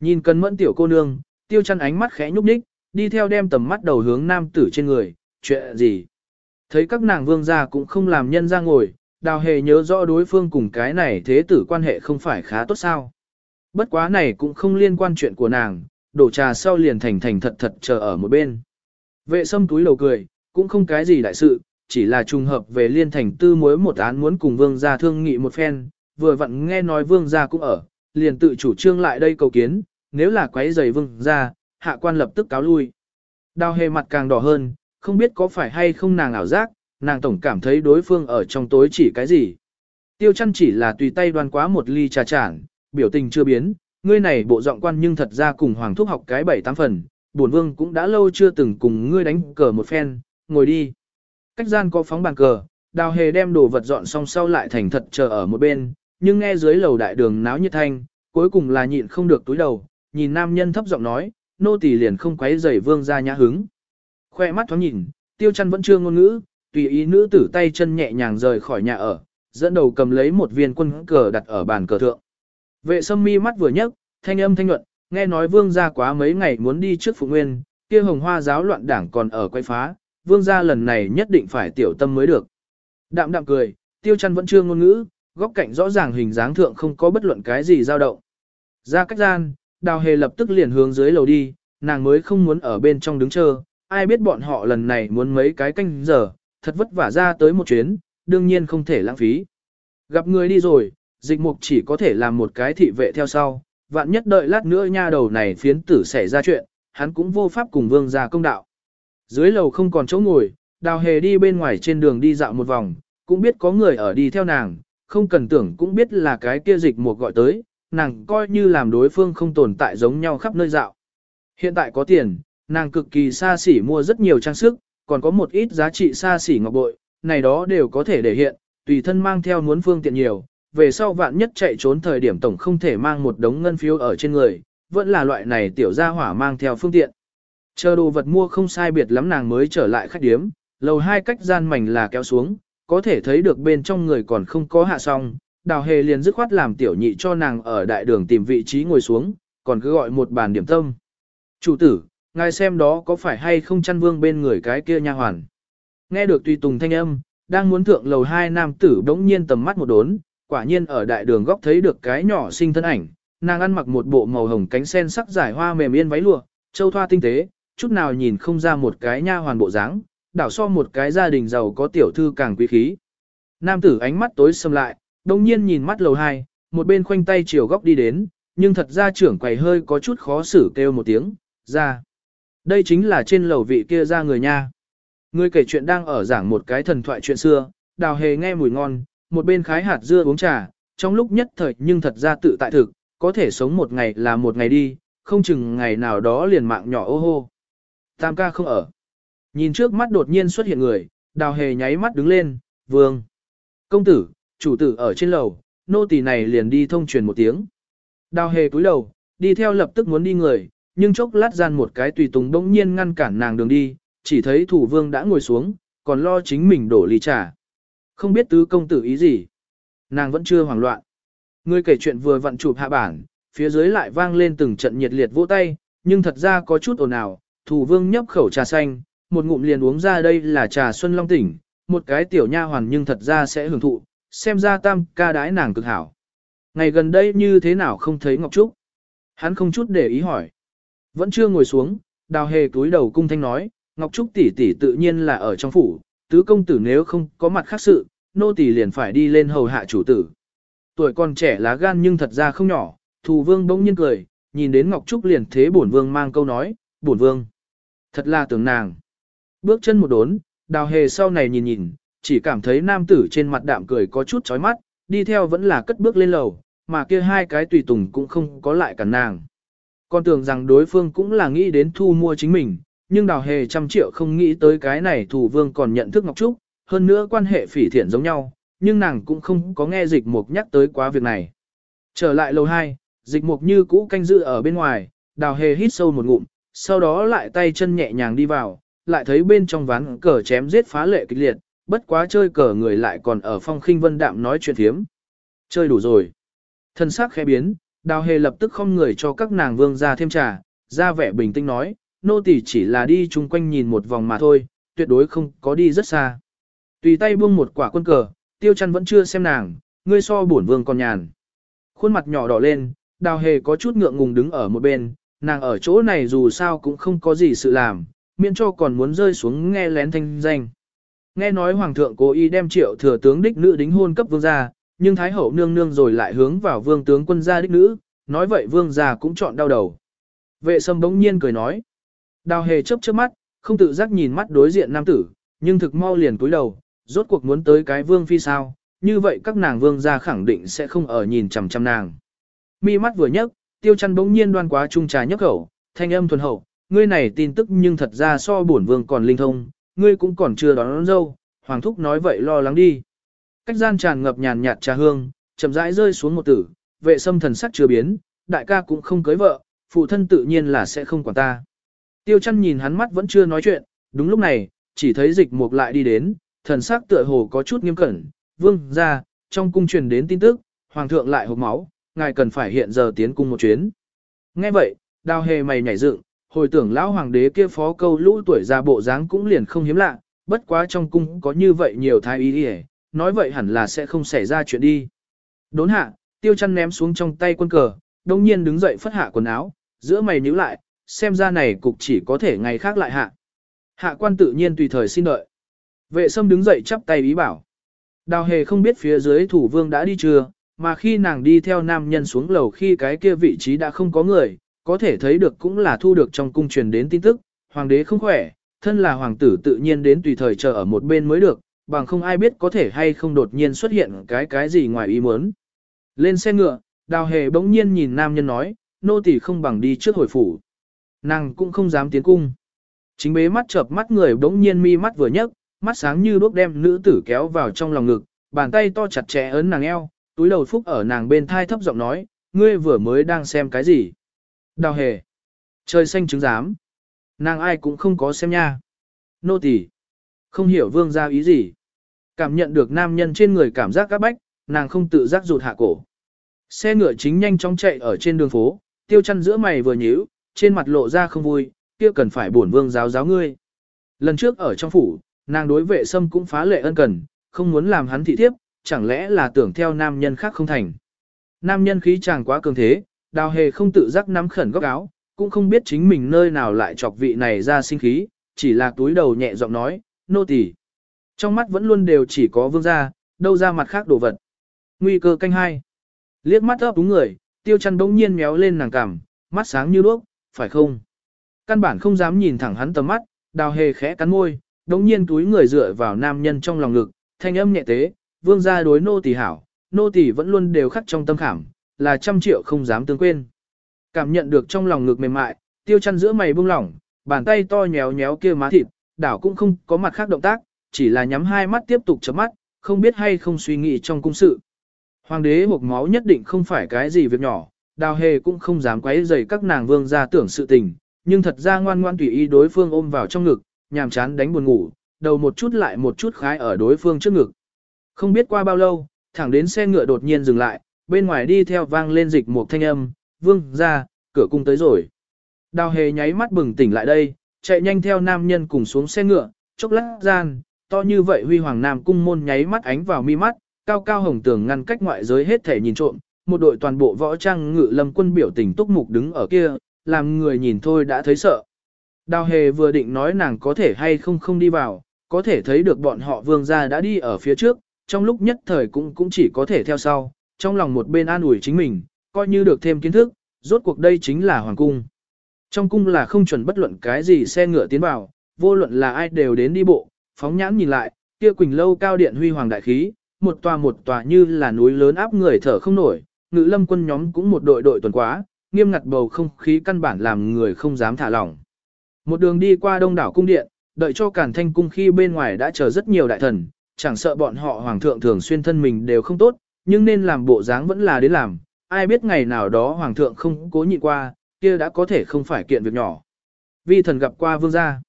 Nhìn cần mẫn tiểu cô nương, tiêu chăn ánh mắt khẽ nhúc nhích, đi theo đem tầm mắt đầu hướng nam tử trên người, chuyện gì. Thấy các nàng vương gia cũng không làm nhân ra ngồi, đào hề nhớ rõ đối phương cùng cái này thế tử quan hệ không phải khá tốt sao. Bất quá này cũng không liên quan chuyện của nàng, đổ trà sau liền thành thành thật thật chờ ở một bên. Vệ sâm túi đầu cười, cũng không cái gì đại sự, chỉ là trùng hợp về liên thành tư mối một án muốn cùng vương gia thương nghị một phen, vừa vặn nghe nói vương gia cũng ở, liền tự chủ trương lại đây cầu kiến, nếu là quấy giày vương gia, hạ quan lập tức cáo lui. Đào hề mặt càng đỏ hơn, không biết có phải hay không nàng ảo giác, nàng tổng cảm thấy đối phương ở trong tối chỉ cái gì. Tiêu chăn chỉ là tùy tay đoan quá một ly trà chản, biểu tình chưa biến, ngươi này bộ giọng quan nhưng thật ra cùng hoàng thúc học cái bảy tám phần, bổn vương cũng đã lâu chưa từng cùng ngươi đánh cờ một phen, ngồi đi. Cách gian có phóng bàn cờ, đào hề đem đồ vật dọn xong sau lại thành thật chờ ở một bên, nhưng nghe dưới lầu đại đường náo nhiệt thanh, cuối cùng là nhịn không được túi đầu, nhìn nam nhân thấp giọng nói, nô tỳ liền không quấy rầy vương ra nhã hứng. Khoe mắt thoáng nhìn, tiêu chăn vẫn chưa ngôn ngữ, tùy ý nữ tử tay chân nhẹ nhàng rời khỏi nhà ở, dẫn đầu cầm lấy một viên quân cờ đặt ở bàn cờ thượng. Vệ sâm mi mắt vừa nhấc, thanh âm thanh nhuận, nghe nói vương gia quá mấy ngày muốn đi trước phụ nguyên, kia hồng hoa giáo loạn đảng còn ở quay phá, vương gia lần này nhất định phải tiểu tâm mới được. Đạm đạm cười, tiêu chăn vẫn chưa ngôn ngữ, góc cạnh rõ ràng hình dáng thượng không có bất luận cái gì dao động. Ra cách gian, đào hề lập tức liền hướng dưới lầu đi, nàng mới không muốn ở bên trong đứng chờ, ai biết bọn họ lần này muốn mấy cái canh giờ, thật vất vả ra tới một chuyến, đương nhiên không thể lãng phí. Gặp người đi rồi, dịch mục chỉ có thể làm một cái thị vệ theo sau, vạn nhất đợi lát nữa nha đầu này phiến tử xảy ra chuyện, hắn cũng vô pháp cùng vương ra công đạo. Dưới lầu không còn chỗ ngồi, đào hề đi bên ngoài trên đường đi dạo một vòng, cũng biết có người ở đi theo nàng, không cần tưởng cũng biết là cái kia dịch mục gọi tới, nàng coi như làm đối phương không tồn tại giống nhau khắp nơi dạo. Hiện tại có tiền, nàng cực kỳ xa xỉ mua rất nhiều trang sức, còn có một ít giá trị xa xỉ ngọc bội, này đó đều có thể để hiện, tùy thân mang theo muốn phương tiện nhiều, về sau vạn nhất chạy trốn thời điểm tổng không thể mang một đống ngân phiếu ở trên người, vẫn là loại này tiểu gia hỏa mang theo phương tiện. Chờ đồ vật mua không sai biệt lắm nàng mới trở lại khách điếm, lầu hai cách gian mảnh là kéo xuống, có thể thấy được bên trong người còn không có hạ xong, đào hề liền dứt khoát làm tiểu nhị cho nàng ở đại đường tìm vị trí ngồi xuống, còn cứ gọi một bàn điểm tâm. Chủ tử, ngài xem đó có phải hay không chăn vương bên người cái kia nha hoàn. Nghe được tùy tùng thanh âm, đang muốn thượng lầu hai nam tử đống nhiên tầm mắt một đốn, quả nhiên ở đại đường góc thấy được cái nhỏ sinh thân ảnh, nàng ăn mặc một bộ màu hồng cánh sen sắc giải hoa mềm yên váy lụa, châu thoa tinh tế, chút nào nhìn không ra một cái nha hoàn bộ dáng, đảo so một cái gia đình giàu có tiểu thư càng quý khí. Nam tử ánh mắt tối sầm lại, đồng nhiên nhìn mắt lầu hai, một bên khoanh tay chiều góc đi đến, nhưng thật ra trưởng quầy hơi có chút khó xử kêu một tiếng, ra. Đây chính là trên lầu vị kia ra người nha. Người kể chuyện đang ở giảng một cái thần thoại chuyện xưa, đào hề nghe mùi ngon, một bên khái hạt dưa uống trà, trong lúc nhất thời nhưng thật ra tự tại thực, có thể sống một ngày là một ngày đi, không chừng ngày nào đó liền mạng nhỏ ô hô. Tam ca không ở. Nhìn trước mắt đột nhiên xuất hiện người, đào hề nháy mắt đứng lên, vương. Công tử, chủ tử ở trên lầu, nô tỳ này liền đi thông truyền một tiếng. Đào hề cúi đầu, đi theo lập tức muốn đi người, nhưng chốc lát gian một cái tùy tùng bỗng nhiên ngăn cản nàng đường đi, chỉ thấy thủ vương đã ngồi xuống, còn lo chính mình đổ ly trà. Không biết tứ công tử ý gì. Nàng vẫn chưa hoảng loạn. Người kể chuyện vừa vặn chụp hạ bản, phía dưới lại vang lên từng trận nhiệt liệt vỗ tay, nhưng thật ra có chút ồn ào, thủ vương nhấp khẩu trà xanh, một ngụm liền uống ra đây là trà xuân long tỉnh, một cái tiểu nha hoàn nhưng thật ra sẽ hưởng thụ, xem ra tam ca đái nàng cực hảo. Ngày gần đây như thế nào không thấy Ngọc Trúc? Hắn không chút để ý hỏi. Vẫn chưa ngồi xuống, đào hề túi đầu cung thanh nói, Ngọc Trúc tỷ tỷ tự nhiên là ở trong phủ, tứ công tử nếu không có mặt khác sự, nô tỳ liền phải đi lên hầu hạ chủ tử. Tuổi còn trẻ lá gan nhưng thật ra không nhỏ, thù vương bỗng nhiên cười, nhìn đến Ngọc Trúc liền thế bổn vương mang câu nói, bổn vương. Thật là tưởng nàng. Bước chân một đốn, đào hề sau này nhìn nhìn, chỉ cảm thấy nam tử trên mặt đạm cười có chút chói mắt, đi theo vẫn là cất bước lên lầu, mà kia hai cái tùy tùng cũng không có lại cả nàng. Con tưởng rằng đối phương cũng là nghĩ đến thu mua chính mình, nhưng đào hề trăm triệu không nghĩ tới cái này thủ vương còn nhận thức Ngọc Trúc, hơn nữa quan hệ phỉ thiện giống nhau, nhưng nàng cũng không có nghe dịch mục nhắc tới quá việc này. Trở lại lầu 2, dịch mục như cũ canh dự ở bên ngoài, đào hề hít sâu một ngụm, sau đó lại tay chân nhẹ nhàng đi vào, lại thấy bên trong ván cờ chém giết phá lệ kịch liệt, bất quá chơi cờ người lại còn ở phong khinh vân đạm nói chuyện thiếm. Chơi đủ rồi. Thân xác khẽ biến, đào hề lập tức không người cho các nàng vương ra thêm trà, ra vẻ bình tĩnh nói, nô tỳ chỉ là đi chung quanh nhìn một vòng mà thôi, tuyệt đối không có đi rất xa. Tùy tay buông một quả quân cờ, tiêu chăn vẫn chưa xem nàng, ngươi so bổn vương còn nhàn. Khuôn mặt nhỏ đỏ lên, đào hề có chút ngượng ngùng đứng ở một bên, nàng ở chỗ này dù sao cũng không có gì sự làm, miễn cho còn muốn rơi xuống nghe lén thanh danh. Nghe nói hoàng thượng cố ý đem triệu thừa tướng đích nữ đính hôn cấp vương gia, nhưng thái hậu nương nương rồi lại hướng vào vương tướng quân gia đích nữ, nói vậy vương gia cũng chọn đau đầu. Vệ sâm bỗng nhiên cười nói. Đào hề chớp chớp mắt, không tự giác nhìn mắt đối diện nam tử, nhưng thực mau liền cúi đầu, rốt cuộc muốn tới cái vương phi sao, như vậy các nàng vương gia khẳng định sẽ không ở nhìn chằm chằm nàng. Mi mắt vừa nhấc, tiêu chăn bỗng nhiên đoan quá trung trà nhấc khẩu, thanh âm thuần hậu, ngươi này tin tức nhưng thật ra so bổn vương còn linh thông, ngươi cũng còn chưa đón, đón dâu, hoàng thúc nói vậy lo lắng đi. Cách gian tràn ngập nhàn nhạt trà hương, chậm rãi rơi xuống một tử, vệ sâm thần sắc chưa biến, đại ca cũng không cưới vợ, phụ thân tự nhiên là sẽ không quản ta. Tiêu chăn nhìn hắn mắt vẫn chưa nói chuyện, đúng lúc này, chỉ thấy dịch mục lại đi đến, thần sắc tựa hồ có chút nghiêm cẩn, vương ra, trong cung truyền đến tin tức, hoàng thượng lại hộp máu, ngài cần phải hiện giờ tiến cung một chuyến. Nghe vậy, đào hề mày nhảy dựng, hồi tưởng lão hoàng đế kia phó câu lũ tuổi già bộ dáng cũng liền không hiếm lạ, bất quá trong cung có như vậy nhiều thái ý đi nói vậy hẳn là sẽ không xảy ra chuyện đi. Đốn hạ, tiêu chăn ném xuống trong tay quân cờ, đồng nhiên đứng dậy phất hạ quần áo, giữa mày nhíu lại, xem ra này cục chỉ có thể ngày khác lại hạ. Hạ quan tự nhiên tùy thời xin đợi. Vệ sâm đứng dậy chắp tay ý bảo. Đào hề không biết phía dưới thủ vương đã đi chưa, mà khi nàng đi theo nam nhân xuống lầu khi cái kia vị trí đã không có người, có thể thấy được cũng là thu được trong cung truyền đến tin tức, hoàng đế không khỏe, thân là hoàng tử tự nhiên đến tùy thời chờ ở một bên mới được, bằng không ai biết có thể hay không đột nhiên xuất hiện cái cái gì ngoài ý muốn. Lên xe ngựa, đào hề bỗng nhiên nhìn nam nhân nói, nô tỳ không bằng đi trước hồi phủ. Nàng cũng không dám tiến cung. Chính bế mắt chợp mắt người bỗng nhiên mi mắt vừa nhấc, mắt sáng như đuốc đem nữ tử kéo vào trong lòng ngực, bàn tay to chặt chẽ ấn nàng eo, túi đầu phúc ở nàng bên thai thấp giọng nói, ngươi vừa mới đang xem cái gì? Đào hề. Trời xanh trứng giám. Nàng ai cũng không có xem nha. Nô tỳ Không hiểu vương gia ý gì. Cảm nhận được nam nhân trên người cảm giác các bách, nàng không tự giác rụt hạ cổ. Xe ngựa chính nhanh chóng chạy ở trên đường phố, tiêu chăn giữa mày vừa nhíu, trên mặt lộ ra không vui, kia cần phải bổn vương giáo giáo ngươi. Lần trước ở trong phủ, nàng đối vệ sâm cũng phá lệ ân cần, không muốn làm hắn thị thiếp, chẳng lẽ là tưởng theo nam nhân khác không thành. Nam nhân khí chàng quá cường thế, đào hề không tự giác nắm khẩn góc áo, cũng không biết chính mình nơi nào lại chọc vị này ra sinh khí, chỉ là túi đầu nhẹ giọng nói, nô tỳ. Trong mắt vẫn luôn đều chỉ có vương gia, đâu ra mặt khác đồ vật. Nguy cơ canh hai. Liếc mắt ấp đúng người, tiêu chăn bỗng nhiên méo lên nàng cằm, mắt sáng như đuốc, phải không? Căn bản không dám nhìn thẳng hắn tầm mắt, đào hề khẽ cắn môi, đống nhiên túi người dựa vào nam nhân trong lòng ngực, thanh âm nhẹ tế, vương gia đối nô tỳ hảo, nô tỳ vẫn luôn đều khắc trong tâm khảm, là trăm triệu không dám tương quên. Cảm nhận được trong lòng ngực mềm mại, tiêu chăn giữa mày buông lỏng, bàn tay to nhéo nhéo kia má thịt, đảo cũng không có mặt khác động tác, chỉ là nhắm hai mắt tiếp tục chớp mắt, không biết hay không suy nghĩ trong cung sự. Hoàng đế hộp máu nhất định không phải cái gì việc nhỏ, đào hề cũng không dám quấy rầy các nàng vương gia tưởng sự tình, nhưng thật ra ngoan ngoan tùy ý đối phương ôm vào trong ngực, nhàm chán đánh buồn ngủ, đầu một chút lại một chút khái ở đối phương trước ngực. Không biết qua bao lâu, thẳng đến xe ngựa đột nhiên dừng lại, bên ngoài đi theo vang lên dịch một thanh âm, vương ra, cửa cung tới rồi. Đào hề nháy mắt bừng tỉnh lại đây, chạy nhanh theo nam nhân cùng xuống xe ngựa, chốc lát gian, to như vậy huy hoàng nam cung môn nháy mắt ánh vào mi mắt, cao cao hồng tường ngăn cách ngoại giới hết thể nhìn trộm, một đội toàn bộ võ trang ngự lâm quân biểu tình túc mục đứng ở kia, làm người nhìn thôi đã thấy sợ. Đào hề vừa định nói nàng có thể hay không không đi vào, có thể thấy được bọn họ vương gia đã đi ở phía trước, trong lúc nhất thời cũng cũng chỉ có thể theo sau, trong lòng một bên an ủi chính mình, coi như được thêm kiến thức, rốt cuộc đây chính là hoàng cung. Trong cung là không chuẩn bất luận cái gì xe ngựa tiến vào, vô luận là ai đều đến đi bộ, phóng nhãn nhìn lại, kia quỳnh lâu cao điện huy hoàng đại khí, một tòa một tòa như là núi lớn áp người thở không nổi, ngự lâm quân nhóm cũng một đội đội tuần quá, nghiêm ngặt bầu không khí căn bản làm người không dám thả lỏng. Một đường đi qua đông đảo cung điện, đợi cho cản thanh cung khi bên ngoài đã chờ rất nhiều đại thần, chẳng sợ bọn họ hoàng thượng thường xuyên thân mình đều không tốt, nhưng nên làm bộ dáng vẫn là đến làm, ai biết ngày nào đó hoàng thượng không cố nhịn qua, kia đã có thể không phải kiện việc nhỏ. Vi thần gặp qua vương gia.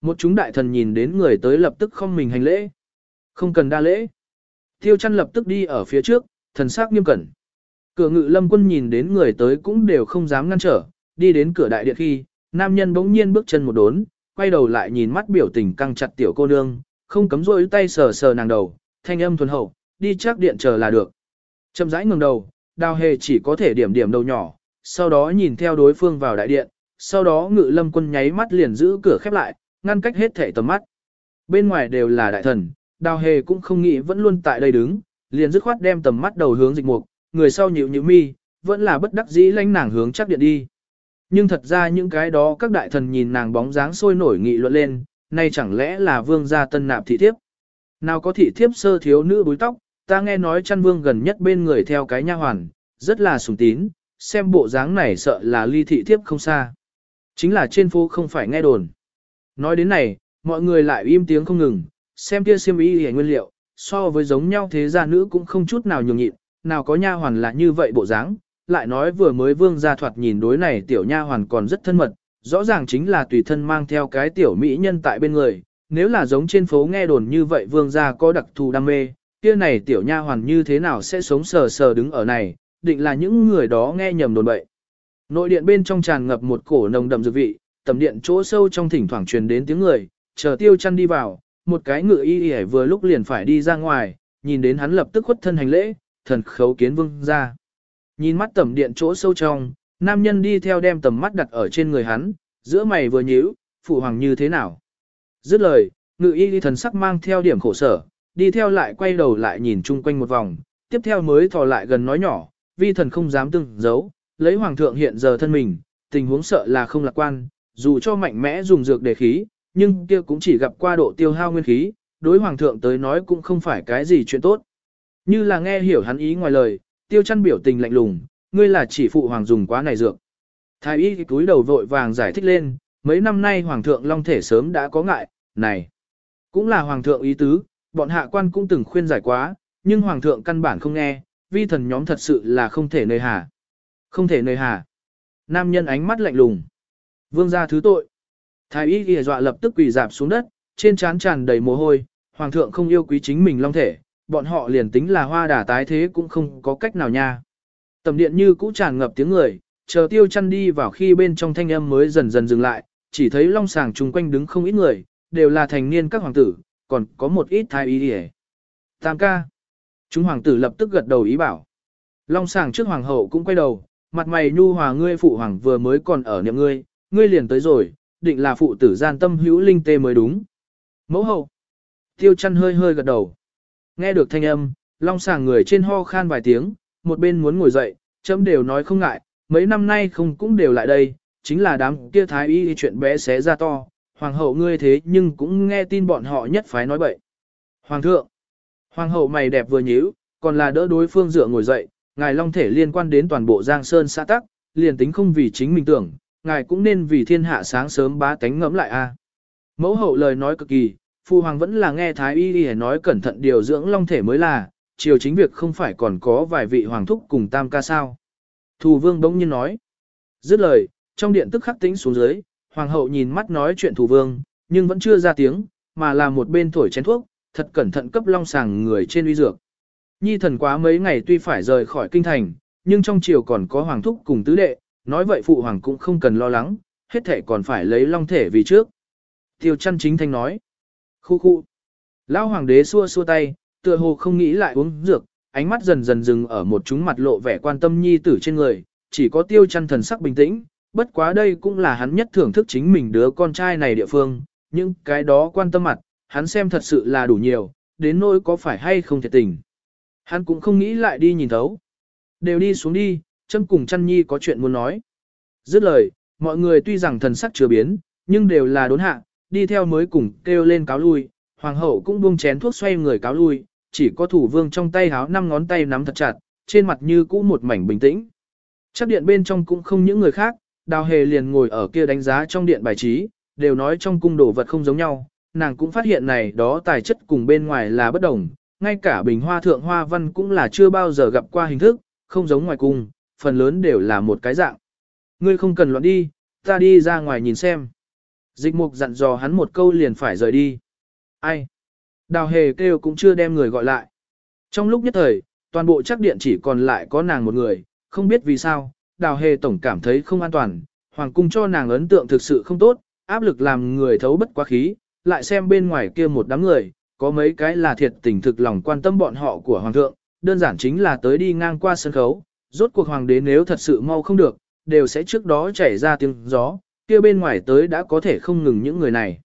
Một chúng đại thần nhìn đến người tới lập tức không mình hành lễ. Không cần đa lễ. Tiêu chăn lập tức đi ở phía trước, thần sắc nghiêm cẩn. Cửa ngự lâm quân nhìn đến người tới cũng đều không dám ngăn trở, đi đến cửa đại điện khi, nam nhân bỗng nhiên bước chân một đốn, quay đầu lại nhìn mắt biểu tình căng chặt tiểu cô nương, không cấm rôi tay sờ sờ nàng đầu, thanh âm thuần hậu, đi chắc điện chờ là được. Chậm rãi ngừng đầu, đào hề chỉ có thể điểm điểm đầu nhỏ, sau đó nhìn theo đối phương vào đại điện, sau đó ngự lâm quân nháy mắt liền giữ cửa khép lại, ngăn cách hết thể tầm mắt. Bên ngoài đều là đại thần, đào hề cũng không nghĩ vẫn luôn tại đây đứng, liền dứt khoát đem tầm mắt đầu hướng dịch mục, người sau nhịu nhịu mi, vẫn là bất đắc dĩ lánh nàng hướng chắc điện đi. Nhưng thật ra những cái đó các đại thần nhìn nàng bóng dáng sôi nổi nghị luận lên, nay chẳng lẽ là vương gia tân nạp thị thiếp. Nào có thị thiếp sơ thiếu nữ búi tóc, ta nghe nói chăn vương gần nhất bên người theo cái nha hoàn, rất là sùng tín, xem bộ dáng này sợ là ly thị thiếp không xa. Chính là trên phố không phải nghe đồn. Nói đến này, mọi người lại im tiếng không ngừng, xem kia xiêm y hề nguyên liệu, so với giống nhau thế gia nữ cũng không chút nào nhường nhịn, nào có nha hoàn là như vậy bộ dáng, lại nói vừa mới vương gia thoạt nhìn đối này tiểu nha hoàn còn rất thân mật, rõ ràng chính là tùy thân mang theo cái tiểu mỹ nhân tại bên người, nếu là giống trên phố nghe đồn như vậy vương gia có đặc thù đam mê, kia này tiểu nha hoàn như thế nào sẽ sống sờ sờ đứng ở này, định là những người đó nghe nhầm đồn bậy. Nội điện bên trong tràn ngập một cổ nồng đậm dược vị, tầm điện chỗ sâu trong thỉnh thoảng truyền đến tiếng người, chờ tiêu chăn đi vào, một cái ngựa y y vừa lúc liền phải đi ra ngoài, nhìn đến hắn lập tức khuất thân hành lễ, thần khấu kiến vương ra. Nhìn mắt tầm điện chỗ sâu trong, nam nhân đi theo đem tầm mắt đặt ở trên người hắn, giữa mày vừa nhíu, phụ hoàng như thế nào. Dứt lời, ngự y thần sắc mang theo điểm khổ sở, đi theo lại quay đầu lại nhìn chung quanh một vòng, tiếp theo mới thò lại gần nói nhỏ, vi thần không dám từng giấu, lấy hoàng thượng hiện giờ thân mình, tình huống sợ là không lạc quan, dù cho mạnh mẽ dùng dược để khí, nhưng kia cũng chỉ gặp qua độ tiêu hao nguyên khí, đối hoàng thượng tới nói cũng không phải cái gì chuyện tốt. Như là nghe hiểu hắn ý ngoài lời, tiêu chăn biểu tình lạnh lùng, ngươi là chỉ phụ hoàng dùng quá này dược. Thái y túi đầu vội vàng giải thích lên, mấy năm nay hoàng thượng long thể sớm đã có ngại, này, cũng là hoàng thượng ý tứ, bọn hạ quan cũng từng khuyên giải quá, nhưng hoàng thượng căn bản không nghe, vi thần nhóm thật sự là không thể nơi hà. Không thể nơi hà. Nam nhân ánh mắt lạnh lùng. Vương gia thứ tội. Thái y ghi dọa lập tức quỳ dạp xuống đất, trên trán tràn đầy mồ hôi, hoàng thượng không yêu quý chính mình long thể, bọn họ liền tính là hoa đà tái thế cũng không có cách nào nha. Tầm điện như cũ tràn ngập tiếng người, chờ tiêu chăn đi vào khi bên trong thanh âm mới dần dần dừng lại, chỉ thấy long sàng chung quanh đứng không ít người, đều là thành niên các hoàng tử, còn có một ít thái y hề. Tam ca. Chúng hoàng tử lập tức gật đầu ý bảo. Long sàng trước hoàng hậu cũng quay đầu, mặt mày nhu hòa ngươi phụ hoàng vừa mới còn ở niệm ngươi, ngươi liền tới rồi, định là phụ tử gian tâm hữu linh tê mới đúng. Mẫu hậu. Tiêu chăn hơi hơi gật đầu. Nghe được thanh âm, long sàng người trên ho khan vài tiếng, một bên muốn ngồi dậy, chấm đều nói không ngại, mấy năm nay không cũng đều lại đây, chính là đám kia thái y chuyện bé xé ra to, hoàng hậu ngươi thế nhưng cũng nghe tin bọn họ nhất phái nói bậy. Hoàng thượng, hoàng hậu mày đẹp vừa nhíu, còn là đỡ đối phương dựa ngồi dậy, ngài long thể liên quan đến toàn bộ giang sơn xã tắc, liền tính không vì chính mình tưởng, ngài cũng nên vì thiên hạ sáng sớm bá tánh ngẫm lại a. Mẫu hậu lời nói cực kỳ, phu hoàng vẫn là nghe thái y y nói cẩn thận điều dưỡng long thể mới là, chiều chính việc không phải còn có vài vị hoàng thúc cùng tam ca sao. Thù vương bỗng nhiên nói. Dứt lời, trong điện tức khắc tĩnh xuống dưới, hoàng hậu nhìn mắt nói chuyện thù vương, nhưng vẫn chưa ra tiếng, mà là một bên thổi chén thuốc, thật cẩn thận cấp long sàng người trên uy dược. Nhi thần quá mấy ngày tuy phải rời khỏi kinh thành, nhưng trong triều còn có hoàng thúc cùng tứ đệ, nói vậy phụ hoàng cũng không cần lo lắng, hết thể còn phải lấy long thể vì trước. Tiêu chăn chính thanh nói. Khu khu. Lão hoàng đế xua xua tay, tựa hồ không nghĩ lại uống dược, ánh mắt dần dần dừng ở một chúng mặt lộ vẻ quan tâm nhi tử trên người, chỉ có tiêu chăn thần sắc bình tĩnh, bất quá đây cũng là hắn nhất thưởng thức chính mình đứa con trai này địa phương, những cái đó quan tâm mặt, hắn xem thật sự là đủ nhiều, đến nỗi có phải hay không thiệt tình. Hắn cũng không nghĩ lại đi nhìn thấu. Đều đi xuống đi, châm cùng chăn nhi có chuyện muốn nói. Dứt lời, mọi người tuy rằng thần sắc chưa biến, nhưng đều là đốn hạ, đi theo mới cùng kêu lên cáo lui, hoàng hậu cũng buông chén thuốc xoay người cáo lui, chỉ có thủ vương trong tay háo năm ngón tay nắm thật chặt, trên mặt như cũ một mảnh bình tĩnh. Chắc điện bên trong cũng không những người khác, đào hề liền ngồi ở kia đánh giá trong điện bài trí, đều nói trong cung đồ vật không giống nhau, nàng cũng phát hiện này đó tài chất cùng bên ngoài là bất đồng, ngay cả bình hoa thượng hoa văn cũng là chưa bao giờ gặp qua hình thức, không giống ngoài cung, phần lớn đều là một cái dạng. Ngươi không cần loạn đi, ta đi ra ngoài nhìn xem. Dịch mục dặn dò hắn một câu liền phải rời đi. Ai? Đào hề kêu cũng chưa đem người gọi lại. Trong lúc nhất thời, toàn bộ chắc điện chỉ còn lại có nàng một người, không biết vì sao, đào hề tổng cảm thấy không an toàn, hoàng cung cho nàng ấn tượng thực sự không tốt, áp lực làm người thấu bất quá khí, lại xem bên ngoài kia một đám người, có mấy cái là thiệt tình thực lòng quan tâm bọn họ của hoàng thượng, đơn giản chính là tới đi ngang qua sân khấu, rốt cuộc hoàng đế nếu thật sự mau không được, đều sẽ trước đó chảy ra tiếng gió, kia bên ngoài tới đã có thể không ngừng những người này.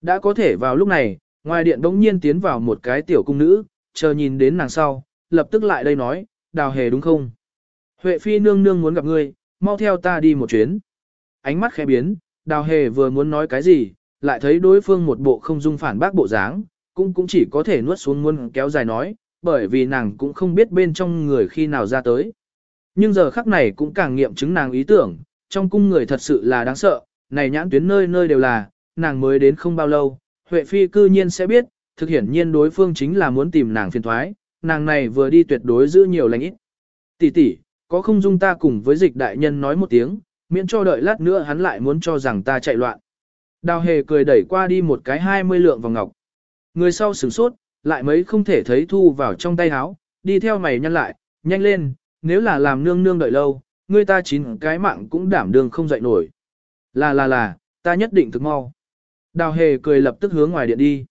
Đã có thể vào lúc này, ngoài điện đống nhiên tiến vào một cái tiểu cung nữ, chờ nhìn đến nàng sau, lập tức lại đây nói, đào hề đúng không? Huệ phi nương nương muốn gặp ngươi, mau theo ta đi một chuyến. Ánh mắt khẽ biến, đào hề vừa muốn nói cái gì, lại thấy đối phương một bộ không dung phản bác bộ dáng, cũng cũng chỉ có thể nuốt xuống muốn kéo dài nói, bởi vì nàng cũng không biết bên trong người khi nào ra tới. Nhưng giờ khắc này cũng càng nghiệm chứng nàng ý tưởng, trong cung người thật sự là đáng sợ, này nhãn tuyến nơi nơi đều là, nàng mới đến không bao lâu, Huệ Phi cư nhiên sẽ biết, thực hiển nhiên đối phương chính là muốn tìm nàng phiền thoái, nàng này vừa đi tuyệt đối giữ nhiều lành ít. Tỷ tỷ, có không dung ta cùng với dịch đại nhân nói một tiếng, miễn cho đợi lát nữa hắn lại muốn cho rằng ta chạy loạn. Đào hề cười đẩy qua đi một cái hai mươi lượng vòng ngọc. Người sau sửng sốt, lại mấy không thể thấy thu vào trong tay áo, đi theo mày nhăn lại, nhanh lên, nếu là làm nương nương đợi lâu, Ngươi ta chín cái mạng cũng đảm đương không dậy nổi. Là là là, ta nhất định thực mau. Đào hề cười lập tức hướng ngoài điện đi.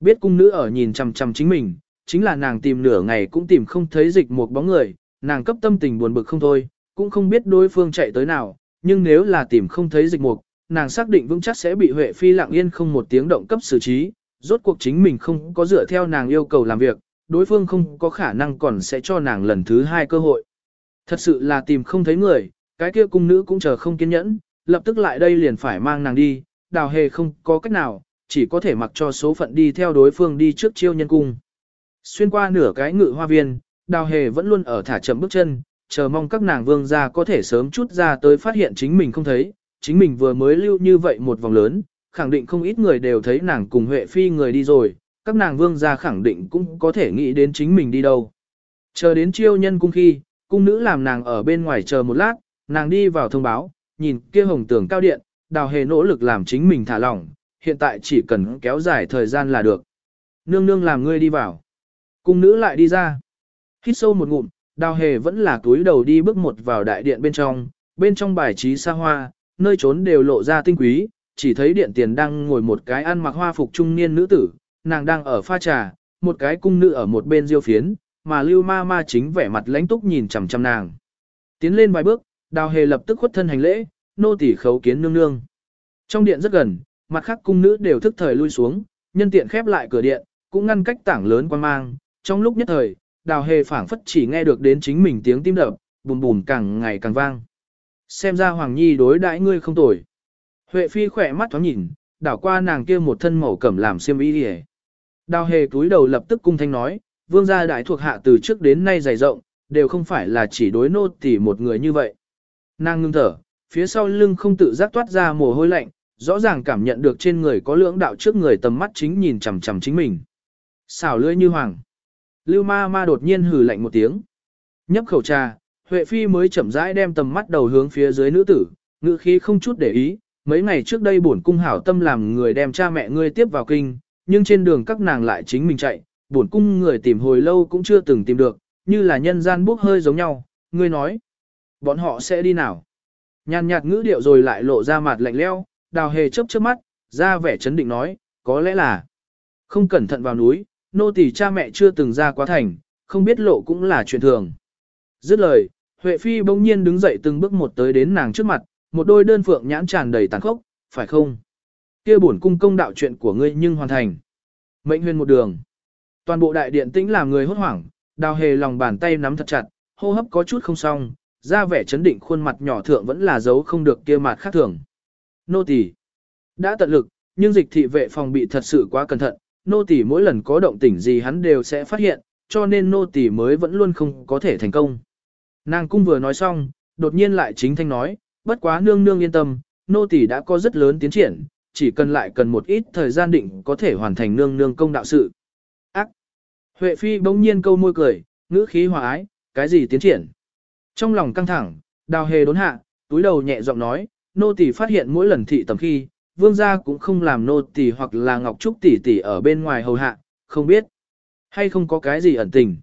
Biết cung nữ ở nhìn chằm chằm chính mình, chính là nàng tìm nửa ngày cũng tìm không thấy dịch một bóng người, nàng cấp tâm tình buồn bực không thôi, cũng không biết đối phương chạy tới nào, nhưng nếu là tìm không thấy dịch mục, nàng xác định vững chắc sẽ bị Huệ Phi lặng yên không một tiếng động cấp xử trí, rốt cuộc chính mình không có dựa theo nàng yêu cầu làm việc, đối phương không có khả năng còn sẽ cho nàng lần thứ hai cơ hội. Thật sự là tìm không thấy người, cái kia cung nữ cũng chờ không kiên nhẫn, lập tức lại đây liền phải mang nàng đi, đào hề không có cách nào, chỉ có thể mặc cho số phận đi theo đối phương đi trước chiêu nhân cung. Xuyên qua nửa cái ngự hoa viên, đào hề vẫn luôn ở thả chậm bước chân, chờ mong các nàng vương gia có thể sớm chút ra tới phát hiện chính mình không thấy, chính mình vừa mới lưu như vậy một vòng lớn, khẳng định không ít người đều thấy nàng cùng Huệ Phi người đi rồi, các nàng vương gia khẳng định cũng có thể nghĩ đến chính mình đi đâu. Chờ đến chiêu nhân cung khi, cung nữ làm nàng ở bên ngoài chờ một lát, nàng đi vào thông báo, nhìn kia hồng tường cao điện, đào hề nỗ lực làm chính mình thả lỏng, hiện tại chỉ cần kéo dài thời gian là được. Nương nương làm ngươi đi vào. Cung nữ lại đi ra. Hít sâu một ngụm, đào hề vẫn là túi đầu đi bước một vào đại điện bên trong, bên trong bài trí xa hoa, nơi trốn đều lộ ra tinh quý, chỉ thấy điện tiền đang ngồi một cái ăn mặc hoa phục trung niên nữ tử, nàng đang ở pha trà, một cái cung nữ ở một bên diêu phiến, mà lưu ma ma chính vẻ mặt lãnh túc nhìn chằm chằm nàng. Tiến lên vài bước, đào hề lập tức khuất thân hành lễ, nô tỳ khấu kiến nương nương. Trong điện rất gần, mặt khác cung nữ đều thức thời lui xuống, nhân tiện khép lại cửa điện, cũng ngăn cách tảng lớn quan mang, trong lúc nhất thời, đào hề phảng phất chỉ nghe được đến chính mình tiếng tim đập, bùm bùm càng ngày càng vang. Xem ra Hoàng Nhi đối đãi ngươi không tồi. Huệ Phi khỏe mắt thoáng nhìn, đảo qua nàng kia một thân màu cẩm làm xiêm y đi Đào hề túi đầu lập tức cung thanh nói, vương gia đại thuộc hạ từ trước đến nay dày rộng, đều không phải là chỉ đối nô tỳ một người như vậy. Nàng ngưng thở, phía sau lưng không tự giác toát ra mồ hôi lạnh, rõ ràng cảm nhận được trên người có lưỡng đạo trước người tầm mắt chính nhìn chằm chằm chính mình. Xảo lưỡi như hoàng. Lưu ma ma đột nhiên hừ lạnh một tiếng. Nhấp khẩu trà, Huệ Phi mới chậm rãi đem tầm mắt đầu hướng phía dưới nữ tử, ngữ khí không chút để ý. Mấy ngày trước đây bổn cung hảo tâm làm người đem cha mẹ ngươi tiếp vào kinh, nhưng trên đường các nàng lại chính mình chạy, bổn cung người tìm hồi lâu cũng chưa từng tìm được, như là nhân gian bốc hơi giống nhau, ngươi nói, bọn họ sẽ đi nào? Nhàn nhạt ngữ điệu rồi lại lộ ra mặt lạnh leo, đào hề chớp chớp mắt, ra vẻ chấn định nói, có lẽ là không cẩn thận vào núi, nô tỳ cha mẹ chưa từng ra quá thành, không biết lộ cũng là chuyện thường. Dứt lời, Huệ Phi bỗng nhiên đứng dậy từng bước một tới đến nàng trước mặt, một đôi đơn phượng nhãn tràn đầy tàn khốc, phải không? Kia bổn cung công đạo chuyện của ngươi nhưng hoàn thành. Mệnh huyền một đường. Toàn bộ đại điện tĩnh làm người hốt hoảng, đào hề lòng bàn tay nắm thật chặt, hô hấp có chút không xong, ra vẻ chấn định khuôn mặt nhỏ thượng vẫn là dấu không được kia mặt khác thường. Nô tỳ đã tận lực, nhưng dịch thị vệ phòng bị thật sự quá cẩn thận, nô tỳ mỗi lần có động tĩnh gì hắn đều sẽ phát hiện, cho nên nô tỳ mới vẫn luôn không có thể thành công. Nàng cung vừa nói xong, đột nhiên lại chính thanh nói, bất quá nương nương yên tâm, nô tỳ đã có rất lớn tiến triển, chỉ cần lại cần một ít thời gian định có thể hoàn thành nương nương công đạo sự. Huệ Phi bỗng nhiên câu môi cười, ngữ khí hòa ái, cái gì tiến triển? Trong lòng căng thẳng, đào hề đốn hạ, túi đầu nhẹ giọng nói, nô tỳ phát hiện mỗi lần thị tầm khi, vương gia cũng không làm nô tỳ hoặc là ngọc trúc tỷ tỷ ở bên ngoài hầu hạ, không biết. Hay không có cái gì ẩn tình.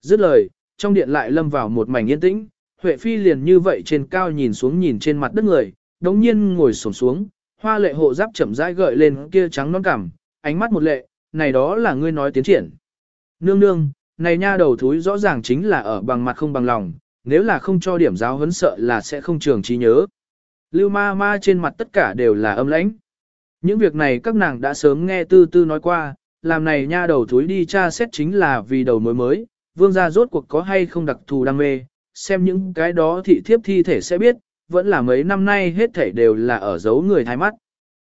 Dứt lời, trong điện lại lâm vào một mảnh yên tĩnh, Huệ Phi liền như vậy trên cao nhìn xuống nhìn trên mặt đất người, đống nhiên ngồi sổm xuống, hoa lệ hộ giáp chậm rãi gợi lên kia trắng non cằm, ánh mắt một lệ, này đó là ngươi nói tiến triển. Nương nương, này nha đầu thúi rõ ràng chính là ở bằng mặt không bằng lòng, nếu là không cho điểm giáo huấn sợ là sẽ không trường trí nhớ. Lưu ma ma trên mặt tất cả đều là âm lãnh. Những việc này các nàng đã sớm nghe tư tư nói qua, làm này nha đầu thúi đi tra xét chính là vì đầu mối mới, vương gia rốt cuộc có hay không đặc thù đam mê, xem những cái đó thị thiếp thi thể sẽ biết, vẫn là mấy năm nay hết thể đều là ở giấu người thái mắt.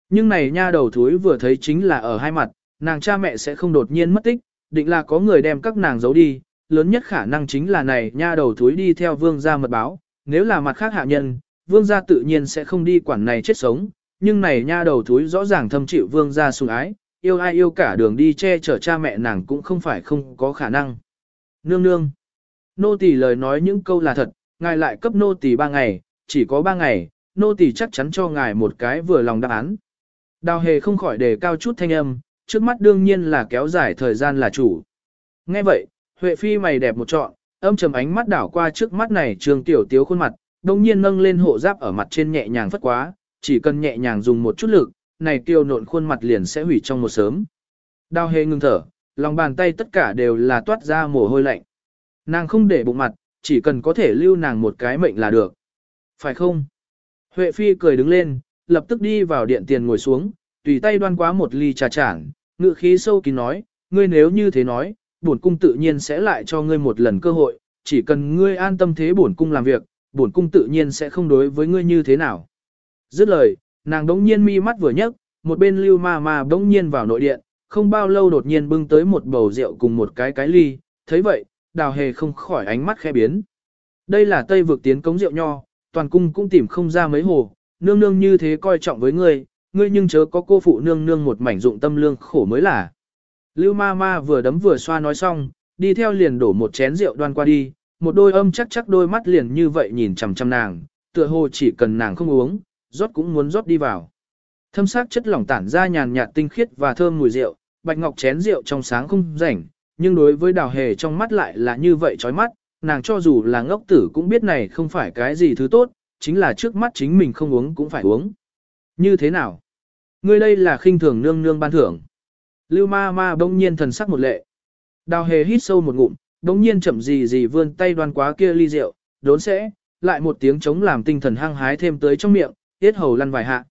Nhưng này nha đầu thúi vừa thấy chính là ở hai mặt, nàng cha mẹ sẽ không đột nhiên mất tích, định là có người đem các nàng giấu đi, lớn nhất khả năng chính là này nha đầu thúi đi theo vương gia mật báo, nếu là mặt khác hạ nhân, vương gia tự nhiên sẽ không đi quản này chết sống, nhưng này nha đầu thúi rõ ràng thâm chịu vương gia sủng ái, yêu ai yêu cả đường đi che chở cha mẹ nàng cũng không phải không có khả năng. Nương nương. Nô tỳ lời nói những câu là thật, ngài lại cấp nô tỳ ba ngày, chỉ có ba ngày, nô tỳ chắc chắn cho ngài một cái vừa lòng đáp án. Đào hề không khỏi đề cao chút thanh âm, trước mắt đương nhiên là kéo dài thời gian là chủ. Nghe vậy, Huệ Phi mày đẹp một trọn, âm trầm ánh mắt đảo qua trước mắt này trường tiểu tiếu khuôn mặt, đồng nhiên nâng lên hộ giáp ở mặt trên nhẹ nhàng phất quá, chỉ cần nhẹ nhàng dùng một chút lực, này tiêu nộn khuôn mặt liền sẽ hủy trong một sớm. Đao hề ngừng thở, lòng bàn tay tất cả đều là toát ra mồ hôi lạnh. Nàng không để bụng mặt, chỉ cần có thể lưu nàng một cái mệnh là được. Phải không? Huệ Phi cười đứng lên, lập tức đi vào điện tiền ngồi xuống, tùy tay đoan quá một ly trà chản, ngự khí sâu kín nói, ngươi nếu như thế nói, bổn cung tự nhiên sẽ lại cho ngươi một lần cơ hội, chỉ cần ngươi an tâm thế bổn cung làm việc, bổn cung tự nhiên sẽ không đối với ngươi như thế nào. Dứt lời, nàng đống nhiên mi mắt vừa nhấc, một bên lưu ma ma đống nhiên vào nội điện, không bao lâu đột nhiên bưng tới một bầu rượu cùng một cái cái ly, thấy vậy, đào hề không khỏi ánh mắt khẽ biến. Đây là tây vực tiến cống rượu nho, toàn cung cũng tìm không ra mấy hồ, nương nương như thế coi trọng với ngươi, ngươi nhưng chớ có cô phụ nương nương một mảnh dụng tâm lương khổ mới là. Lưu ma ma vừa đấm vừa xoa nói xong, đi theo liền đổ một chén rượu đoan qua đi, một đôi âm chắc chắc đôi mắt liền như vậy nhìn chằm chằm nàng, tựa hồ chỉ cần nàng không uống, rót cũng muốn rót đi vào. Thâm sắc chất lỏng tản ra nhàn nhạt tinh khiết và thơm mùi rượu, bạch ngọc chén rượu trong sáng không rảnh, nhưng đối với đào hề trong mắt lại là như vậy chói mắt, nàng cho dù là ngốc tử cũng biết này không phải cái gì thứ tốt, chính là trước mắt chính mình không uống cũng phải uống. Như thế nào? Ngươi đây là khinh thường nương nương ban thưởng. Lưu ma ma bỗng nhiên thần sắc một lệ. Đào hề hít sâu một ngụm, bỗng nhiên chậm gì gì vươn tay đoan quá kia ly rượu, đốn sẽ, lại một tiếng chống làm tinh thần hăng hái thêm tới trong miệng, tiết hầu lăn vài hạ.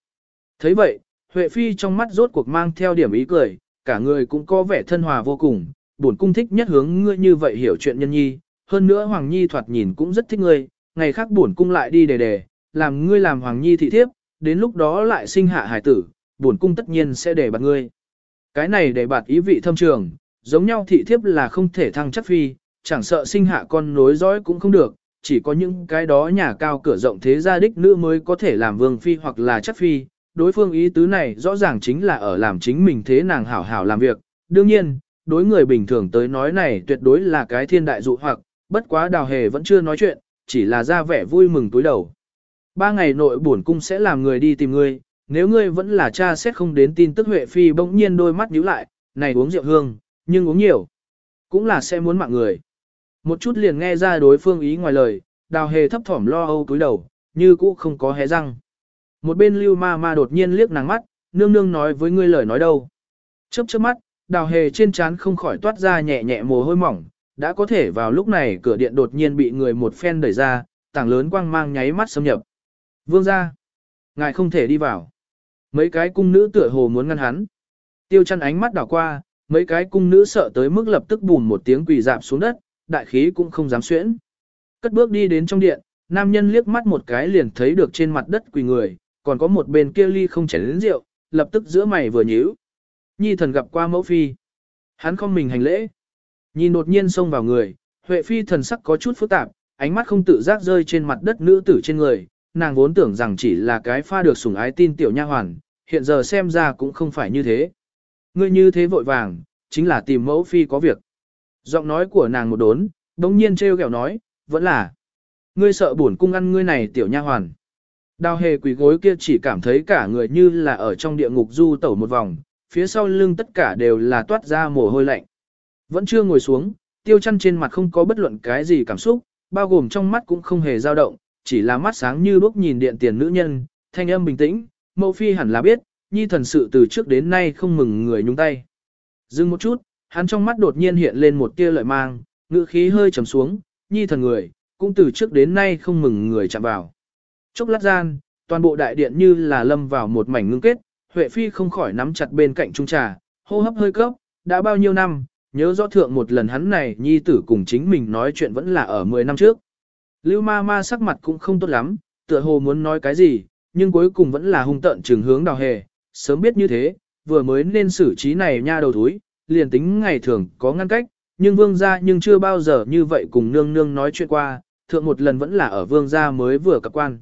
thấy vậy, Huệ Phi trong mắt rốt cuộc mang theo điểm ý cười, cả người cũng có vẻ thân hòa vô cùng, bổn cung thích nhất hướng ngươi như vậy hiểu chuyện nhân nhi, hơn nữa Hoàng Nhi thoạt nhìn cũng rất thích ngươi, ngày khác bổn cung lại đi đề đề, làm ngươi làm Hoàng Nhi thị thiếp, đến lúc đó lại sinh hạ hải tử, bổn cung tất nhiên sẽ để bạt ngươi. Cái này để bạt ý vị thâm trường, giống nhau thị thiếp là không thể thăng chất phi, chẳng sợ sinh hạ con nối dõi cũng không được, chỉ có những cái đó nhà cao cửa rộng thế gia đích nữ mới có thể làm vương phi hoặc là chất phi. Đối phương ý tứ này rõ ràng chính là ở làm chính mình thế nàng hảo hảo làm việc. Đương nhiên, đối người bình thường tới nói này tuyệt đối là cái thiên đại dụ hoặc, bất quá đào hề vẫn chưa nói chuyện, chỉ là ra vẻ vui mừng túi đầu. Ba ngày nội bổn cung sẽ làm người đi tìm ngươi, nếu ngươi vẫn là cha xét không đến tin tức Huệ Phi bỗng nhiên đôi mắt nhíu lại, này uống rượu hương, nhưng uống nhiều. Cũng là sẽ muốn mạng người. Một chút liền nghe ra đối phương ý ngoài lời, đào hề thấp thỏm lo âu túi đầu, như cũ không có hé răng. Một bên lưu ma ma đột nhiên liếc nàng mắt, nương nương nói với ngươi lời nói đâu. Chớp chớp mắt, đào hề trên trán không khỏi toát ra nhẹ nhẹ mồ hôi mỏng, đã có thể vào lúc này cửa điện đột nhiên bị người một phen đẩy ra, tảng lớn quang mang nháy mắt xâm nhập. Vương ra, ngài không thể đi vào. Mấy cái cung nữ tựa hồ muốn ngăn hắn. Tiêu chăn ánh mắt đảo qua, mấy cái cung nữ sợ tới mức lập tức bùn một tiếng quỳ dạp xuống đất, đại khí cũng không dám xuyễn. Cất bước đi đến trong điện, nam nhân liếc mắt một cái liền thấy được trên mặt đất quỳ người, còn có một bên kia ly không chảy đến rượu, lập tức giữa mày vừa nhíu. Nhi thần gặp qua mẫu phi. Hắn không mình hành lễ. Nhìn đột nhiên xông vào người, Huệ phi thần sắc có chút phức tạp, ánh mắt không tự giác rơi trên mặt đất nữ tử trên người, nàng vốn tưởng rằng chỉ là cái pha được sủng ái tin tiểu nha hoàn, hiện giờ xem ra cũng không phải như thế. Ngươi như thế vội vàng, chính là tìm mẫu phi có việc. Giọng nói của nàng một đốn, đống nhiên treo ghẹo nói, vẫn là. Ngươi sợ buồn cung ăn ngươi này tiểu nha hoàn. Đào hề quỷ gối kia chỉ cảm thấy cả người như là ở trong địa ngục du tẩu một vòng, phía sau lưng tất cả đều là toát ra mồ hôi lạnh. Vẫn chưa ngồi xuống, tiêu chăn trên mặt không có bất luận cái gì cảm xúc, bao gồm trong mắt cũng không hề dao động, chỉ là mắt sáng như bước nhìn điện tiền nữ nhân, thanh âm bình tĩnh, mẫu phi hẳn là biết, nhi thần sự từ trước đến nay không mừng người nhúng tay. Dừng một chút, hắn trong mắt đột nhiên hiện lên một tia lợi mang, ngữ khí hơi trầm xuống, nhi thần người, cũng từ trước đến nay không mừng người chạm vào. Chốc lát gian, toàn bộ đại điện như là lâm vào một mảnh ngưng kết, Huệ Phi không khỏi nắm chặt bên cạnh trung trà, hô hấp hơi cấp, đã bao nhiêu năm, nhớ rõ thượng một lần hắn này nhi tử cùng chính mình nói chuyện vẫn là ở 10 năm trước. Lưu ma ma sắc mặt cũng không tốt lắm, tựa hồ muốn nói cái gì, nhưng cuối cùng vẫn là hung tận trường hướng đào hề, sớm biết như thế, vừa mới nên xử trí này nha đầu thúi, liền tính ngày thường có ngăn cách, nhưng vương gia nhưng chưa bao giờ như vậy cùng nương nương nói chuyện qua, thượng một lần vẫn là ở vương gia mới vừa cập quan.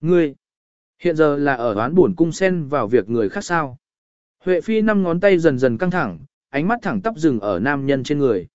Ngươi, hiện giờ là ở đoán buồn cung sen vào việc người khác sao. Huệ phi năm ngón tay dần dần căng thẳng, ánh mắt thẳng tắp dừng ở nam nhân trên người.